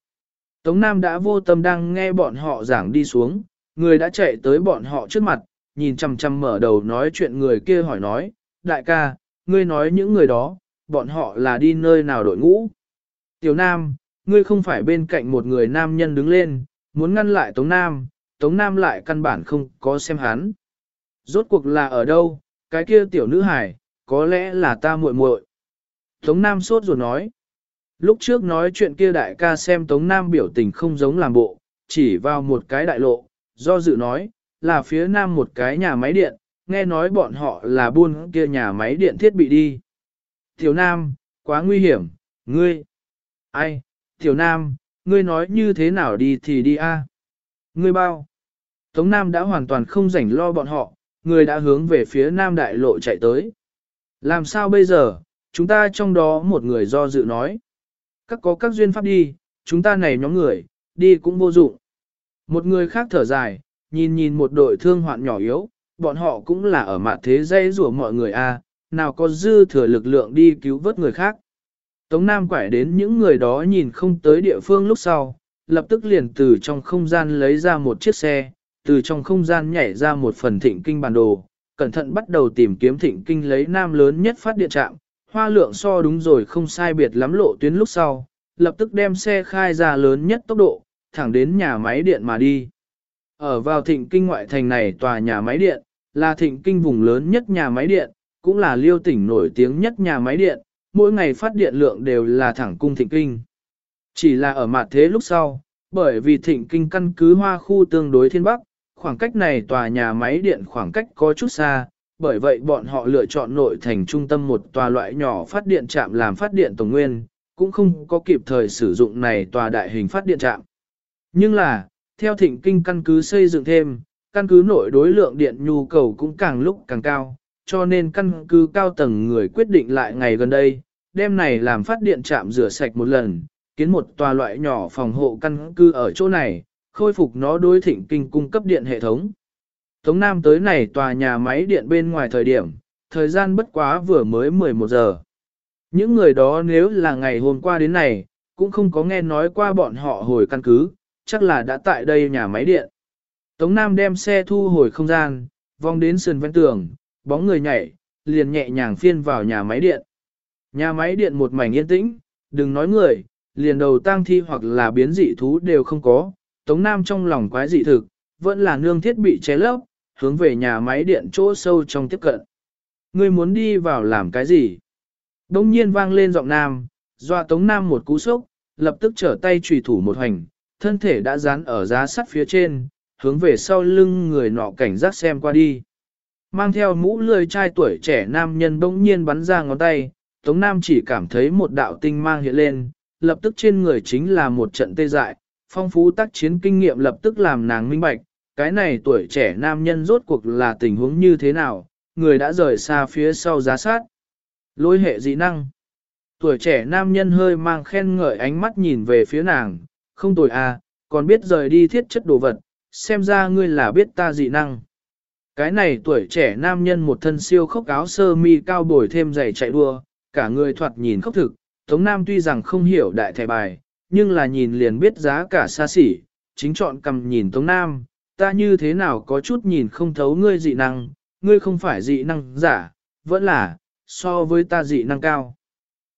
Tống Nam đã vô tâm đang nghe bọn họ giảng đi xuống, người đã chạy tới bọn họ trước mặt, nhìn chằm chằm mở đầu nói chuyện người kia hỏi nói, đại ca, ngươi nói những người đó, bọn họ là đi nơi nào đội ngũ? Tiểu Nam, ngươi không phải bên cạnh một người nam nhân đứng lên, muốn ngăn lại Tống Nam, Tống Nam lại căn bản không có xem hắn. Rốt cuộc là ở đâu, cái kia tiểu nữ hải, có lẽ là ta muội muội. Tống Nam sốt ruột nói. Lúc trước nói chuyện kia đại ca xem Tống Nam biểu tình không giống làm bộ, chỉ vào một cái đại lộ, do dự nói, là phía nam một cái nhà máy điện, nghe nói bọn họ là buôn kia nhà máy điện thiết bị đi. Tiểu Nam, quá nguy hiểm, ngươi. Ai, Tiểu Nam, ngươi nói như thế nào đi thì đi a. Ngươi bao. Tống Nam đã hoàn toàn không rảnh lo bọn họ, người đã hướng về phía Nam Đại Lộ chạy tới. Làm sao bây giờ, chúng ta trong đó một người do dự nói. Các có các duyên pháp đi, chúng ta này nhóm người, đi cũng vô dụng. Một người khác thở dài, nhìn nhìn một đội thương hoạn nhỏ yếu, bọn họ cũng là ở mặt thế dây rủa mọi người a, nào có dư thừa lực lượng đi cứu vớt người khác. Tống Nam quải đến những người đó nhìn không tới địa phương lúc sau, lập tức liền từ trong không gian lấy ra một chiếc xe, từ trong không gian nhảy ra một phần thịnh kinh bản đồ, cẩn thận bắt đầu tìm kiếm thịnh kinh lấy Nam lớn nhất phát điện trạm, hoa lượng so đúng rồi không sai biệt lắm lộ tuyến lúc sau, lập tức đem xe khai ra lớn nhất tốc độ, thẳng đến nhà máy điện mà đi. Ở vào thịnh kinh ngoại thành này tòa nhà máy điện, là thịnh kinh vùng lớn nhất nhà máy điện, cũng là liêu tỉnh nổi tiếng nhất nhà máy điện, mỗi ngày phát điện lượng đều là thẳng cung thịnh kinh. Chỉ là ở mặt thế lúc sau, bởi vì thịnh kinh căn cứ hoa khu tương đối thiên bắc, khoảng cách này tòa nhà máy điện khoảng cách có chút xa, bởi vậy bọn họ lựa chọn nội thành trung tâm một tòa loại nhỏ phát điện trạm làm phát điện tổng nguyên, cũng không có kịp thời sử dụng này tòa đại hình phát điện trạm. Nhưng là, theo thịnh kinh căn cứ xây dựng thêm, căn cứ nội đối lượng điện nhu cầu cũng càng lúc càng cao, cho nên căn cứ cao tầng người quyết định lại ngày gần đây, đêm này làm phát điện trạm rửa sạch một lần, kiến một tòa loại nhỏ phòng hộ căn cứ ở chỗ này, khôi phục nó đối thịnh kinh cung cấp điện hệ thống. Tống Nam tới này tòa nhà máy điện bên ngoài thời điểm, thời gian bất quá vừa mới 11 giờ. Những người đó nếu là ngày hôm qua đến này, cũng không có nghe nói qua bọn họ hồi căn cứ, chắc là đã tại đây nhà máy điện. Tống Nam đem xe thu hồi không gian, vòng đến sườn ven tường, bóng người nhảy, liền nhẹ nhàng phiên vào nhà máy điện. Nhà máy điện một mảnh yên tĩnh, đừng nói người, liền đầu tang thi hoặc là biến dị thú đều không có. Tống Nam trong lòng quái dị thực, vẫn là nương thiết bị cháy lấp, hướng về nhà máy điện chỗ sâu trong tiếp cận. Người muốn đi vào làm cái gì? Đông nhiên vang lên giọng Nam, doa Tống Nam một cú sốc, lập tức trở tay trùy thủ một hành, thân thể đã dán ở giá sắt phía trên, hướng về sau lưng người nọ cảnh giác xem qua đi. Mang theo mũ lười trai tuổi trẻ nam nhân bỗng nhiên bắn ra ngón tay, Tống Nam chỉ cảm thấy một đạo tinh mang hiện lên, lập tức trên người chính là một trận tê dại, phong phú tác chiến kinh nghiệm lập tức làm nàng minh bạch, cái này tuổi trẻ nam nhân rốt cuộc là tình huống như thế nào, người đã rời xa phía sau giá sát. Lôi hệ dị năng. Tuổi trẻ nam nhân hơi mang khen ngợi ánh mắt nhìn về phía nàng, không tồi à, còn biết rời đi thiết chất đồ vật, xem ra ngươi là biết ta dị năng. Cái này tuổi trẻ nam nhân một thân siêu khốc áo sơ mi cao bồi thêm giày chạy đua, cả người thoạt nhìn khốc thực, Tống Nam tuy rằng không hiểu đại thẻ bài, nhưng là nhìn liền biết giá cả xa xỉ, chính chọn cầm nhìn Tống Nam, ta như thế nào có chút nhìn không thấu ngươi dị năng, ngươi không phải dị năng giả, vẫn là, so với ta dị năng cao.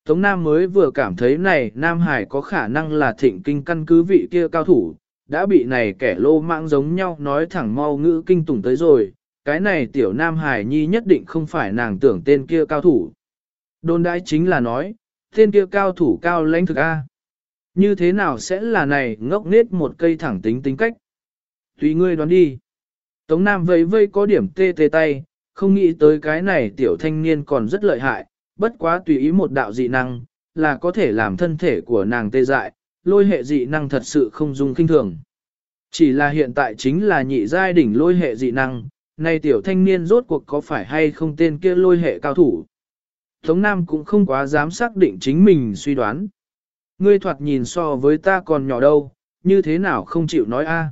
Tống Nam mới vừa cảm thấy này Nam Hải có khả năng là thịnh kinh căn cứ vị kia cao thủ, đã bị này kẻ lô mạng giống nhau nói thẳng mau ngữ kinh tủng tới rồi, cái này tiểu nam hải nhi nhất định không phải nàng tưởng tên kia cao thủ. đôn đãi chính là nói, tên kia cao thủ cao lãnh thực A. Như thế nào sẽ là này ngốc nết một cây thẳng tính tính cách? Tùy ngươi đoán đi. Tống Nam vây vây có điểm tê tê tay, không nghĩ tới cái này tiểu thanh niên còn rất lợi hại, bất quá tùy ý một đạo dị năng, là có thể làm thân thể của nàng tê dại, lôi hệ dị năng thật sự không dung kinh thường. Chỉ là hiện tại chính là nhị giai đỉnh lôi hệ dị năng, này tiểu thanh niên rốt cuộc có phải hay không tên kia lôi hệ cao thủ. Tống Nam cũng không quá dám xác định chính mình suy đoán. Ngươi thoạt nhìn so với ta còn nhỏ đâu, như thế nào không chịu nói a?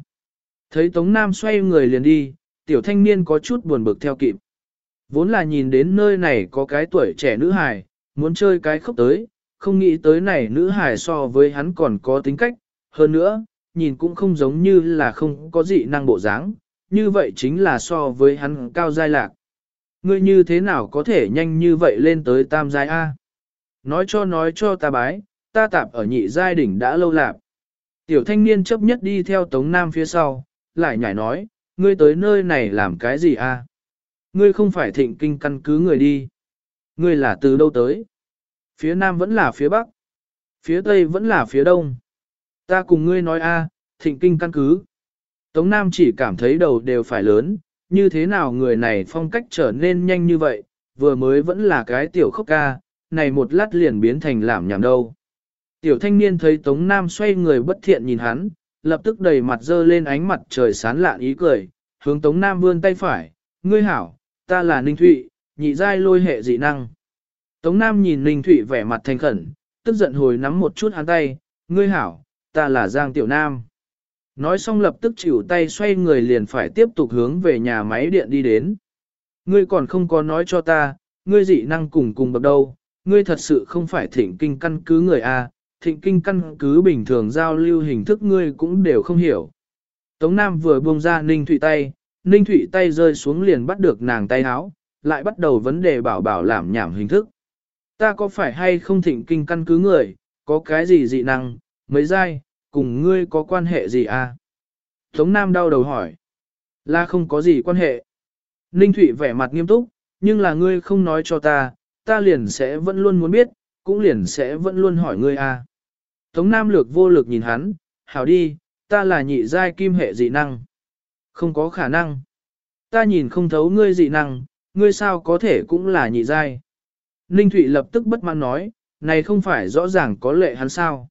Thấy Tống Nam xoay người liền đi, tiểu thanh niên có chút buồn bực theo kịp. Vốn là nhìn đến nơi này có cái tuổi trẻ nữ hài, muốn chơi cái khóc tới, không nghĩ tới này nữ hài so với hắn còn có tính cách, hơn nữa, nhìn cũng không giống như là không có dị năng bộ dáng, như vậy chính là so với hắn cao giai lạc. Ngươi như thế nào có thể nhanh như vậy lên tới tam giai A? Nói cho nói cho ta bái, ta tạp ở nhị giai đỉnh đã lâu lạp. Tiểu thanh niên chấp nhất đi theo Tống Nam phía sau, lại nhảy nói, ngươi tới nơi này làm cái gì a? Ngươi không phải thịnh kinh căn cứ người đi. Ngươi là từ đâu tới? Phía Nam vẫn là phía Bắc. Phía Tây vẫn là phía Đông. Ta cùng ngươi nói a, thịnh kinh căn cứ. Tống Nam chỉ cảm thấy đầu đều phải lớn, như thế nào người này phong cách trở nên nhanh như vậy, vừa mới vẫn là cái tiểu khốc ca, này một lát liền biến thành làm nhảm đâu. Tiểu thanh niên thấy Tống Nam xoay người bất thiện nhìn hắn, lập tức đầy mặt dơ lên ánh mặt trời sán lạn ý cười, hướng Tống Nam vươn tay phải, ngươi hảo, ta là Ninh Thụy, nhị giai lôi hệ dị năng. Tống Nam nhìn Ninh Thụy vẻ mặt thành khẩn, tức giận hồi nắm một chút hắn tay, ngươi hảo, ta là Giang Tiểu Nam. Nói xong lập tức chịu tay xoay người liền phải tiếp tục hướng về nhà máy điện đi đến. Ngươi còn không có nói cho ta, ngươi dị năng cùng cùng bậc đâu, ngươi thật sự không phải thịnh kinh căn cứ người A, thịnh kinh căn cứ bình thường giao lưu hình thức ngươi cũng đều không hiểu. Tống Nam vừa buông ra Ninh Thụy tay, Ninh Thụy tay rơi xuống liền bắt được nàng tay áo, lại bắt đầu vấn đề bảo bảo làm nhảm hình thức. Ta có phải hay không thịnh kinh căn cứ người, có cái gì dị năng, mấy dai, cùng ngươi có quan hệ gì à? Tống Nam đau đầu hỏi. Là không có gì quan hệ. Ninh Thụy vẻ mặt nghiêm túc, nhưng là ngươi không nói cho ta, ta liền sẽ vẫn luôn muốn biết, cũng liền sẽ vẫn luôn hỏi ngươi à. Tống Nam lược vô lực nhìn hắn, hảo đi, ta là nhị giai kim hệ dị năng. Không có khả năng. Ta nhìn không thấu ngươi dị năng, ngươi sao có thể cũng là nhị giai. Ninh Thụy lập tức bất mãn nói, này không phải rõ ràng có lệ hắn sao.